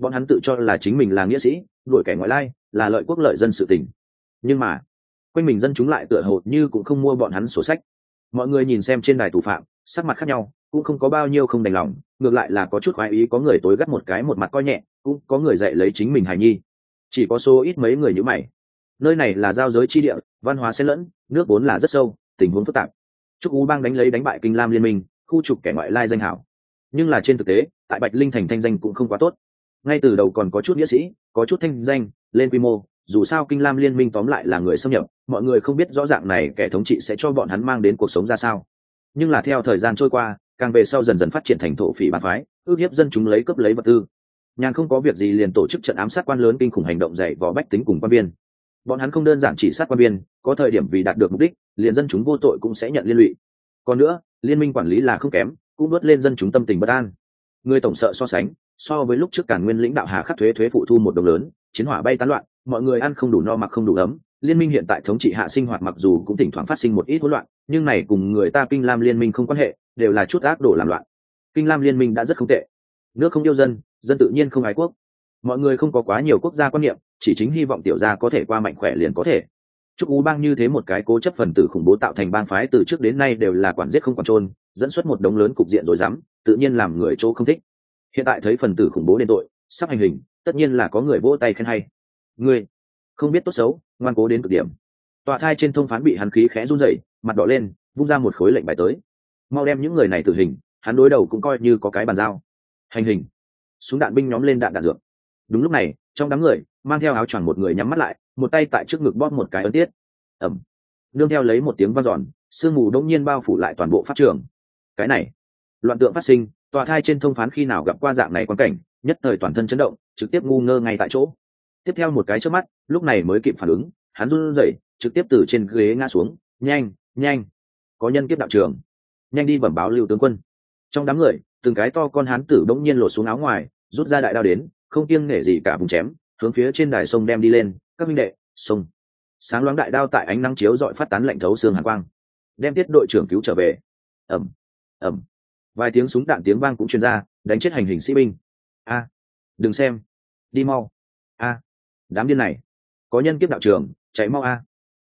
bọn hắn tự cho là chính mình là nghĩa sĩ, đuổi kẻ ngoại lai, là lợi quốc lợi dân sự tình. Nhưng mà, quanh mình dân chúng lại tựa hồ như cũng không mua bọn hắn sổ sách. Mọi người nhìn xem trên đài tù phạm, sắc mặt khác nhau, cũng không có bao nhiêu không đành lòng, ngược lại là có chút khoái ý, có người tối gắt một cái một mặt coi nhẹ, cũng có người dạy lấy chính mình hài nhi. Chỉ có số ít mấy người như mày. Nơi này là giao giới chi địa, văn hóa xen lẫn, nước vốn là rất sâu, tình huống phức tạp. Trúc ú bang đánh lấy đánh bại kinh lam liên minh, khu trục kẻ ngoại lai danh hảo. Nhưng là trên thực tế, tại bạch linh thành thanh danh cũng không quá tốt ngay từ đầu còn có chút nghĩa sĩ, có chút thanh danh, lên quy mô, dù sao kinh lam liên minh tóm lại là người xâm nhập, mọi người không biết rõ ràng này kẻ thống trị sẽ cho bọn hắn mang đến cuộc sống ra sao. Nhưng là theo thời gian trôi qua, càng về sau dần dần phát triển thành thổ phỉ bàn phái, ước hiếp dân chúng lấy cấp lấy vật tư. Nhàn không có việc gì liền tổ chức trận ám sát quan lớn kinh khủng hành động dạy vò bách tính cùng quan biên bọn hắn không đơn giản chỉ sát quan biên có thời điểm vì đạt được mục đích, liền dân chúng vô tội cũng sẽ nhận liên lụy. Còn nữa, liên minh quản lý là không kém, cũng nuốt lên dân chúng tâm tình bất an. Người tổng sợ so sánh so với lúc trước cản nguyên lĩnh đạo hà khắc thuế thuế phụ thu một đồng lớn, chiến hỏa bay tán loạn, mọi người ăn không đủ no mặc không đủ ấm. Liên minh hiện tại thống trị hạ sinh hoạt mặc dù cũng thỉnh thoảng phát sinh một ít hỗn loạn, nhưng này cùng người ta kinh lam liên minh không quan hệ, đều là chút ác đổ làm loạn. Kinh lam liên minh đã rất không tệ. Nước không yêu dân dân tự nhiên không ái quốc. Mọi người không có quá nhiều quốc gia quan niệm, chỉ chính hy vọng tiểu gia có thể qua mạnh khỏe liền có thể. Chúc ú bang như thế một cái cố chấp phần tử khủng bố tạo thành bang phái từ trước đến nay đều là quản giết không quản trôn dẫn xuất một đống lớn cục diện rồi dám, tự nhiên làm người chỗ không thích hiện tại thấy phần tử khủng bố đền tội, sắp hành hình, tất nhiên là có người vỗ tay khen hay. Ngươi, không biết tốt xấu, ngoan cố đến cực điểm. Tọa thai trên thông phán bị hắn khí khẽ run rẩy, mặt đỏ lên, vung ra một khối lệnh bài tới. Mau đem những người này tử hình, hắn đối đầu cũng coi như có cái bàn giao. Hành hình. Súng đạn binh nhóm lên đạn đạn dược. Đúng lúc này, trong đám người, mang theo áo choàng một người nhắm mắt lại, một tay tại trước ngực bóp một cái ấn tiết. Ẩm. Nương theo lấy một tiếng vang giòn sương mù đông nhiên bao phủ lại toàn bộ pháp trường. Cái này, loạn tượng phát sinh tòa thai trên thông phán khi nào gặp qua dạng này quan cảnh, nhất thời toàn thân chấn động, trực tiếp ngu ngơ ngay tại chỗ. Tiếp theo một cái trước mắt, lúc này mới kịp phản ứng, hắn run rẩy, trực tiếp từ trên ghế ngã xuống, nhanh nhanh, có nhân kiếp đạo trường. Nhanh đi bẩm báo lưu tướng quân. Trong đám người, từng cái to con hán tử bỗng nhiên lột xuống áo ngoài, rút ra đại đao đến, không kiêng nể gì cả vùng chém, hướng phía trên đài sông đem đi lên, các minh đệ, sông. Sáng loáng đại đao tại ánh nắng chiếu dọi phát tán lạnh thấu xương hàn quang. Đem tiết đội trưởng cứu trở về. Ẩm ẩm vài tiếng súng đạn tiếng vang cũng truyền ra, đánh chết hành hình sĩ binh. A, đừng xem. Đi mau. A, đám điên này. Có nhân kiếp đạo trường, chạy mau a.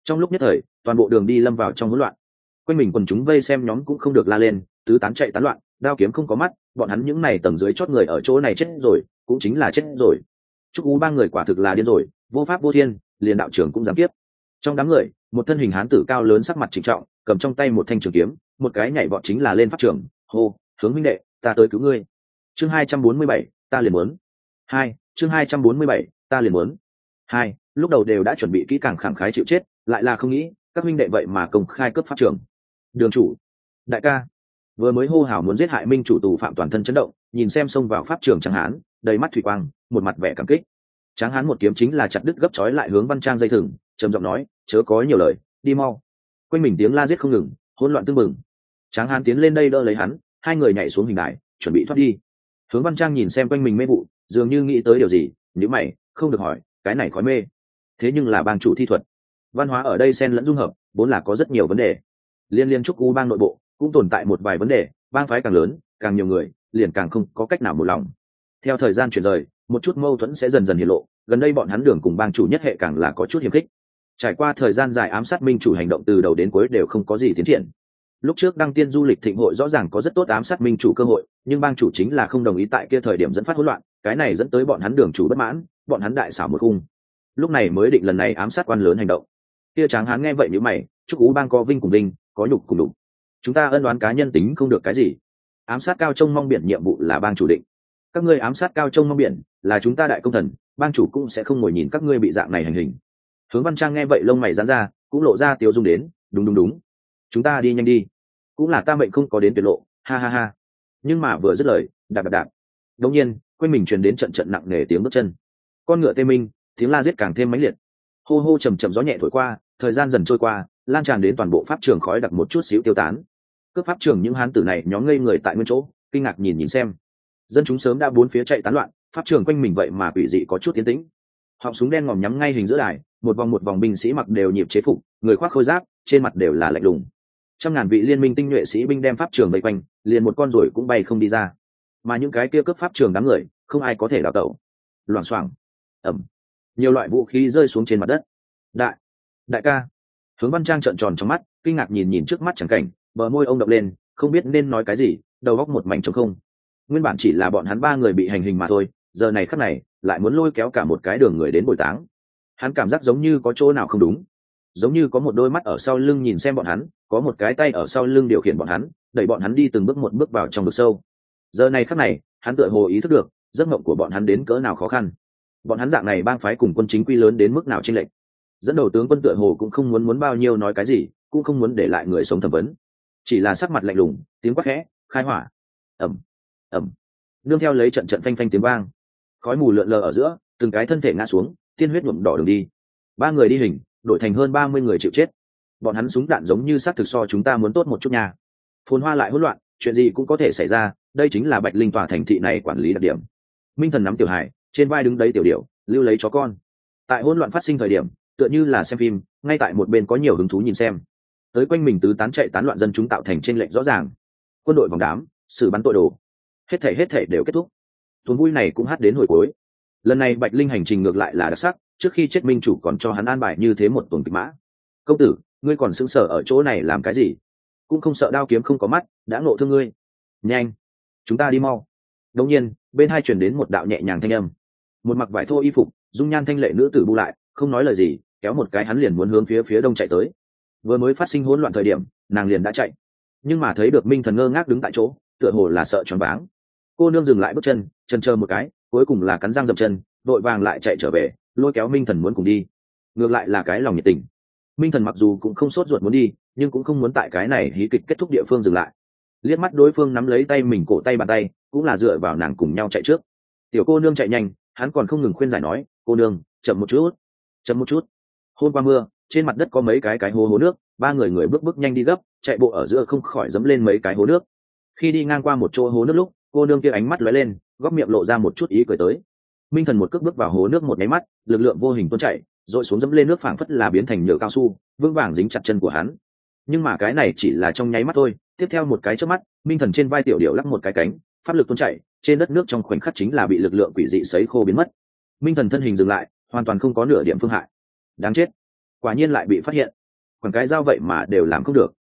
Trong lúc nhất thời, toàn bộ đường đi lâm vào trong hỗn loạn. Quanh mình quần chúng vây xem nhóm cũng không được la lên, tứ tán chạy tán loạn, đao kiếm không có mắt, bọn hắn những này tầng dưới chót người ở chỗ này chết rồi, cũng chính là chết rồi. Chúc ú ba người quả thực là điên rồi, vô pháp vô thiên, liền đạo trưởng cũng dám tiếp trong đám người, một thân hình hán tử cao lớn sắc mặt trịnh trọng, cầm trong tay một thanh trường kiếm, một cái nhảy vọt chính là lên pháp trường hô, hướng minh đệ, ta tới cứu ngươi. Chương hai trăm bốn mươi bảy, ta liền muốn. Hai, chương hai trăm bốn mươi bảy, ta liền muốn. Hai, lúc đầu đều đã chuẩn bị kỹ càng khẳng khái chịu chết, lại là không nghĩ, các minh đệ vậy mà công khai cấp pháp trường. Đường chủ, đại ca. Vừa mới hô hào muốn giết hại minh chủ tù phạm toàn thân chấn động, nhìn xem xông vào pháp trường tráng hán, đầy mắt thủy quang, một mặt vẻ cảm kích. Tráng hán một kiếm chính là chặt đứt gấp trói lại hướng văn trang dây thừng, trầm giọng nói, chớ có nhiều lời, đi mau. Quanh mình tiếng la giết không ngừng, hỗn loạn tương mừng tráng hán tiến lên đây đỡ lấy hắn, hai người nhảy xuống hình đài, chuẩn bị thoát đi. Hướng văn trang nhìn xem quanh mình mê vụ, dường như nghĩ tới điều gì nếu mày, không được hỏi, cái này khói mê. Thế nhưng là bang chủ thi thuật. Văn hóa ở đây xen lẫn dung hợp, vốn là có rất nhiều vấn đề. Liên liên trúc u bang nội bộ cũng tồn tại một vài vấn đề, bang phái càng lớn, càng nhiều người, liền càng không có cách nào một lòng. Theo thời gian chuyển rời, một chút mâu thuẫn sẽ dần dần hiện lộ, gần đây bọn hắn đường cùng bang chủ nhất hệ càng là có chút hiềm khích. Trải qua thời gian dài ám sát minh chủ hành động từ đầu đến cuối đều không có gì tiến triển lúc trước đăng tiên du lịch thịnh hội rõ ràng có rất tốt ám sát minh chủ cơ hội, nhưng bang chủ chính là không đồng ý tại kia thời điểm dẫn phát hỗn loạn, cái này dẫn tới bọn hắn đường chủ bất mãn, bọn hắn đại xảo một khung. Lúc này mới định lần này ám sát quan lớn hành động. Kia tráng hán nghe vậy như mày, chúc ú bang có vinh cùng vinh, có nhục cùng đục. Chúng ta ân đoán cá nhân tính không được cái gì. Ám sát cao trông mong biển nhiệm vụ là bang chủ định. Các ngươi ám sát cao trông mong biển, là chúng ta đại công thần, bang chủ cũng sẽ không ngồi nhìn các ngươi bị dạng này hành hình. Hướng văn trang nghe vậy lông mày dán ra, cũng lộ ra tiêu dung đến, đúng đúng đúng. Chúng ta đi nhanh đi cũng là ta mệnh không có đến tuyệt lộ, ha ha ha. Nhưng mà vừa dứt lời, đạp đạp đạp. Đông nhiên, quanh mình truyền đến trận trận nặng nề tiếng bước chân. Con ngựa tê minh, tiếng la giết càng thêm mãnh liệt. Hô hô chầm chầm gió nhẹ thổi qua, thời gian dần trôi qua, lan tràn đến toàn bộ pháp trường khói đặc một chút xíu tiêu tán. Cướp pháp trường những hán tử này nhóm ngây người tại nguyên chỗ, kinh ngạc nhìn nhìn xem. Dân chúng sớm đã bốn phía chạy tán loạn, pháp trường quanh mình vậy mà quỷ dị có chút tiến tĩnh. Họng súng đen ngòm nhắm ngay hình giữa đài, một vòng một vòng binh sĩ mặc đều nhịp chế phục, người khoác khôi giáp, trên mặt đều là lạnh lùng trăm ngàn vị liên minh tinh nhuệ sĩ binh đem pháp trường vây quanh, liền một con ruồi cũng bay không đi ra. Mà những cái kia cướp pháp trường đám người, không ai có thể đào tẩu. Loảng xoảng. Ẩm nhiều loại vũ khí rơi xuống trên mặt đất. Đại. Đại ca. Hướng văn trang trợn tròn trong mắt, kinh ngạc nhìn nhìn trước mắt chẳng cảnh, bờ môi ông động lên, không biết nên nói cái gì, đầu góc một mảnh trống không. Nguyên bản chỉ là bọn hắn ba người bị hành hình mà thôi, giờ này khắc này, lại muốn lôi kéo cả một cái đường người đến bồi táng. Hắn cảm giác giống như có chỗ nào không đúng. Giống như có một đôi mắt ở sau lưng nhìn xem bọn hắn có một cái tay ở sau lưng điều khiển bọn hắn, đẩy bọn hắn đi từng bước một bước vào trong vực sâu. Giờ này khắc này, hắn tựa hồ ý thức được, giấc mộng của bọn hắn đến cỡ nào khó khăn. Bọn hắn dạng này bang phái cùng quân chính quy lớn đến mức nào trên lệnh dẫn đầu tướng quân tựa hồ cũng không muốn muốn bao nhiêu nói cái gì, cũng không muốn để lại người sống thẩm vấn. Chỉ là sắc mặt lạnh lùng, tiếng quát khẽ, khai hỏa. Ẩm ẩm nương theo lấy trận trận phanh phanh tiếng vang, khói mù lượn lờ ở giữa, từng cái thân thể ngã xuống, tiên huyết nhuộm đỏ đường đi. Ba người đi hình, đổi thành hơn ba mươi người chịu chết bọn hắn súng đạn giống như xác thực so chúng ta muốn tốt một chút nhà phồn hoa lại hỗn loạn, chuyện gì cũng có thể xảy ra, đây chính là bạch linh tòa thành thị này quản lý đặc điểm. Minh thần nắm tiểu hải trên vai đứng đấy tiểu điệu lưu lấy chó con. Tại hỗn loạn phát sinh thời điểm, tựa như là xem phim, ngay tại một bên có nhiều hứng thú nhìn xem. Tới quanh mình tứ tán chạy tán loạn dân chúng tạo thành trên lệnh rõ ràng. Quân đội vòng đám, xử bắn tội đồ. Hết thể hết thể đều kết thúc. Tuần vui này cũng hát đến hồi cuối. Lần này bạch linh hành trình ngược lại là đặc sắc, trước khi chết minh chủ còn cho hắn an bài như thế một tuần kịch mã. Công tử ngươi còn sững sờ ở chỗ này làm cái gì? Cũng không sợ đao kiếm không có mắt, đã ngộ thương ngươi. Nhanh, chúng ta đi mau. Đột nhiên, bên hai chuyển đến một đạo nhẹ nhàng thanh âm. Một mặc vải thô y phục, dung nhan thanh lệ nữ tử bu lại, không nói lời gì, kéo một cái hắn liền muốn hướng phía phía đông chạy tới. Vừa mới phát sinh hỗn loạn thời điểm, nàng liền đã chạy. Nhưng mà thấy được minh thần ngơ ngác đứng tại chỗ, tựa hồ là sợ choáng váng. Cô nương dừng lại bước chân chân chờ một cái, cuối cùng là cắn răng dậm chân đội vàng lại chạy trở về, lôi kéo minh thần muốn cùng đi. Ngược lại là cái lòng nhiệt tình minh thần mặc dù cũng không sốt ruột muốn đi, nhưng cũng không muốn tại cái này hí kịch kết thúc địa phương dừng lại. Liếc mắt đối phương nắm lấy tay mình cổ tay bàn tay, cũng là dựa vào nàng cùng nhau chạy trước. Tiểu cô nương chạy nhanh, hắn còn không ngừng khuyên giải nói, cô nương, chậm một chút, chậm một chút. Hôm qua mưa, trên mặt đất có mấy cái cái hố hố nước, ba người người bước bước nhanh đi gấp, chạy bộ ở giữa không khỏi dẫm lên mấy cái hố nước. Khi đi ngang qua một chỗ hố nước lúc, cô nương kia ánh mắt lóe lên, góc miệng lộ ra một chút ý cười tới. Minh thần một cước bước vào hố nước một nháy mắt, lực lượng vô hình tuôn chạy rồi xuống dẫm lên nước phảng phất là biến thành nhựa cao su, vững vàng dính chặt chân của hắn. Nhưng mà cái này chỉ là trong nháy mắt thôi, tiếp theo một cái trước mắt, minh thần trên vai tiểu điệu lắc một cái cánh, pháp lực tuôn chạy trên đất nước trong khoảnh khắc chính là bị lực lượng quỷ dị sấy khô biến mất. Minh thần thân hình dừng lại, hoàn toàn không có nửa điểm phương hại. Đáng chết. Quả nhiên lại bị phát hiện. Còn cái dao vậy mà đều làm không được.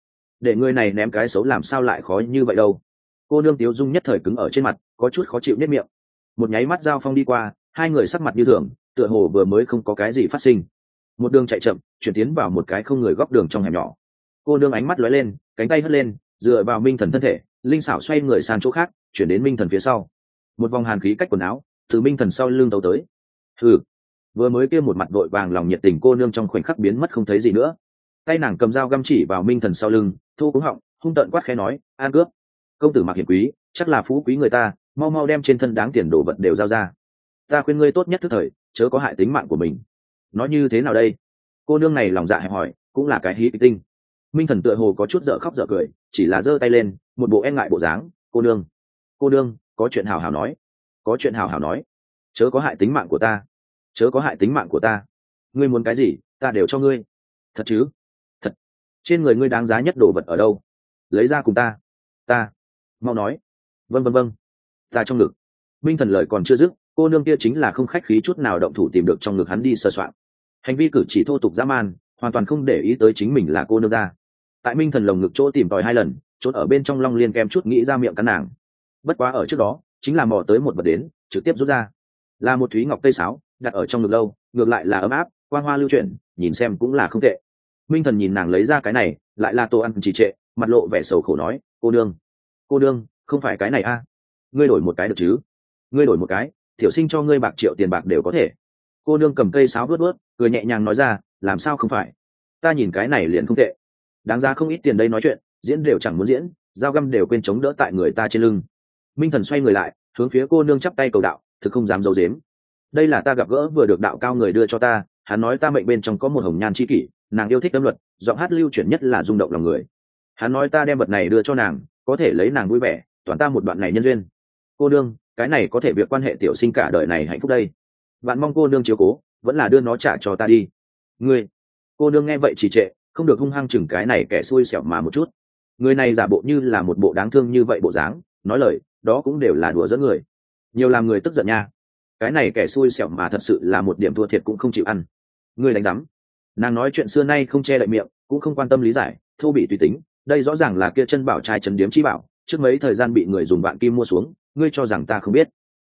Để người này ném cái xấu làm sao lại khó như vậy đâu. Cô nương tiếu dung nhất thời cứng ở trên mặt, có chút khó chịu nhất miệng. Một nháy mắt dao phong đi qua, hai người sắc mặt như thường tựa hồ vừa mới không có cái gì phát sinh. Một đường chạy chậm, chuyển tiến vào một cái không người góc đường trong hẻm nhỏ. Cô nương ánh mắt lóe lên, cánh tay hất lên, dựa vào minh thần thân thể, linh xảo xoay người sang chỗ khác, chuyển đến minh thần phía sau. Một vòng hàn khí cách quần áo, từ minh thần sau lưng đầu tới. Thử vừa mới kia một mặt vội vàng lòng nhiệt tình cô nương trong khoảnh khắc biến mất không thấy gì nữa. Tay nàng cầm dao găm chỉ vào minh thần sau lưng, thu cúng họng, hung tợn quát khẽ nói, an cướp. Công tử mặc hiền quý, chắc là phú quý người ta, mau mau đem trên thân đáng tiền đồ vật đều giao ra. Ta khuyên ngươi tốt nhất thức thời chớ có hại tính mạng của mình. Nói như thế nào đây? Cô nương này lòng dạ hẹp hỏi cũng là cái hí kịch tinh. Minh thần tựa hồ có chút dở khóc dở cười, chỉ là giơ tay lên, một bộ e ngại bộ dáng, cô nương cô nương, có chuyện hào hào nói, có chuyện hào hào nói. Chớ có hại tính mạng của ta, chớ có hại tính mạng của ta. Ngươi muốn cái gì, ta đều cho ngươi. Thật chứ? Thật. Trên người ngươi đáng giá nhất đồ vật ở đâu? Lấy ra cùng ta. Ta. Mau nói. Vân vân vân ta trong ngực. Minh thần lời còn chưa dứt cô nương kia chính là không khách khí chút nào động thủ tìm được trong ngực hắn đi sơ soạn. Hành vi cử chỉ thô tục dã man, hoàn toàn không để ý tới chính mình là cô nương ra. Tại minh thần lồng ngực chỗ tìm tòi hai lần trốn ở bên trong long liên kem chút nghĩ ra miệng cắn nàng. Bất quá ở trước đó, chính là mò tới một vật đến, trực tiếp rút ra. Là một thúy ngọc tây sáo, đặt ở trong ngực lâu, ngược lại là ấm áp quan hoa lưu chuyển, nhìn xem cũng là không tệ. Minh thần nhìn nàng lấy ra cái này, lại là tô ăn trì trệ, mặt lộ vẻ sầu khổ nói, cô đương cô đương không phải cái này a? Ngươi đổi một cái được chứ? Ngươi đổi một cái tiểu sinh cho ngươi bạc triệu tiền bạc đều có thể. Cô nương cầm cây sáo vớt vớt cười nhẹ nhàng nói ra, làm sao không phải? Ta nhìn cái này liền không tệ. Đáng ra không ít tiền đây nói chuyện, diễn đều chẳng muốn diễn, dao găm đều quên chống đỡ tại người ta trên lưng. Minh thần xoay người lại, hướng phía cô nương chắp tay cầu đạo, thực không dám d i ấ u dếm đây là ta gặp gỡ vừa được đạo cao người đưa cho ta, hắn nói ta mệnh bên trong có một hồng nhan c h i kỷ, nàng yêu thích âm luật, giọng hát lưu chuyển nhất là rung động lòng người. Hắn nói ta đem vật này đưa cho nàng, có thể lấy nàng vui vẻ, toàn ta một đoạn này nhân duyên. Cô nương cái này có thể việc quan hệ tiểu sinh cả đời này hạnh phúc đây. Bạn mong cô nương chiếu cố, vẫn là đưa nó trả cho ta đi. Ngươi, cô nương nghe vậy chỉ trệ, không được hung hăng chừng cái này kẻ xui xẻo mà một chút. Người này giả bộ như là một bộ đáng thương như vậy bộ dáng, nói lời, đó cũng đều là đùa dẫn người. Nhiều làm người tức giận nha. Cái này kẻ xui xẻo mà thật sự là một điểm thua thiệt cũng không chịu ăn. Ngươi đánh rắm nàng nói chuyện xưa nay không che đậy miệng, cũng không quan tâm lý giải, thô bị tùy tính, đây rõ ràng là kia chân bảo trai trần điếm chi bảo trước mấy thời gian bị người dùng vạn kim mua xuống, ngươi cho rằng ta không biết.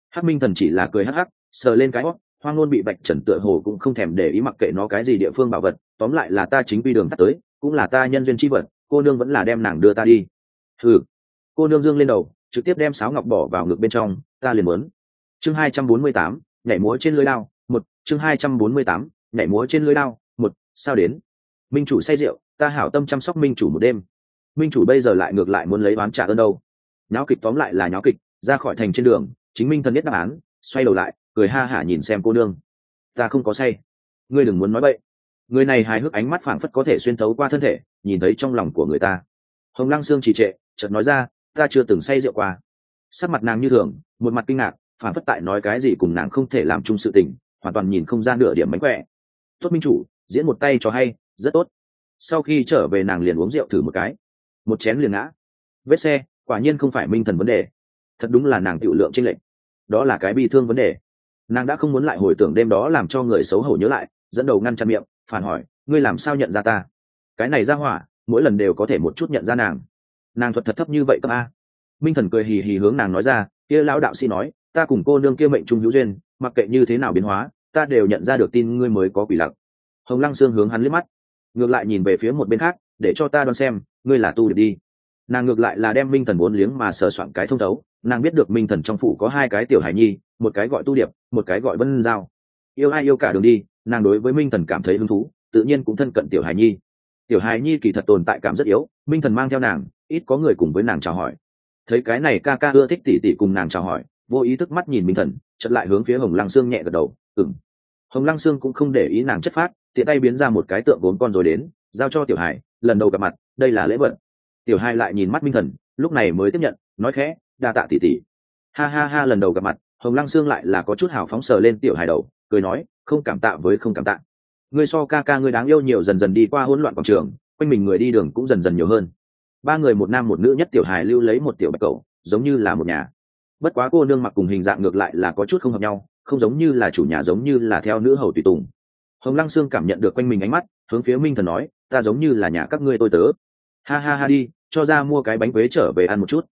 Hắc minh thần chỉ là cười hắc hắc, sờ lên cái hót hoang ngôn bị bạch trần tựa hồ cũng không thèm để ý mặc kệ nó cái gì địa phương bảo vật, tóm lại là ta chính quy đường tắt tới, cũng là ta nhân duyên chi vật, cô nương vẫn là đem nàng đưa ta đi. Ừ cô nương dương lên đầu, trực tiếp đem sáo ngọc bỏ vào ngực bên trong, ta liền muốn. Chương hai trăm bốn mươi tám, nhảy múa trên lưới lao một, chương hai trăm bốn mươi tám, nhảy múa trên lưới lao một, sao đến? Minh chủ say rượu, ta hảo tâm chăm sóc minh chủ một đêm minh chủ bây giờ lại ngược lại muốn lấy oán trả ơn đâu. Nháo kịch tóm lại là nháo kịch, ra khỏi thành trên đường, chính minh thần biết đáp án, xoay đầu lại, cười ha hả nhìn xem cô nương. Ta không có say. Ngươi đừng muốn nói vậy người này hài hước ánh mắt phảng phất có thể xuyên thấu qua thân thể, nhìn thấy trong lòng của người ta. Hồng lăng sương trì trệ, chợt nói ra, ta chưa từng say rượu qua. Sắc mặt nàng như thường, một mặt kinh ngạc phản phất tại nói cái gì cùng nàng không thể làm chung sự tình, hoàn toàn nhìn không ra nửa điểm mánh khỏe. Tốt minh chủ, diễn một tay cho hay, rất tốt. Sau khi trở về nàng liền uống rượu thử một cái một chén liền ngã. Vết xe, quả nhiên không phải minh thần vấn đề. Thật đúng là nàng tiểu lượng tranh lệch. Đó là cái bi thương vấn đề. Nàng đã không muốn lại hồi tưởng đêm đó làm cho người xấu hổ nhớ lại, dẫn đầu ngăn chặn miệng, phản hỏi, ngươi làm sao nhận ra ta? Cái này ra hỏa, mỗi lần đều có thể một chút nhận ra nàng. Nàng thuật thật thấp như vậy cấp a minh thần cười hì hì hướng nàng nói ra, kia lão đạo sĩ nói, ta cùng cô nương kia mệnh trung hữu duyên, mặc kệ như thế nào biến hóa, ta đều nhận ra được tin ngươi mới có quỷ lặc. Hồng lăng sương hướng hắn liếc mắt, ngược lại nhìn về phía một bên khác, để cho ta đoán xem ngươi là tu được đi. Nàng ngược lại là đem minh thần bốn liếng mà sờ soạn cái thông thấu, nàng biết được minh thần trong phủ có hai cái tiểu hải nhi, một cái gọi tu điệp, một cái gọi vân giao. Yêu ai yêu cả đường đi, nàng đối với minh thần cảm thấy hứng thú, tự nhiên cũng thân cận tiểu hải nhi. Tiểu hải nhi kỳ thật tồn tại cảm rất yếu, minh thần mang theo nàng, ít có người cùng với nàng chào hỏi. Thấy cái này ca ca ưa thích tỉ tỉ cùng nàng chào hỏi, vô ý thức mắt nhìn minh thần chật lại hướng phía hồng lăng sương nhẹ gật đầu ừng hồng lăng sương cũng không để ý nàng chất phát, tiện tay biến ra một cái tượng gốm con rồi đến, giao cho tiểu hải lần đầu gặp mặt, đây là lễ vật. Tiểu hải lại nhìn mắt minh thần, lúc này mới tiếp nhận, nói khẽ, đa tạ tỉ tỉ ha ha ha, lần đầu gặp mặt, hồng lăng sương lại là có chút hào phóng sờ lên tiểu hải đầu, cười nói, không cảm tạ với không cảm tạ. Ngươi so ca ca ngươi đáng yêu nhiều dần dần đi qua hỗn loạn quảng trường, quanh mình người đi đường cũng dần dần nhiều hơn. Ba người một nam một nữ nhất tiểu hài lưu lấy một tiểu bạch cầu giống như là một nhà. Bất quá cô nương mặc cùng hình dạng ngược lại là có chút không hợp nhau, không giống như là chủ nhà giống như là theo nữ hầu tùy tùng. Hồng lăng sương cảm nhận được quanh mình ánh mắt, hướng phía minh thần nói ta giống như là nhà các ngươi tôi tớ. Ha ha ha đi, cho ra mua cái bánh quế trở về ăn một chút.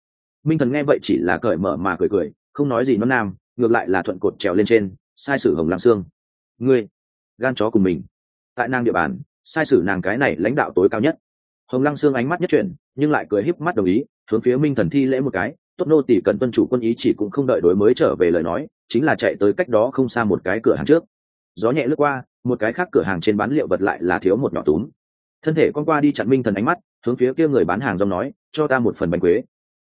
Minh thần nghe vậy chỉ là cởi mở mà cười cười, không nói gì nó nam, ngược lại là thuận cột trèo lên trên, sai sử hồng lăng sương. Ngươi, gan chó cùng mình. Tại nàng địa bàn, sai sử nàng cái này lãnh đạo tối cao nhất. Hồng lăng sương ánh mắt nhất chuyển, nhưng lại cười híp mắt đồng ý, hướng phía minh thần thi lễ một cái. Tốt nô tỷ cần tuân chủ quân ý chỉ cũng không đợi đối mới trở về lời nói, chính là chạy tới cách đó không xa một cái cửa hàng trước. Gió nhẹ lướt qua, một cái khác cửa hàng trên bán liệu vật lại là thiếu một nhỏ túm thân thể con qua đi chặn minh thần ánh mắt, hướng phía kia người bán hàng rong nói, cho ta một phần bánh quế.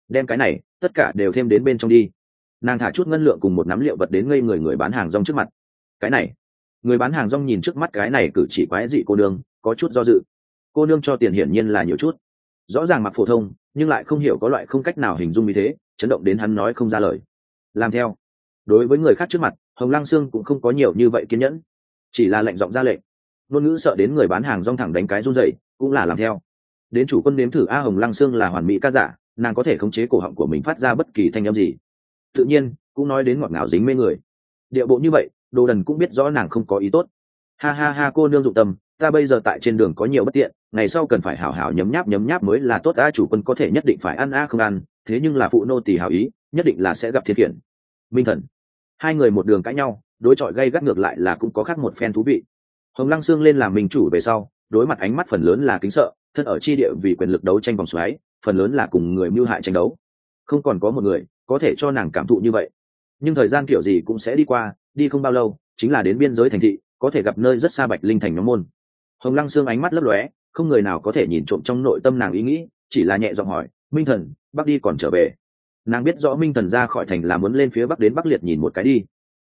Đem cái này, tất cả đều thêm đến bên trong đi. Nàng thả chút ngân lượng cùng một nắm liệu vật đến ngây người người bán hàng rong trước mặt. Cái này. Người bán hàng rong nhìn trước mắt cái này cử chỉ quái dị cô nương, có chút do dự. Cô nương cho tiền hiển nhiên là nhiều chút. Rõ ràng mặc phổ thông, nhưng lại không hiểu có loại không cách nào hình dung như thế, chấn động đến hắn nói không ra lời. Làm theo. Đối với người khác trước mặt, hồng lăng sương cũng không có nhiều như vậy kiên nhẫn. Chỉ là lệnh giọng ra lệnh ngôn ngữ sợ đến người bán hàng rong thẳng đánh cái run dậy cũng là làm theo. Đến chủ quân nếm thử a hồng lăng sương là hoàn mỹ ca giả, nàng có thể khống chế cổ họng của mình phát ra bất kỳ thanh âm gì. Tự nhiên, cũng nói đến ngọt ngào dính mê người. Địa bộ như vậy, đồ đần cũng biết rõ nàng không có ý tốt. Ha ha ha, cô nương dụng tâm, ta bây giờ tại trên đường có nhiều bất tiện, ngày sau cần phải hảo hảo nhấm nháp nhấm nháp mới là tốt. A chủ quân có thể nhất định phải ăn, a không ăn, thế nhưng là phụ nô tỳ hảo ý, nhất định là sẽ gặp thiên khiển minh thần. Hai người một đường cãi nhau, đối chọi gây gắt ngược lại là cũng có khác một phen thú vị hồng lăng sương lên làm minh chủ về sau, đối mặt ánh mắt phần lớn là kính sợ, thân ở chi địa vì quyền lực đấu tranh vòng xoáy, phần lớn là cùng người mưu hại tranh đấu. Không còn có một người có thể cho nàng cảm thụ như vậy. Nhưng thời gian kiểu gì cũng sẽ đi qua, đi không bao lâu, chính là đến biên giới thành thị, có thể gặp nơi rất xa bạch linh thành nhóm môn. Hồng lăng xương ánh mắt lấp lóe, không người nào có thể nhìn trộm trong nội tâm nàng ý nghĩ, chỉ là nhẹ giọng hỏi, minh thần, bắc đi còn trở về? Nàng biết rõ minh thần ra khỏi thành là muốn lên phía bắc đến bắc liệt nhìn một cái đi.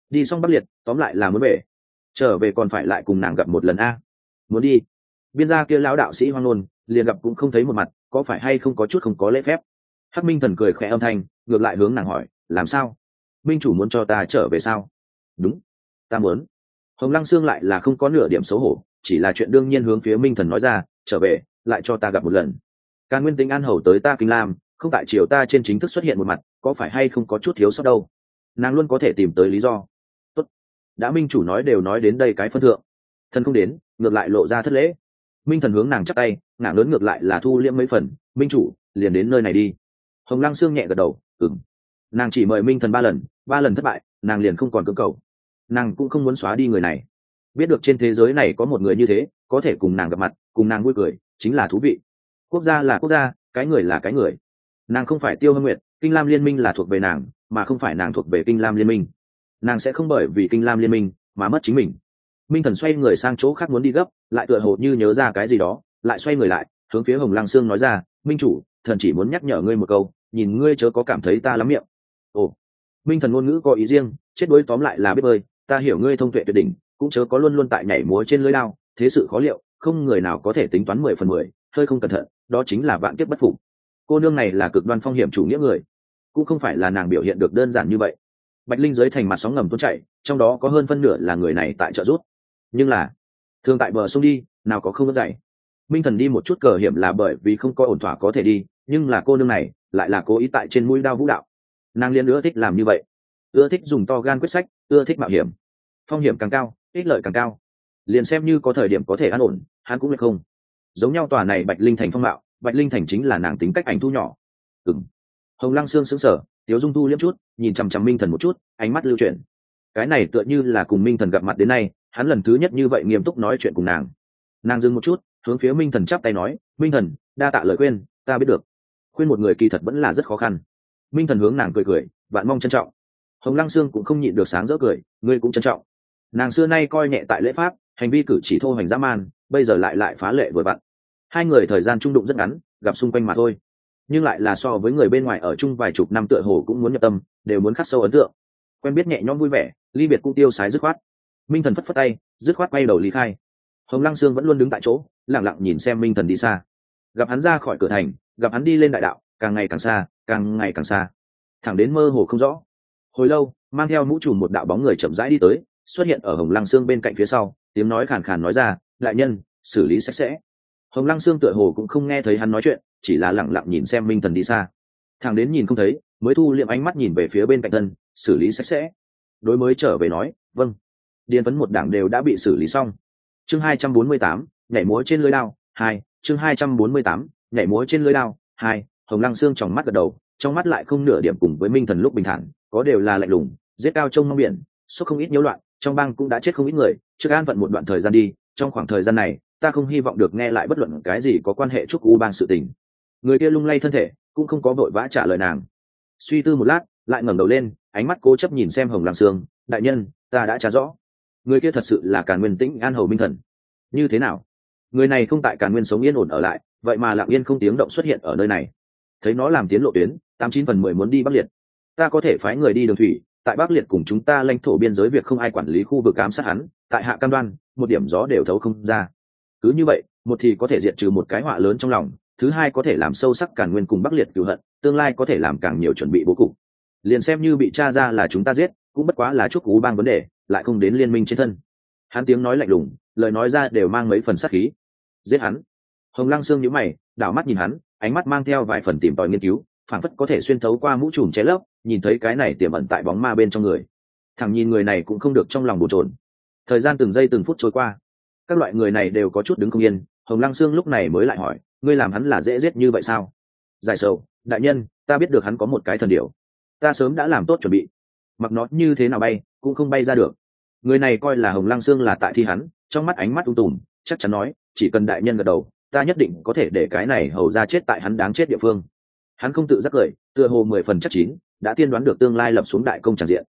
Đi xong bắc liệt, tóm lại là muốn về trở về còn phải lại cùng nàng gặp một lần a. Muốn đi? Biên gia kia lão đạo sĩ hoang nôn liền gặp cũng không thấy một mặt, có phải hay không có chút không có lễ phép? Hắc minh thần cười khẽ âm thanh, ngược lại hướng nàng hỏi, làm sao? Minh chủ muốn cho ta trở về sao? Đúng, ta muốn. Hồng lăng xương lại là không có nửa điểm xấu hổ, chỉ là chuyện đương nhiên hướng phía minh thần nói ra, trở về, lại cho ta gặp một lần. Càng nguyên tính an hầu tới ta kinh lam, không tại triều ta trên chính thức xuất hiện một mặt, có phải hay không có chút thiếu sót đâu? Nàng luôn có thể tìm tới lý do đã minh chủ nói đều nói đến đây cái phân thượng. Thần không đến, ngược lại lộ ra thất lễ. Minh thần hướng nàng chắc tay, ngả lớn ngược lại là thu liễm mấy phần, minh chủ, liền đến nơi này đi. Hồng lăng sương nhẹ gật đầu ừng nàng chỉ mời minh thần ba lần ba lần thất bại, nàng liền không còn cơ cầu. Nàng cũng không muốn xóa đi người này. Biết được trên thế giới này có một người như thế, có thể cùng nàng gặp mặt, cùng nàng vui cười, chính là thú vị. Quốc gia là quốc gia, cái người là cái người. Nàng không phải tiêu hâm nguyệt, kinh lam liên minh là thuộc về nàng, mà không phải nàng thuộc về kinh lam liên minh nàng sẽ không bởi vì kinh lam liên minh mà mất chính mình. Minh thần xoay người sang chỗ khác muốn đi gấp, lại tựa hồ như nhớ ra cái gì đó, lại xoay người lại, hướng phía hồng lăng sương nói ra, minh chủ, thần chỉ muốn nhắc nhở ngươi một câu, nhìn ngươi chớ có cảm thấy ta lắm miệng. Ồ. Minh thần ngôn ngữ có ý riêng, chết đuối tóm lại là biết bơi, ta hiểu ngươi thông tuệ tuyệt đỉnh, cũng chớ có luôn luôn tại nhảy múa trên lưới lao, thế sự khó liệu, không người nào có thể tính toán mười phần mười, hơi không cẩn thận, đó chính là vạn kiếp bất phục. Cô nương này là cực đoan phong hiểm chủ nghĩa người, cũng không phải là nàng biểu hiện được đơn giản như vậy bạch linh dưới thành mặt sóng ngầm tuôn chảy, trong đó có hơn phân nửa là người này tại trợ rút nhưng là thường tại bờ sông đi, nào có không có dạy. Minh thần đi một chút cờ hiểm là bởi vì không có ổn thỏa có thể đi, nhưng là cô nương này lại là cố ý tại trên mũi đao vũ đạo. Nàng liên ưa thích làm như vậy. Ưa thích dùng to gan quyết sách, ưa thích mạo hiểm. Phong hiểm càng cao, ích lợi càng cao. Liền xem như có thời điểm có thể an ổn, hắn cũng được không. Giống nhau tòa này bạch linh thành phong mạo, bạch linh thành chính là nàng tính cách ảnh thu nhỏ. Ừng hồng lăng sương sững sờ tiếu dung thu liếm chút, nhìn chằm chằm minh thần một chút, ánh mắt lưu chuyển. Cái này tựa như là cùng minh thần gặp mặt đến nay, hắn lần thứ nhất như vậy nghiêm túc nói chuyện cùng nàng. Nàng dừng một chút, hướng phía minh thần chắp tay nói, minh thần, đa tạ lời khuyên, ta biết được. Khuyên một người kỳ thật vẫn là rất khó khăn. Minh thần hướng nàng cười cười bạn mong trân trọng. Hồng lăng sương cũng không nhịn được sáng rỡ cười, ngươi cũng trân trọng. Nàng xưa nay coi nhẹ tại lễ pháp, hành vi cử chỉ thô hành dã man, bây giờ lại lại phá lệ vừa vặn. Hai người thời gian trung đụng rất ngắn, gặp xung quanh mà thôi nhưng lại là so với người bên ngoài ở chung vài chục năm tựa hồ cũng muốn nhập tâm, đều muốn khắc sâu ấn tượng. Quen biết nhẹ nhõm vui vẻ, ly biệt cũng tiêu sái dứt khoát. Minh thần phất phất tay, dứt khoát quay đầu lý khai. Hồng lăng sương vẫn luôn đứng tại chỗ lẳng lặng nhìn xem minh thần đi xa. Gặp hắn ra khỏi cửa thành, gặp hắn đi lên đại đạo, càng ngày càng xa, càng ngày càng xa. Thẳng đến mơ hồ không rõ. Hồi lâu, mang theo mũ trùm một đạo bóng người chậm rãi đi tới, xuất hiện ở hồng lăng sương bên cạnh phía sau, tiếng nói khàn khàn nói ra, đại nhân, xử lý sạch sẽ. Hồng lăng sương tựa hồ cũng không nghe thấy hắn nói chuyện chỉ là lẳng lặng nhìn xem minh thần đi xa. Thằng đến nhìn không thấy mới thu liệm ánh mắt nhìn về phía bên cạnh thân xử lý sạch sẽ. Đối mới trở về nói vâng. Điền vấn một đảng đều đã bị xử lý xong. Chương hai trăm bốn mươi tám nhảy múa trên lưới lao, hai chương hai trăm bốn mươi tám nhảy múa trên lưới lao, hai hồng lăng xương trong mắt gật đầu trong mắt lại không nửa điểm cùng với minh thần lúc bình thản có đều là lạnh lùng giết cao trông mong biển suốt không ít nhiễu loạn trong bang cũng đã chết không ít người trước an vận một đoạn thời gian đi trong khoảng thời gian này ta không hy vọng được nghe lại bất luận cái gì có quan hệ chúc u bang sự tình người kia lung lay thân thể, cũng không có vội vã trả lời nàng. Suy tư một lát, lại ngẩng đầu lên, ánh mắt cố chấp nhìn xem hồng lăng sương. Đại nhân, ta đã trả rõ. Người kia thật sự là càn nguyên tĩnh an hầu minh thần. Như thế nào? Người này không tại càn nguyên sống yên ổn ở lại, vậy mà lặng yên không tiếng động xuất hiện ở nơi này. Thấy nó làm tiến lộ tuyến, tám chín phần mười muốn đi bắc liệt. Ta có thể phái người đi đường thủy, tại bắc liệt cùng chúng ta lãnh thổ biên giới việc không ai quản lý khu vực ám sát hắn, tại hạ cam đoan, một điểm gió đều thấu không ra. Cứ như vậy, một thì có thể diệt trừ một cái họa lớn trong lòng thứ hai có thể làm sâu sắc càn nguyên cùng bắc liệt cựu hận, tương lai có thể làm càng nhiều chuẩn bị bố cục. Liền xem như bị cha ra là chúng ta giết, cũng bất quá là chúc cú bang vấn đề, lại không đến liên minh trên thân. Hắn tiếng nói lạnh lùng, lời nói ra đều mang mấy phần sắc khí. Giết hắn. Hồng lăng sương nhíu mày, đảo mắt nhìn hắn, ánh mắt mang theo vài phần tìm tòi nghiên cứu, phảng phất có thể xuyên thấu qua mũ trùm che lấp, nhìn thấy cái này tiềm ẩn tại bóng ma bên trong người. Thằng nhìn người này cũng không được trong lòng bồn trồn thời gian từng giây từng phút trôi qua. Các loại người này đều có chút đứng không yên, hồng lăng sương lúc này mới lại hỏi ngươi làm hắn là dễ giết như vậy sao? Giải sầu, đại nhân, ta biết được hắn có một cái thần điệu ta sớm đã làm tốt chuẩn bị. Mặc nó như thế nào bay, cũng không bay ra được. Người này coi là hồng lăng sương là tại thi hắn, trong mắt ánh mắt ung tùm, chắc chắn nói, chỉ cần đại nhân gật đầu, ta nhất định có thể để cái này hầu ra chết tại hắn đáng chết địa phương. Hắn không tự giác cười, tựa hồ mười phần chắc chín, đã tiên đoán được tương lai lập xuống đại công tràn diện.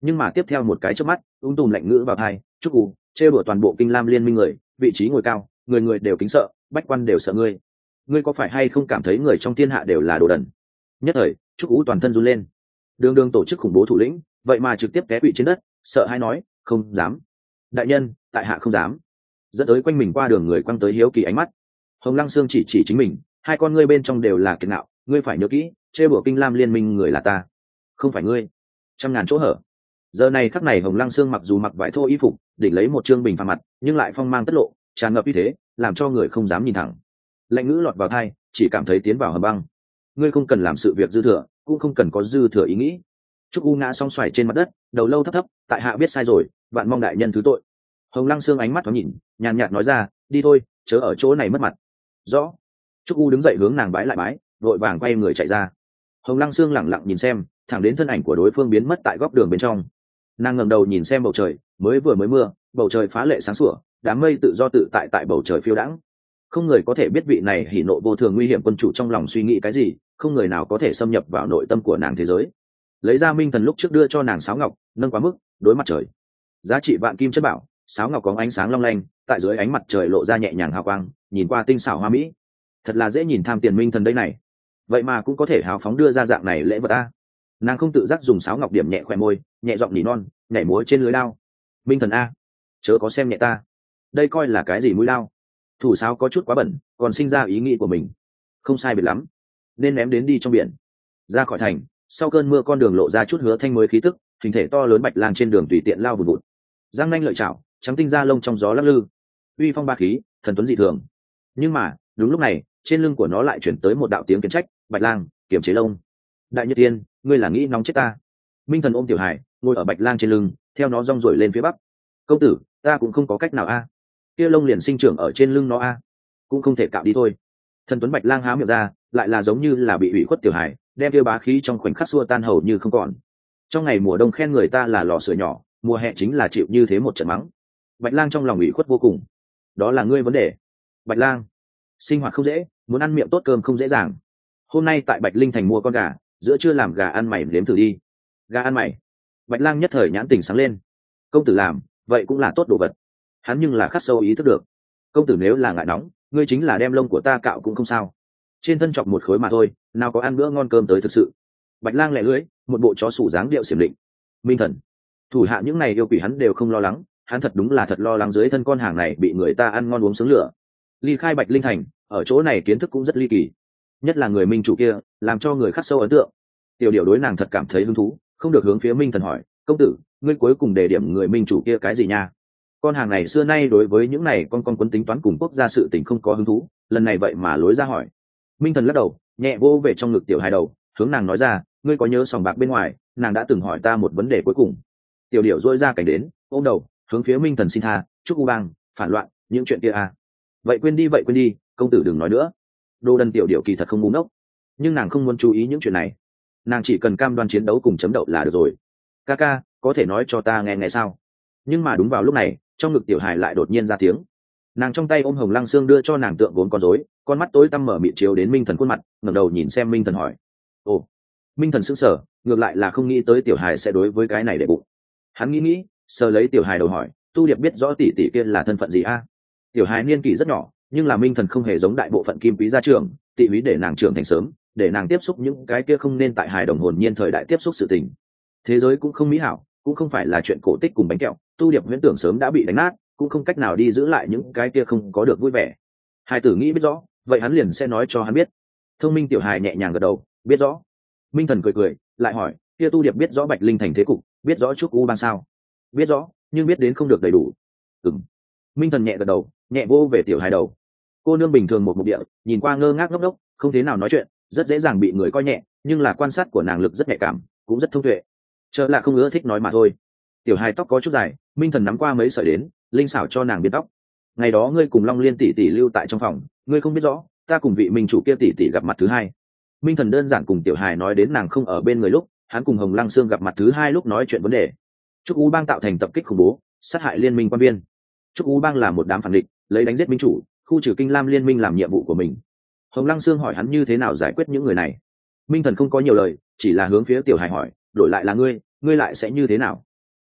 Nhưng mà tiếp theo một cái trước mắt, ung tùm lạnh ngữ vào hai chúc ù trêu đùa toàn bộ kinh lam liên minh người, vị trí ngồi cao, người người đều kính sợ, bách quan đều sợ ngươi ngươi có phải hay không cảm thấy người trong thiên hạ đều là đồ đần? Nhất thời chúc ú toàn thân run lên. Đường đường tổ chức khủng bố thủ lĩnh vậy mà trực tiếp té quỵ trên đất sợ hay nói không dám. Đại nhân tại hạ không dám. Dẫn tới quanh mình qua đường người quăng tới hiếu kỳ ánh mắt. Hồng lăng sương chỉ chỉ chính mình hai con ngươi bên trong đều là kiệt nạo, ngươi phải nhớ kỹ chê bửa kinh lam liên minh người là ta không phải ngươi. Trăm ngàn chỗ hở. Giờ này khắc này hồng lăng sương mặc dù mặc vải thô y phục đỉnh lấy một chương bình pha mặt nhưng lại phong mang tất lộ tràn ngập như thế làm cho người không dám nhìn thẳng lạnh ngữ lọt vào thai, chỉ cảm thấy tiến vào hầm băng. Ngươi không cần làm sự việc dư thừa, cũng không cần có dư thừa ý nghĩ. Trúc u ngã song xoài trên mặt đất, đầu lâu thấp thấp, tại hạ biết sai rồi bạn mong đại nhân thứ tội. Hồng lăng xương ánh mắt thoáng nhìn, nhàn nhạt nói ra, đi thôi, chớ ở chỗ này mất mặt. Rõ. Trúc u đứng dậy hướng nàng bái lại bái, vội vàng quay người chạy ra. Hồng lăng xương lẳng lặng nhìn xem, thẳng đến thân ảnh của đối phương biến mất tại góc đường bên trong. Nàng ngẩng đầu nhìn xem bầu trời, mới vừa mới mưa, bầu trời phá lệ sáng sủa, đám mây tự do tự tại tại bầu trời phiêu đãng không người có thể biết vị này hỉ nộ vô thường nguy hiểm quân chủ trong lòng suy nghĩ cái gì, không người nào có thể xâm nhập vào nội tâm của nàng thế giới. Lấy ra minh thần lúc trước đưa cho nàng sáo ngọc, nâng quá mức, đối mặt trời. Giá trị vạn kim chất bảo, sáo ngọc có ánh sáng long lanh, tại dưới ánh mặt trời lộ ra nhẹ nhàng hào quang, nhìn qua tinh xảo hoa mỹ. Thật là dễ nhìn tham tiền minh thần đây này. Vậy mà cũng có thể hào phóng đưa ra dạng này lễ vật a. Nàng không tự giác dùng sáo ngọc điểm nhẹ khỏe môi, nhẹ giọng nỉ non, nhảy múa trên lưới lao. Minh thần a, chớ có xem nhẹ ta. Đây coi là cái gì mũi lao? Thủ sáo có chút quá bẩn, còn sinh ra ý nghĩ của mình. Không sai biệt lắm. Nên ném đến đi trong biển. Ra khỏi thành, sau cơn mưa con đường lộ ra chút hứa thanh mới khí tức, hình thể to lớn bạch lang trên đường tùy tiện lao vùn vụt. Giang nanh lợi chảo, trắng tinh ra lông trong gió lắc lư. Uy phong ba khí, thần tuấn dị thường. Nhưng mà, đúng lúc này, trên lưng của nó lại chuyển tới một đạo tiếng kiến trách, bạch lang, kiểm chế lông. Đại nhật tiên, ngươi là nghĩ nóng chết ta? Minh thần ôm tiểu hải, ngồi ở bạch lang trên lưng, theo nó rong rổi lên phía bắc. Công tử, ta cũng không có cách nào a kia lông liền sinh trưởng ở trên lưng nó a. Cũng không thể cạo đi thôi. Thần tuấn bạch lang há miệng ra, lại là giống như là bị ủy khuất tiểu hải đem kia bá khí trong khoảnh khắc xua tan hầu như không còn. Trong ngày mùa đông khen người ta là lò sưởi nhỏ, mùa hè chính là chịu như thế một trận mắng. Bạch lang trong lòng ủy khuất vô cùng. Đó là ngươi vấn đề. Bạch lang, sinh hoạt không dễ, muốn ăn miệng tốt cơm không dễ dàng. Hôm nay tại bạch linh thành mua con gà, giữa chưa làm gà ăn mày nếm thử đi. Gà ăn mày. Bạch lang nhất thời nhãn tình sáng lên. Công tử làm, vậy cũng là tốt đồ vật hắn nhưng là khắc sâu ý thức được. Công tử nếu là ngại nóng, ngươi chính là đem lông của ta cạo cũng không sao. Trên thân chọc một khối mà thôi, nào có ăn bữa ngon cơm tới thực sự. Bạch lang lẻ lưỡi, một bộ chó sủ dáng điệu xiểm định. Minh thần, thủ hạ những này yêu quỷ hắn đều không lo lắng, hắn thật đúng là thật lo lắng dưới thân con hàng này bị người ta ăn ngon uống sướng lửa. Ly khai bạch linh thành, ở chỗ này kiến thức cũng rất ly kỳ. Nhất là người minh chủ kia, làm cho người khắc sâu ấn tượng. Tiểu điệu đối nàng thật cảm thấy hứng thú, không được hướng phía minh thần hỏi, công tử, ngươi cuối cùng đề điểm người minh chủ kia cái gì nha? Con hàng này xưa nay đối với những này con con quấn tính toán cùng quốc gia sự tình không có hứng thú, lần này vậy mà lối ra hỏi. Minh thần lắc đầu, nhẹ vô về trong ngực tiểu hai đầu, hướng nàng nói ra, ngươi có nhớ sòng bạc bên ngoài, nàng đã từng hỏi ta một vấn đề cuối cùng. Tiểu điệu dôi ra cảnh đến, ôm đầu, hướng phía minh thần xin tha, chúc u bang, phản loạn, những chuyện kia à. Vậy quên đi, vậy quên đi, công tử đừng nói nữa. Đô đần tiểu điệu kỳ thật không ngu ngốc, nhưng nàng không muốn chú ý những chuyện này. Nàng chỉ cần cam đoan chiến đấu cùng chấm đậu là được rồi. Ca ca, có thể nói cho ta nghe nghe sao? Nhưng mà đúng vào lúc này trong ngực tiểu hài lại đột nhiên ra tiếng. Nàng trong tay ôm hồng lăng xương đưa cho nàng tượng gốm con rối, con mắt tối tăm mở mịt chiếu đến minh thần khuôn mặt, ngẩng đầu nhìn xem minh thần hỏi. Ồ. Minh thần sững sờ, ngược lại là không nghĩ tới tiểu hài sẽ đối với cái này để bụng. Hắn nghĩ nghĩ, sờ lấy tiểu hài đầu hỏi, tu điệp biết rõ tỷ tỷ kia là thân phận gì a? Tiểu hài niên kỷ rất nhỏ, nhưng là minh thần không hề giống đại bộ phận kim quý gia trường tị ý để nàng trưởng thành sớm, để nàng tiếp xúc những cái kia không nên tại hài đồng hồn nhiên thời đại tiếp xúc sự tình. Thế giới cũng không mỹ hảo, cũng không phải là chuyện cổ tích cùng bánh kẹo tu điệp huyễn tưởng sớm đã bị đánh nát, cũng không cách nào đi giữ lại những cái kia không có được vui vẻ. Hai tử nghĩ biết rõ, vậy hắn liền sẽ nói cho hắn biết. Thông minh tiểu hài nhẹ nhàng gật đầu, biết rõ. Minh thần cười cười, lại hỏi, kia tu điệp biết rõ bạch linh thành thế cục, biết rõ chúc u ban sao? Biết rõ, nhưng biết đến không được đầy đủ. Ừng minh thần nhẹ gật đầu, nhẹ vô về tiểu hài đầu. Cô nương bình thường một mục địa, nhìn qua ngơ ngác ngốc ngốc, không thế nào nói chuyện, rất dễ dàng bị người coi nhẹ, nhưng là quan sát của nàng lực rất nhạy cảm, cũng rất thông tuệ. Chợ là không ưa thích nói mà thôi tiểu hài tóc có chút dài, minh thần nắm qua mấy sợi đến, linh xảo cho nàng biến tóc. Ngày đó ngươi cùng long liên tỷ tỷ lưu tại trong phòng, ngươi không biết rõ, ta cùng vị minh chủ kia tỷ tỷ gặp mặt thứ hai. Minh thần đơn giản cùng tiểu hài nói đến nàng không ở bên người lúc, hắn cùng hồng lăng sương gặp mặt thứ hai lúc nói chuyện vấn đề. Trúc u bang tạo thành tập kích khủng bố, sát hại liên minh quan viên. Trúc u bang là một đám phản địch, lấy đánh giết minh chủ, khu trừ kinh lam liên minh làm nhiệm vụ của mình. Hồng lăng sương hỏi hắn như thế nào giải quyết những người này. Minh thần không có nhiều lời, chỉ là hướng phía tiểu hài hỏi, đổi lại là ngươi ngươi lại sẽ như thế nào?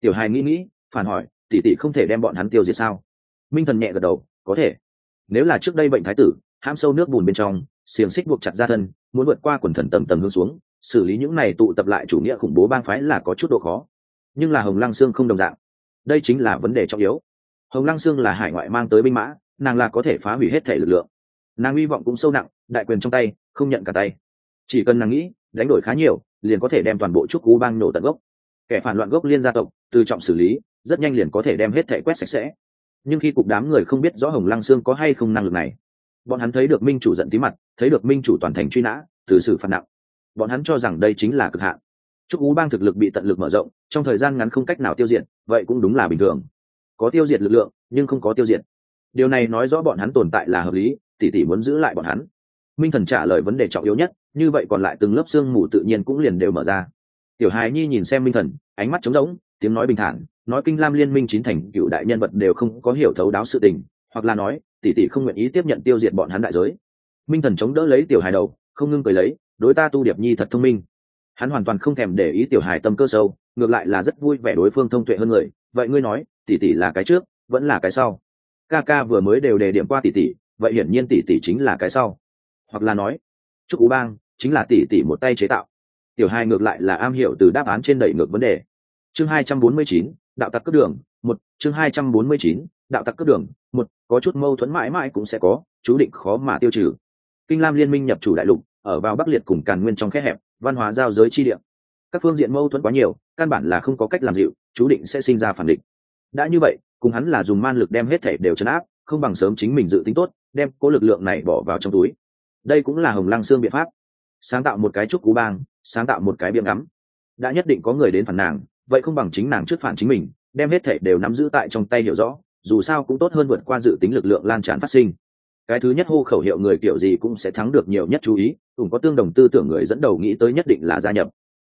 Tiểu hài nghĩ nghĩ, phản hỏi, tỷ tỷ không thể đem bọn hắn tiêu diệt sao? Minh thần nhẹ gật đầu, có thể. Nếu là trước đây bệnh thái tử ham sâu nước bùn bên trong, xiềng xích buộc chặt ra thân, muốn vượt qua quần thần tầm tầm hướng xuống, xử lý những này tụ tập lại chủ nghĩa khủng bố bang phái là có chút độ khó. Nhưng là hồng lăng sương không đồng dạng. Đây chính là vấn đề trọng yếu. Hồng lăng sương là hải ngoại mang tới binh mã, nàng là có thể phá hủy hết thể lực lượng. Nàng hy vọng cũng sâu nặng, đại quyền trong tay, không nhận cả tay. Chỉ cần nàng nghĩ, đánh đổi khá nhiều, liền có thể đem toàn bộ trúc cú bang nổ tận gốc kẻ phản loạn gốc liên gia tộc, từ trọng xử lý, rất nhanh liền có thể đem hết thẻ quét sạch sẽ. Nhưng khi cục đám người không biết rõ hồng lăng sương có hay không năng lực này, bọn hắn thấy được minh chủ giận tí mặt, thấy được minh chủ toàn thành truy nã, từ xử phạt nặng. Bọn hắn cho rằng đây chính là cực hạn. Chúc ú bang thực lực bị tận lực mở rộng, trong thời gian ngắn không cách nào tiêu diệt, vậy cũng đúng là bình thường. Có tiêu diệt lực lượng, nhưng không có tiêu diệt. Điều này nói rõ bọn hắn tồn tại là hợp lý tỷ tỷ muốn giữ lại bọn hắn. Minh thần trả lời vấn đề trọng yếu nhất, như vậy còn lại từng lớp xương mù tự nhiên cũng liền đều mở ra tiểu hài nhi nhìn xem minh thần, ánh mắt trống rỗng, tiếng nói bình thản, nói kinh lam liên minh chín thành cựu đại nhân vật đều không có hiểu thấu đáo sự tình, hoặc là nói, tỷ tỷ không nguyện ý tiếp nhận tiêu diệt bọn hắn đại giới. Minh thần chống đỡ lấy tiểu hài đầu, không ngưng cười lấy, đối ta tu điệp nhi thật thông minh. Hắn hoàn toàn không thèm để ý tiểu hài tâm cơ sâu, ngược lại là rất vui vẻ đối phương thông tuệ hơn người. Vậy ngươi nói, tỷ tỷ là cái trước, vẫn là cái sau? Ca ca vừa mới đều đề điểm qua tỷ tỷ, vậy hiển nhiên tỷ tỷ chính là cái sau. Hoặc là nói chúc ú bang chính là tỷ tỷ một tay chế tạo tiểu hai ngược lại là am hiểu từ đáp án trên đẩy ngược vấn đề. Chương hai trăm bốn mươi chín, đạo tặc cướp đường, một. Chương hai trăm bốn mươi chín, đạo tặc cướp đường, một. Có chút mâu thuẫn mãi mãi cũng sẽ có, chú định khó mà tiêu trừ. Kinh lam liên minh nhập chủ đại lục, ở vào bắc liệt cùng càn nguyên trong khe hẹp, văn hóa giao giới chi địa. Các phương diện mâu thuẫn quá nhiều, căn bản là không có cách làm dịu, chú định sẽ sinh ra phản định đã như vậy, cùng hắn là dùng man lực đem hết thể đều chấn áp, không bằng sớm chính mình dự tính tốt, đem cố lực lượng này bỏ vào trong túi. Đây cũng là hồng lăng xương biện pháp. Sáng tạo một cái trúc cú bang sáng tạo một cái biếng ngắm. Đã nhất định có người đến phản nàng, vậy không bằng chính nàng trước phản chính mình, đem hết thể đều nắm giữ tại trong tay hiểu rõ, dù sao cũng tốt hơn vượt qua dự tính lực lượng lan tràn phát sinh. Cái thứ nhất hô khẩu hiệu người kiểu gì cũng sẽ thắng được nhiều nhất chú ý cùng có tương đồng tư tưởng người dẫn đầu nghĩ tới nhất định là gia nhập.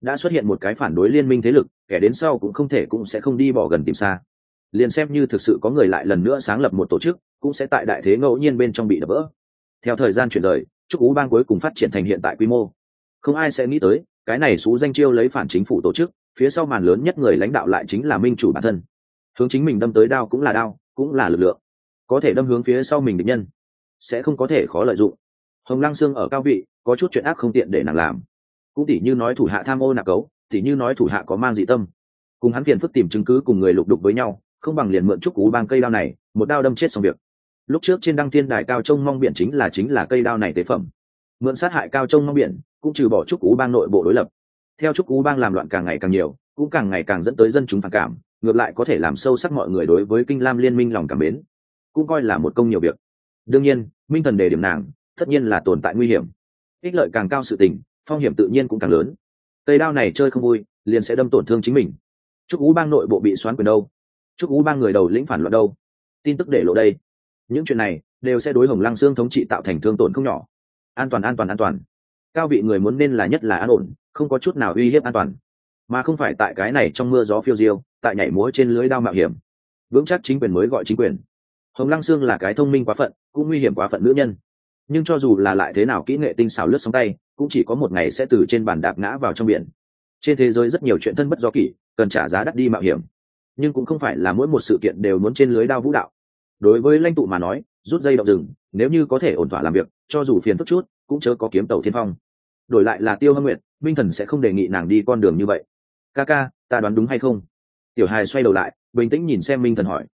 Đã xuất hiện một cái phản đối liên minh thế lực, kẻ đến sau cũng không thể cũng sẽ không đi bỏ gần tìm xa. Liền xem như thực sự có người lại lần nữa sáng lập một tổ chức, cũng sẽ tại đại thế ngẫu nhiên bên trong bị đập vỡ. Theo thời gian chuyển rời trúc ú bang cuối cùng phát triển thành hiện tại quy mô không ai sẽ nghĩ tới, cái này xú danh chiêu lấy phản chính phủ tổ chức, phía sau màn lớn nhất người lãnh đạo lại chính là minh chủ bản thân. Hướng chính mình đâm tới đao cũng là đao, cũng là lực lượng. Có thể đâm hướng phía sau mình định nhân, sẽ không có thể khó lợi dụng. Hồng lăng sương ở cao vị, có chút chuyện ác không tiện để nàng làm. Cũng tỉ như nói thủ hạ tham ô nạc cấu, tỉ như nói thủ hạ có mang dị tâm. Cùng hắn phiền phức tìm chứng cứ cùng người lục đục với nhau, không bằng liền mượn chút cú bang cây đao này, một đao đâm chết xong việc. Lúc trước trên đăng thiên đài cao trông mong biển chính là chính là cây đao này tế phẩm mượn sát hại cao trông mong biển, cũng trừ bỏ trúc cú bang nội bộ đối lập. Theo trúc cú bang làm loạn càng ngày càng nhiều, cũng càng ngày càng dẫn tới dân chúng phản cảm, ngược lại có thể làm sâu sắc mọi người đối với kinh lam liên minh lòng cảm mến, cũng coi là một công nhiều việc. Đương nhiên, minh thần đề điểm nàng, tất nhiên là tồn tại nguy hiểm. Ích lợi càng cao sự tình, phong hiểm tự nhiên cũng càng lớn. Cây đao này chơi không vui, liền sẽ đâm tổn thương chính mình. Chúc ú bang nội bộ bị xoán quyền đâu? Chúc ú bang người đầu lĩnh phản loạn đâu? Tin tức để lộ đây. Những chuyện này đều sẽ đối hồng lăng xương thống trị tạo thành thương tổn không nhỏ an toàn an toàn an toàn. Cao vị người muốn nên là nhất là an ổn, không có chút nào uy hiếp an toàn. Mà không phải tại cái này trong mưa gió phiêu diêu, tại nhảy múa trên lưới đao mạo hiểm. Vững chắc chính quyền mới gọi chính quyền. Hồng lăng sương là cái thông minh quá phận, cũng nguy hiểm quá phận nữ nhân. Nhưng cho dù là lại thế nào kỹ nghệ tinh xảo lướt sóng tay, cũng chỉ có một ngày sẽ từ trên bàn đạp ngã vào trong biển. Trên thế giới rất nhiều chuyện thân bất do kỷ, cần trả giá đắt đi mạo hiểm. Nhưng cũng không phải là mỗi một sự kiện đều muốn trên lưới đao vũ đạo. Đối với lãnh tụ mà nói, rút dây động rừng, nếu như có thể ổn thỏa làm việc cho dù phiền phức chút, cũng chớ có kiếm tàu thiên phong. Đổi lại là tiêu hâm nguyện minh thần sẽ không đề nghị nàng đi con đường như vậy. Ca ca, ta đoán đúng hay không? Tiểu hài xoay đầu lại, bình tĩnh nhìn xem minh thần hỏi.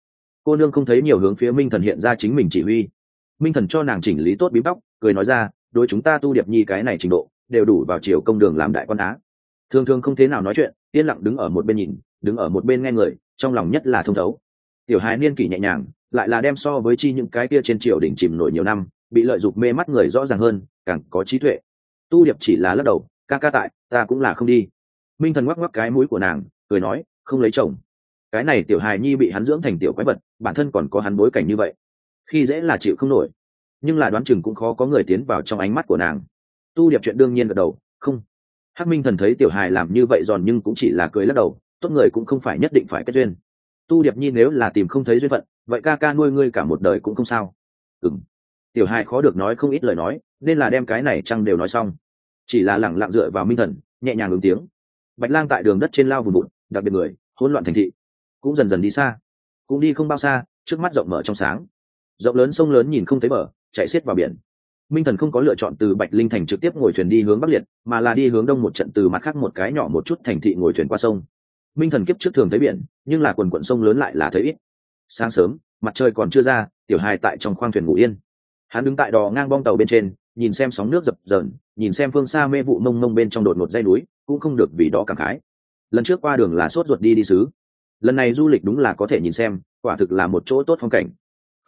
Cô nương không thấy nhiều hướng phía minh thần hiện ra chính mình chỉ huy. Minh thần cho nàng chỉnh lý tốt bím tóc, cười nói ra, đối chúng ta tu điệp nhi cái này trình độ, đều đủ vào chiều công đường làm đại quan á. Thường thường không thế nào nói chuyện, yên lặng đứng ở một bên nhìn, đứng ở một bên nghe người, trong lòng nhất là thông thấu. Tiểu hài niên kỷ nhẹ nhàng, lại là đem so với chi những cái kia trên triều đỉnh chìm nổi nhiều năm bị lợi dụng mê mắt người rõ ràng hơn, càng có trí tuệ. Tu điệp chỉ là lắc đầu, ca ca tại, ta cũng là không đi. Minh thần ngoắc ngoắc cái mũi của nàng, cười nói, không lấy chồng. Cái này tiểu hài nhi bị hắn dưỡng thành tiểu quái vật, bản thân còn có hắn bối cảnh như vậy, khi dễ là chịu không nổi. Nhưng là đoán chừng cũng khó có người tiến vào trong ánh mắt của nàng. Tu điệp chuyện đương nhiên gật đầu, không. Hắc minh thần thấy tiểu hài làm như vậy giòn nhưng cũng chỉ là cười lắc đầu, tốt người cũng không phải nhất định phải kết duyên. Tu điệp nhi nếu là tìm không thấy duyên phận, vậy ca ca nuôi ngươi cả một đời cũng không sao. Ừng tiểu hài khó được nói không ít lời nói, nên là đem cái này chăng đều nói xong. Chỉ là lẳng lặng dựa vào minh thần, nhẹ nhàng ứng tiếng. Bạch lang tại đường đất trên lao vùng bụt đặc biệt người, hỗn loạn thành thị. Cũng dần dần đi xa. Cũng đi không bao xa, trước mắt rộng mở trong sáng. Rộng lớn sông lớn nhìn không thấy bờ, chạy xiết vào biển. Minh thần không có lựa chọn từ bạch linh thành trực tiếp ngồi thuyền đi hướng bắc liệt, mà là đi hướng đông một trận từ mặt khác một cái nhỏ một chút thành thị ngồi thuyền qua sông. Minh thần kiếp trước thường thấy biển, nhưng là quần quận sông lớn lại là thấy ít. Sáng sớm, mặt trời còn chưa ra, tiểu hài tại trong khoang thuyền ngủ yên hắn đứng tại đò ngang bong tàu bên trên, nhìn xem sóng nước dập dờn, nhìn xem phương xa mê vụ mông mông bên trong đột một dây núi, cũng không được vì đó cảm khái. Lần trước qua đường là sốt ruột đi đi xứ. Lần này du lịch đúng là có thể nhìn xem, quả thực là một chỗ tốt phong cảnh.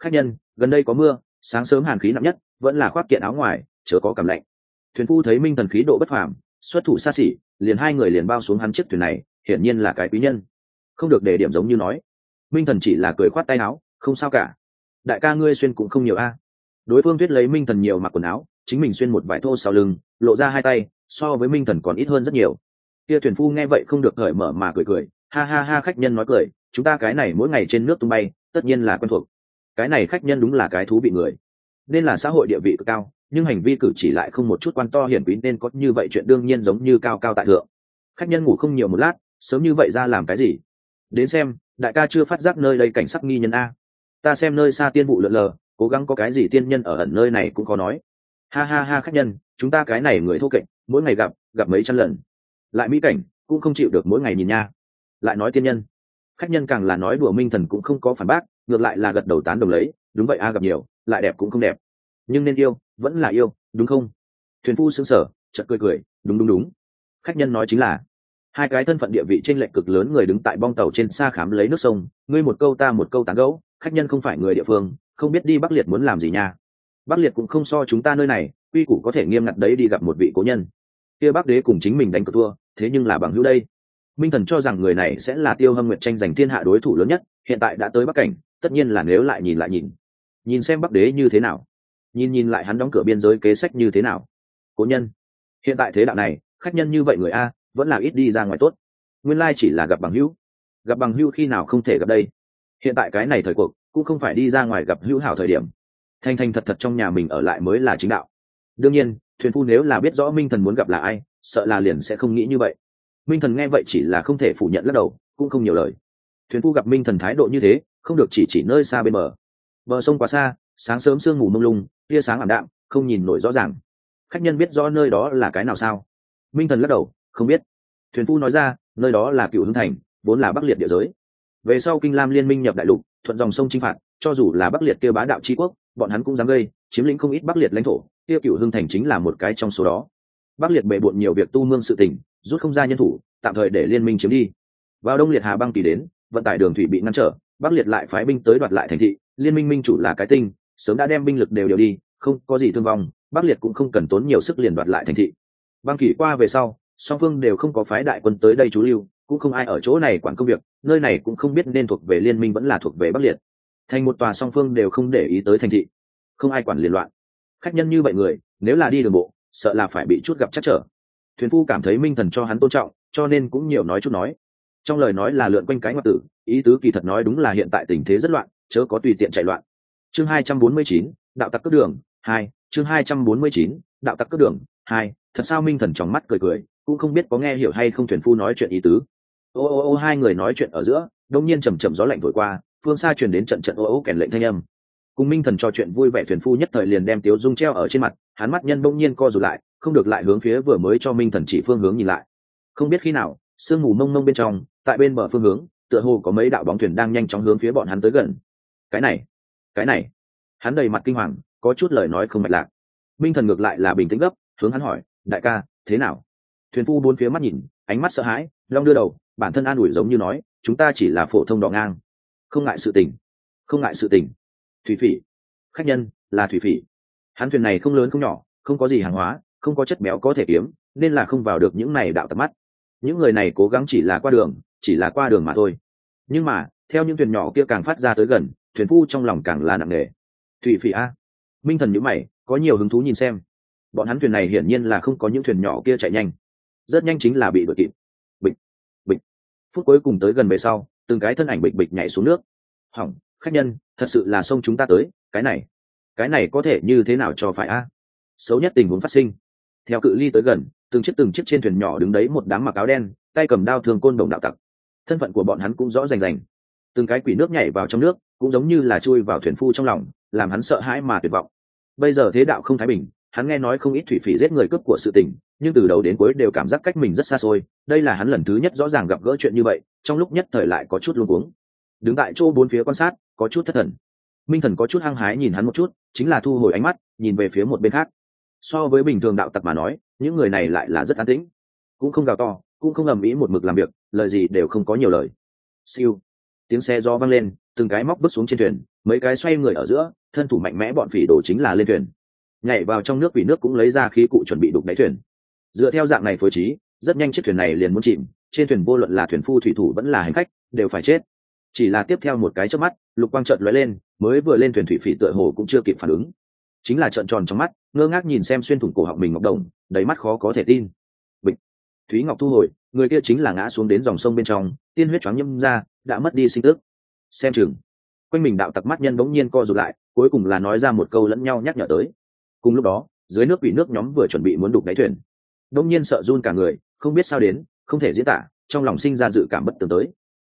Khách nhân, gần đây có mưa, sáng sớm hàn khí nặng nhất, vẫn là khoác kiện áo ngoài, chớ có cảm lạnh. Thuyền phu thấy minh thần khí độ bất phàm, xuất thủ xa xỉ, liền hai người liền bao xuống hắn chiếc thuyền này, hiển nhiên là cái quý nhân. Không được để điểm giống như nói. Minh thần chỉ là cười khoát tay áo, không sao cả. Đại ca ngươi xuyên cũng không nhiều a đối phương thuyết lấy minh thần nhiều mặc quần áo, chính mình xuyên một vải thô sau lưng, lộ ra hai tay, so với minh thần còn ít hơn rất nhiều. Kia thuyền phu nghe vậy không được cởi mở mà cười cười, ha ha ha khách nhân nói cười, chúng ta cái này mỗi ngày trên nước tung bay, tất nhiên là quen thuộc. Cái này khách nhân đúng là cái thú vị người. Nên là xã hội địa vị cực cao, nhưng hành vi cử chỉ lại không một chút quan to hiển quý nên có như vậy chuyện đương nhiên giống như cao cao tại thượng. Khách nhân ngủ không nhiều một lát, sớm như vậy ra làm cái gì? Đến xem, đại ca chưa phát giác nơi đây cảnh sắc nghi nhân a. Ta xem nơi xa tiên vụ lượn lờ cố gắng có cái gì tiên nhân ở ẩn nơi này cũng có nói. Ha ha ha khách nhân, chúng ta cái này người thô kệch, mỗi ngày gặp gặp mấy trăm lần. Lại mỹ cảnh, cũng không chịu được mỗi ngày nhìn nha. Lại nói tiên nhân. Khách nhân càng là nói đùa minh thần cũng không có phản bác, ngược lại là gật đầu tán đồng lấy, đúng vậy a, gặp nhiều, lại đẹp cũng không đẹp. Nhưng nên yêu, vẫn là yêu, đúng không? Thuyền phu xứng sở chợt cười cười, đúng đúng đúng. Khách nhân nói chính là, hai cái thân phận địa vị trên lệnh cực lớn người đứng tại bong tàu trên xa khám lấy nước sông, ngươi một câu ta một câu tán gẫu, khách nhân không phải người địa phương không biết đi bắc liệt muốn làm gì nha. Bắc liệt cũng không so chúng ta nơi này, quy củ có thể nghiêm ngặt đấy đi gặp một vị cố nhân. Kia bắc đế cùng chính mình đánh cờ thua, thế nhưng là bằng hữu đây. Minh thần cho rằng người này sẽ là tiêu hâm nguyệt tranh giành thiên hạ đối thủ lớn nhất, hiện tại đã tới bắc cảnh, tất nhiên là nếu lại nhìn lại nhìn. Nhìn xem bắc đế như thế nào. Nhìn nhìn lại hắn đóng cửa biên giới kế sách như thế nào. Cố nhân, hiện tại thế đạo này, khách nhân như vậy người a, vẫn là ít đi ra ngoài tốt. Nguyên lai chỉ là gặp bằng hữu. Gặp bằng hữu khi nào không thể gặp đây. Hiện tại cái này thời cuộc cũng không phải đi ra ngoài gặp hữu hảo thời điểm. Thanh thanh thật thật trong nhà mình ở lại mới là chính đạo. Đương nhiên, thuyền phu nếu là biết rõ minh thần muốn gặp là ai, sợ là liền sẽ không nghĩ như vậy. Minh thần nghe vậy chỉ là không thể phủ nhận lắc đầu, cũng không nhiều lời. Thuyền phu gặp minh thần thái độ như thế, không được chỉ chỉ nơi xa bên bờ. Bờ sông quá xa, sáng sớm sương mù mông lung, tia sáng ảm đạm, không nhìn nổi rõ ràng. Khách nhân biết rõ nơi đó là cái nào sao? Minh thần lắc đầu, không biết. Thuyền phu nói ra, nơi đó là cựu hưng thành, vốn là bắc liệt địa giới về sau kinh lam liên minh nhập đại lục, thuận dòng sông chinh phạt, cho dù là bắc liệt kêu bá đạo tri quốc, bọn hắn cũng dám gây, chiếm lĩnh không ít bắc liệt lãnh thổ, tiêu cựu hưng thành chính là một cái trong số đó. Bắc liệt bệ bộn nhiều việc tu mương sự tình, rút không ra nhân thủ, tạm thời để liên minh chiếm đi. Vào đông liệt hà băng kỳ đến, vận tải đường thủy bị ngăn trở, bắc liệt lại phái binh tới đoạt lại thành thị, liên minh minh chủ là cái tinh, sớm đã đem binh lực đều đều đi, không có gì thương vong, bắc liệt cũng không cần tốn nhiều sức liền đoạt lại thành thị. Băng kỳ qua về sau, song phương đều không có phái đại quân tới đây chú lưu cũng không ai ở chỗ này quản công việc, nơi này cũng không biết nên thuộc về liên minh vẫn là thuộc về bắc liệt. Thành một tòa song phương đều không để ý tới thành thị. Không ai quản liên loạn. Khách nhân như vậy người, nếu là đi đường bộ, sợ là phải bị chút gặp chắc trở. Thuyền phu cảm thấy minh thần cho hắn tôn trọng, cho nên cũng nhiều nói chút nói. Trong lời nói là lượn quanh cái ngoại tử, ý tứ kỳ thật nói đúng là hiện tại tình thế rất loạn, chớ có tùy tiện chạy loạn. Chương hai trăm bốn mươi chín, đạo tặc cướp đường, hai, chương hai trăm bốn mươi chín, đạo tặc cướp đường, hai, thật sao minh thần trong mắt cười cười, cũng không biết có nghe hiểu hay không thuyền phu nói chuyện ý tứ ô ô ô, hai người nói chuyện ở giữa, đông nhiên chầm chầm gió lạnh thổi qua, phương xa truyền đến trận trận ô ô kèn lệnh thanh âm. Cùng minh thần trò chuyện vui vẻ thuyền phu nhất thời liền đem tiếu dung treo ở trên mặt, hắn mắt nhân đông nhiên co rụt lại, không được lại hướng phía vừa mới cho minh thần chỉ phương hướng nhìn lại. Không biết khi nào, sương mù mông mông bên trong, tại bên bờ phương hướng, tựa hồ có mấy đạo bóng thuyền đang nhanh chóng hướng phía bọn hắn tới gần. Cái này cái này. Hắn đầy mặt kinh hoàng, có chút lời nói không mạch lạc. Minh thần ngược lại là bình tĩnh gấp, hướng hắn hỏi, đại ca, thế nào? Thuyền phu bốn phía mắt nhìn, ánh mắt sợ hãi, long đưa đầu bản thân an ủi giống như nói, chúng ta chỉ là phổ thông đỏ ngang. Không ngại sự tình. Không ngại sự tình. Thủy phỉ. Khách nhân, là thủy phỉ. Hắn thuyền này không lớn không nhỏ, không có gì hàng hóa, không có chất béo có thể kiếm, nên là không vào được những này đạo tầm mắt. Những người này cố gắng chỉ là qua đường, chỉ là qua đường mà thôi. Nhưng mà, theo những thuyền nhỏ kia càng phát ra tới gần, thuyền phu trong lòng càng là nặng nề. Thủy phỉ a. Minh thần nhữ mày, có nhiều hứng thú nhìn xem. Bọn hắn thuyền này hiển nhiên là không có những thuyền nhỏ kia chạy nhanh. Rất nhanh chính là bị đuổi kịp phút cuối cùng tới gần về sau, từng cái thân ảnh bịch bịch nhảy xuống nước. Hỏng, khách nhân, thật sự là sông chúng ta tới, cái này cái này có thể như thế nào cho phải a? Xấu nhất tình huống phát sinh. Theo cự ly tới gần, từng chiếc từng chiếc trên thuyền nhỏ đứng đấy một đám mặc áo đen, tay cầm đao thường côn đồng đạo tặc. Thân phận của bọn hắn cũng rõ rành rành. Từng cái quỷ nước nhảy vào trong nước, cũng giống như là chui vào thuyền phu trong lòng, làm hắn sợ hãi mà tuyệt vọng. Bây giờ thế đạo không thái bình hắn nghe nói không ít thủy phỉ giết người cướp của sự tình, nhưng từ đầu đến cuối đều cảm giác cách mình rất xa xôi. Đây là hắn lần thứ nhất rõ ràng gặp gỡ chuyện như vậy, trong lúc nhất thời lại có chút luống cuống. Đứng tại chỗ bốn phía quan sát, có chút thất thần. Minh thần có chút hăng hái nhìn hắn một chút, chính là thu hồi ánh mắt, nhìn về phía một bên khác. So với bình thường đạo tặc mà nói, những người này lại là rất an tĩnh. Cũng không gào to, cũng không ầm ĩ một mực làm việc, lời gì đều không có nhiều lời. Siêu. Tiếng xe do vang lên, từng cái móc bước xuống trên thuyền, mấy cái xoay người ở giữa, thân thủ mạnh mẽ bọn phỉ đồ chính là lên thuyền nhảy vào trong nước vì nước cũng lấy ra khí cụ chuẩn bị đục đáy thuyền. Dựa theo dạng này phối trí, rất nhanh chiếc thuyền này liền muốn chìm, trên thuyền vô luận là thuyền phu thủy thủ vẫn là hành khách, đều phải chết. Chỉ là tiếp theo một cái chớp mắt, lục quang trợn lóe lên, mới vừa lên thuyền thủy phỉ tựa hồ cũng chưa kịp phản ứng. Chính là trợn tròn trong mắt, ngơ ngác nhìn xem xuyên thủng cổ họng mình ngọc đồng, đầy mắt khó có thể tin. Bịch. Thúy ngọc thu hồi, người kia chính là ngã xuống đến dòng sông bên trong, tiên huyết choáng nhâm ra, đã mất đi sinh tước xem chừng. Quanh mình đạo tặc mắt nhân bỗng nhiên co rụt lại, cuối cùng là nói ra một câu lẫn nhau nhắc nhở tới cùng lúc đó, dưới nước bị nước nhóm vừa chuẩn bị muốn đục đáy thuyền. Đông nhiên sợ run cả người, không biết sao đến, không thể diễn tả, trong lòng sinh ra dự cảm bất tường tới.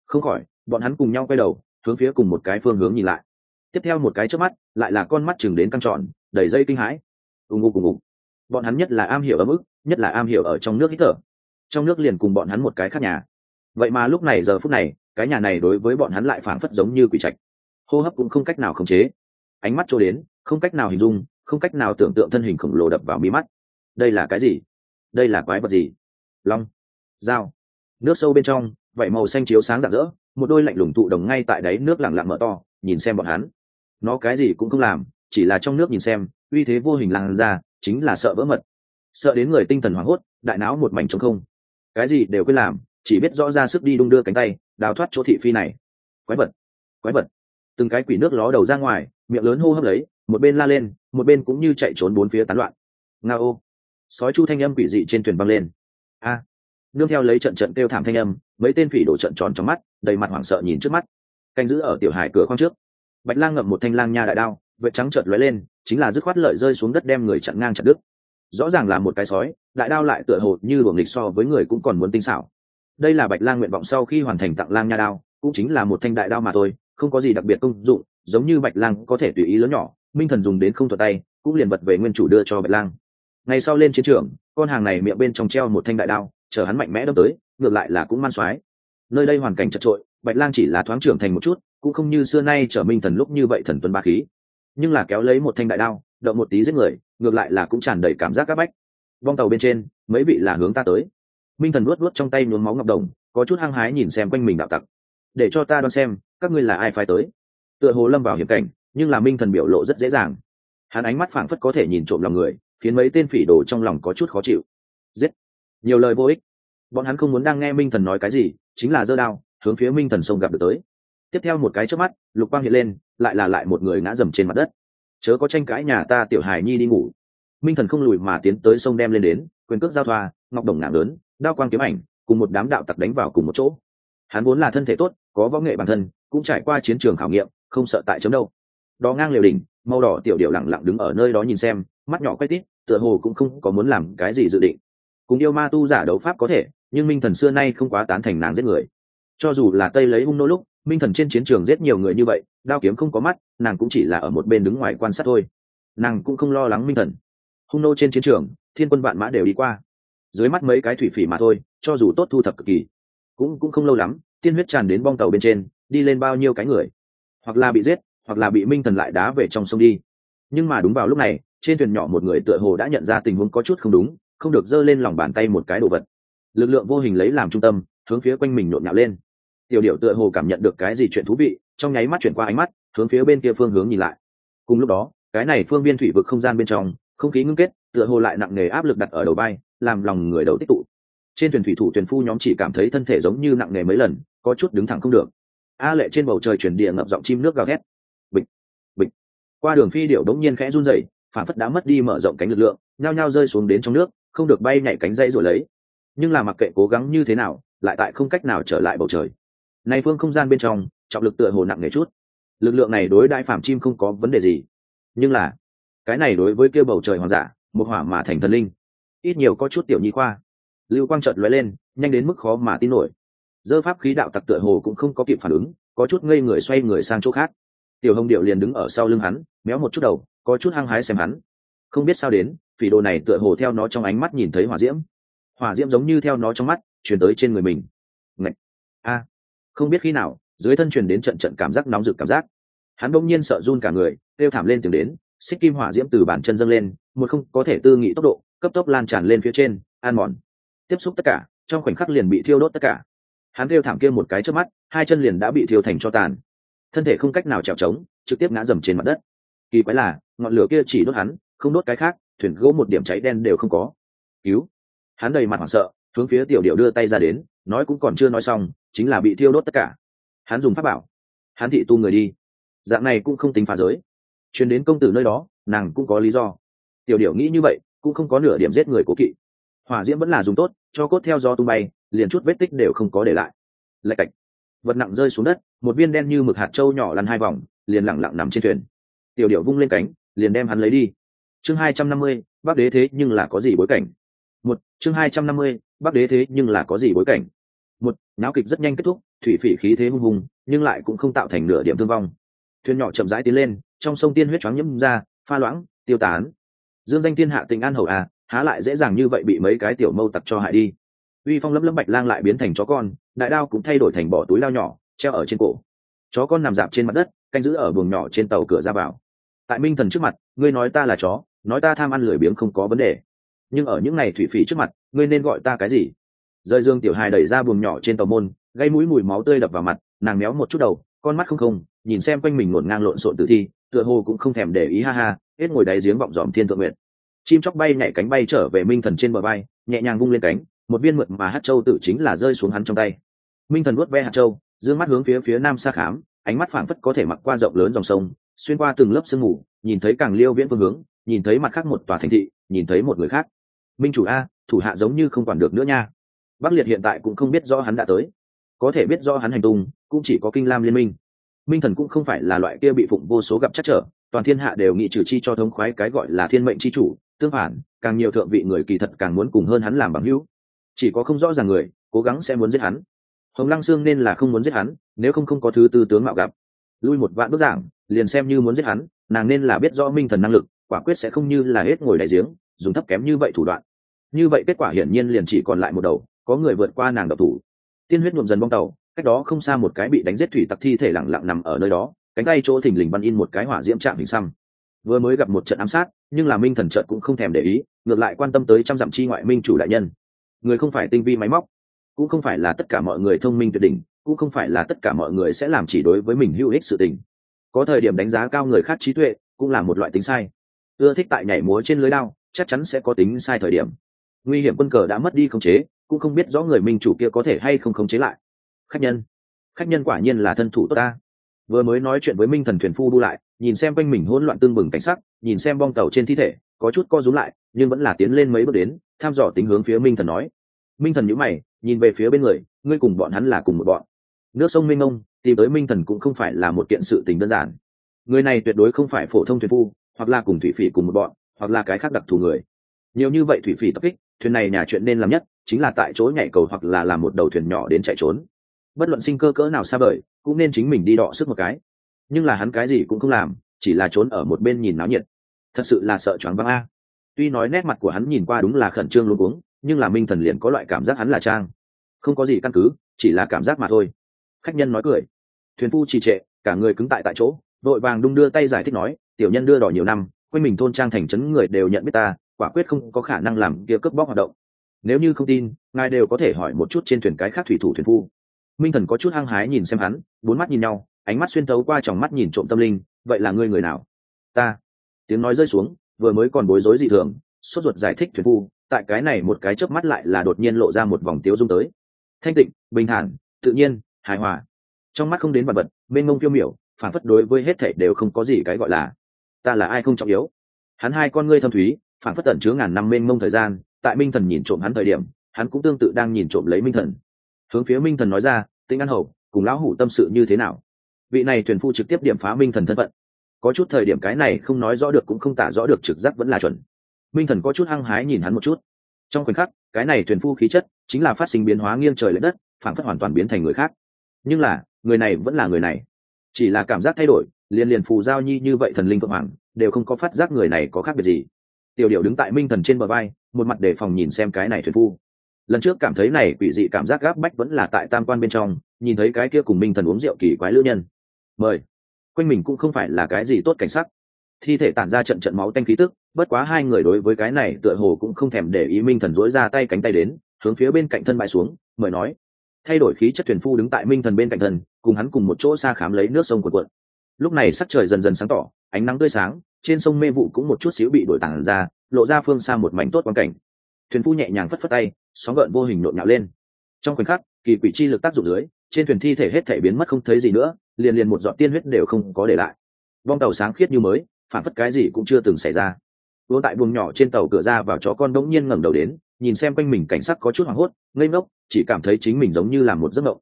Không khỏi, bọn hắn cùng nhau quay đầu, hướng phía cùng một cái phương hướng nhìn lại. Tiếp theo một cái trước mắt, lại là con mắt chừng đến căng tròn, đầy dây kinh hãi. Ùng ùng ùng ùng bọn hắn nhất là am hiểu ở mức, nhất là am hiểu ở trong nước hít thở. Trong nước liền cùng bọn hắn một cái khác nhà. Vậy mà lúc này giờ phút này, cái nhà này đối với bọn hắn lại phảng phất giống như quỷ trạch. Hô hấp cũng không cách nào khống chế. Ánh mắt trôi đến, không cách nào hình dung không cách nào tưởng tượng thân hình khổng lồ đập vào mí mắt. Đây là cái gì? Đây là quái vật gì? Long. Dao. Nước sâu bên trong vậy màu xanh chiếu sáng rạng rỡ, một đôi lạnh lùng tụ đồng ngay tại đáy nước lặng lặng mở to, nhìn xem bọn hắn. Nó cái gì cũng không làm, chỉ là trong nước nhìn xem, uy thế vô hình làn ra chính là sợ vỡ mật. Sợ đến người tinh thần hoảng hốt, đại não một mảnh trống không. Cái gì đều quên làm, chỉ biết rõ ra sức đi đung đưa cánh tay, đào thoát chỗ thị phi này. Quái vật. Quái vật. Từng cái quỷ nước ló đầu ra ngoài, miệng lớn hô hấp lấy một bên la lên, một bên cũng như chạy trốn bốn phía tán loạn. Nga ô. Sói chu thanh âm quỷ dị trên thuyền băng lên. A. Nương theo lấy trận trận kêu thảm thanh âm, mấy tên phỉ đổ trận tròn trong mắt, đầy mặt hoảng sợ nhìn trước mắt. Canh giữ ở tiểu hải cửa khoang trước. Bạch lang ngậm một thanh lang nha đại đao vệ trắng trợt lóe lên, chính là dứt khoát lợi rơi xuống đất đem người chặn ngang chặt đứt. Rõ ràng là một cái sói, đại đao lại tựa hồ như luồng lịch so với người cũng còn muốn tinh xảo. Đây là bạch lang nguyện vọng sau khi hoàn thành tặng lang nha đao, cũng chính là một thanh đại đao mà thôi, không có gì đặc biệt công dụng, giống như bạch lang có thể tùy ý lớn nhỏ minh thần dùng đến không thuật tay, cũng liền vật về nguyên chủ đưa cho bạch lang. Ngày sau lên chiến trường, con hàng này miệng bên trong treo một thanh đại đao, chờ hắn mạnh mẽ đâm tới, ngược lại là cũng man soái nơi đây hoàn cảnh chật trội bạch lang chỉ là thoáng trưởng thành một chút, cũng không như xưa nay trở minh thần lúc như vậy thần tuân ba khí. Nhưng là kéo lấy một thanh đại đao, động một tí giết người, ngược lại là cũng tràn đầy cảm giác c áp bách. Vong tàu bên trên, mấy vị là hướng ta tới. Minh thần luốt luốt trong tay nhuốm máu ngọc đồng, có chút hăng hái nhìn xem quanh mình đạo tặc. Để cho ta đoán xem, các ngươi là ai phải tới? Tựa hồ lâm vào hiểm cảnh nhưng là minh thần biểu lộ rất dễ dàng. Hắn ánh mắt phảng phất có thể nhìn trộm lòng người, khiến mấy tên phỉ đồ trong lòng có chút khó chịu. Giết! Nhiều lời vô ích. Bọn hắn không muốn đang nghe minh thần nói cái gì, chính là dơ đao, hướng phía minh thần sông gặp được tới. Tiếp theo một cái trước mắt, lục quang hiện lên, lại là lại một người ngã dầm trên mặt đất. Chớ có tranh cãi nhà ta tiểu hài nhi đi ngủ. Minh thần không lùi mà tiến tới sông đem lên đến, quyền cước giao thoa, ngọc đồng nặng lớn, đao quang kiếm ảnh, cùng một đám đạo tặc đánh vào cùng một chỗ. Hắn vốn là thân thể tốt, có võ nghệ bản thân, cũng trải qua chiến trường khảo nghiệm, không sợ tại chấm đâu đó ngang liều đỉnh, màu đỏ tiểu điệu lẳng lặng đứng ở nơi đó nhìn xem, mắt nhỏ quay tít, tựa hồ cũng không có muốn làm cái gì dự định. Cùng yêu ma tu giả đấu pháp có thể, nhưng minh thần xưa nay không quá tán thành nàng giết người. Cho dù là tây lấy hung nô lúc, minh thần trên chiến trường giết nhiều người như vậy, đao kiếm không có mắt, nàng cũng chỉ là ở một bên đứng ngoài quan sát thôi. Nàng cũng không lo lắng minh thần. Hung nô trên chiến trường, thiên quân vạn mã đều đi qua. Dưới mắt mấy cái thủy phỉ mà thôi, cho dù tốt thu thập cực kỳ, cũng cũng không lâu lắm, tiên huyết tràn đến bong tàu bên trên, đi lên bao nhiêu cái người. Hoặc là bị giết hoặc là bị minh thần lại đá về trong sông đi. Nhưng mà đúng vào lúc này, trên thuyền nhỏ một người tựa hồ đã nhận ra tình huống có chút không đúng, không được giơ lên lòng bàn tay một cái đồ vật. Lực lượng vô hình lấy làm trung tâm, hướng phía quanh mình nhộn nhạo lên. Tiểu điệu tựa hồ cảm nhận được cái gì chuyện thú vị, trong nháy mắt chuyển qua ánh mắt, hướng phía bên kia phương hướng nhìn lại. Cùng lúc đó, cái này phương viên thủy vực không gian bên trong, không khí ngưng kết, tựa hồ lại nặng nề áp lực đặt ở đầu bay làm lòng người đầu tích tụ. Trên thuyền thủy thủ thuyền phu nhóm chỉ cảm thấy thân thể giống như nặng nề mấy lần, có chút đứng thẳng không được. A lệ trên bầu trời chuyển địa ngập giọng chim nước gào thét qua đường phi điệu đống nhiên khẽ run rẩy phản phất đã mất đi mở rộng cánh lực lượng, nhao nhao rơi xuống đến trong nước, không được bay nhảy cánh dây rồi lấy. Nhưng là mặc kệ cố gắng như thế nào, lại tại không cách nào trở lại bầu trời. Nay phương không gian bên trong, trọng lực tựa hồ nặng nề chút. Lực lượng này đối đại phạm chim không có vấn đề gì. Nhưng là, cái này đối với kia bầu trời hoàng giả một hỏa mà thành thần linh, ít nhiều có chút tiểu nhi khoa. Lưu quang trợt lóe lên, nhanh đến mức khó mà tin nổi. Dơ pháp khí đạo tặc tựa hồ cũng không có kịp phản ứng, có chút ngây người xoay người sang chỗ khác tiểu hồng điệu liền đứng ở sau lưng hắn, méo một chút đầu, có chút hăng hái xem hắn. Không biết sao đến, phỉ đồ này tựa hồ theo nó trong ánh mắt nhìn thấy hỏa diễm. Hỏa diễm giống như theo nó trong mắt, chuyển tới trên người mình. Ngậy! a! Không biết khi nào, dưới thân truyền đến trận trận cảm giác nóng rực cảm giác. Hắn bỗng nhiên sợ run cả người, kêu thảm lên tiếng đến, xích kim hỏa diễm từ bàn chân dâng lên, một không có thể tư nghị tốc độ, cấp tốc lan tràn lên phía trên an mòn. Tiếp xúc tất cả, trong khoảnh khắc liền bị thiêu đốt tất cả. Hắn kêu thảm kia một cái trước mắt, hai chân liền đã bị thiêu thành cho tàn thân thể không cách nào trèo trống, trực tiếp ngã dầm trên mặt đất. Kỳ quái là, ngọn lửa kia chỉ đốt hắn, không đốt cái khác, thuyền gỗ một điểm cháy đen đều không có. Cứu. Hắn đầy mặt hoảng sợ, hướng phía tiểu điệu đưa tay ra đến, nói cũng còn chưa nói xong, chính là bị thiêu đốt tất cả. Hắn dùng pháp bảo. Hắn thị tu người đi. Dạng này cũng không tính phá giới. Chuyến đến công tử nơi đó, nàng cũng có lý do. Tiểu điệu nghĩ như vậy, cũng không có nửa điểm giết người cố kỵ. Hỏa diễm vẫn là dùng tốt, cho cốt theo do tung bay, liền chút vết tích đều không có để lại. Lạch cạch vật nặng rơi xuống đất, một viên đen như mực hạt trâu nhỏ lăn hai vòng, liền lẳng lặng nằm trên thuyền. Tiểu điệu vung lên cánh, liền đem hắn lấy đi. Chương hai trăm năm mươi, bắc đế thế nhưng là có gì bối cảnh? Một, chương hai trăm năm mươi, bắc đế thế nhưng là có gì bối cảnh? Một, náo kịch rất nhanh kết thúc, thủy phỉ khí thế hung hùng, nhưng lại cũng không tạo thành nửa điểm thương vong. Thuyền nhỏ chậm rãi tiến lên, trong sông tiên huyết choáng nhấm ra, pha loãng, tiêu tán. Dương danh thiên hạ tình an hậu à há lại dễ dàng như vậy bị mấy cái tiểu mâu tặc cho hại đi. Uy phong lấm lấm bạch lang lại biến thành chó con đại đao cũng thay đổi thành bỏ túi lao nhỏ, treo ở trên cổ. Chó con nằm dạp trên mặt đất, canh giữ ở buồng nhỏ trên tàu cửa ra vào. Tại minh thần trước mặt, ngươi nói ta là chó, nói ta tham ăn lười biếng không có vấn đề. Nhưng ở những ngày thủy phỉ trước mặt, ngươi nên gọi ta cái gì? Rơi dương tiểu hài đẩy ra buồng nhỏ trên tàu môn, gây mũi mùi máu tươi đập vào mặt, nàng méo một chút đầu, con mắt không không, nhìn xem quanh mình ngổn ngang lộn xộn tử thi, tựa hồ cũng không thèm để ý ha ha, hết ngồi đáy giếng vọng dòm thiên thượng nguyện chim chóc bay nhảy cánh bay trở về minh thần trên bờ bay nhẹ nhàng vung lên cánh một viên mượt mà hát châu tự chính là rơi xuống hắn trong tay. Minh thần vuốt ve hạt châu d mắt hướng phía phía nam xa khám, ánh mắt phảng phất có thể mặc qua rộng lớn dòng sông, xuyên qua từng lớp sương mù, nhìn thấy càng liêu viễn phương hướng, nhìn thấy mặt khác một tòa thành thị, nhìn thấy một người khác. Minh chủ a, thủ hạ giống như không quản được nữa nha. Bắc liệt hiện tại cũng không biết do hắn đã tới. Có thể biết do hắn hành tung, cũng chỉ có kinh lam liên minh. Minh thần cũng không phải là loại kia bị phụng vô số gặp chắc trở, toàn thiên hạ đều nghị trừ chi cho thống khoái cái gọi là thiên mệnh chi chủ, tương phản, càng nhiều thượng vị người kỳ thật càng muốn cùng hơn hắn làm bằng hữu chỉ có không rõ ràng người, cố gắng sẽ muốn giết hắn. Hồng lăng sương nên là không muốn giết hắn, nếu không không có thứ tư tướng mạo gặp. Lui một vạn bức giảng, liền xem như muốn giết hắn, nàng nên là biết rõ minh thần năng lực, quả quyết sẽ không như là hết ngồi đại giếng, dùng thấp kém như vậy thủ đoạn. Như vậy kết quả hiển nhiên liền chỉ còn lại một đầu, có người vượt qua nàng độc thủ. Tiên huyết nhuộm dần bong tàu, cách đó không xa một cái bị đánh giết thủy tặc thi thể lặng lặng nằm ở nơi đó, cánh tay chỗ thình lình văn in một cái hỏa diễm chạm hình xăm. Vừa mới gặp một trận ám sát, nhưng là minh thần trận cũng không thèm để ý, ngược lại quan tâm tới trăm dặm chi ngoại minh chủ đại nhân người không phải tinh vi máy móc, cũng không phải là tất cả mọi người thông minh tuyệt đỉnh, cũng không phải là tất cả mọi người sẽ làm chỉ đối với mình hữu ích sự tình. Có thời điểm đánh giá cao người khác trí tuệ cũng là một loại tính sai. Ưa thích tại nhảy múa trên lưới lao chắc chắn sẽ có tính sai thời điểm. Nguy hiểm quân cờ đã mất đi khống chế, cũng không biết rõ người minh chủ kia có thể hay không khống chế lại. Khách nhân khách nhân quả nhiên là thân thủ tốt ta. Vừa mới nói chuyện với minh thần thuyền phu đu lại, nhìn xem quanh mình hỗn loạn tương bừng cảnh sắc, nhìn xem bong tàu trên thi thể, có chút co rúm lại, nhưng vẫn là tiến lên mấy bước đến tham dò tính hướng phía minh thần nói. Minh thần nhữ mày, nhìn về phía bên người, ngươi cùng bọn hắn là cùng một bọn. Nước sông minh ông, tìm tới minh thần cũng không phải là một kiện sự tình đơn giản. Người này tuyệt đối không phải phổ thông thuyền phu, hoặc là cùng thủy phỉ cùng một bọn, hoặc là cái khác đặc thù người. Nhiều như vậy thủy phỉ tập kích, thuyền này nhà chuyện nên làm nhất, chính là tại chỗ nhảy cầu hoặc là làm một đầu thuyền nhỏ đến chạy trốn. Bất luận sinh cơ cỡ nào xa vời, cũng nên chính mình đi đọ sức một cái. Nhưng là hắn cái gì cũng không làm, chỉ là trốn ở một bên nhìn náo nhiệt. Thật sự là sợ choáng váng a tuy nói nét mặt của hắn nhìn qua đúng là khẩn trương luôn uống nhưng là minh thần liền có loại cảm giác hắn là trang. Không có gì căn cứ, chỉ là cảm giác mà thôi. Khách nhân nói cười. Thuyền phu trì trệ, cả người cứng tại tại chỗ, vội vàng đung đưa tay giải thích nói, tiểu nhân đưa đỏ nhiều năm, quanh mình thôn trang thành trấn người đều nhận biết ta, quả quyết không có khả năng làm kia cướp bóc hoạt động. Nếu như không tin, ngài đều có thể hỏi một chút trên thuyền cái khác thủy thủ thuyền phu. Minh thần có chút hăng hái nhìn xem hắn, bốn mắt nhìn nhau, ánh mắt xuyên tấu qua tròng mắt nhìn trộm tâm linh, vậy là ngươi người nào? Ta. Tiếng nói rơi xuống vừa mới còn bối rối dị thường, sốt ruột giải thích thuyền phu, tại cái này một cái chớp mắt lại là đột nhiên lộ ra một vòng tiếu dung tới. Thanh tịnh, bình thản, tự nhiên, hài hòa. Trong mắt không đến vật vật mênh mông phiêu miểu, phản phất đối với hết thảy đều không có gì cái gọi là. Ta là ai không trọng yếu? Hắn hai con ngươi thâm thúy, phản phất tận chứa ngàn năm mênh mông thời gian, tại minh thần nhìn trộm hắn thời điểm, hắn cũng tương tự đang nhìn trộm lấy minh thần. Hướng phía minh thần nói ra, tĩnh an hầu, cùng lão hủ tâm sự như thế nào? Vị này thuyền phu trực tiếp điểm phá minh thần thân phận có chút thời điểm cái này không nói rõ được cũng không tả rõ được trực giác vẫn là chuẩn. Minh thần có chút hăng hái nhìn hắn một chút. Trong khoảnh khắc, cái này thuyền phu khí chất chính là phát sinh biến hóa nghiêng trời l ệ đất, phản phất hoàn toàn biến thành người khác. Nhưng là, người này vẫn là người này. Chỉ là cảm giác thay đổi liền liền phù giao nhi như vậy thần linh vượng hoàng, đều không có phát giác người này có khác biệt gì. Tiểu điệu đứng tại minh thần trên bờ vai, một mặt đề phòng nhìn xem cái này thuyền phu. Lần trước cảm thấy này quỷ dị cảm giác gáp bách vẫn là tại tam quan bên trong, nhìn thấy cái kia cùng minh thần uống rượu kỳ quái lữ nhân. Mời quanh mình cũng không phải là cái gì tốt cảnh sắc. Thi thể tản ra trận trận máu tanh khí tức, bất quá hai người đối với cái này tựa hồ cũng không thèm để ý minh thần dối ra tay cánh tay đến, hướng phía bên cạnh thân bãi xuống, mời nói. Thay đổi khí chất thuyền phu đứng tại minh thần bên cạnh thần cùng hắn cùng một chỗ xa khám lấy nước sông cuộn cuộn. Lúc này sắc trời dần dần sáng tỏ, ánh nắng tươi sáng, trên sông mê vụ cũng một chút xíu bị đổi tảng ra, lộ ra phương xa một mảnh tốt quan cảnh. Thuyền phu nhẹ nhàng phất phất tay, sóng gợn vô hình nộn nhạo lên. Trong khoảnh khắc, kỳ quỷ chi lực tác dụng dưới, trên thuyền thi thể hết thể biến mất không thấy gì nữa liền liền một giọt tiên huyết đều không có để lại. Vong tàu sáng khiết như mới, phản phất cái gì cũng chưa từng xảy ra. Vô tại buồng nhỏ trên tàu cửa ra vào chó con đống nhiên ngẩng đầu đến, nhìn xem quanh mình cảnh sắc có chút hoảng hốt, ngây ngốc, chỉ cảm thấy chính mình giống như là một giấc mộng.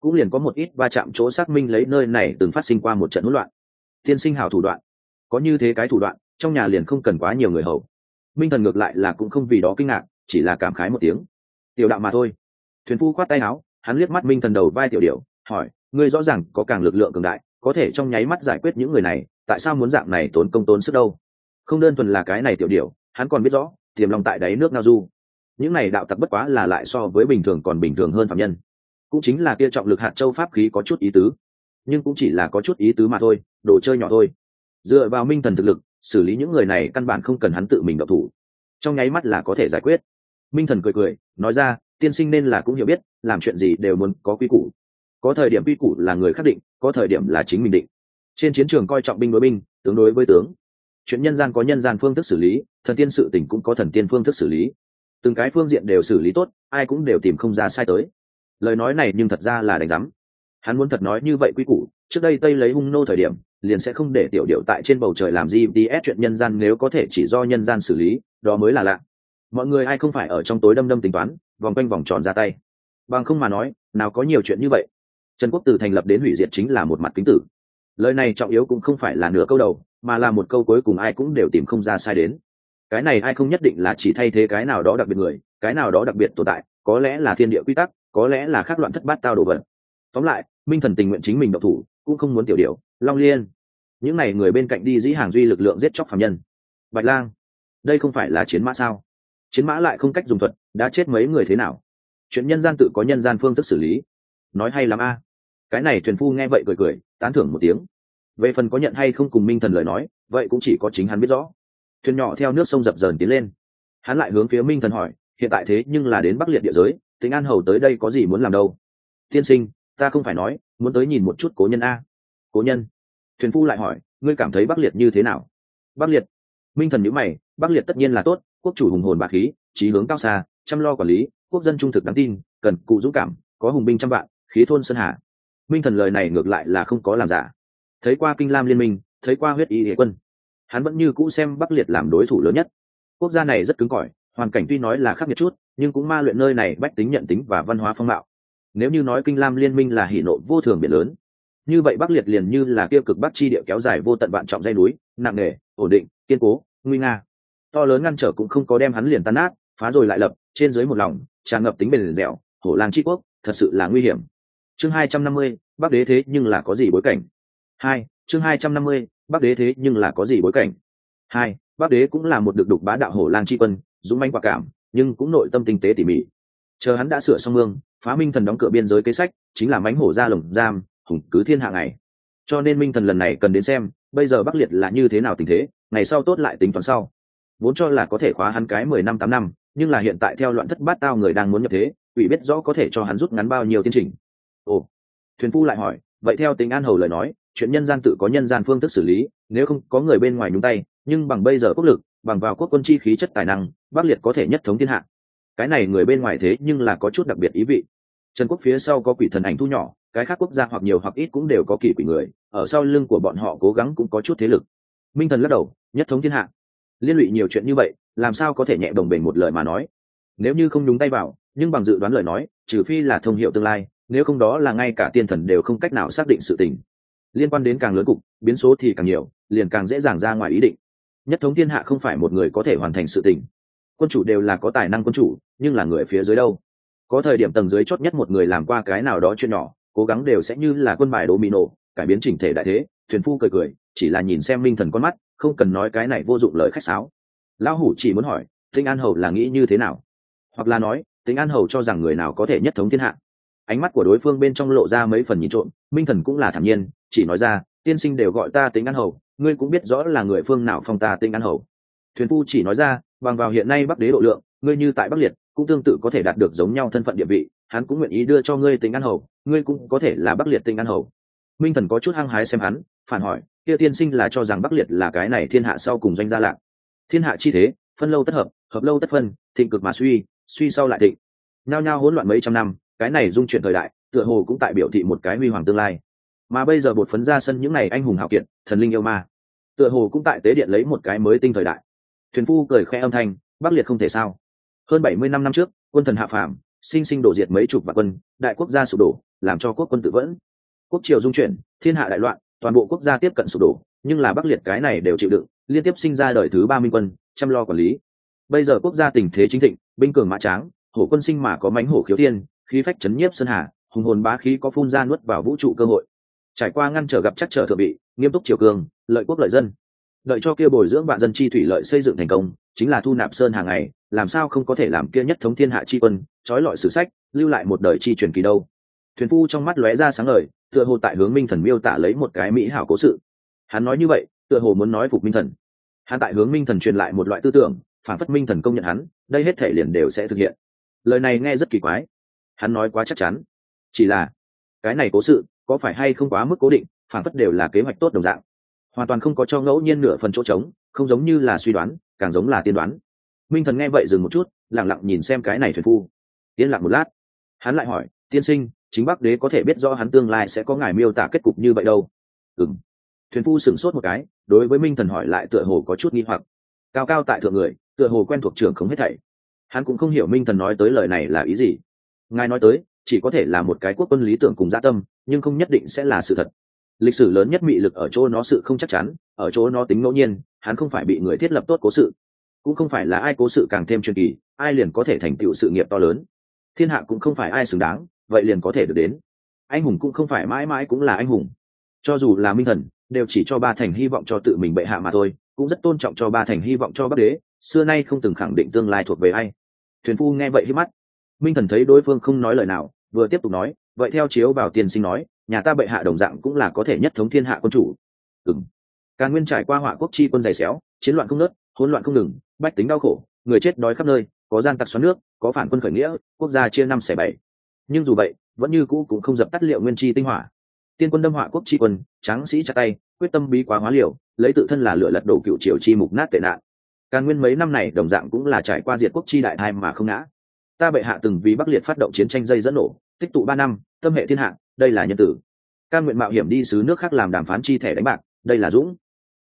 Cũng liền có một ít va chạm chỗ xác minh lấy nơi này từng phát sinh qua một trận hỗn loạn. Tiên sinh hào thủ đoạn. Có như thế cái thủ đoạn, trong nhà liền không cần quá nhiều người hầu. Minh thần ngược lại là cũng không vì đó kinh ngạc, chỉ là cảm khái một tiếng. Tiểu đạo mà thôi. Thuyền phu khoát tay áo, hắn liếc mắt minh thần đầu vai tiểu điệu hỏi ngươi rõ ràng có càng lực lượng cường đại có thể trong nháy mắt giải quyết những người này tại sao muốn dạng này tốn công tốn sức đâu? Không đơn thuần là cái này tiểu điều, hắn còn biết rõ tiềm lòng tại đáy nước ngao du. Những này đạo tặc bất quá là lại so với bình thường còn bình thường hơn phạm nhân. Cũng chính là kia trọng lực hạt châu pháp khí có chút ý tứ. Nhưng cũng chỉ là có chút ý tứ mà thôi đồ chơi nhỏ thôi. Dựa vào minh thần thực lực xử lý những người này căn bản không cần hắn tự mình độc thủ. Trong nháy mắt là có thể giải quyết. Minh thần cười cười nói ra tiên sinh nên là cũng hiểu biết làm chuyện gì đều muốn có quy củ có thời điểm quy củ là người khắc định, có thời điểm là chính mình định. Trên chiến trường coi trọng binh đối binh, tướng đối với tướng. Chuyện nhân gian có nhân gian phương thức xử lý, thần tiên sự tỉnh cũng có thần tiên phương thức xử lý. Từng cái phương diện đều xử lý tốt, ai cũng đều tìm không ra sai tới. Lời nói này nhưng thật ra là đánh giám. Hắn muốn thật nói như vậy quy củ, trước đây tây lấy hung nô thời điểm, liền sẽ không để tiểu điệu tại trên bầu trời làm gì đi ép chuyện nhân gian nếu có thể chỉ do nhân gian xử lý, đó mới là lạ. Mọi người ai không phải ở trong tối đâm đâm tính toán, vòng quanh vòng tròn ra tay. Bằng không mà nói, nào có nhiều chuyện như vậy trần quốc từ thành lập đến hủy diệt chính là một mặt kính tử. Lời này trọng yếu cũng không phải là nửa câu đầu, mà là một câu cuối cùng ai cũng đều tìm không ra sai đến. Cái này ai không nhất định là chỉ thay thế cái nào đó đặc biệt người, cái nào đó đặc biệt tồn tại, có lẽ là thiên địa quy tắc, có lẽ là khác loạn thất bát tao đồ vật. Tóm lại, minh thần tình nguyện chính mình độc thủ, cũng không muốn tiểu điệu long liên. Những n à y người bên cạnh đi dĩ hàng duy lực lượng giết chóc phạm nhân. Bạch lang, đây không phải là chiến mã sao? Chiến mã lại không cách dùng thuật, đã chết mấy người thế nào? Chuyện nhân gian tự có nhân gian phương thức xử lý nói hay lắm a. Cái này thuyền phu nghe vậy cười cười, tán thưởng một tiếng. Về phần có nhận hay không cùng minh thần lời nói, vậy cũng chỉ có chính hắn biết rõ. Thuyền nhỏ theo nước sông dập dờn tiến lên. Hắn lại hướng phía minh thần hỏi, hiện tại thế nhưng là đến bắc liệt địa giới, tính an hầu tới đây có gì muốn làm đâu? Tiên sinh, ta không phải nói, muốn tới nhìn một chút cố nhân a. Cố nhân? Thuyền phu lại hỏi, ngươi cảm thấy bắc liệt như thế nào? Bắc liệt? Minh thần nhữ mày, bắc liệt tất nhiên là tốt, quốc chủ hùng hồn bạc khí trí hướng cao xa, chăm lo quản lý, quốc dân trung thực đáng tin, cần cụ dũng cảm, có hùng binh trăm vạn khí thôn sơn hà. Minh thần lời này ngược lại là không có làm giả. Thấy qua kinh lam liên minh, thấy qua huyết y hệ quân, hắn vẫn như cũ xem bắc liệt làm đối thủ lớn nhất. Quốc gia này rất cứng cỏi, hoàn cảnh tuy nói là khắc nghiệt chút, nhưng cũng ma luyện nơi này bách tính nhận tính và văn hóa phong mạo. Nếu như nói kinh lam liên minh là hỷ nộ vô thường biển lớn, như vậy bắc liệt liền như là kia cực bắc chi địa kéo dài vô tận vạn trọng dây núi, nặng nề, ổn định, kiên cố, nguy nga. To lớn ngăn trở cũng không có đem hắn liền tan nát, phá rồi lại lập, trên dưới một lòng, tràn ngập tính bền dẻo, hổ lang tri quốc, thật sự là nguy hiểm chương hai trăm năm mươi, bắc đế thế nhưng là có gì bối cảnh? Hai, chương hai trăm năm mươi, bắc đế thế nhưng là có gì bối cảnh? Hai, bắc đế cũng là một được đục bá đạo hổ lang tri quân, dũng manh quả cảm, nhưng cũng nội tâm tinh tế tỉ mỉ. Chờ hắn đã sửa xong mương, phá minh thần đóng cửa biên giới kế sách, chính là mánh hổ ra lồng giam, hùng cứ thiên hạ ngày. Cho nên minh thần lần này cần đến xem, bây giờ bắc liệt là như thế nào tình thế, ngày sau tốt lại tính toán sau. Vốn cho là có thể khóa hắn cái mười năm tám năm, nhưng là hiện tại theo loạn thất bát tao người đang muốn nhập thế, ủy biết rõ có thể cho hắn rút ngắn bao nhiêu tiến trình ồ. Thuyền phu lại hỏi, vậy theo tính an hầu lời nói, chuyện nhân gian tự có nhân gian phương thức xử lý, nếu không có người bên ngoài nhúng tay, nhưng bằng bây giờ quốc lực, bằng vào quốc quân chi khí chất tài năng, bắc liệt có thể nhất thống thiên hạ. Cái này người bên ngoài thế nhưng là có chút đặc biệt ý vị. Trần quốc phía sau có quỷ thần ảnh thu nhỏ, cái khác quốc gia hoặc nhiều hoặc ít cũng đều có kỳ quỷ người, ở sau lưng của bọn họ cố gắng cũng có chút thế lực. Minh thần lắc đầu, nhất thống thiên hạ. Liên lụy nhiều chuyện như vậy, làm sao có thể nhẹ đồng bền một lời mà nói? Nếu như không nhúng tay vào, nhưng bằng dự đoán lời nói, trừ phi là thông hiệu tương lai nếu không đó là ngay cả tiên thần đều không cách nào xác định sự tình. Liên quan đến càng lớn cục, biến số thì càng nhiều, liền càng dễ dàng ra ngoài ý định. Nhất thống thiên hạ không phải một người có thể hoàn thành sự tình. Quân chủ đều là có tài năng quân chủ, nhưng là người phía dưới đâu? Có thời điểm tầng dưới chót nhất một người làm qua cái nào đó chuyện nhỏ, cố gắng đều sẽ như là quân bài đố mì nổ, cải biến chỉnh thể đại thế, thuyền phu cười cười, chỉ là nhìn xem minh thần con mắt, không cần nói cái này vô dụng lời khách sáo. Lão hủ chỉ muốn hỏi, tinh an hầu là nghĩ như thế nào? Hoặc là nói, tinh an hầu cho rằng người nào có thể nhất thống thiên hạ? Ánh mắt của đối phương bên trong lộ ra mấy phần nhìn trộm, minh thần cũng là thản nhiên, chỉ nói ra, tiên sinh đều gọi ta tính ăn hầu, ngươi cũng biết rõ là người phương nào phong ta tinh ăn hầu. Thuyền phu chỉ nói ra, bằng vào hiện nay bắc đế độ lượng, ngươi như tại bắc liệt, cũng tương tự có thể đạt được giống nhau thân phận địa vị, hắn cũng nguyện ý đưa cho ngươi tính ăn hầu, ngươi cũng có thể là bắc liệt tinh ăn hầu. Minh thần có chút hăng hái xem hắn, phản hỏi, kia tiên sinh là cho rằng bắc liệt là cái này thiên hạ sau cùng doanh gia lạc? Thiên hạ chi thế, phân lâu tất hợp hợp lâu tất phân, thịnh cực mà suy suy sau lại thịnh. Nhao nhao hỗn loạn mấy trăm năm cái này dung chuyển thời đại, tựa hồ cũng tại biểu thị một cái huy hoàng tương lai. Mà bây giờ bột phấn ra sân những n à y anh hùng hào kiệt, thần linh yêu ma, tựa hồ cũng tại tế điện lấy một cái mới tinh thời đại. Thuyền phu cười khẽ âm thanh, bắc liệt không thể sao? Hơn bảy mươi năm năm trước, quân thần hạ phàm, sinh sinh đổ diệt mấy chục vạn quân, đại quốc gia sụp đổ, làm cho quốc quân tự vẫn. Quốc triều dung chuyển, thiên hạ đại loạn, toàn bộ quốc gia tiếp cận sụp đổ, nhưng là bắc liệt cái này đều chịu đựng, liên tiếp sinh ra đời thứ ba minh quân, chăm lo quản lý. Bây giờ quốc gia tình thế chính thịnh, binh cường mã tráng, hổ quân sinh mà có mánh hổ khiếu thiên khí phách chấn nhiếp sơn hà, hùng hồn bá khí có phun ra nuốt vào vũ trụ cơ hội. Trải qua ngăn trở gặp chắc trở thượng bị nghiêm túc triều cường, lợi quốc lợi dân. Đợi cho kia bồi dưỡng vạn dân chi thủy lợi xây dựng thành công, chính là thu nạp sơn hàng ngày, làm sao không có thể làm kia nhất thống thiên hạ chi quân, trói lọi sử sách, lưu lại một đời chi truyền kỳ đâu. Thuyền phu trong mắt lóe ra sáng lời tựa hồ tại hướng minh thần miêu tả lấy một cái mỹ hảo cố sự. Hắn nói như vậy, tựa hồ muốn nói phục minh thần. Hắn tại hướng minh thần truyền lại một loại tư tưởng, phản phất minh thần công nhận hắn, đây hết thể liền đều sẽ thực hiện. Lời này nghe rất kỳ quái hắn nói quá chắc chắn. Chỉ là, cái này cố sự, có phải hay không quá mức cố định phản phất đều là kế hoạch tốt đồng dạng. Hoàn toàn không có cho ngẫu nhiên nửa phần chỗ trống, không giống như là suy đoán, càng giống là tiên đoán. Minh thần nghe vậy dừng một chút lẳng lặng nhìn xem cái này thuyền phu. Yên lặng một lát. Hắn lại hỏi, tiên sinh, chính bắc đế có thể biết rõ hắn tương lai sẽ có ngài miêu tả kết cục như vậy đâu? Ừng thuyền phu sửng sốt một cái, đối với minh thần hỏi lại tựa hồ có chút nghi hoặc. Cao cao tại thượng người, tựa hồ quen thuộc trường không hết thảy. Hắn cũng không hiểu minh thần nói tới lời này là ý gì ngài nói tới, chỉ có thể là một cái quốc quân lý tưởng cùng gia tâm, nhưng không nhất định sẽ là sự thật. Lịch sử lớn nhất mị lực ở chỗ nó sự không chắc chắn, ở chỗ nó tính ngẫu nhiên, hắn không phải bị người thiết lập tốt cố sự. Cũng không phải là ai cố sự càng thêm truyền kỳ, ai liền có thể thành tựu sự nghiệp to lớn. Thiên hạ cũng không phải ai xứng đáng, vậy liền có thể được đến. Anh hùng cũng không phải mãi mãi cũng là anh hùng. Cho dù là minh thần, đều chỉ cho ba thành hy vọng cho tự mình bệ hạ mà thôi, cũng rất tôn trọng cho ba thành hy vọng cho bắc đế, xưa nay không từng khẳng định tương lai thuộc về ai. Thuyền phu nghe vậy hít mắt minh thần thấy đối phương không nói lời nào, vừa tiếp tục nói, vậy theo chiếu vào tiên sinh nói, nhà ta bệ hạ đồng dạng cũng là có thể nhất thống thiên hạ quân chủ. Ừng càn nguyên trải qua họa quốc chi quân dày xéo, chiến loạn không nớt hỗn loạn không ngừng, bách tính đau khổ, người chết đói khắp nơi, có gian tặc xoắn nước, có phản quân khởi nghĩa, quốc gia chia năm xẻ bảy. Nhưng dù vậy, vẫn như cũ cũng không dập tắt liệu nguyên chi tinh hỏa. Tiên quân đâm họa quốc chi quân, tráng sĩ chặt tay, quyết tâm bí quá hóa liều, lấy tự thân là lựa lật đổ cựu triều chi mục nát tệ nạn. Càn nguyên mấy năm này đồng dạng cũng là trải qua diệt quốc chi đại thai mà không ngã ta bệ hạ từng vì bắc liệt phát động chiến tranh dây dẫn nổ, tích tụ ba năm, tâm hệ thiên hạ, đây là nhân tử. Cam nguyện mạo hiểm đi xứ nước khác làm đàm phán chi thẻ đánh bạc, đây là dũng.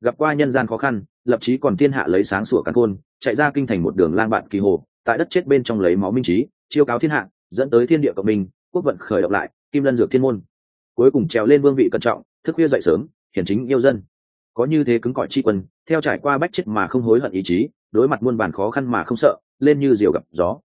Gặp qua nhân gian khó khăn, lập chí còn thiên hạ lấy sáng sủa căn khôn, chạy ra kinh thành một đường lang bạn kỳ hồ, tại đất chết bên trong lấy máu minh trí, chiêu cáo thiên hạ, dẫn tới thiên địa cộng minh, quốc vận khởi động lại, kim lân dược thiên môn. Cuối cùng trèo lên vương vị cẩn trọng, thức khuya dậy sớm hiển chính yêu dân. Có như thế cứng cỏi chi quân, theo trải qua bách chết mà không hối hận ý chí, đối mặt muôn bản khó khăn mà không sợ, lên như diều gặp gió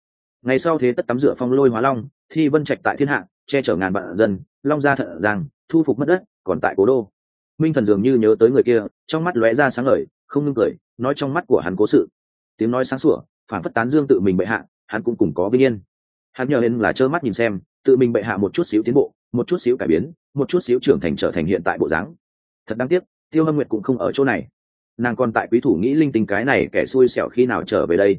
ngày sau thế tất tắm rửa phong lôi hóa long, thi vân trạch tại thiên hạ, che chở ngàn vạn dân, long ra thận giang thu phục mất đất, còn tại cố đô. Minh thần dường như nhớ tới người kia, trong mắt lóe ra sáng lời không ngưng cười, nói trong mắt của hắn cố sự. Tiếng nói sáng sủa, phản phất tán dương tự mình bệ hạ, hắn cũng cùng có vinh yên. Hắn nhờ hên là trơ mắt nhìn xem, tự mình bệ hạ một chút xíu tiến bộ, một chút xíu cải biến, một chút xíu trưởng thành trở thành hiện tại bộ dáng. Thật đáng tiếc, tiêu hâm nguyệt cũng không ở chỗ này. Nàng còn tại quý thủ nghĩ linh tinh cái này kẻ xui xẻo khi nào trở về đây?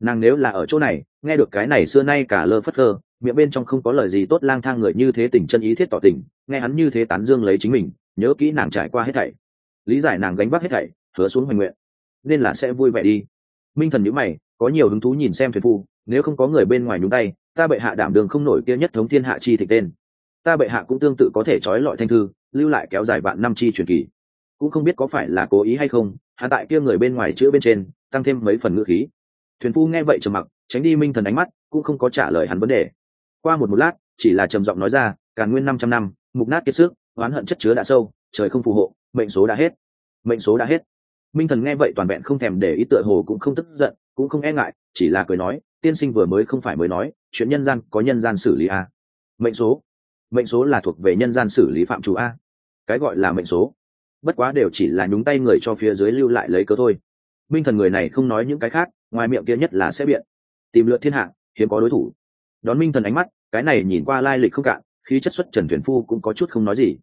Nàng nếu là ở chỗ này, nghe được cái này xưa nay cả lơ phất lơ, miệng bên trong không có lời gì tốt lang thang người như thế tình chân ý thiết tỏ tình, nghe hắn như thế tán dương lấy chính mình, nhớ kỹ nàng trải qua hết thảy. Lý giải nàng gánh vác hết thảy, hứa xuống hoành nguyện. Nên là sẽ vui vẻ đi. Minh thần nhữ mày, có nhiều hứng thú nhìn xem thuyền phu, nếu không có người bên ngoài nhúng tay, ta bệ hạ đảm đường không nổi kia nhất thống thiên hạ chi thịnh tên. Ta bệ hạ cũng tương tự có thể trói lọi thanh thư, lưu lại kéo dài vạn năm chi truyền kỳ. Cũng không biết có phải là cố ý hay không, hạ tại kia người bên ngoài chữa bên trên, tăng thêm mấy phần ngữ khí thuyền phu nghe vậy trầm mặc, tránh đi minh thần ánh mắt, cũng không có trả lời hắn vấn đề. Qua một một lát, chỉ là trầm giọng nói ra, càn nguyên năm trăm năm, mục nát kiệt sức, oán hận chất chứa đã sâu, trời không phù hộ, mệnh số đã hết. Mệnh số đã hết. Minh thần nghe vậy toàn vẹn không thèm để ý tựa hồ cũng không tức giận, cũng không e ngại, chỉ là cười nói, tiên sinh vừa mới không phải mới nói, chuyện nhân gian có nhân gian xử lý a. Mệnh số. Mệnh số là thuộc về nhân gian xử lý phạm chủ a. Cái gọi là mệnh số. Bất quá đều chỉ là nhúng tay người cho phía dưới lưu lại lấy cớ thôi. Minh thần người này không nói những cái khác ngoài miệng kia nhất là sẽ biện. Tìm lượt thiên hạ, hiếm có đối thủ. Đón minh thần ánh mắt, cái này nhìn qua lai lịch không cạn, khí chất xuất trần thuyền phu cũng có chút không nói gì.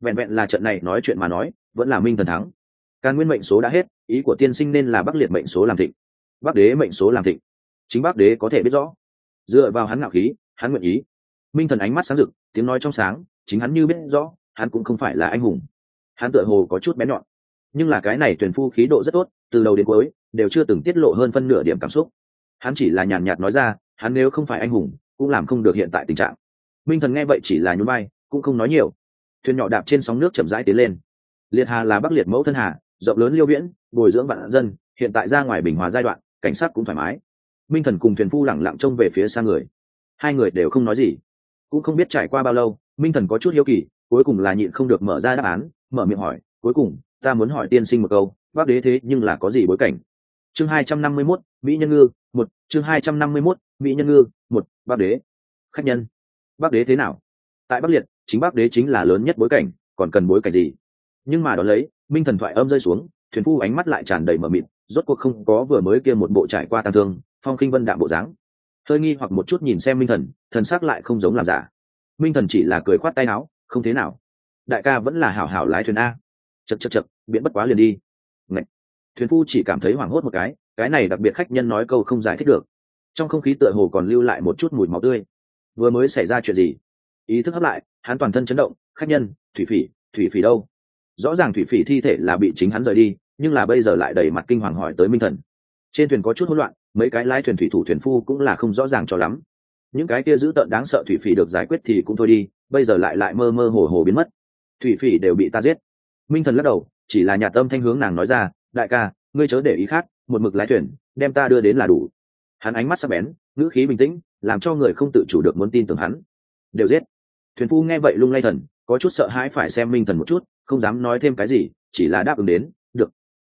Vẹn vẹn là trận này nói chuyện mà nói, vẫn là minh thần thắng. Càn nguyên mệnh số đã hết, ý của tiên sinh nên là bắc liệt mệnh số làm thịnh. Bắc đế mệnh số làm thịnh. Chính bắc đế có thể biết rõ. Dựa vào hắn ngạo khí, hắn nguyện ý. Minh thần ánh mắt sáng rực, tiếng nói trong sáng, chính hắn như biết rõ, hắn cũng không phải là anh hùng. Hắn tựa hồ có chút bé nhọn. Nhưng là cái này tuyển phu khí độ rất tốt, từ đầu đến cuối đều chưa từng tiết lộ hơn phân nửa điểm cảm xúc. Hắn chỉ là nhàn nhạt nói ra, hắn nếu không phải anh hùng, cũng làm không được hiện tại tình trạng. Minh thần nghe vậy chỉ là nhún vai, cũng không nói nhiều. Thuyền nhỏ đạp trên sóng nước chậm rãi tiến lên. Liệt hà là bắc liệt mẫu thân hà rộng lớn liêu viễn, bồi dưỡng vạn dân, hiện tại ra ngoài bình hòa giai đoạn, cảnh sát cũng thoải mái. Minh thần cùng thuyền phu lẳng lặng trông về phía xa người. Hai người đều không nói gì. Cũng không biết trải qua bao lâu, minh thần có chút hiếu kỳ, cuối cùng là nhịn không được mở ra đáp án, mở miệng hỏi, cuối cùng, ta muốn hỏi tiên sinh một câu bác đế thế nhưng là có gì bối cảnh? Chương hai trăm năm mươi 251, mỹ nhân ngư một. Chương hai trăm năm mươi 251, mỹ nhân ngư một. Bác đế. Khách nhân. Bác đế thế nào? Tại bắc liệt chính bác đế chính là lớn nhất bối cảnh còn cần bối cảnh gì? Nhưng mà đón lấy minh thần thoại âm rơi xuống thuyền phu ánh mắt lại tràn đầy mờ mịt rốt cuộc không có vừa mới kia một bộ trải qua tang thương phong khinh vân đạm bộ dáng. Hơi nghi hoặc một chút nhìn xem minh thần thần sắc lại không giống làm giả. Minh thần chỉ là cười khoát tay áo không thế nào. Đại ca vẫn là hảo hảo lái thuyền a. Chật chật chật biện bất quá liền đi. Ngậy thuyền phu chỉ cảm thấy hoảng hốt một cái cái này đặc biệt khách nhân nói câu không giải thích được. Trong không khí tựa hồ còn lưu lại một chút mùi máu tươi. Vừa mới xảy ra chuyện gì? Ý thức hấp lại, hắn toàn thân chấn động, khách nhân, thủy phỉ thủy phỉ đâu? Rõ ràng thủy phỉ thi thể là bị chính hắn rời đi, nhưng là bây giờ lại đầy mặt kinh hoàng hỏi tới minh thần. Trên thuyền có chút hỗn loạn, mấy cái lái thuyền thủy thủ thuyền phu cũng là không rõ ràng cho lắm. Những cái kia dữ tợn đáng sợ thủy phỉ được giải quyết thì cũng thôi đi, bây giờ lại lại mơ mơ hồ hồ biến mất. Thủy phỉ đều bị ta giết. Minh thần lắc đầu, chỉ là nhà tâm thanh hướng nàng nói ra đại ca, ngươi chớ để ý khác, một mực lái thuyền, đem ta đưa đến là đủ. Hắn ánh mắt sắc bén, ngữ khí bình tĩnh, làm cho người không tự chủ được muốn tin tưởng hắn. Đều giết. Thuyền phu nghe vậy lung lay thần, có chút sợ hãi phải xem minh thần một chút, không dám nói thêm cái gì, chỉ là đáp ứng đến, được.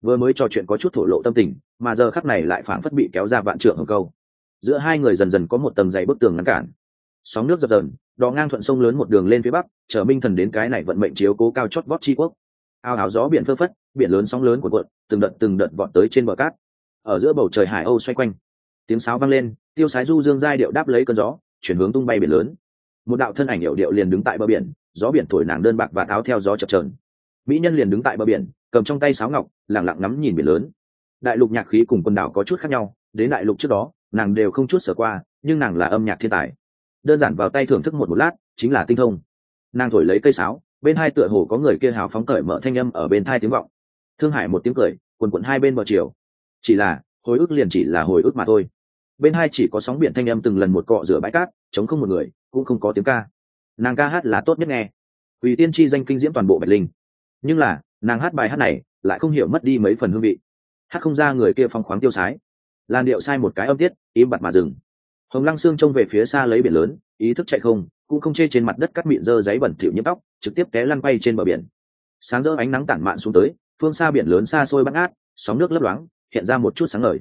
Vừa mới trò chuyện có chút thổ lộ tâm tình, mà giờ khắc này lại phảng phất bị kéo ra vạn trượng hồng câu. Giữa hai người dần dần có một tầng dày bức tường ngăn cản. Sóng nước dập dần đò ngang thuận sông lớn một đường lên phía bắc chở minh thần đến cái này vận mệnh chiếu cố cao chót vót tri quốc. Ao áo gió biển phơ phất biển lớn sóng lớn của quận từng đợt từng đợt vọt tới trên bờ cát. Ở giữa bầu trời hải âu xoay quanh, tiếng sáo vang lên, tiêu sái du dương giai điệu đáp lấy cơn gió, chuyển hướng tung bay biển lớn. Một đạo thân ảnh hiệu điệu liền đứng tại bờ biển, gió biển thổi nàng đơn bạc và tháo theo gió chập trờn mỹ nhân liền đứng tại bờ biển, cầm trong tay sáo ngọc lẳng lặng ngắm nhìn biển lớn. Đại lục nhạc khí cùng quần đảo có chút khác nhau, đến đại lục trước đó, nàng đều không chút sở qua, nhưng nàng là âm nhạc thiên tài. Đơn giản vào tay thưởng thức một một lát, chính là tinh thông. Nàng thổi lấy cây sáo, bên hai tựa hồ có người kia hào phóng cởi mở thanh âm ở bên thai tiếng vọng thương hải một tiếng cười, quần quận hai bên bờ chiều. Chỉ là, hồi ức liền chỉ là hồi ức mà thôi. Bên hai chỉ có sóng biển thanh âm từng lần một cọ rửa bãi cát, chống không một người, cũng không có tiếng ca. Nàng ca hát là tốt nhất nghe. Vì tiên tri danh kinh diễm toàn bộ bạch linh. Nhưng là, nàng hát bài hát này, lại không hiểu mất đi mấy phần hương vị. Hát không ra người kia phong khoáng tiêu sái. Làn điệu sai một cái âm tiết, im bặt mà dừng. Hồng lăng xương trông về phía xa lấy biển lớn, ý thức chạy không, cũng không chê trên mặt đất cắt mịn dơ giấy bẩn thỉu nhiễm tóc, trực tiếp té lăn bay trên bờ biển. Sáng rỡ ánh nắng tản mạn xuống tới phương xa biển lớn xa xôi bắt ngát, sóng nước lấp loáng, hiện ra một chút sáng ngời.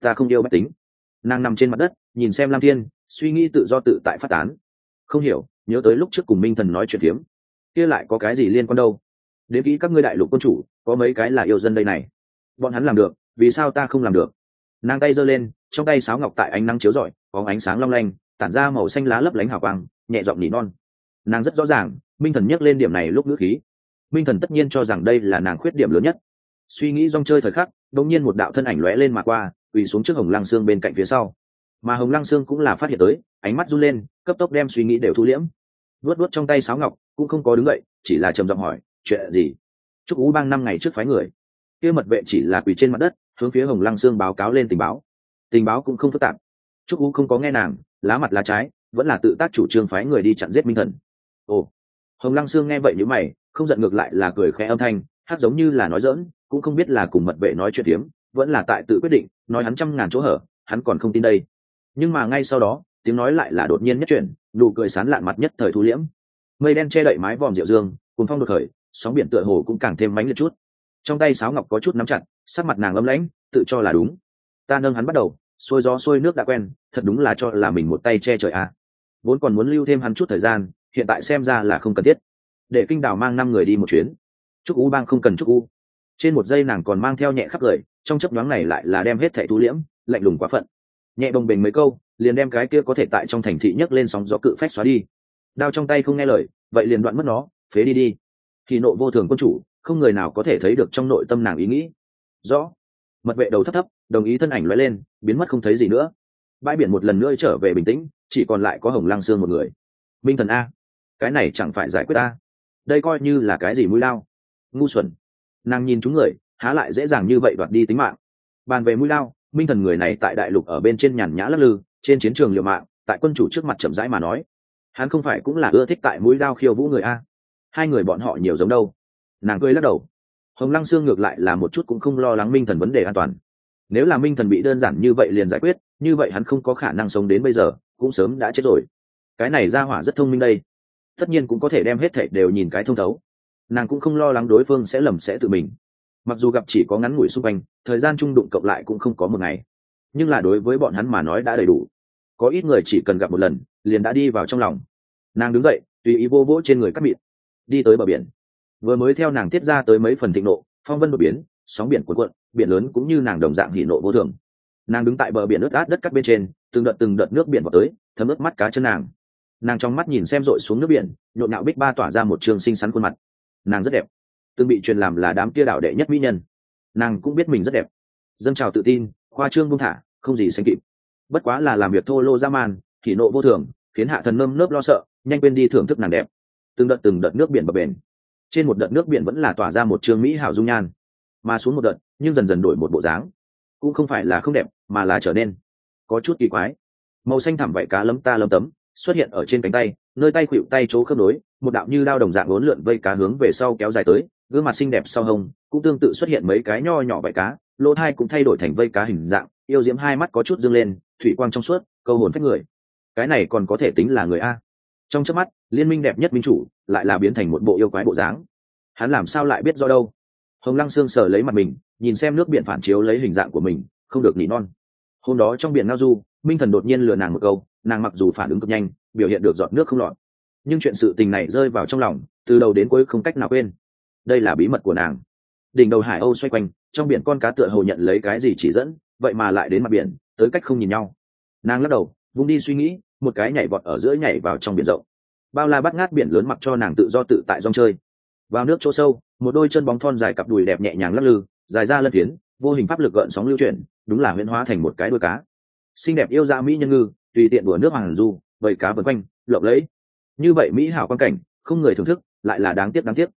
Ta không yêu bách tính. Nàng nằm trên mặt đất, nhìn xem lam thiên, suy nghĩ tự do tự tại phát tán. Không hiểu, nhớ tới lúc trước cùng minh thần nói chuyện phiếm. Kia lại có cái gì liên quan đâu? Đến kỹ các ngươi đại lục quân chủ, có mấy cái là yêu dân đây này. Bọn hắn làm được, vì sao ta không làm được? Nàng tay giơ lên, trong tay sáo ngọc tại ánh nắng chiếu rọi, có ánh sáng long lanh, tản ra màu xanh lá lấp lánh hào quang, nhẹ giọng nỉ non. Nàng rất rõ ràng, minh thần nhắc lên điểm này lúc ngữ khí minh thần tất nhiên cho rằng đây là nàng khuyết điểm lớn nhất. Suy nghĩ rong chơi thời khắc, đột nhiên một đạo thân ảnh lóe lên mà qua, quỳ xuống trước hồng lăng xương bên cạnh phía sau. Mà hồng lăng xương cũng là phát hiện tới, ánh mắt run lên, cấp tốc đem suy nghĩ đều thu liễm. Vuốt vuốt trong tay sáo ngọc, cũng không có đứng dậy, chỉ là trầm giọng hỏi, chuyện gì? Chúc ú bang năm ngày trước phái người. Kia mật vệ chỉ là quỳ trên mặt đất, hướng phía hồng lăng xương báo cáo lên tình báo. Tình báo cũng không phức tạp. Chúc ú không có nghe nàng, lá mặt lá trái, vẫn là tự tác chủ trương phái người đi chặn giết minh thần. Ồ. Hồng lăng sương nghe vậy nhữ mày không giận ngược lại là cười khẽ âm thanh, hát giống như là nói dỡn cũng không biết là cùng mật vệ nói chuyện tiếm vẫn là tại tự quyết định, nói hắn trăm ngàn chỗ hở, hắn còn không tin đây. Nhưng mà ngay sau đó, tiếng nói lại là đột nhiên nhất chuyển, nụ cười sán lạn mặt nhất thời thu liễm. Mây đen che đậy mái vòm rượu dương cùng phong đột khởi, sóng biển tựa hồ cũng càng thêm mánh liệt chút. Trong tay sáo ngọc có chút nắm chặt, sắc mặt nàng ấm lãnh, tự cho là đúng. Ta nâng hắn bắt đầu xôi gió xôi nước đã quen, thật đúng là cho là mình một tay che trời à. vốn còn muốn lưu thêm hắn chút thời gian, hiện tại xem ra là không cần thiết để kinh đảo mang năm người đi một chuyến. Chúc u bang không cần chúc u. Trên một giây nàng còn mang theo nhẹ khắp lời trong chấp nhoáng này lại là đem hết thẻ thu liễm, lạnh lùng quá phận. Nhẹ bồng bềnh mấy câu, liền đem cái kia có thể tại trong thành thị nhấc lên sóng gió cự phách xóa đi. Đao trong tay không nghe lời, vậy liền đoạn mất nó, phế đi đi. Thì nộ vô thường quân chủ, không người nào có thể thấy được trong nội tâm nàng ý nghĩ. Rõ. Mật vệ đầu thấp thấp, đồng ý thân ảnh loay lên, biến mất không thấy gì nữa. Bãi biển một lần nữa trở về bình tĩnh, chỉ còn lại có hồng lăng sương một người. Minh thần a, cái này chẳng phải giải quyết a đây coi như là cái gì mũi lao? Ngu xuẩn. Nàng nhìn chúng người, há lại dễ dàng như vậy đoạt đi tính mạng. Bàn về mũi lao, minh thần người này tại đại lục ở bên trên nhàn nhã lắc lư, trên chiến trường liều mạng, tại quân chủ trước mặt chậm rãi mà nói. Hắn không phải cũng là ưa thích tại mũi lao khiêu vũ người a? Hai người bọn họ nhiều giống đâu? Nàng cười lắc đầu. Hồng lăng sương ngược lại là một chút cũng không lo lắng minh thần vấn đề an toàn. Nếu là minh thần bị đơn giản như vậy liền giải quyết, như vậy hắn không có khả năng sống đến bây giờ, cũng sớm đã chết rồi. Cái này ra hỏa rất thông minh đây tất nhiên cũng có thể đem hết thảy đều nhìn cái thông thấu. Nàng cũng không lo lắng đối phương sẽ lầm sẽ tự mình. Mặc dù gặp chỉ có ngắn ngủi xung quanh, thời gian trung đụng cộng lại cũng không có một ngày. Nhưng là đối với bọn hắn mà nói đã đầy đủ. Có ít người chỉ cần gặp một lần, liền đã đi vào trong lòng. Nàng đứng dậy, tùy ý vô vỗ trên người cắt mịn đi tới bờ biển. Vừa mới theo nàng tiết ra tới mấy phần thịnh nộ, phong vân bờ biến, sóng biển cuộn cuộn, biển lớn cũng như nàng đồng dạng hỉ nộ vô thường. Nàng đứng tại bờ biển ướt át đất cắt bên trên, từng đợt từng đợt nước biển vào tới, thấm ướt mắt cá chân nàng nàng trong mắt nhìn xem rội xuống nước biển, nhộn nạo bích ba tỏa ra một trường xinh xắn khuôn mặt. Nàng rất đẹp. Từng bị truyền làm là đám kia đạo đệ nhất mỹ nhân. Nàng cũng biết mình rất đẹp. Dâng trào tự tin, khoa trương buông thả, không gì sánh kịp. Bất quá là làm việc thô lô ra man, thì nộ vô thường, khiến hạ thần nơm nớp lo sợ, nhanh quên đi thưởng thức nàng đẹp. Từng đợt từng đợt nước biển bờ bền. Trên một đợt nước biển vẫn là tỏa ra một trường mỹ hảo dung nhan. Mà xuống một đợt, nhưng dần dần đổi một bộ dáng. Cũng không phải là không đẹp, mà là trở nên có chút kỳ quái. Màu xanh thẳm vậy cá lấm ta lấm tấm xuất hiện ở trên cánh tay, nơi tay khuỵu tay chỗ khớp nối, một đạo như đao đồng dạng bốn lượn vây cá hướng về sau kéo dài tới, gương mặt xinh đẹp sau hông, cũng tương tự xuất hiện mấy cái nho nhỏ vảy cá, lỗ thai cũng thay đổi thành vây cá hình dạng, yêu diễm hai mắt có chút dâng lên, thủy quang trong suốt, câu hồn phách người. Cái này còn có thể tính là người a. Trong chớp mắt, liên minh đẹp nhất minh chủ lại là biến thành một bộ yêu quái bộ dáng. Hắn làm sao lại biết do đâu? Hồng lăng sương sờ lấy mặt mình, nhìn xem nước biển phản chiếu lấy hình dạng của mình, không được nỉ non hôm đó trong biển ngao du, minh thần đột nhiên lừa nàng một câu, nàng mặc dù phản ứng cực nhanh, biểu hiện được giọt nước không lọt. Nhưng chuyện sự tình này rơi vào trong lòng, từ đầu đến cuối không cách nào quên. Đây là bí mật của nàng. Đỉnh đầu hải âu xoay quanh, trong biển con cá tựa hồ nhận lấy cái gì chỉ dẫn, vậy mà lại đến mặt biển, tới cách không nhìn nhau. Nàng lắc đầu, vung đi suy nghĩ, một cái nhảy vọt ở giữa nhảy vào trong biển rộng. Bao la bắt ngát biển lớn mặc cho nàng tự do tự tại dòng chơi. Vào nước chỗ sâu, một đôi chân bóng thon dài cặp đùi đẹp nhẹ nhàng lắc lư, dài ra lân phiến, vô hình pháp lực gợn sóng lưu chuyển đúng là huyễn hóa thành một cái đuôi cá. Xinh đẹp yêu dạ mỹ nhân ngư, tùy tiện đùa nước hoàng du vầy cá vân quanh, lộng lẫy. Như vậy mỹ hảo quan cảnh, không người thưởng thức, lại là đáng tiếc đáng tiếc.